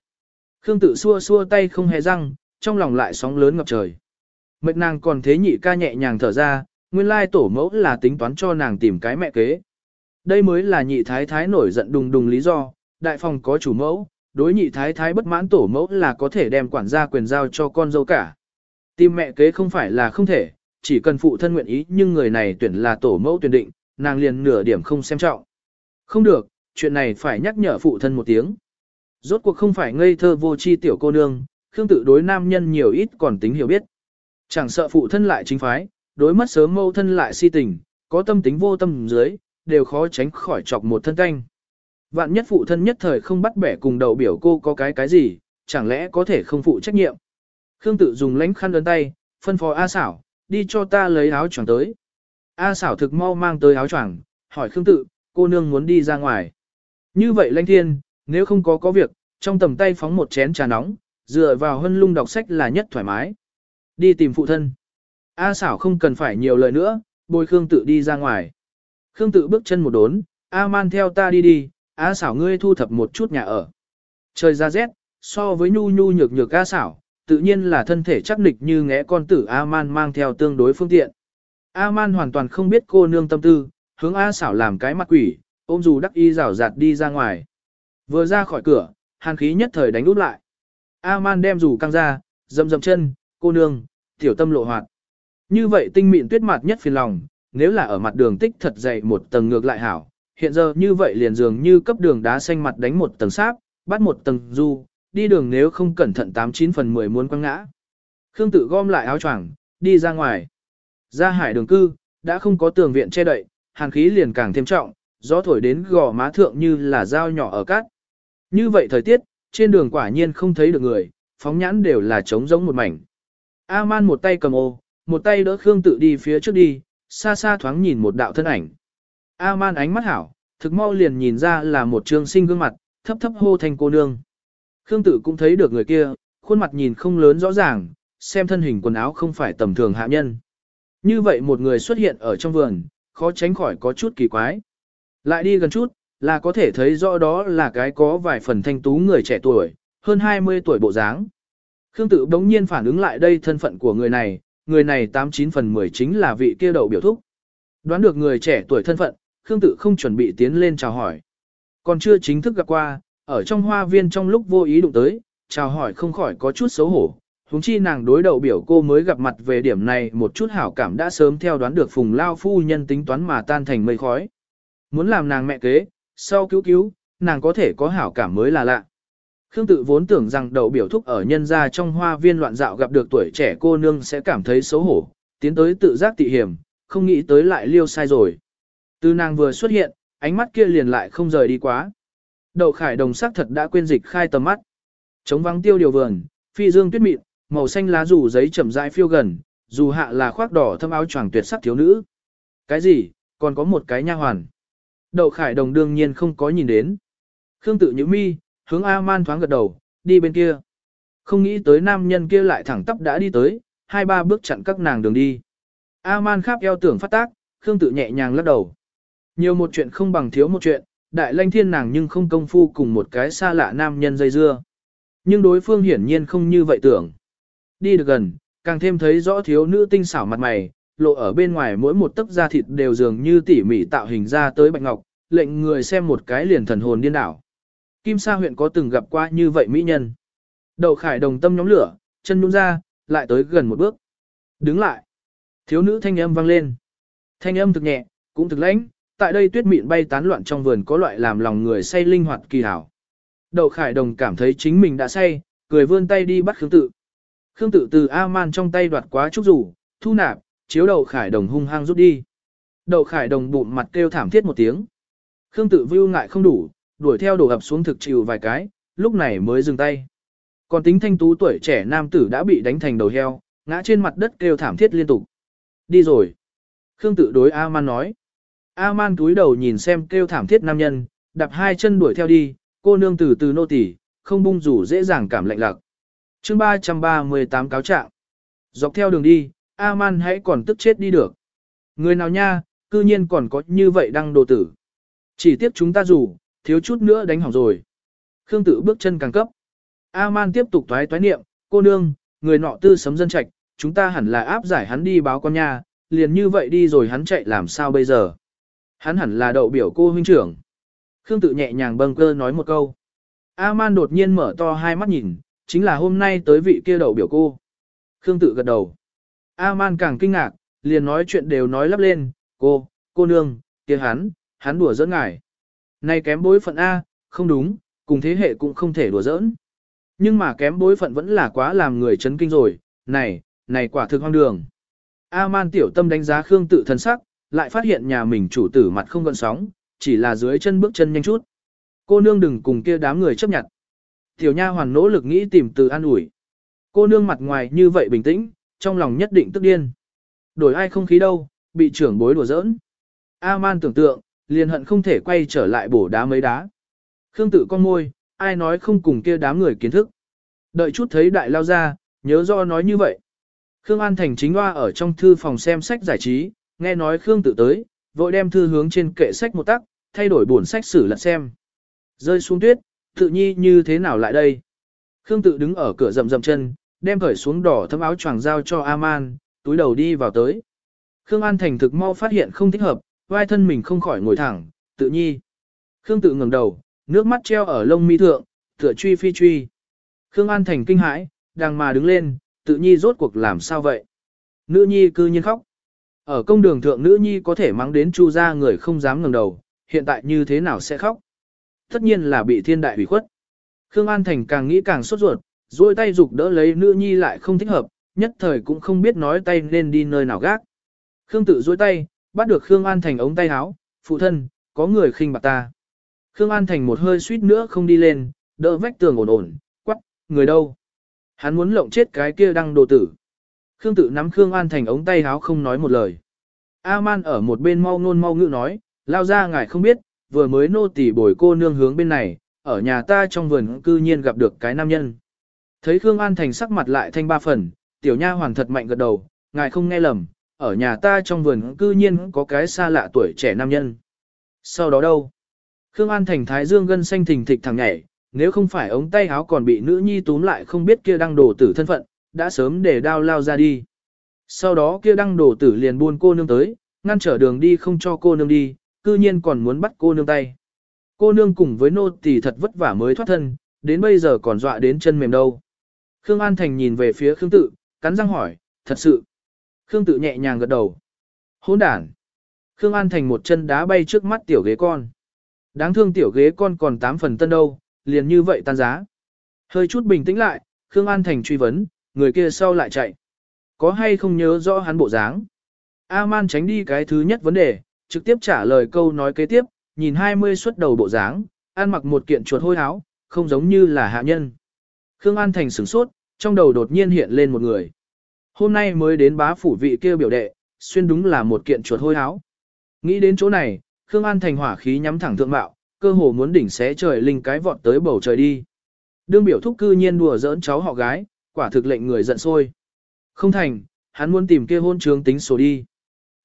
Khương tự xua xua tay không hề răng, trong lòng lại sóng lớn ngập trời. Mệt nàng còn thế nhị ca nhẹ nhàng thở ra, nguyên lai tổ mẫu là tính toán cho nàng tìm cái mẹ kế. Đây mới là nhị thái thái nổi giận đùng đùng lý do, đại phòng có chủ mẫu, đối nhị thái thái bất mãn tổ mẫu là có thể đem quản gia quyền giao cho con dâu cả. Tìm mẹ kế không phải là không thể, chỉ cần phụ thân nguyện ý nhưng người này tuyển là tổ mẫu tuyển định, nàng liền nửa điểm không xem trọng. Không được, chuyện này phải nhắc nhở phụ thân một tiếng. Rốt cuộc không phải ngây thơ vô chi tiểu cô nương, Khương tự đối nam nhân nhiều ít còn tính hiểu biết. Chẳng sợ phụ thân lại chính phái, đối mất sớm mâu thân lại si tình, có tâm tính vô tâm dưới, đều khó tránh khỏi chọc một thân canh. Vạn nhất phụ thân nhất thời không bắt bẻ cùng đầu biểu cô có cái cái gì, chẳng lẽ có thể không phụ trách nhiệm. Khương tự dùng lánh khăn đơn tay, phân phó A xảo, đi cho ta lấy áo choàng tới. A xảo thực mau mang tới áo choàng, hỏi Khương tự, cô nương muốn đi ra ngoài. Như vậy lãnh thiên, nếu không có có việc, trong tầm tay phóng một chén trà nóng, dựa vào hân lung đọc sách là nhất thoải mái. Đi tìm phụ thân. A xảo không cần phải nhiều lời nữa, bồi Khương tự đi ra ngoài. Khương tự bước chân một đốn, A man theo ta đi đi, A xảo ngươi thu thập một chút nhà ở. Trời ra rét, so với nhu nhu nhược nhược A xảo, tự nhiên là thân thể chắc nịch như ngẽ con tử A man mang theo tương đối phương tiện. A man hoàn toàn không biết cô nương tâm tư, hướng A xảo làm cái mặt quỷ, ôm dù đắc y rào rạt đi ra ngoài. Vừa ra khỏi cửa, hàn khí nhất thời đánh út lại. A man đem dù căng ra, dầm dầm chân, cô nương, tiểu tâm lộ hoạt. Như vậy tinh mịn tuyết mạt nhất phiền lòng, nếu là ở mặt đường tích thật dày một tầng ngược lại hảo, hiện giờ như vậy liền dường như cấp đường đá xanh mặt đánh một tầng sáp, bắt một tầng du, đi đường nếu không cẩn thận 89 phần 10 muốn quăng ngã. Khương tự gom lại áo choàng, đi ra ngoài. Ra hải đường cư, đã không có tường viện che đậy, hàn khí liền càng thêm trọng, gió thổi đến gò má thượng như là dao nhỏ ở cát. Như vậy thời tiết, trên đường quả nhiên không thấy được người, phóng nhãn đều là trống rỗng một mảnh. A-man một tay cầm ô, một tay đỡ Khương tự đi phía trước đi, xa xa thoáng nhìn một đạo thân ảnh. A-man ánh mắt hảo, thực mau liền nhìn ra là một trương sinh gương mặt, thấp thấp hô thành cô nương. Khương tự cũng thấy được người kia, khuôn mặt nhìn không lớn rõ ràng, xem thân hình quần áo không phải tầm thường hạ nhân. Như vậy một người xuất hiện ở trong vườn, khó tránh khỏi có chút kỳ quái. Lại đi gần chút, là có thể thấy rõ đó là cái có vài phần thanh tú người trẻ tuổi, hơn 20 tuổi bộ dáng. Khương tự bỗng nhiên phản ứng lại đây thân phận của người này, người này 89 phần 10 chính là vị kia đậu biểu thúc. Đoán được người trẻ tuổi thân phận, Khương tự không chuẩn bị tiến lên chào hỏi. Còn chưa chính thức gặp qua, ở trong hoa viên trong lúc vô ý đụng tới, chào hỏi không khỏi có chút xấu hổ. Hùng chi nàng đối đầu biểu cô mới gặp mặt về điểm này một chút hảo cảm đã sớm theo đoán được phùng lao phu nhân tính toán mà tan thành mây khói. Muốn làm nàng mẹ kế, sau cứu cứu, nàng có thể có hảo cảm mới là lạ. Khương tự vốn tưởng rằng đậu biểu thúc ở nhân gia trong hoa viên loạn dạo gặp được tuổi trẻ cô nương sẽ cảm thấy xấu hổ, tiến tới tự giác tị hiểm, không nghĩ tới lại liêu sai rồi. Từ nàng vừa xuất hiện, ánh mắt kia liền lại không rời đi quá. Đậu khải đồng sắc thật đã quên dịch khai tầm mắt. Chống vắng tiêu điều vườn, phi dương tuyết mịn, màu xanh lá rủ giấy chậm rãi phiêu gần, dù hạ là khoác đỏ thâm áo choàng tuyệt sắc thiếu nữ. Cái gì, còn có một cái nha hoàn. Đậu khải đồng đương nhiên không có nhìn đến. Khương tự nhíu mi, hướng A-man thoáng gật đầu, đi bên kia. Không nghĩ tới nam nhân kia lại thẳng tắp đã đi tới, hai ba bước chặn các nàng đường đi. A-man khắp eo tưởng phát tác, Khương tự nhẹ nhàng lắc đầu. Nhiều một chuyện không bằng thiếu một chuyện, đại lanh thiên nàng nhưng không công phu cùng một cái xa lạ nam nhân dây dưa. Nhưng đối phương hiển nhiên không như vậy tưởng. Đi được gần, càng thêm thấy rõ thiếu nữ tinh xảo mặt mày, lộ ở bên ngoài mỗi một tấc da thịt đều dường như tỉ mỉ tạo hình ra tới bạch ngọc, lệnh người xem một cái liền thần hồn điên đảo. Kim Sa huyện có từng gặp qua như vậy mỹ nhân. Đậu khải đồng tâm nhóm lửa, chân nhún ra, lại tới gần một bước. Đứng lại. Thiếu nữ thanh âm vang lên. Thanh âm thực nhẹ, cũng thực lãnh, tại đây tuyết mịn bay tán loạn trong vườn có loại làm lòng người say linh hoạt kỳ hảo. Đậu khải đồng cảm thấy chính mình đã say, cười vươn tay đi bắt Khương tự. Khương tự từ A-man trong tay đoạt quá trúc rủ, thu nạp, chiếu đậu khải đồng hung hăng rút đi. Đậu khải đồng bụng mặt kêu thảm thiết một tiếng. Khương tự vưu ngại không đủ, đuổi theo đổ ập xuống thực chịu vài cái, lúc này mới dừng tay. Còn tính thanh tú tuổi trẻ nam tử đã bị đánh thành đầu heo, ngã trên mặt đất kêu thảm thiết liên tục. Đi rồi. Khương tự đối A-man nói. A-man túi đầu nhìn xem kêu thảm thiết nam nhân, đạp hai chân đuổi theo đi, cô nương từ từ nô tỳ, không bung rủ dễ dàng cảm lạnh lạc. chương 338 cáo trạng. Dọc theo đường đi, A-man hãy còn tức chết đi được. Người nào nha, cư nhiên còn có như vậy đăng đồ tử. Chỉ tiếp chúng ta rủ, thiếu chút nữa đánh hỏng rồi. Khương tự bước chân càng cấp. A-man tiếp tục toái toái niệm, cô nương, người nọ tư sấm dân trạch, chúng ta hẳn là áp giải hắn đi báo con nha, liền như vậy đi rồi hắn chạy làm sao bây giờ. Hắn hẳn là đậu biểu cô huynh trưởng. Khương tự nhẹ nhàng bâng cơ nói một câu. A-man đột nhiên mở to hai mắt nhìn, chính là hôm nay tới vị kia đậu biểu cô. Khương tự gật đầu. A-man càng kinh ngạc, liền nói chuyện đều nói lắp lên, cô, cô nương, kia hắn, hắn đùa giỡn ngài. Này kém bối phận A, không đúng, cùng thế hệ cũng không thể đùa giỡn. Nhưng mà kém bối phận vẫn là quá làm người chấn kinh rồi, này, này quả thực hoang đường. A-man tiểu tâm đánh giá Khương tự thần sắc, lại phát hiện nhà mình chủ tử mặt không gợn sóng, chỉ là dưới chân bước chân nhanh chút. Cô nương đừng cùng kia đám người chấp nhận. Tiểu nha hoàn nỗ lực nghĩ tìm từ an ủi. Cô nương mặt ngoài như vậy bình tĩnh, trong lòng nhất định tức điên. Đổi ai không khí đâu, bị trưởng bối đùa giỡn. A-man tưởng tượng, liền hận không thể quay trở lại bổ đá mấy đá. Khương tự con môi, ai nói không cùng kia đám người kiến thức. Đợi chút thấy đại lao ra, nhớ do nói như vậy. Khương An Thành chính hoa ở trong thư phòng xem sách giải trí, nghe nói Khương tự tới, vội đem thư hướng trên kệ sách một tắc, thay đổi buồn sách sử lật xem. Rơi xuống tuyết, tự nhi như thế nào lại đây? Khương tự đứng ở cửa rầm rầm chân, đem khởi xuống đỏ thấm áo choàng giao cho A-man, túi đầu đi vào tới. Khương An Thành thực mau phát hiện không thích hợp, vai thân mình không khỏi ngồi thẳng, tự nhi. Khương tự ngẩng đầu, nước mắt treo ở lông mi thượng, tựa truy phi truy. Khương An Thành kinh hãi, đang mà đứng lên, tự nhi rốt cuộc làm sao vậy? Nữ nhi cư nhiên khóc. Ở công đường thượng nữ nhi có thể mắng đến chu ra người không dám ngẩng đầu, hiện tại như thế nào sẽ khóc? Tất nhiên là bị thiên đại hủy khuất. Khương An Thành càng nghĩ càng sốt ruột, duỗi tay dục đỡ lấy nữ nhi lại không thích hợp, nhất thời cũng không biết nói tay nên đi nơi nào gác. Khương tự duỗi tay, bắt được Khương An Thành ống tay áo, phụ thân, có người khinh bạc ta. Khương An Thành một hơi suýt nữa không đi lên, đỡ vách tường ổn ổn, quắc, người đâu? Hắn muốn lộng chết cái kia đăng đồ tử. Khương tự nắm Khương An Thành ống tay áo không nói một lời. A-man ở một bên mau ngôn mau ngữ nói, lao ra ngài không biết, vừa mới nô tỳ bồi cô nương hướng bên này, ở nhà ta trong vườn cư nhiên gặp được cái nam nhân. Thấy Khương An Thành sắc mặt lại thanh ba phần, tiểu nha hoàng thật mạnh gật đầu, ngài không nghe lầm, ở nhà ta trong vườn cư nhiên có cái xa lạ tuổi trẻ nam nhân. Sau đó đâu? Khương An Thành thái dương gân xanh thình thịch thẳng nhảy, nếu không phải ống tay áo còn bị nữ nhi túm lại không biết kia đang đổ tử thân phận, đã sớm để đao lao ra đi. Sau đó kia đăng đổ tử liền buôn cô nương tới, ngăn trở đường đi không cho cô nương đi, cư nhiên còn muốn bắt cô nương tay. Cô nương cùng với nô tỳ thật vất vả mới thoát thân, đến bây giờ còn dọa đến chân mềm đâu. Khương An Thành nhìn về phía Khương Tự, cắn răng hỏi, thật sự. Khương Tự nhẹ nhàng gật đầu. Hỗn đản. Khương An Thành một chân đá bay trước mắt tiểu ghế con. Đáng thương tiểu ghế con còn 8 phần tân đâu, liền như vậy tan giá. Hơi chút bình tĩnh lại, Khương An Thành truy vấn, người kia sau lại chạy. Có hay không nhớ rõ hắn bộ dáng? A-man tránh đi cái thứ nhất vấn đề, trực tiếp trả lời câu nói kế tiếp, nhìn 20 xuất đầu bộ dáng, ăn mặc một kiện chuột hôi áo, không giống như là hạ nhân. Khương An Thành sửng sốt, trong đầu đột nhiên hiện lên một người. Hôm nay mới đến bá phủ vị kia biểu đệ, xuyên đúng là một kiện chuột hôi áo. Nghĩ đến chỗ này, Khương An Thành hỏa khí nhắm thẳng thượng bạo, cơ hồ muốn đỉnh xé trời linh cái vọt tới bầu trời đi. Đương biểu thúc cư nhiên đùa giỡn cháu họ gái, quả thực lệnh người giận sôi. Không thành, hắn muốn tìm kia hôn trướng tính số đi.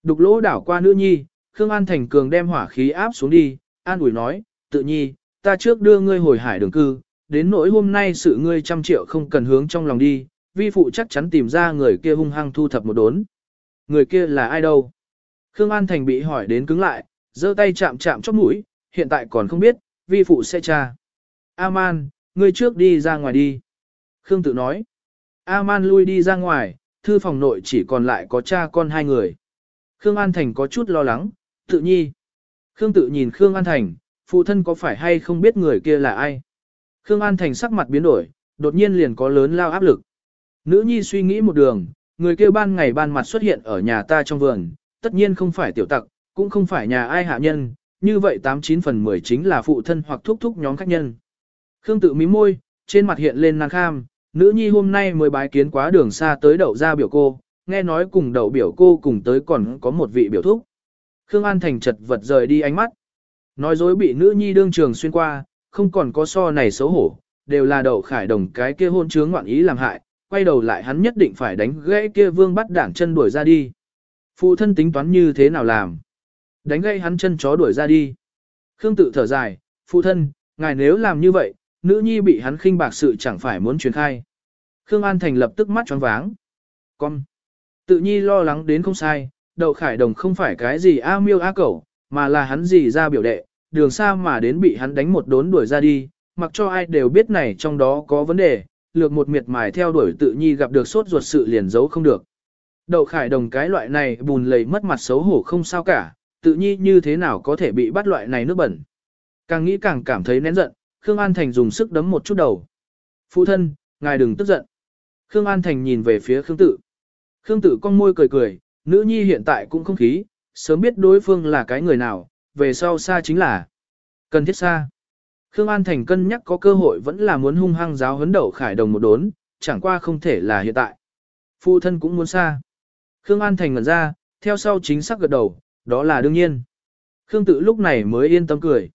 Đục lỗ đảo qua nữ nhi, Khương An Thành cường đem hỏa khí áp xuống đi, an ủi nói, tự nhi, ta trước đưa ngươi hồi hải đường cư, đến nỗi hôm nay sự ngươi trăm triệu không cần hướng trong lòng đi, vi phụ chắc chắn tìm ra người kia hung hăng thu thập một đốn. Người kia là ai đâu? Khương An Thành bị hỏi đến cứng lại, giơ tay chạm chạm chóp mũi, hiện tại còn không biết, vi phụ sẽ tra. A-man, ngươi trước đi ra ngoài đi. Khương tự nói. A-man lui đi ra ngoài, thư phòng nội chỉ còn lại có cha con hai người. Khương An Thành có chút lo lắng, tự nhi. Khương tự nhìn Khương An Thành, phụ thân có phải hay không biết người kia là ai. Khương An Thành sắc mặt biến đổi, đột nhiên liền có lớn lao áp lực. Nữ nhi suy nghĩ một đường, người kia ban ngày ban mặt xuất hiện ở nhà ta trong vườn, tất nhiên không phải tiểu tặc, cũng không phải nhà ai hạ nhân, như vậy 89 phần 10 chính là phụ thân hoặc thúc thúc nhóm khách nhân. Khương tự mí môi, trên mặt hiện lên nàng kham, nữ nhi hôm nay mới bái kiến quá đường xa tới đậu ra biểu cô, nghe nói cùng đậu biểu cô cùng tới còn có một vị biểu thúc. Khương An Thành chật vật rời đi ánh mắt. Nói dối bị nữ nhi đương trường xuyên qua, không còn có so này xấu hổ, đều là đậu khải đồng cái kia hôn chướng ngoạn ý làm hại, quay đầu lại hắn nhất định phải đánh gãy kia vương bắt đảng chân đuổi ra đi. Phụ thân tính toán như thế nào làm? Đánh gãy hắn chân chó đuổi ra đi. Khương tự thở dài, phụ thân, ngài nếu làm như vậy, nữ nhi bị hắn khinh bạc sự chẳng phải muốn truyền khai. Khương An Thành lập tức mắt tròn váng. Con. Tự nhi lo lắng đến không sai, đậu khải đồng không phải cái gì a miêu a cẩu, mà là hắn gì ra biểu đệ, đường xa mà đến bị hắn đánh một đốn đuổi ra đi, mặc cho ai đều biết này trong đó có vấn đề, lược một miệt mài theo đuổi tự nhi gặp được sốt ruột sự liền giấu không được. Đậu khải đồng cái loại này bùn lầy mất mặt xấu hổ không sao cả, tự nhi như thế nào có thể bị bắt loại này nước bẩn. Càng nghĩ càng cảm thấy nén giận, Khương An Thành dùng sức đấm một chút đầu. Phụ thân, ngài đừng tức giận. Khương An Thành nhìn về phía Khương Tự. Khương Tự con môi cười cười, nữ nhi hiện tại cũng không khí, sớm biết đối phương là cái người nào, về sau xa chính là cần thiết xa. Khương An Thành cân nhắc có cơ hội vẫn là muốn hung hăng giáo huấn đậu khải đồng một đốn, chẳng qua không thể là hiện tại. Phụ thân cũng muốn xa. Khương An Thành ngẩn ra, theo sau chính xác gật đầu, đó là đương nhiên. Khương tự lúc này mới yên tâm cười.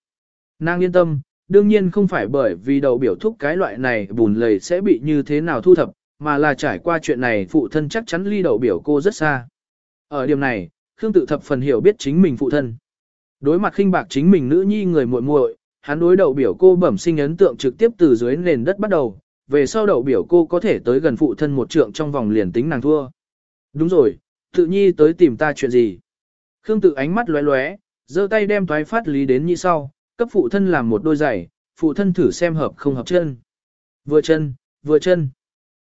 Nàng yên tâm, đương nhiên không phải bởi vì đầu biểu thúc cái loại này bùn lầy sẽ bị như thế nào thu thập, mà là trải qua chuyện này phụ thân chắc chắn ly đầu biểu cô rất xa. Ở điểm này, Khương tự thập phần hiểu biết chính mình phụ thân. Đối mặt khinh bạc chính mình nữ nhi người muội muội, hắn đối đầu biểu cô bẩm sinh ấn tượng trực tiếp từ dưới nền đất bắt đầu, về sau đậu biểu cô có thể tới gần phụ thân một trượng trong vòng liền tính nàng thua. Đúng rồi, tự nhi tới tìm ta chuyện gì? Khương tự ánh mắt lóe lóe, giơ tay đem toái phát lý đến như sau, cấp phụ thân làm một đôi giày, phụ thân thử xem hợp không hợp chân. Vừa chân, vừa chân.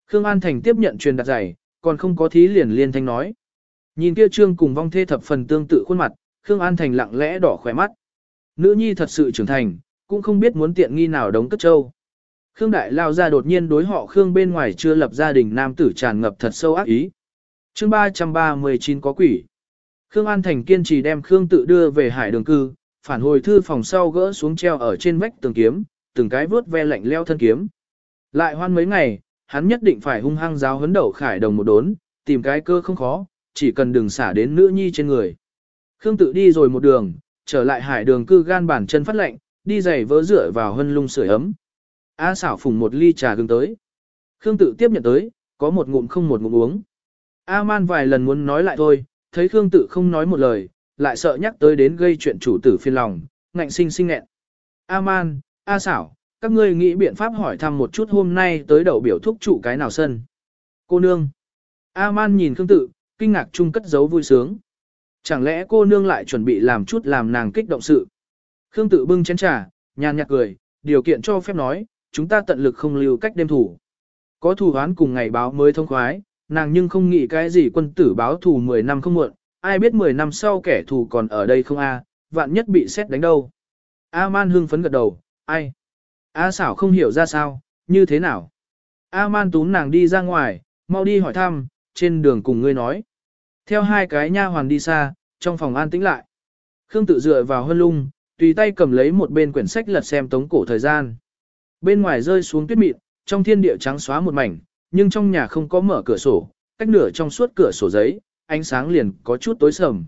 Khương An Thành tiếp nhận truyền đặt giày, còn không có thí liền liên thanh nói. Nhìn kia trương cùng vong thê thập phần tương tự khuôn mặt, Khương An Thành lặng lẽ đỏ khỏe mắt. Nữ nhi thật sự trưởng thành, cũng không biết muốn tiện nghi nào đống cất châu. Khương Đại lao ra đột nhiên đối họ Khương bên ngoài chưa lập gia đình nam tử tràn ngập thật sâu ác ý. chương 339 có quỷ. Khương An Thành kiên trì đem Khương tự đưa về hải đường cư, phản hồi thư phòng sau gỡ xuống treo ở trên vách tường kiếm, từng cái vuốt ve lạnh leo thân kiếm. Lại hoan mấy ngày, hắn nhất định phải hung hăng giáo huấn đầu khải đồng một đốn, tìm cái cơ không khó, chỉ cần đừng xả đến nữ nhi trên người. Khương tự đi rồi một đường, trở lại hải đường cư gan bản chân phát lạnh, đi giày vỡ rửa vào hân lung sưởi ấm. A xảo phùng một ly trà gừng tới. Khương tự tiếp nhận tới, có một ngụm không một ngụm uống. A man vài lần muốn nói lại thôi, thấy Khương tự không nói một lời, lại sợ nhắc tới đến gây chuyện chủ tử phiền lòng, ngạnh sinh sinh nghẹn. A man, A xảo, các ngươi nghĩ biện pháp hỏi thăm một chút hôm nay tới đầu biểu thúc chủ cái nào sân. Cô nương. A man nhìn Khương tự, kinh ngạc chung cất giấu vui sướng. Chẳng lẽ cô nương lại chuẩn bị làm chút làm nàng kích động sự. Khương tự bưng chén trà, nhàn nhạt cười, điều kiện cho phép nói, chúng ta tận lực không lưu cách đêm thủ. Có thù oán cùng ngày báo mới thông khoái, nàng nhưng không nghĩ cái gì quân tử báo thù 10 năm không muộn, ai biết 10 năm sau kẻ thù còn ở đây không a, vạn nhất bị xét đánh đâu. A man hưng phấn gật đầu, ai? A xảo không hiểu ra sao, như thế nào? A man túm nàng đi ra ngoài, mau đi hỏi thăm, trên đường cùng ngươi nói. Theo hai cái nha hoàn đi xa, trong phòng an tĩnh lại. Khương tự dựa vào hân lung, tùy tay cầm lấy một bên quyển sách lật xem tống cổ thời gian. Bên ngoài rơi xuống tuyết mịn, trong thiên địa trắng xóa một mảnh, nhưng trong nhà không có mở cửa sổ, cách nửa trong suốt cửa sổ giấy, ánh sáng liền có chút tối sầm.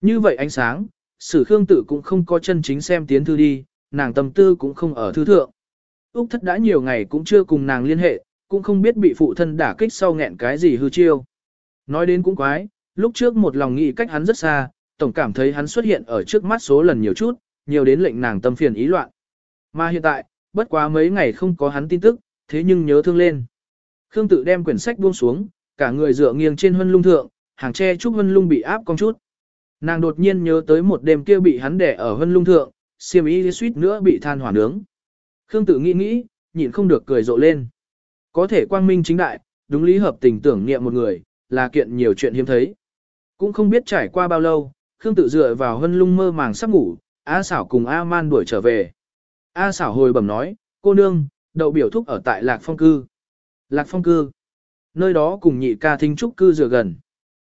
Như vậy ánh sáng, sử Khương tự cũng không có chân chính xem tiến thư đi, nàng tâm tư cũng không ở thư thượng. Úc thất đã nhiều ngày cũng chưa cùng nàng liên hệ, cũng không biết bị phụ thân đả kích sau nghẹn cái gì hư chiêu. Nói đến cũng quái, lúc trước một lòng nghĩ cách hắn rất xa, tổng cảm thấy hắn xuất hiện ở trước mắt số lần nhiều chút, nhiều đến lệnh nàng tâm phiền ý loạn. Mà hiện tại, bất quá mấy ngày không có hắn tin tức, thế nhưng nhớ thương lên. Khương tự đem quyển sách buông xuống, cả người dựa nghiêng trên hân lung thượng, hàng tre trúc hân lung bị áp cong chút. Nàng đột nhiên nhớ tới một đêm kia bị hắn đẻ ở hân lung thượng, xiêm y suýt nữa bị than hỏa nướng. Khương tự nghĩ nghĩ, nhịn không được cười rộ lên. Có thể quang minh chính đại, đúng lý hợp tình tưởng niệm một người, là kiện nhiều chuyện hiếm thấy. Cũng không biết trải qua bao lâu, Khương tự dựa vào hân lung mơ màng sắp ngủ, A xảo cùng A man đuổi trở về. A xảo hồi bẩm nói, cô nương, đậu biểu thúc ở tại Lạc Phong Cư. Lạc Phong Cư. Nơi đó cùng nhị ca thính trúc cư dựa gần.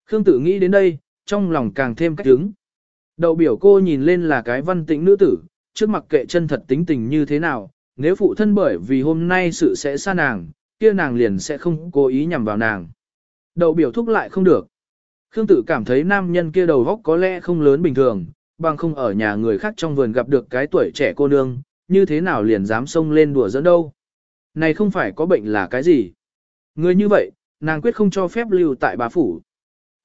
Khương tự nghĩ đến đây, trong lòng càng thêm cách đứng. Đậu biểu cô nhìn lên là cái văn tĩnh nữ tử, trước mặt kệ chân thật tính tình như thế nào, nếu phụ thân bởi vì hôm nay sự sẽ xa nàng, kia nàng liền sẽ không cố ý nhằm vào nàng. Đậu biểu thúc lại không được. Khương tự cảm thấy nam nhân kia đầu góc có lẽ không lớn bình thường, bằng không ở nhà người khác trong vườn gặp được cái tuổi trẻ cô nương, như thế nào liền dám xông lên đùa giỡn đâu. Này không phải có bệnh là cái gì. Người như vậy, nàng quyết không cho phép lưu tại bá phủ.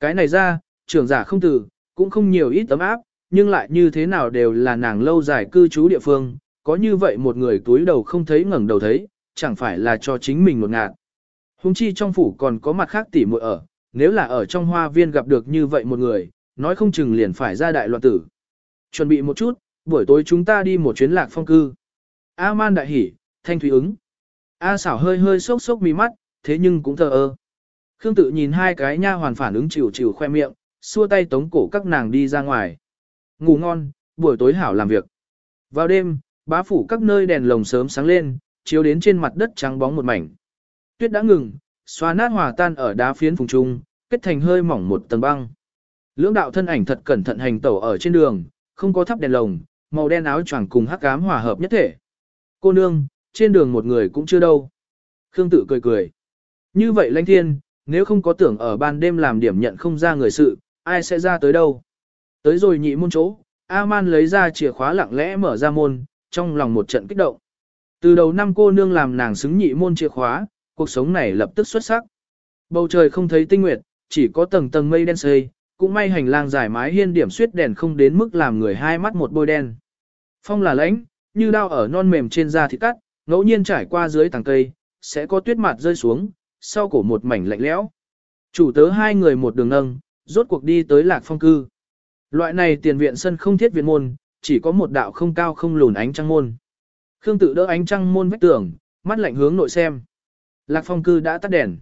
Cái này ra, trưởng giả không từ, cũng không nhiều ít tấm áp, nhưng lại như thế nào đều là nàng lâu dài cư trú địa phương, có như vậy một người túi đầu không thấy ngẩng đầu thấy, chẳng phải là cho chính mình một ngạt. Hùng chi trong phủ còn có mặt khác tỉ muội ở, nếu là ở trong hoa viên gặp được như vậy một người, nói không chừng liền phải ra đại loạn tử. Chuẩn bị một chút, buổi tối chúng ta đi một chuyến lạc phong cư. A man đại hỉ, thanh thủy ứng. A xảo hơi hơi sốc sốc mi mắt, thế nhưng cũng thờ ơ. Khương tự nhìn hai cái nha hoàn phản ứng chịu chịu khoe miệng, xua tay tống cổ các nàng đi ra ngoài. Ngủ ngon, buổi tối hảo làm việc. Vào đêm, bá phủ các nơi đèn lồng sớm sáng lên, chiếu đến trên mặt đất trắng bóng một mảnh. Tuyết đã ngừng, xoa nát hòa tan ở đá phiến phùng trung, kết thành hơi mỏng một tầng băng. Lưỡng đạo thân ảnh thật cẩn thận hành tẩu ở trên đường, không có thắp đèn lồng, màu đen áo choàng cùng hắc ám hòa hợp nhất thể. Cô nương, trên đường một người cũng chưa đâu. Khương tự cười cười. Như vậy lãnh thiên, nếu không có tưởng ở ban đêm làm điểm nhận không ra người sự, ai sẽ ra tới đâu. Tới rồi nhị môn chỗ, A-man lấy ra chìa khóa lặng lẽ mở ra môn, trong lòng một trận kích động. Từ đầu năm cô nương làm nàng xứng nhị môn chìa khóa, cuộc sống này lập tức xuất sắc. Bầu trời không thấy tinh nguyệt, chỉ có tầng tầng mây đen sây. cũng may hành lang dài mái hiên điểm suyết đèn không đến mức làm người hai mắt một bôi đen. Phong là lãnh, như đao ở non mềm trên da thịt cắt, ngẫu nhiên trải qua dưới tầng cây, sẽ có tuyết mặt rơi xuống, sau cổ một mảnh lạnh lẽo. Chủ tớ hai người một đường nâng, rốt cuộc đi tới lạc phong cư. Loại này tiền viện sân không thiết viện môn, chỉ có một đạo không cao không lùn ánh trăng môn. Khương tự đỡ ánh trăng môn vách tường, mắt lạnh hướng nội xem. Lạc phong cư đã tắt đèn.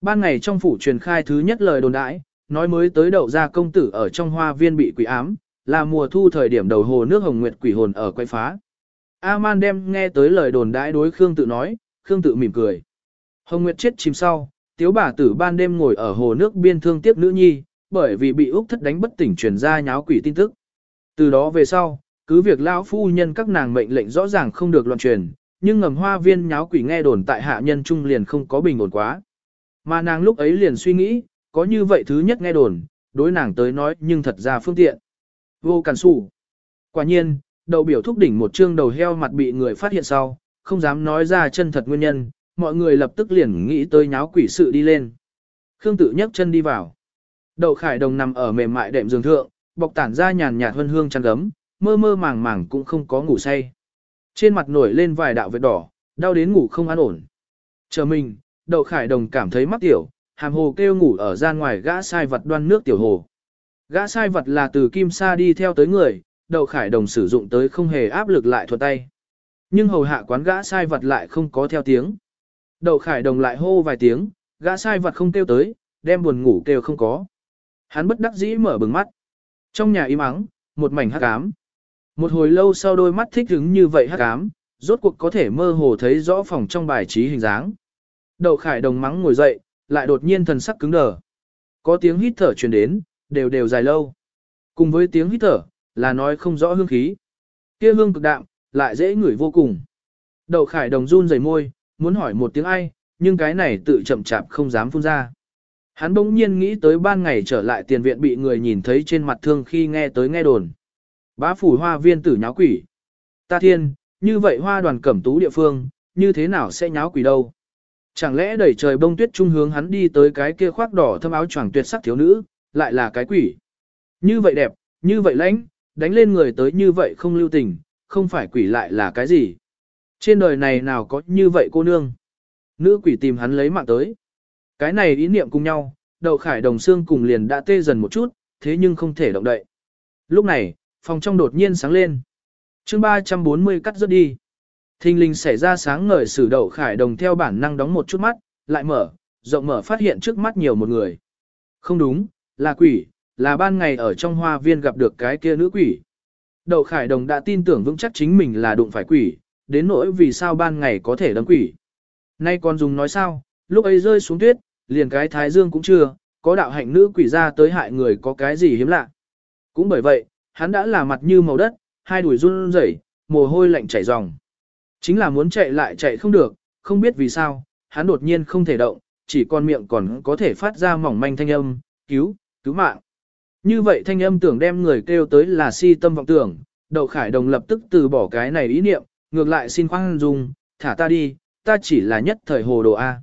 Ban ngày trong phủ truyền khai thứ nhất lời đồn đãi, nói mới tới đậu ra công tử ở trong hoa viên bị quỷ ám, là mùa thu thời điểm đầu hồ nước hồng nguyệt quỷ hồn ở quay phá. A-man đem nghe tới lời đồn đãi đối Khương tự nói, Khương tự mỉm cười. Hồng Nguyệt chết chìm sau, tiếu bà tử ban đêm ngồi ở hồ nước biên thương tiếc nữ nhi, bởi vì bị Úc thất đánh bất tỉnh truyền ra nháo quỷ tin tức. Từ đó về sau, cứ việc lão phu nhân các nàng mệnh lệnh rõ ràng không được loạn truyền, nhưng ngầm hoa viên nháo quỷ nghe đồn tại hạ nhân trung liền không có bình ổn quá. Mà nàng lúc ấy liền suy nghĩ, có như vậy thứ nhất nghe đồn, đối nàng tới nói nhưng thật ra phương tiện. Vô cản sủ. Quả nhiên, đầu biểu thúc đỉnh một trương đầu heo mặt bị người phát hiện sau, không dám nói ra chân thật nguyên nhân, mọi người lập tức liền nghĩ tới nháo quỷ sự đi lên. Khương tự nhấc chân đi vào. Đậu khải đồng nằm ở mềm mại đệm giường thượng, bọc tản ra nhàn nhạt hương hương chăn gấm, mơ mơ màng màng cũng không có ngủ say. Trên mặt nổi lên vài đạo vết đỏ, đau đến ngủ không an ổn. Chờ mình, đậu khải đồng cảm thấy mắc tiểu, hàm hồ kêu ngủ ở gian ngoài gã sai vật đoan nước tiểu hồ. Gã sai vật là từ kim sa đi theo tới người, đậu khải đồng sử dụng tới không hề áp lực lại thuật tay. Nhưng hầu hạ quán gã sai vật lại không có theo tiếng. Đậu khải đồng lại hô vài tiếng, gã sai vật không kêu tới, đem buồn ngủ kêu không có. Hắn bất đắc dĩ mở bừng mắt. Trong nhà im ắng, một mảnh hắc ám. Một hồi lâu sau đôi mắt thích hứng như vậy hắc ám, rốt cuộc có thể mơ hồ thấy rõ phòng trong bài trí hình dáng. Đậu khải đồng mắng ngồi dậy, lại đột nhiên thần sắc cứng đờ. Có tiếng hít thở truyền đến, đều đều dài lâu. Cùng với tiếng hít thở, là nói không rõ hương khí. Kia hương cực đạm, lại dễ ngửi vô cùng. Đậu khải đồng run rẩy môi, muốn hỏi một tiếng ai, nhưng cái này tự chậm chạp không dám phun ra. Hắn bỗng nhiên nghĩ tới ban ngày trở lại tiền viện bị người nhìn thấy trên mặt thương khi nghe tới nghe đồn. Bá phủ hoa viên tử nháo quỷ. Ta thiên, như vậy hoa đoàn cẩm tú địa phương, như thế nào sẽ nháo quỷ đâu? Chẳng lẽ đẩy trời bông tuyết trung hướng hắn đi tới cái kia khoác đỏ thâm áo choàng tuyệt sắc thiếu nữ, lại là cái quỷ. Như vậy đẹp, như vậy lãnh, đánh lên người tới như vậy không lưu tình, không phải quỷ lại là cái gì. Trên đời này nào có như vậy cô nương. Nữ quỷ tìm hắn lấy mạng tới. Cái này ý niệm cùng nhau, đậu khải đồng xương cùng liền đã tê dần một chút, thế nhưng không thể động đậy. Lúc này, phòng trong đột nhiên sáng lên. chương 340 cắt rớt đi. Thình linh xảy ra sáng ngời sử đậu khải đồng theo bản năng đóng một chút mắt, lại mở, rộng mở phát hiện trước mắt nhiều một người. Không đúng, là quỷ, là ban ngày ở trong hoa viên gặp được cái kia nữ quỷ. Đậu khải đồng đã tin tưởng vững chắc chính mình là đụng phải quỷ, đến nỗi vì sao ban ngày có thể đấm quỷ. Nay còn dùng nói sao, lúc ấy rơi xuống tuyết, liền cái thái dương cũng chưa, có đạo hạnh nữ quỷ ra tới hại người có cái gì hiếm lạ. Cũng bởi vậy, hắn đã là mặt như màu đất, hai đùi run rẩy, mồ hôi lạnh chảy ròng. Chính là muốn chạy lại chạy không được, không biết vì sao, hắn đột nhiên không thể động, chỉ còn miệng còn có thể phát ra mỏng manh thanh âm, cứu, cứu mạng. Như vậy thanh âm tưởng đem người kêu tới là si tâm vọng tưởng, đậu khải đồng lập tức từ bỏ cái này ý niệm, ngược lại xin khoan dung, thả ta đi, ta chỉ là nhất thời hồ đồ A.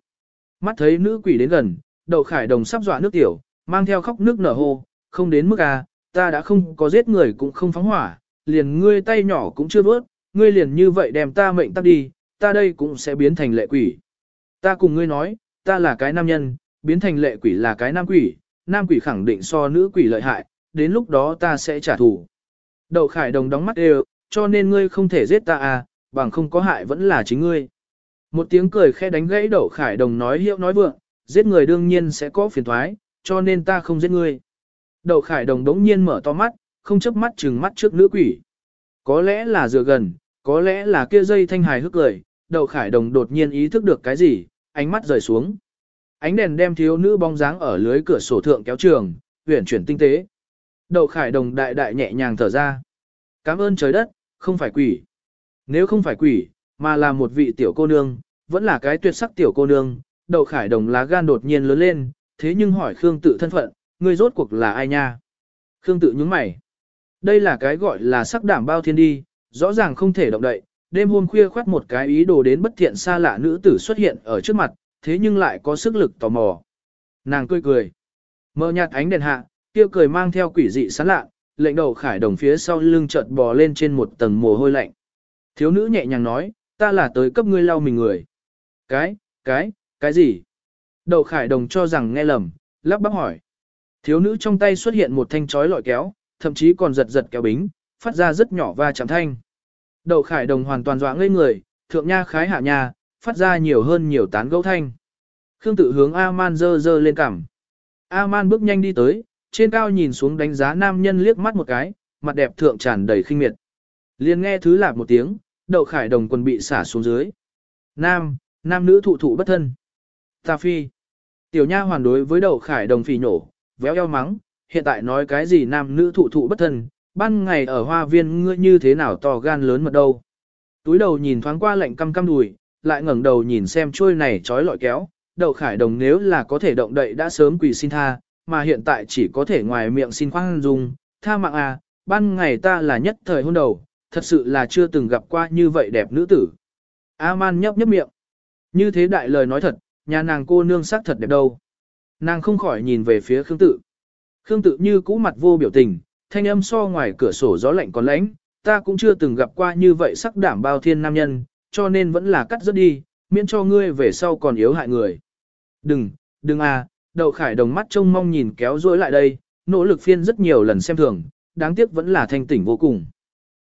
Mắt thấy nữ quỷ đến gần, đậu khải đồng sắp dọa nước tiểu, mang theo khóc nước nở hô, không đến mức A, ta đã không có giết người cũng không phóng hỏa, liền ngươi tay nhỏ cũng chưa vớt, ngươi liền như vậy đem ta mệnh tắt đi, ta đây cũng sẽ biến thành lệ quỷ. Ta cùng ngươi nói, ta là cái nam nhân, biến thành lệ quỷ là cái nam quỷ, nam quỷ khẳng định so nữ quỷ lợi hại, đến lúc đó ta sẽ trả thù. Đậu khải đồng đóng mắt đều, cho nên ngươi không thể giết ta à, bằng không có hại vẫn là chính ngươi. Một tiếng cười khẽ đánh gãy đậu khải đồng nói hiệu nói vượng, giết người đương nhiên sẽ có phiền thoái, cho nên ta không giết ngươi. Đậu khải đồng đống nhiên mở to mắt, không chớp mắt trừng mắt trước nữ quỷ. Có lẽ là dựa gần, có lẽ là kia dây thanh hài hước lời, đậu khải đồng đột nhiên ý thức được cái gì, ánh mắt rời xuống. Ánh đèn đem thiếu nữ bóng dáng ở lưới cửa sổ thượng kéo trường, huyển chuyển tinh tế. Đậu khải đồng đại đại nhẹ nhàng thở ra. Cảm ơn trời đất, không phải quỷ. Nếu không phải quỷ, mà là một vị tiểu cô nương, vẫn là cái tuyệt sắc tiểu cô nương, đậu khải đồng lá gan đột nhiên lớn lên, thế nhưng hỏi Khương tự thân phận, Ngươi rốt cuộc là ai nha? Khương tự nhúng mày. Đây là cái gọi là sắc đảm bao thiên đi, rõ ràng không thể động đậy, đêm hôm khuya khoát một cái ý đồ đến bất thiện xa lạ nữ tử xuất hiện ở trước mặt, thế nhưng lại có sức lực tò mò. Nàng cười cười. Mờ nhạt ánh đèn hạ, kia cười mang theo quỷ dị sán lạ, lệnh đầu khải đồng phía sau lưng chợt bò lên trên một tầng mồ hôi lạnh. Thiếu nữ nhẹ nhàng nói, ta là tới cấp ngươi lau mình người. Cái, cái, cái gì? Đầu khải đồng cho rằng nghe lầm, lắp bắp hỏi. Thiếu nữ trong tay xuất hiện một thanh chói lọi kéo, thậm chí còn giật giật kéo bính, phát ra rất nhỏ và chạm thanh. Đậu khải đồng hoàn toàn dọa ngây người, thượng nha khái hạ nha, phát ra nhiều hơn nhiều tán gẫu thanh. Khương tự hướng A-man dơ dơ lên cằm. A-man bước nhanh đi tới, trên cao nhìn xuống đánh giá nam nhân liếc mắt một cái, mặt đẹp thượng tràn đầy khinh miệt. Liền nghe thứ lạc một tiếng, đậu khải đồng quần bị xả xuống dưới. Nam, nam nữ thụ thụ bất thân. Ta phi. Tiểu nha hoàn đối với đậu khải đồng phỉ nổ, véo eo mắng, hiện tại nói cái gì nam nữ thụ thụ bất thân, ban ngày ở hoa viên ngươi như thế nào to gan lớn mật đâu. Túi đầu nhìn thoáng qua lạnh căm căm đùi, lại ngẩng đầu nhìn xem trôi này trói lọi kéo, đậu khải đồng nếu là có thể động đậy đã sớm quỳ xin tha, mà hiện tại chỉ có thể ngoài miệng xin khoan dung, tha mạng à, ban ngày ta là nhất thời hôn đầu, thật sự là chưa từng gặp qua như vậy đẹp nữ tử. A-man nhấp nhấp miệng. Như thế đại lời nói thật, nhà nàng cô nương sắc thật đẹp đâu. Nàng không khỏi nhìn về phía Khương Tự. Khương Tự như cũ mặt vô biểu tình, thanh âm so ngoài cửa sổ gió lạnh còn lạnh, ta cũng chưa từng gặp qua như vậy sắc đảm bao thiên nam nhân, cho nên vẫn là cắt rất đi, miễn cho ngươi về sau còn yếu hại người. Đừng, đừng à, đậu khải đồng mắt trông mong nhìn kéo dối lại đây, nỗ lực phiên rất nhiều lần xem thường, đáng tiếc vẫn là thanh tỉnh vô cùng.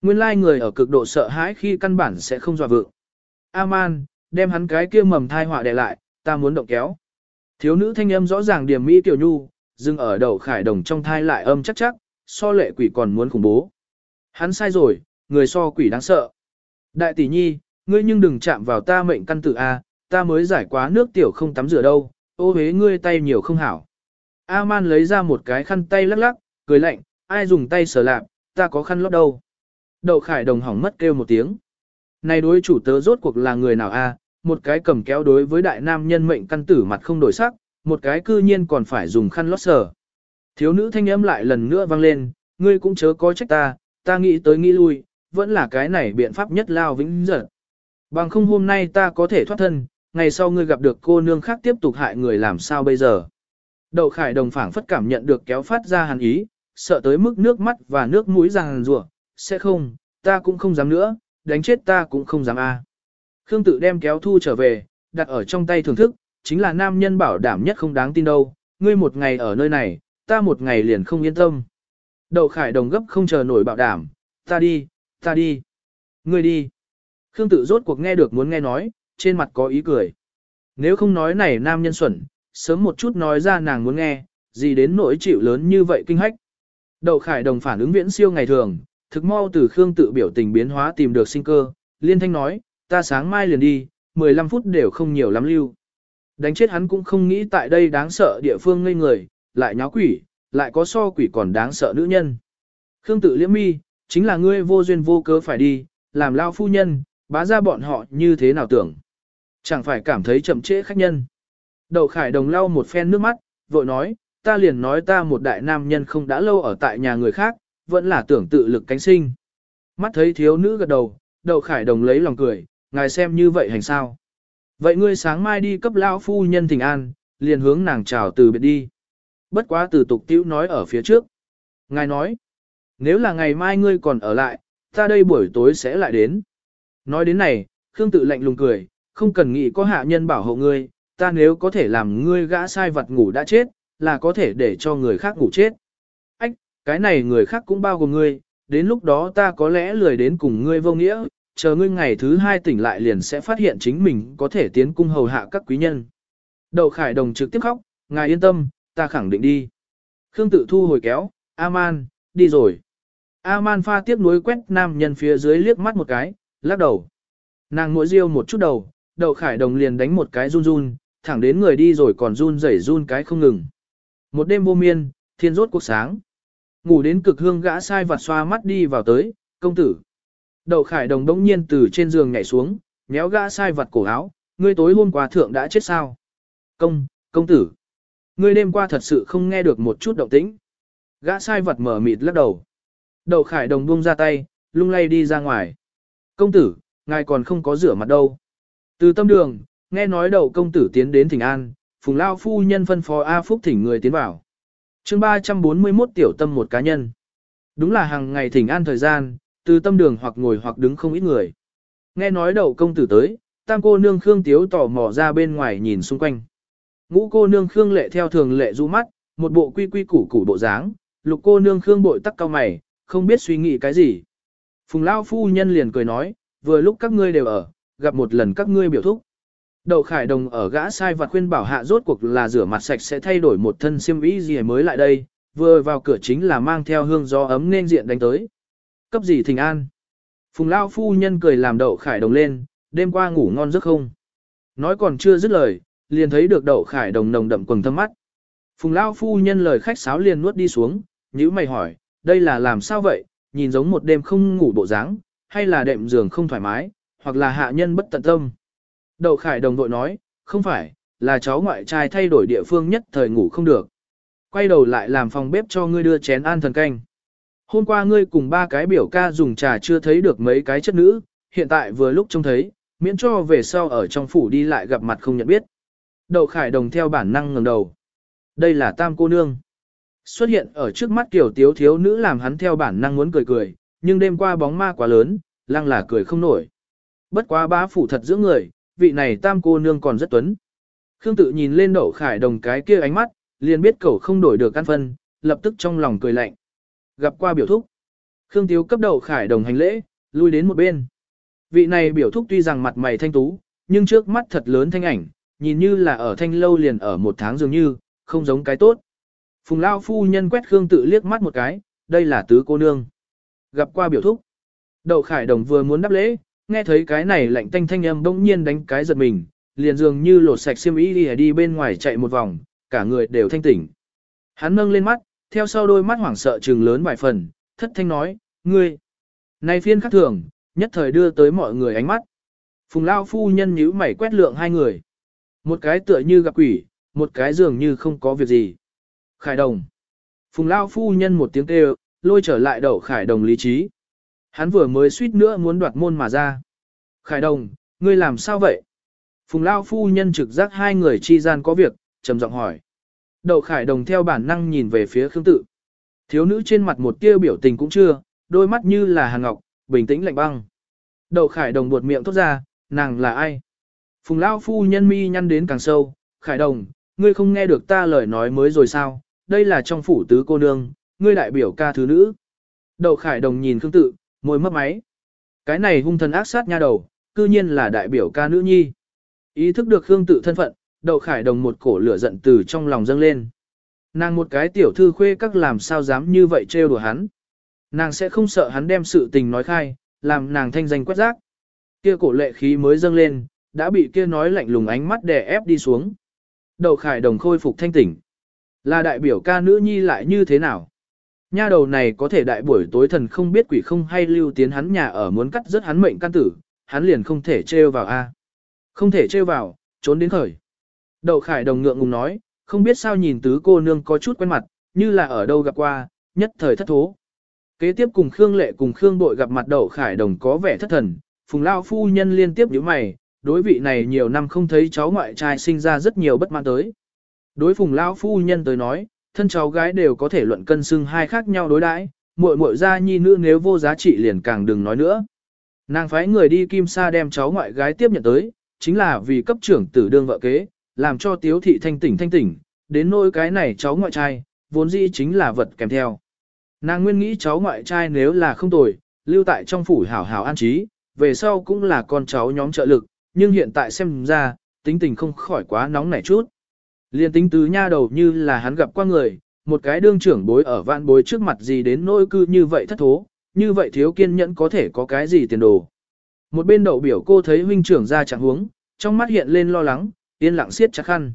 Nguyên lai người ở cực độ sợ hãi khi căn bản sẽ không dọa vượng. A-man, đem hắn cái kia mầm thai họa đè lại, ta muốn động kéo. Thiếu nữ thanh âm rõ ràng điểm mỹ tiểu nhu, dừng ở đầu khải đồng trong thai lại âm chắc chắc, so lệ quỷ còn muốn khủng bố. Hắn sai rồi, người so quỷ đáng sợ. Đại tỷ nhi, ngươi nhưng đừng chạm vào ta mệnh căn tử A, ta mới giải quá nước tiểu không tắm rửa đâu, ô hế ngươi tay nhiều không hảo. A-man lấy ra một cái khăn tay lắc lắc, cười lạnh, ai dùng tay sờ lạp, ta có khăn lót đâu. Đậu khải đồng hỏng mất kêu một tiếng. Này đối chủ tớ rốt cuộc là người nào a? Một cái cầm kéo đối với đại nam nhân mệnh căn tử mặt không đổi sắc, một cái cư nhiên còn phải dùng khăn lót sờ. Thiếu nữ thanh âm lại lần nữa vang lên, ngươi cũng chớ có trách ta, ta nghĩ tới nghĩ lui, vẫn là cái này biện pháp nhất lao vĩnh giật. Bằng không hôm nay ta có thể thoát thân, ngày sau ngươi gặp được cô nương khác tiếp tục hại người làm sao bây giờ. Đậu khải đồng phảng phất cảm nhận được kéo phát ra hàn ý, sợ tới mức nước mắt và nước mũi ràng rùa, sẽ không, ta cũng không dám nữa, đánh chết ta cũng không dám a. Khương tự đem kéo thu trở về, đặt ở trong tay thưởng thức, chính là nam nhân bảo đảm nhất không đáng tin đâu, ngươi một ngày ở nơi này, ta một ngày liền không yên tâm. Đậu khải đồng gấp không chờ nổi bảo đảm, ta đi, ta đi, ngươi đi. Khương tự rốt cuộc nghe được muốn nghe nói, trên mặt có ý cười. Nếu không nói này nam nhân xuẩn, sớm một chút nói ra nàng muốn nghe, gì đến nỗi chịu lớn như vậy kinh hách. Đậu khải đồng phản ứng viễn siêu ngày thường, thực mau từ Khương tự biểu tình biến hóa tìm được sinh cơ, liên thanh nói, ta sáng mai liền đi, 15 phút đều không nhiều lắm lưu. Đánh chết hắn cũng không nghĩ tại đây đáng sợ địa phương ngây người, lại nháo quỷ, lại có so quỷ còn đáng sợ nữ nhân. Khương tự liễm mi, chính là ngươi vô duyên vô cớ phải đi, làm lao phu nhân, bá ra bọn họ như thế nào tưởng. Chẳng phải cảm thấy chậm trễ khách nhân. Đậu Khải Đồng lau một phen nước mắt, vội nói, ta liền nói ta một đại nam nhân không đã lâu ở tại nhà người khác, vẫn là tưởng tự lực cánh sinh. Mắt thấy thiếu nữ gật đầu, Đậu Khải Đồng lấy lòng cười, ngài xem như vậy hành sao. Vậy ngươi sáng mai đi cấp lão phu nhân thỉnh an, liền hướng nàng chào từ biệt đi. Bất quá từ tục tiểu nói ở phía trước. Ngài nói, nếu là ngày mai ngươi còn ở lại, ta đây buổi tối sẽ lại đến. Nói đến này, Khương tự lạnh lùng cười, không cần nghĩ có hạ nhân bảo hộ ngươi, ta nếu có thể làm ngươi gã sai vật ngủ đã chết, là có thể để cho người khác ngủ chết. Ách, cái này người khác cũng bao gồm ngươi, đến lúc đó ta có lẽ lười đến cùng ngươi vô nghĩa, chờ ngươi ngày thứ hai tỉnh lại liền sẽ phát hiện chính mình có thể tiến cung hầu hạ các quý nhân. Đậu Khải Đồng trực tiếp khóc, ngài yên tâm, ta khẳng định đi. Khương tự thu hồi kéo, Aman, đi rồi. Aman pha tiếp nối quét nam nhân phía dưới liếc mắt một cái, lắc đầu. Nàng mỗi riêu một chút đầu, đậu khải đồng liền đánh một cái run run, thẳng đến người đi rồi còn run rẩy run cái không ngừng. Một đêm vô miên, thiên rốt cuộc sáng. Ngủ đến cực hương gã sai vặt xoa mắt đi vào tới, công tử. Đậu khải đồng đống nhiên từ trên giường nhảy xuống, méo gã sai vặt cổ áo, ngươi tối hôm qua thượng đã chết sao? Công, công tử. Ngươi đêm qua thật sự không nghe được một chút động tĩnh. Gã sai vật mở mịt lắc đầu. Đậu khải đồng buông ra tay, lung lay đi ra ngoài. Công tử, ngài còn không có rửa mặt đâu. Từ tâm đường, nghe nói đậu công tử tiến đến thỉnh an, phùng lao phu nhân phân phó A Phúc thỉnh người tiến vào. chương 341 tiểu tâm một cá nhân. Đúng là hàng ngày thỉnh an thời gian, từ tâm đường hoặc ngồi hoặc đứng không ít người. Nghe nói đậu công tử tới, tam cô nương Khương Tiếu tỏ mò ra bên ngoài nhìn xung quanh. Ngũ cô nương Khương Lệ theo thường lệ du mắt, một bộ quy quy củ củ bộ dáng, lục cô nương Khương bội tắc cao mày, không biết suy nghĩ cái gì. Phùng Lao phu nhân liền cười nói, vừa lúc các ngươi đều ở, gặp một lần các ngươi biểu thúc. Đậu Khải Đồng ở gã sai vặt khuyên bảo hạ rốt cuộc là rửa mặt sạch sẽ thay đổi một thân xiêm y gì mới lại đây, vừa vào cửa chính là mang theo hương gió ấm nên diện đánh tới. Cấp gì thình an? Phùng Lao phu nhân cười làm Đậu Khải Đồng lên, đêm qua ngủ ngon giấc không? Nói còn chưa dứt lời, liền thấy được Đậu Khải Đồng nồng đậm quầng thâm mắt. Phùng Lao phu nhân lời khách sáo liền nuốt đi xuống, nhữ mày hỏi, đây là làm sao vậy, nhìn giống một đêm không ngủ bộ dáng, hay là đệm giường không thoải mái, hoặc là hạ nhân bất tận tâm. Đậu Khải đồng vội nói, không phải, là cháu ngoại trai thay đổi địa phương nhất thời ngủ không được. Quay đầu lại làm phòng bếp cho ngươi đưa chén an thần canh. Hôm qua ngươi cùng ba cái biểu ca dùng trà chưa thấy được mấy cái chất nữ, hiện tại vừa lúc trông thấy, miễn cho về sau ở trong phủ đi lại gặp mặt không nhận biết. Đậu Khải đồng theo bản năng ngẩng đầu. Đây là tam cô nương. Xuất hiện ở trước mắt kiểu tiếu thiếu nữ làm hắn theo bản năng muốn cười cười, nhưng đêm qua bóng ma quá lớn, lăng là cười không nổi. Bất quá bá phủ thật giữa người, vị này tam cô nương còn rất tuấn. Khương tự nhìn lên đậu khải đồng cái kia ánh mắt, liền biết cậu không đổi được căn phân, lập tức trong lòng cười lạnh. Gặp qua biểu thúc. Khương tiếu cấp đầu khải đồng hành lễ, lui đến một bên. Vị này biểu thúc tuy rằng mặt mày thanh tú, nhưng trước mắt thật lớn thanh ảnh, nhìn như là ở thanh lâu liền ở một tháng dường như, không giống cái tốt. Phùng Lao phu nhân quét Khương tự liếc mắt một cái, đây là tứ cô nương. Gặp qua biểu thúc. Đậu Khải Đồng vừa muốn đáp lễ, nghe thấy cái này lạnh tanh thanh âm bỗng nhiên đánh cái giật mình, liền dường như lột sạch xiêm y đi, đi bên ngoài chạy một vòng, cả người đều thanh tỉnh. Hắn nâng lên mắt, theo sau đôi mắt hoảng sợ trừng lớn vài phần, thất thanh nói, ngươi. Này phiên khắc thường, nhất thời đưa tới mọi người ánh mắt. Phùng Lao phu nhân nhíu mày quét lượng hai người. Một cái tựa như gặp quỷ, một cái dường như không có việc gì. Khải đồng. Phùng Lao phu nhân một tiếng kêu, lôi trở lại đậu Khải đồng lý trí. Hắn vừa mới suýt nữa muốn đoạt môn mà ra. Khải đồng, ngươi làm sao vậy? Phùng Lao phu nhân trực giác hai người chi gian có việc, trầm giọng hỏi. Đậu Khải đồng theo bản năng nhìn về phía Khương Tự. Thiếu nữ trên mặt một tia biểu tình cũng chưa, đôi mắt như là hàng ngọc, bình tĩnh lạnh băng. Đậu Khải đồng buột miệng thốt ra, nàng là ai? Phùng Lão phu nhân mi nhăn đến càng sâu, Khải đồng, ngươi không nghe được ta lời nói mới rồi sao? đây là trong phủ tứ cô nương, ngươi đại biểu ca thứ nữ. Đậu Khải Đồng nhìn Khương Tự, môi mấp máy. Cái này hung thần ác sát nha đầu, cư nhiên là đại biểu ca nữ nhi. Ý thức được Khương Tự thân phận, Đậu Khải Đồng một cổ lửa giận từ trong lòng dâng lên. Nàng một cái tiểu thư khuê các làm sao dám như vậy trêu đùa hắn. Nàng sẽ không sợ hắn đem sự tình nói khai, làm nàng thanh danh quét rác. Kia cổ lệ khí mới dâng lên, đã bị kia nói lạnh lùng ánh mắt đè ép đi xuống. Đậu Khải Đồng khôi phục thanh tỉnh. Là đại biểu ca nữ nhi lại như thế nào? Nha đầu này có thể đại buổi tối thần không biết quỷ không hay lưu tiến hắn nhà ở muốn cắt rớt hắn mệnh căn tử, hắn liền không thể trêu vào a. Không thể trêu vào, trốn đến khởi. Đậu Khải Đồng ngượng ngùng nói, không biết sao nhìn tứ cô nương có chút quen mặt, như là ở đâu gặp qua, nhất thời thất thố. Kế tiếp cùng Khương Lệ cùng Khương Bội gặp mặt Đậu Khải Đồng có vẻ thất thần, Phùng Lao phu nhân liên tiếp nhíu mày, đối vị này nhiều năm không thấy cháu ngoại trai sinh ra rất nhiều bất mãn tới. Đối Phùng Lao phu nhân tới nói, thân cháu gái đều có thể luận cân xưng hai khác nhau đối đãi, muội muội gia nhi nữ nếu vô giá trị liền càng đừng nói nữa. Nàng phái người đi Kim Sa đem cháu ngoại gái tiếp nhận tới, chính là vì cấp trưởng tử đương vợ kế, làm cho tiếu thị thanh tỉnh thanh tỉnh, đến nỗi cái này cháu ngoại trai, vốn dĩ chính là vật kèm theo. Nàng nguyên nghĩ cháu ngoại trai nếu là không tồi, lưu tại trong phủ hảo hảo an trí, về sau cũng là con cháu nhóm trợ lực, nhưng hiện tại xem ra, tính tình không khỏi quá nóng nảy chút. Liên tính tứ nha đầu như là hắn gặp qua người, một cái đương trưởng bối ở vạn bối trước mặt gì đến nỗi cư như vậy thất thố, như vậy thiếu kiên nhẫn có thể có cái gì tiền đồ. Một bên đậu biểu cô thấy huynh trưởng ra chẳng huống, trong mắt hiện lên lo lắng, yên lặng siết chặt khăn.